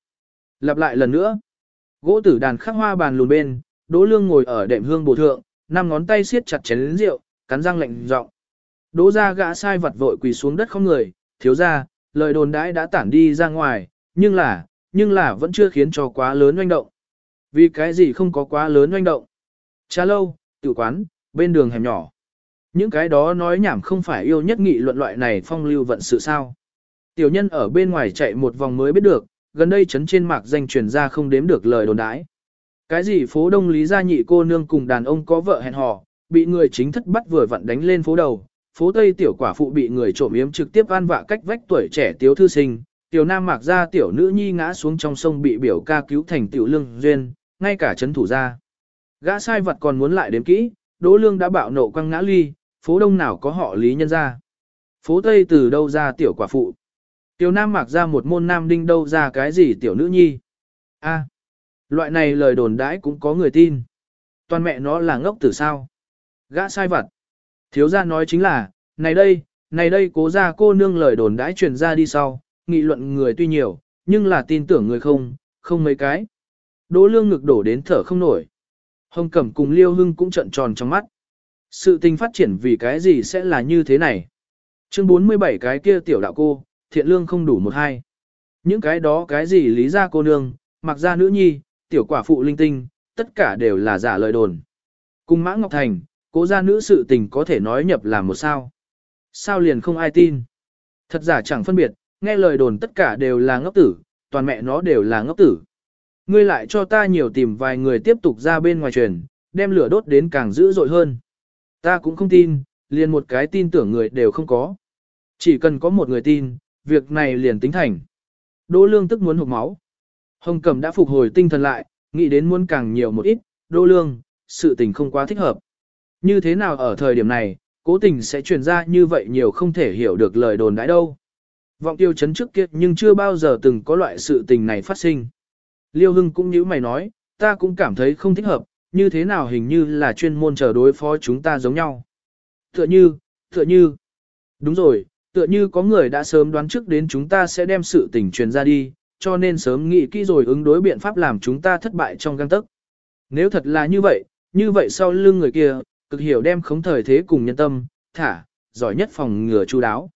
Lặp lại lần nữa. Gỗ tử đàn khắc hoa bàn lùn bên, Đỗ Lương ngồi ở đệm hương bổ thượng, năm ngón tay siết chặt chén rượu, cắn răng lạnh giọng. Đỗ ra gã sai vật vội quỳ xuống đất không người, thiếu ra, lời đồn đãi đã tản đi ra ngoài, nhưng là, nhưng là vẫn chưa khiến cho quá lớn oanh động. Vì cái gì không có quá lớn oanh động? Cha lâu, tự quán, bên đường hẻm nhỏ. Những cái đó nói nhảm không phải yêu nhất nghị luận loại này phong lưu vận sự sao. Tiểu nhân ở bên ngoài chạy một vòng mới biết được, gần đây chấn trên mạc danh truyền ra không đếm được lời đồn đãi. Cái gì phố đông lý gia nhị cô nương cùng đàn ông có vợ hẹn hò, bị người chính thất bắt vừa vặn đánh lên phố đầu, phố Tây tiểu quả phụ bị người trộm yếm trực tiếp an vạ cách vách tuổi trẻ tiếu thư sinh, tiểu nam mạc ra tiểu nữ nhi ngã xuống trong sông bị biểu ca cứu thành tiểu lương duyên, ngay cả chấn thủ ra. Gã sai vật còn muốn lại đếm kỹ, đỗ lương đã bạo nộ quăng ngã ly, phố đông nào có họ lý nhân ra. Phố Tây từ đâu ra tiểu quả phụ. Tiểu nam mặc ra một môn nam đinh đâu ra cái gì tiểu nữ nhi. a loại này lời đồn đãi cũng có người tin. Toàn mẹ nó là ngốc tử sao. Gã sai vật. Thiếu gia nói chính là, này đây, này đây cố ra cô nương lời đồn đãi truyền ra đi sau, nghị luận người tuy nhiều, nhưng là tin tưởng người không, không mấy cái. Đỗ lương ngực đổ đến thở không nổi. Hồng Cẩm cùng Liêu Hưng cũng trận tròn trong mắt. Sự tình phát triển vì cái gì sẽ là như thế này? Chương 47 cái kia tiểu đạo cô, thiện lương không đủ một hai. Những cái đó cái gì lý ra cô nương, mặc ra nữ nhi, tiểu quả phụ linh tinh, tất cả đều là giả lời đồn. Cùng Mã Ngọc Thành, cố gia nữ sự tình có thể nói nhập là một sao. Sao liền không ai tin. Thật giả chẳng phân biệt, nghe lời đồn tất cả đều là ngốc tử, toàn mẹ nó đều là ngốc tử. Ngươi lại cho ta nhiều tìm vài người tiếp tục ra bên ngoài truyền, đem lửa đốt đến càng dữ dội hơn. Ta cũng không tin, liền một cái tin tưởng người đều không có. Chỉ cần có một người tin, việc này liền tính thành. Đỗ lương tức muốn hụt máu. Hồng Cẩm đã phục hồi tinh thần lại, nghĩ đến muốn càng nhiều một ít, đỗ lương, sự tình không quá thích hợp. Như thế nào ở thời điểm này, cố tình sẽ truyền ra như vậy nhiều không thể hiểu được lời đồn đãi đâu. Vọng tiêu chấn trước kia nhưng chưa bao giờ từng có loại sự tình này phát sinh. Liêu Hưng cũng như mày nói, ta cũng cảm thấy không thích hợp, như thế nào hình như là chuyên môn chờ đối phó chúng ta giống nhau. Tựa như, tựa như, đúng rồi, tựa như có người đã sớm đoán trước đến chúng ta sẽ đem sự tình truyền ra đi, cho nên sớm nghĩ kỹ rồi ứng đối biện pháp làm chúng ta thất bại trong găng tức. Nếu thật là như vậy, như vậy sau lưng người kia, cực hiểu đem khống thời thế cùng nhân tâm, thả, giỏi nhất phòng ngừa chu đáo.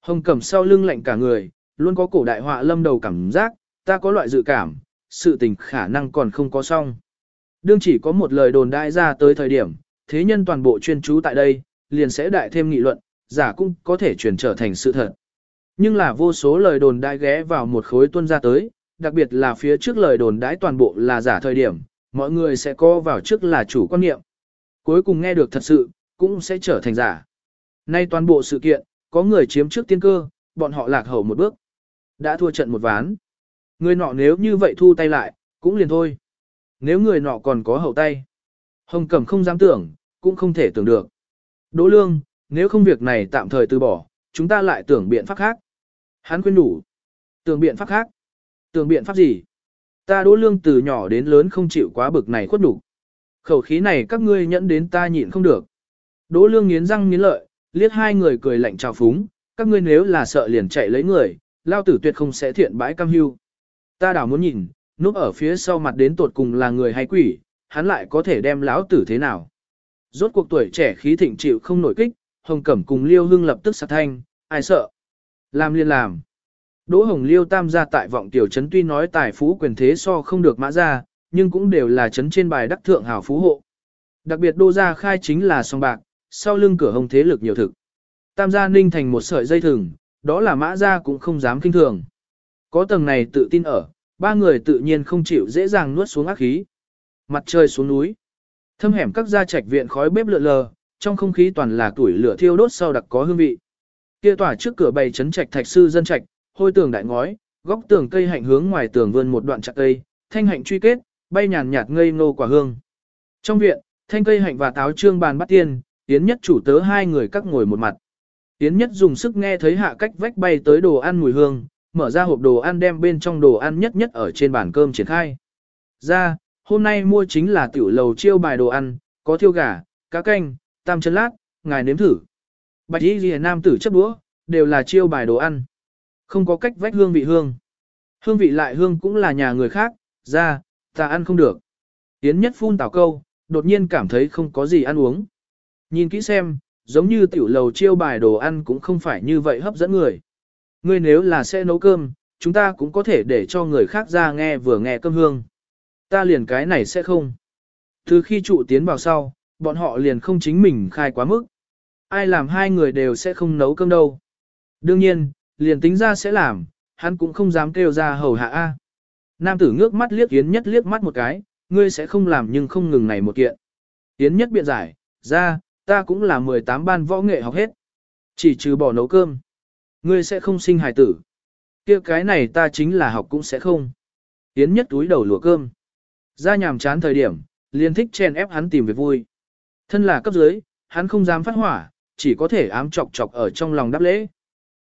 Hồng cẩm sau lưng lạnh cả người, luôn có cổ đại họa lâm đầu cảm giác, ta có loại dự cảm, sự tình khả năng còn không có xong. Đương chỉ có một lời đồn đại ra tới thời điểm, thế nhân toàn bộ chuyên chú tại đây, liền sẽ đại thêm nghị luận, giả cũng có thể chuyển trở thành sự thật. Nhưng là vô số lời đồn đại ghé vào một khối tuân ra tới, đặc biệt là phía trước lời đồn đãi toàn bộ là giả thời điểm, mọi người sẽ co vào trước là chủ quan niệm. Cuối cùng nghe được thật sự, cũng sẽ trở thành giả. Nay toàn bộ sự kiện, có người chiếm trước tiên cơ, bọn họ lạc hậu một bước. Đã thua trận một ván. Người nọ nếu như vậy thu tay lại, cũng liền thôi. Nếu người nọ còn có hậu tay. Hồng Cẩm không dám tưởng, cũng không thể tưởng được. Đỗ Lương, nếu không việc này tạm thời từ bỏ, chúng ta lại tưởng biện pháp khác. Hắn khuyên đủ. Tưởng biện pháp khác. Tưởng biện pháp gì? Ta Đỗ Lương từ nhỏ đến lớn không chịu quá bực này khuất đủ. Khẩu khí này các ngươi nhẫn đến ta nhịn không được. Đỗ Lương nghiến răng nghiến lợi, liếc hai người cười lạnh chào phúng, các ngươi nếu là sợ liền chạy lấy người, lao tử tuyệt không sẽ thiện bãi cam hưu. Ta đảo muốn nhìn, núp ở phía sau mặt đến tột cùng là người hay quỷ, hắn lại có thể đem lão tử thế nào. Rốt cuộc tuổi trẻ khí thịnh chịu không nổi kích, Hồng Cẩm cùng Liêu Hưng lập tức sạc thanh, ai sợ. Làm liên làm. Đỗ Hồng Liêu tam gia tại vọng tiểu trấn tuy nói tài phú quyền thế so không được mã ra, nhưng cũng đều là trấn trên bài đắc thượng hảo phú hộ. Đặc biệt đô gia khai chính là song bạc, sau lưng cửa hồng thế lực nhiều thực. Tam gia ninh thành một sợi dây thừng, đó là mã gia cũng không dám kinh thường. Có tầng này tự tin ở, ba người tự nhiên không chịu dễ dàng nuốt xuống ác khí. Mặt trời xuống núi. Thâm hẻm các gia trạch viện khói bếp lượn lờ, trong không khí toàn là tuổi lửa thiêu đốt sau đặc có hương vị. Kia tỏa trước cửa bày trấn trạch thạch sư dân trạch, hôi tường đại ngói, góc tường cây hạnh hướng ngoài tường vươn một đoạn chặt cây, thanh hạnh truy kết, bay nhàn nhạt ngây ngô quả hương. Trong viện, thanh cây hạnh và táo trương bàn bắt tiên, tiến Nhất chủ tớ hai người các ngồi một mặt. tiến Nhất dùng sức nghe thấy hạ cách vách bay tới đồ ăn mùi hương, mở ra hộp đồ ăn đem bên trong đồ ăn nhất nhất ở trên bàn cơm triển khai. Ra, hôm nay mua chính là tiểu lầu chiêu bài đồ ăn, có thiêu gà, cá canh, tam chân lát, ngài nếm thử. Bạch y ghi nam tử chấp đũa, đều là chiêu bài đồ ăn. Không có cách vách hương vị hương. Hương vị lại hương cũng là nhà người khác, ra, ta ăn không được. Yến nhất phun tảo câu, đột nhiên cảm thấy không có gì ăn uống. Nhìn kỹ xem, giống như tiểu lầu chiêu bài đồ ăn cũng không phải như vậy hấp dẫn người. Ngươi nếu là sẽ nấu cơm, chúng ta cũng có thể để cho người khác ra nghe vừa nghe cơm hương. Ta liền cái này sẽ không. Từ khi trụ tiến vào sau, bọn họ liền không chính mình khai quá mức. Ai làm hai người đều sẽ không nấu cơm đâu. Đương nhiên, liền tính ra sẽ làm, hắn cũng không dám kêu ra hầu hạ A. Nam tử ngước mắt liếc Yến Nhất liếc mắt một cái, ngươi sẽ không làm nhưng không ngừng này một kiện. Yến Nhất biện giải, ra, ta cũng là 18 ban võ nghệ học hết. Chỉ trừ bỏ nấu cơm. Ngươi sẽ không sinh hài tử. kia cái này ta chính là học cũng sẽ không. Yến Nhất túi đầu lùa cơm. Ra nhàm chán thời điểm, liền thích chen ép hắn tìm việc vui. Thân là cấp dưới, hắn không dám phát hỏa, chỉ có thể ám chọc chọc ở trong lòng đáp lễ.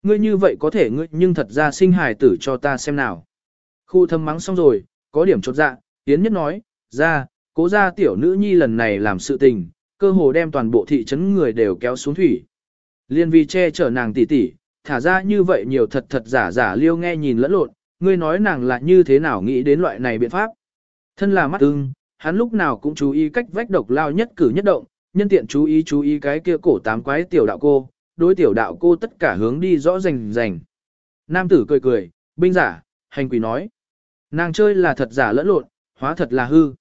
Ngươi như vậy có thể ngươi nhưng thật ra sinh hài tử cho ta xem nào. Khu thâm mắng xong rồi, có điểm chột dạ, Yến Nhất nói, ra, cố ra tiểu nữ nhi lần này làm sự tình, cơ hồ đem toàn bộ thị trấn người đều kéo xuống thủy. Liên vi che chở nàng tỷ tỷ, thả ra như vậy nhiều thật thật giả giả liêu nghe nhìn lẫn lộn, ngươi nói nàng là như thế nào nghĩ đến loại này biện pháp. Thân là mắt ưng, hắn lúc nào cũng chú ý cách vách độc lao nhất cử nhất động, nhân tiện chú ý chú ý cái kia cổ tám quái tiểu đạo cô, đối tiểu đạo cô tất cả hướng đi rõ rành rành. Nam tử cười cười, binh giả, hành quỷ nói. Nàng chơi là thật giả lẫn lộn, hóa thật là hư.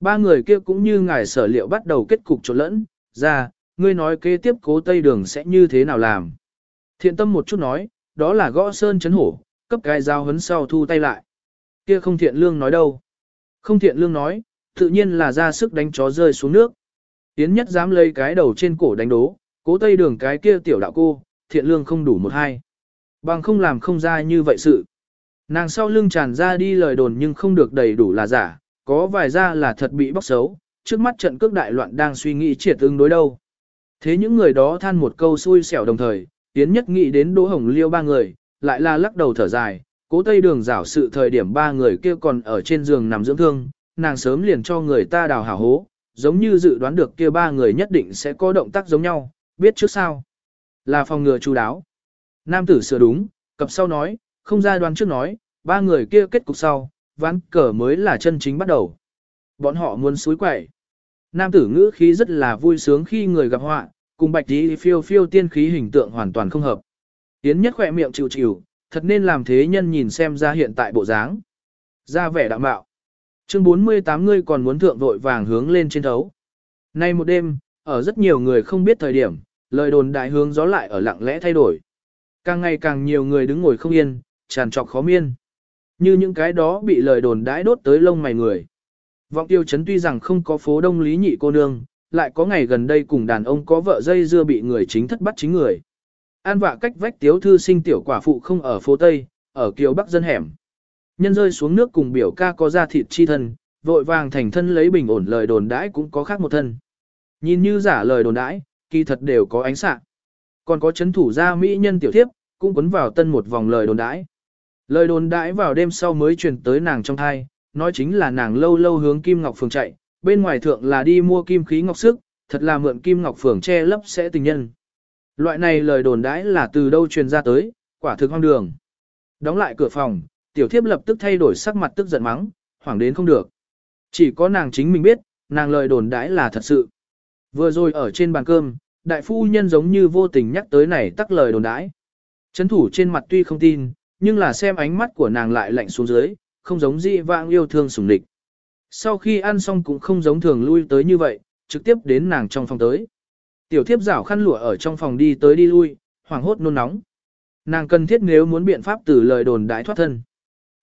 Ba người kia cũng như ngài sở liệu bắt đầu kết cục trộn lẫn, ra, ngươi nói kế tiếp cố tây đường sẽ như thế nào làm. Thiện tâm một chút nói, đó là gõ sơn chấn hổ, cấp cái giao hấn sau thu tay lại. Kia không thiện lương nói đâu. Không thiện lương nói, tự nhiên là ra sức đánh chó rơi xuống nước. Yến nhất dám lấy cái đầu trên cổ đánh đố, cố tây đường cái kia tiểu đạo cô, thiện lương không đủ một hai. Bằng không làm không ra như vậy sự. Nàng sau lưng tràn ra đi lời đồn nhưng không được đầy đủ là giả, có vài ra là thật bị bóc xấu, trước mắt trận cước đại loạn đang suy nghĩ triệt ứng đối đâu. Thế những người đó than một câu xui xẻo đồng thời, Yến nhất nghĩ đến Đỗ Hồng Liêu ba người, lại là lắc đầu thở dài, cố tây đường rảo sự thời điểm ba người kia còn ở trên giường nằm dưỡng thương, nàng sớm liền cho người ta đào hảo hố, giống như dự đoán được kia ba người nhất định sẽ có động tác giống nhau, biết trước sao. Là phòng ngừa chú đáo. Nam tử sửa đúng, cập sau nói, không ra đoán trước nói, ba người kia kết cục sau, ván cờ mới là chân chính bắt đầu. Bọn họ muốn suối quậy. Nam tử ngữ khí rất là vui sướng khi người gặp họa, cùng bạch tí phiêu phiêu tiên khí hình tượng hoàn toàn không hợp. Yến nhất khỏe miệng chịu chịu, thật nên làm thế nhân nhìn xem ra hiện tại bộ dáng. Ra vẻ đạm bạo. Chương 48 ngươi còn muốn thượng vội vàng hướng lên trên thấu. Nay một đêm, ở rất nhiều người không biết thời điểm, lời đồn đại hướng gió lại ở lặng lẽ thay đổi. Càng ngày càng nhiều người đứng ngồi không yên, tràn trọc khó miên. Như những cái đó bị lời đồn đãi đốt tới lông mày người. Vọng tiêu chấn tuy rằng không có phố đông lý nhị cô nương, lại có ngày gần đây cùng đàn ông có vợ dây dưa bị người chính thất bắt chính người. An vạ cách vách tiếu thư sinh tiểu quả phụ không ở phố Tây, ở kiều bắc dân hẻm. Nhân rơi xuống nước cùng biểu ca có ra thịt chi thân, vội vàng thành thân lấy bình ổn lời đồn đãi cũng có khác một thân. Nhìn như giả lời đồn đãi, kỳ thật đều có ánh sạng. Còn có chấn thủ gia mỹ nhân tiểu thiếp, cũng quấn vào tân một vòng lời đồn đãi. Lời đồn đãi vào đêm sau mới truyền tới nàng trong thai, nói chính là nàng lâu lâu hướng Kim Ngọc Phường chạy, bên ngoài thượng là đi mua kim khí ngọc sức, thật là mượn Kim Ngọc Phường che lấp sẽ tình nhân. Loại này lời đồn đãi là từ đâu truyền ra tới, quả thực hoang đường. Đóng lại cửa phòng, tiểu thiếp lập tức thay đổi sắc mặt tức giận mắng, hoảng đến không được. Chỉ có nàng chính mình biết, nàng lời đồn đãi là thật sự. Vừa rồi ở trên bàn cơm, đại phu nhân giống như vô tình nhắc tới này tắc lời đồn đãi. Chấn thủ trên mặt tuy không tin, nhưng là xem ánh mắt của nàng lại lạnh xuống dưới, không giống dị vãng yêu thương sủng địch. Sau khi ăn xong cũng không giống thường lui tới như vậy, trực tiếp đến nàng trong phòng tới. Tiểu thiếp rảo khăn lụa ở trong phòng đi tới đi lui, hoảng hốt nôn nóng. Nàng cần thiết nếu muốn biện pháp từ lời đồn đãi thoát thân.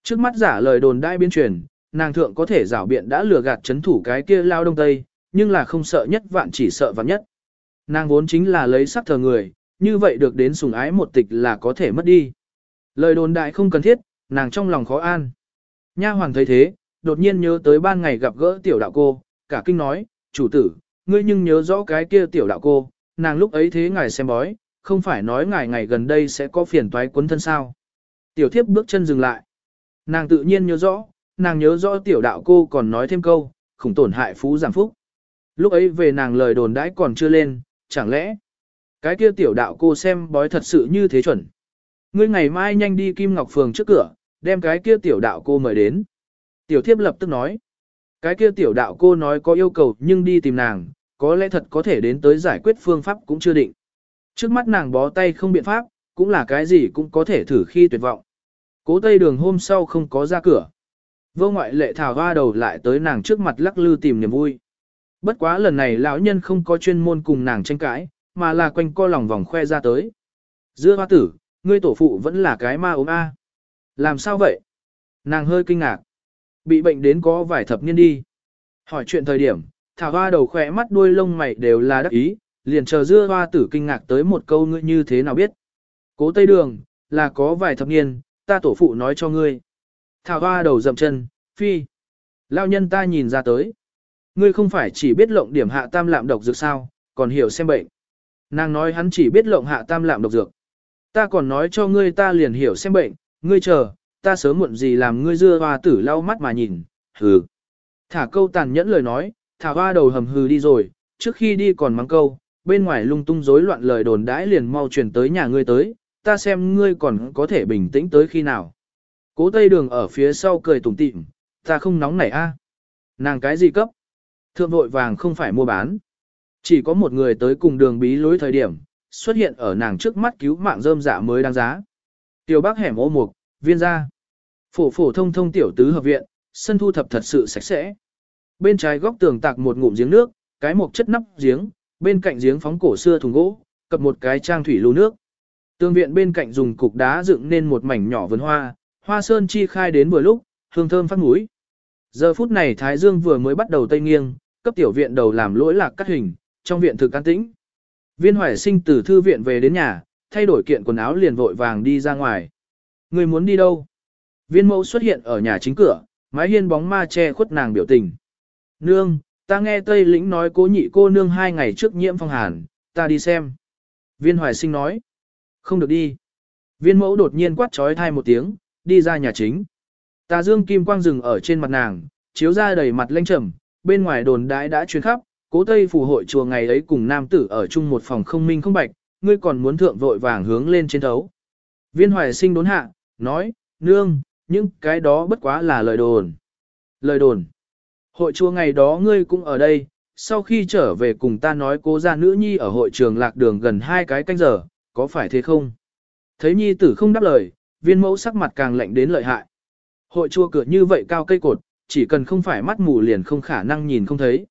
Trước mắt giả lời đồn đãi biến truyền, nàng thượng có thể rảo biện đã lừa gạt chấn thủ cái kia lao đông tây, nhưng là không sợ nhất vạn chỉ sợ vạn nhất. Nàng vốn chính là lấy sắc thờ người, như vậy được đến sùng ái một tịch là có thể mất đi. Lời đồn đại không cần thiết, nàng trong lòng khó an. Nha hoàng thấy thế, đột nhiên nhớ tới ban ngày gặp gỡ tiểu đạo cô, cả kinh nói, chủ tử, ngươi nhưng nhớ rõ cái kia tiểu đạo cô, nàng lúc ấy thế ngài xem bói, không phải nói ngài ngày gần đây sẽ có phiền toái quấn thân sao. Tiểu thiếp bước chân dừng lại. Nàng tự nhiên nhớ rõ, nàng nhớ rõ tiểu đạo cô còn nói thêm câu, khủng tổn hại phú giảm phúc. Lúc ấy về nàng lời đồn đãi còn chưa lên, chẳng lẽ cái kia tiểu đạo cô xem bói thật sự như thế chuẩn. Ngươi ngày mai nhanh đi Kim Ngọc Phường trước cửa, đem cái kia tiểu đạo cô mời đến. Tiểu thiếp lập tức nói. Cái kia tiểu đạo cô nói có yêu cầu nhưng đi tìm nàng, có lẽ thật có thể đến tới giải quyết phương pháp cũng chưa định. Trước mắt nàng bó tay không biện pháp, cũng là cái gì cũng có thể thử khi tuyệt vọng. Cố tây đường hôm sau không có ra cửa. Vô ngoại lệ thảo hoa đầu lại tới nàng trước mặt lắc lư tìm niềm vui. Bất quá lần này lão nhân không có chuyên môn cùng nàng tranh cãi, mà là quanh co lòng vòng khoe ra tới. Dưa hoa tử, ngươi tổ phụ vẫn là cái ma ốm a. Làm sao vậy? Nàng hơi kinh ngạc. Bị bệnh đến có vài thập niên đi. Hỏi chuyện thời điểm, thảo hoa đầu khỏe mắt đuôi lông mày đều là đắc ý, liền chờ dưa hoa tử kinh ngạc tới một câu ngươi như thế nào biết. Cố Tây Đường, là có vài thập niên, ta tổ phụ nói cho ngươi. Thảo hoa đầu dậm chân, phi. Lao nhân ta nhìn ra tới. Ngươi không phải chỉ biết lộng điểm hạ tam lạm độc dược sao, còn hiểu xem bệnh. Nàng nói hắn chỉ biết lộng hạ tam lạm độc dược. Ta còn nói cho ngươi ta liền hiểu xem bệnh, ngươi chờ, ta sớm muộn gì làm ngươi dưa hoa tử lau mắt mà nhìn, hừ. Thả câu tàn nhẫn lời nói, thả hoa đầu hầm hừ đi rồi, trước khi đi còn mắng câu, bên ngoài lung tung rối loạn lời đồn đãi liền mau chuyển tới nhà ngươi tới, ta xem ngươi còn có thể bình tĩnh tới khi nào. Cố tây đường ở phía sau cười tủm tỉm, ta không nóng nảy a. À? Nàng cái gì cấp? Thượng vội vàng không phải mua bán. Chỉ có một người tới cùng đường bí lối thời điểm, xuất hiện ở nàng trước mắt cứu mạng rơm dạ mới đáng giá. Tiểu bác hẻm ô mục, viên gia. Phổ phổ thông thông tiểu tứ hợp viện, sân thu thập thật sự sạch sẽ. Bên trái góc tường tạc một ngụm giếng nước, cái một chất nắp giếng, bên cạnh giếng phóng cổ xưa thùng gỗ, cập một cái trang thủy lưu nước. Tường viện bên cạnh dùng cục đá dựng nên một mảnh nhỏ vườn hoa, hoa sơn chi khai đến vừa lúc, hương thơm phát mũi. Giờ phút này Thái Dương vừa mới bắt đầu tây nghiêng, cấp tiểu viện đầu làm lỗi lạc cắt hình, trong viện thực an tĩnh. Viên hoài sinh từ thư viện về đến nhà, thay đổi kiện quần áo liền vội vàng đi ra ngoài. Người muốn đi đâu? Viên mẫu xuất hiện ở nhà chính cửa, mái hiên bóng ma che khuất nàng biểu tình. Nương, ta nghe Tây Lĩnh nói cố nhị cô nương hai ngày trước nhiễm phong hàn, ta đi xem. Viên hoài sinh nói. Không được đi. Viên mẫu đột nhiên quát trói thai một tiếng, đi ra nhà chính. Tà dương kim quang rừng ở trên mặt nàng, chiếu ra đầy mặt lênh trầm, bên ngoài đồn đãi đã truyền khắp, cố tây phù hội chùa ngày ấy cùng nam tử ở chung một phòng không minh không bạch, ngươi còn muốn thượng vội vàng hướng lên trên thấu. Viên hoài sinh đốn hạ, nói, nương, những cái đó bất quá là lời đồn. Lời đồn. Hội chùa ngày đó ngươi cũng ở đây, sau khi trở về cùng ta nói cố gia nữ nhi ở hội trường lạc đường gần hai cái canh giờ, có phải thế không? Thấy nhi tử không đáp lời, viên mẫu sắc mặt càng lạnh đến lợi hại. Hội chùa cửa như vậy cao cây cột, chỉ cần không phải mắt mù liền không khả năng nhìn không thấy.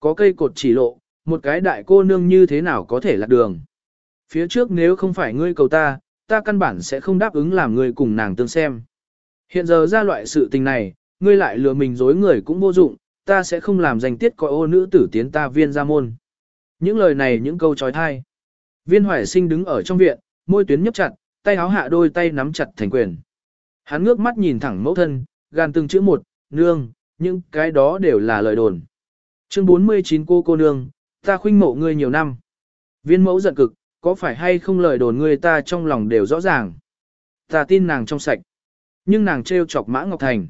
Có cây cột chỉ lộ, một cái đại cô nương như thế nào có thể lạc đường. Phía trước nếu không phải ngươi cầu ta, ta căn bản sẽ không đáp ứng làm ngươi cùng nàng tương xem. Hiện giờ ra loại sự tình này, ngươi lại lừa mình dối người cũng vô dụng, ta sẽ không làm danh tiết coi ô nữ tử tiến ta viên ra môn. Những lời này những câu trói thai. Viên hoài sinh đứng ở trong viện, môi tuyến nhấp chặt, tay háo hạ đôi tay nắm chặt thành quyền. Hắn ngước mắt nhìn thẳng mẫu thân, gan từng chữ một, nương, những cái đó đều là lời đồn. Chương 49 cô cô nương, ta khuynh mộ ngươi nhiều năm. Viên mẫu giận cực, có phải hay không lời đồn ngươi ta trong lòng đều rõ ràng. Ta tin nàng trong sạch. Nhưng nàng trêu chọc mã Ngọc Thành.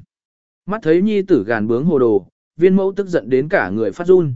Mắt thấy nhi tử gàn bướng hồ đồ, viên mẫu tức giận đến cả người phát run.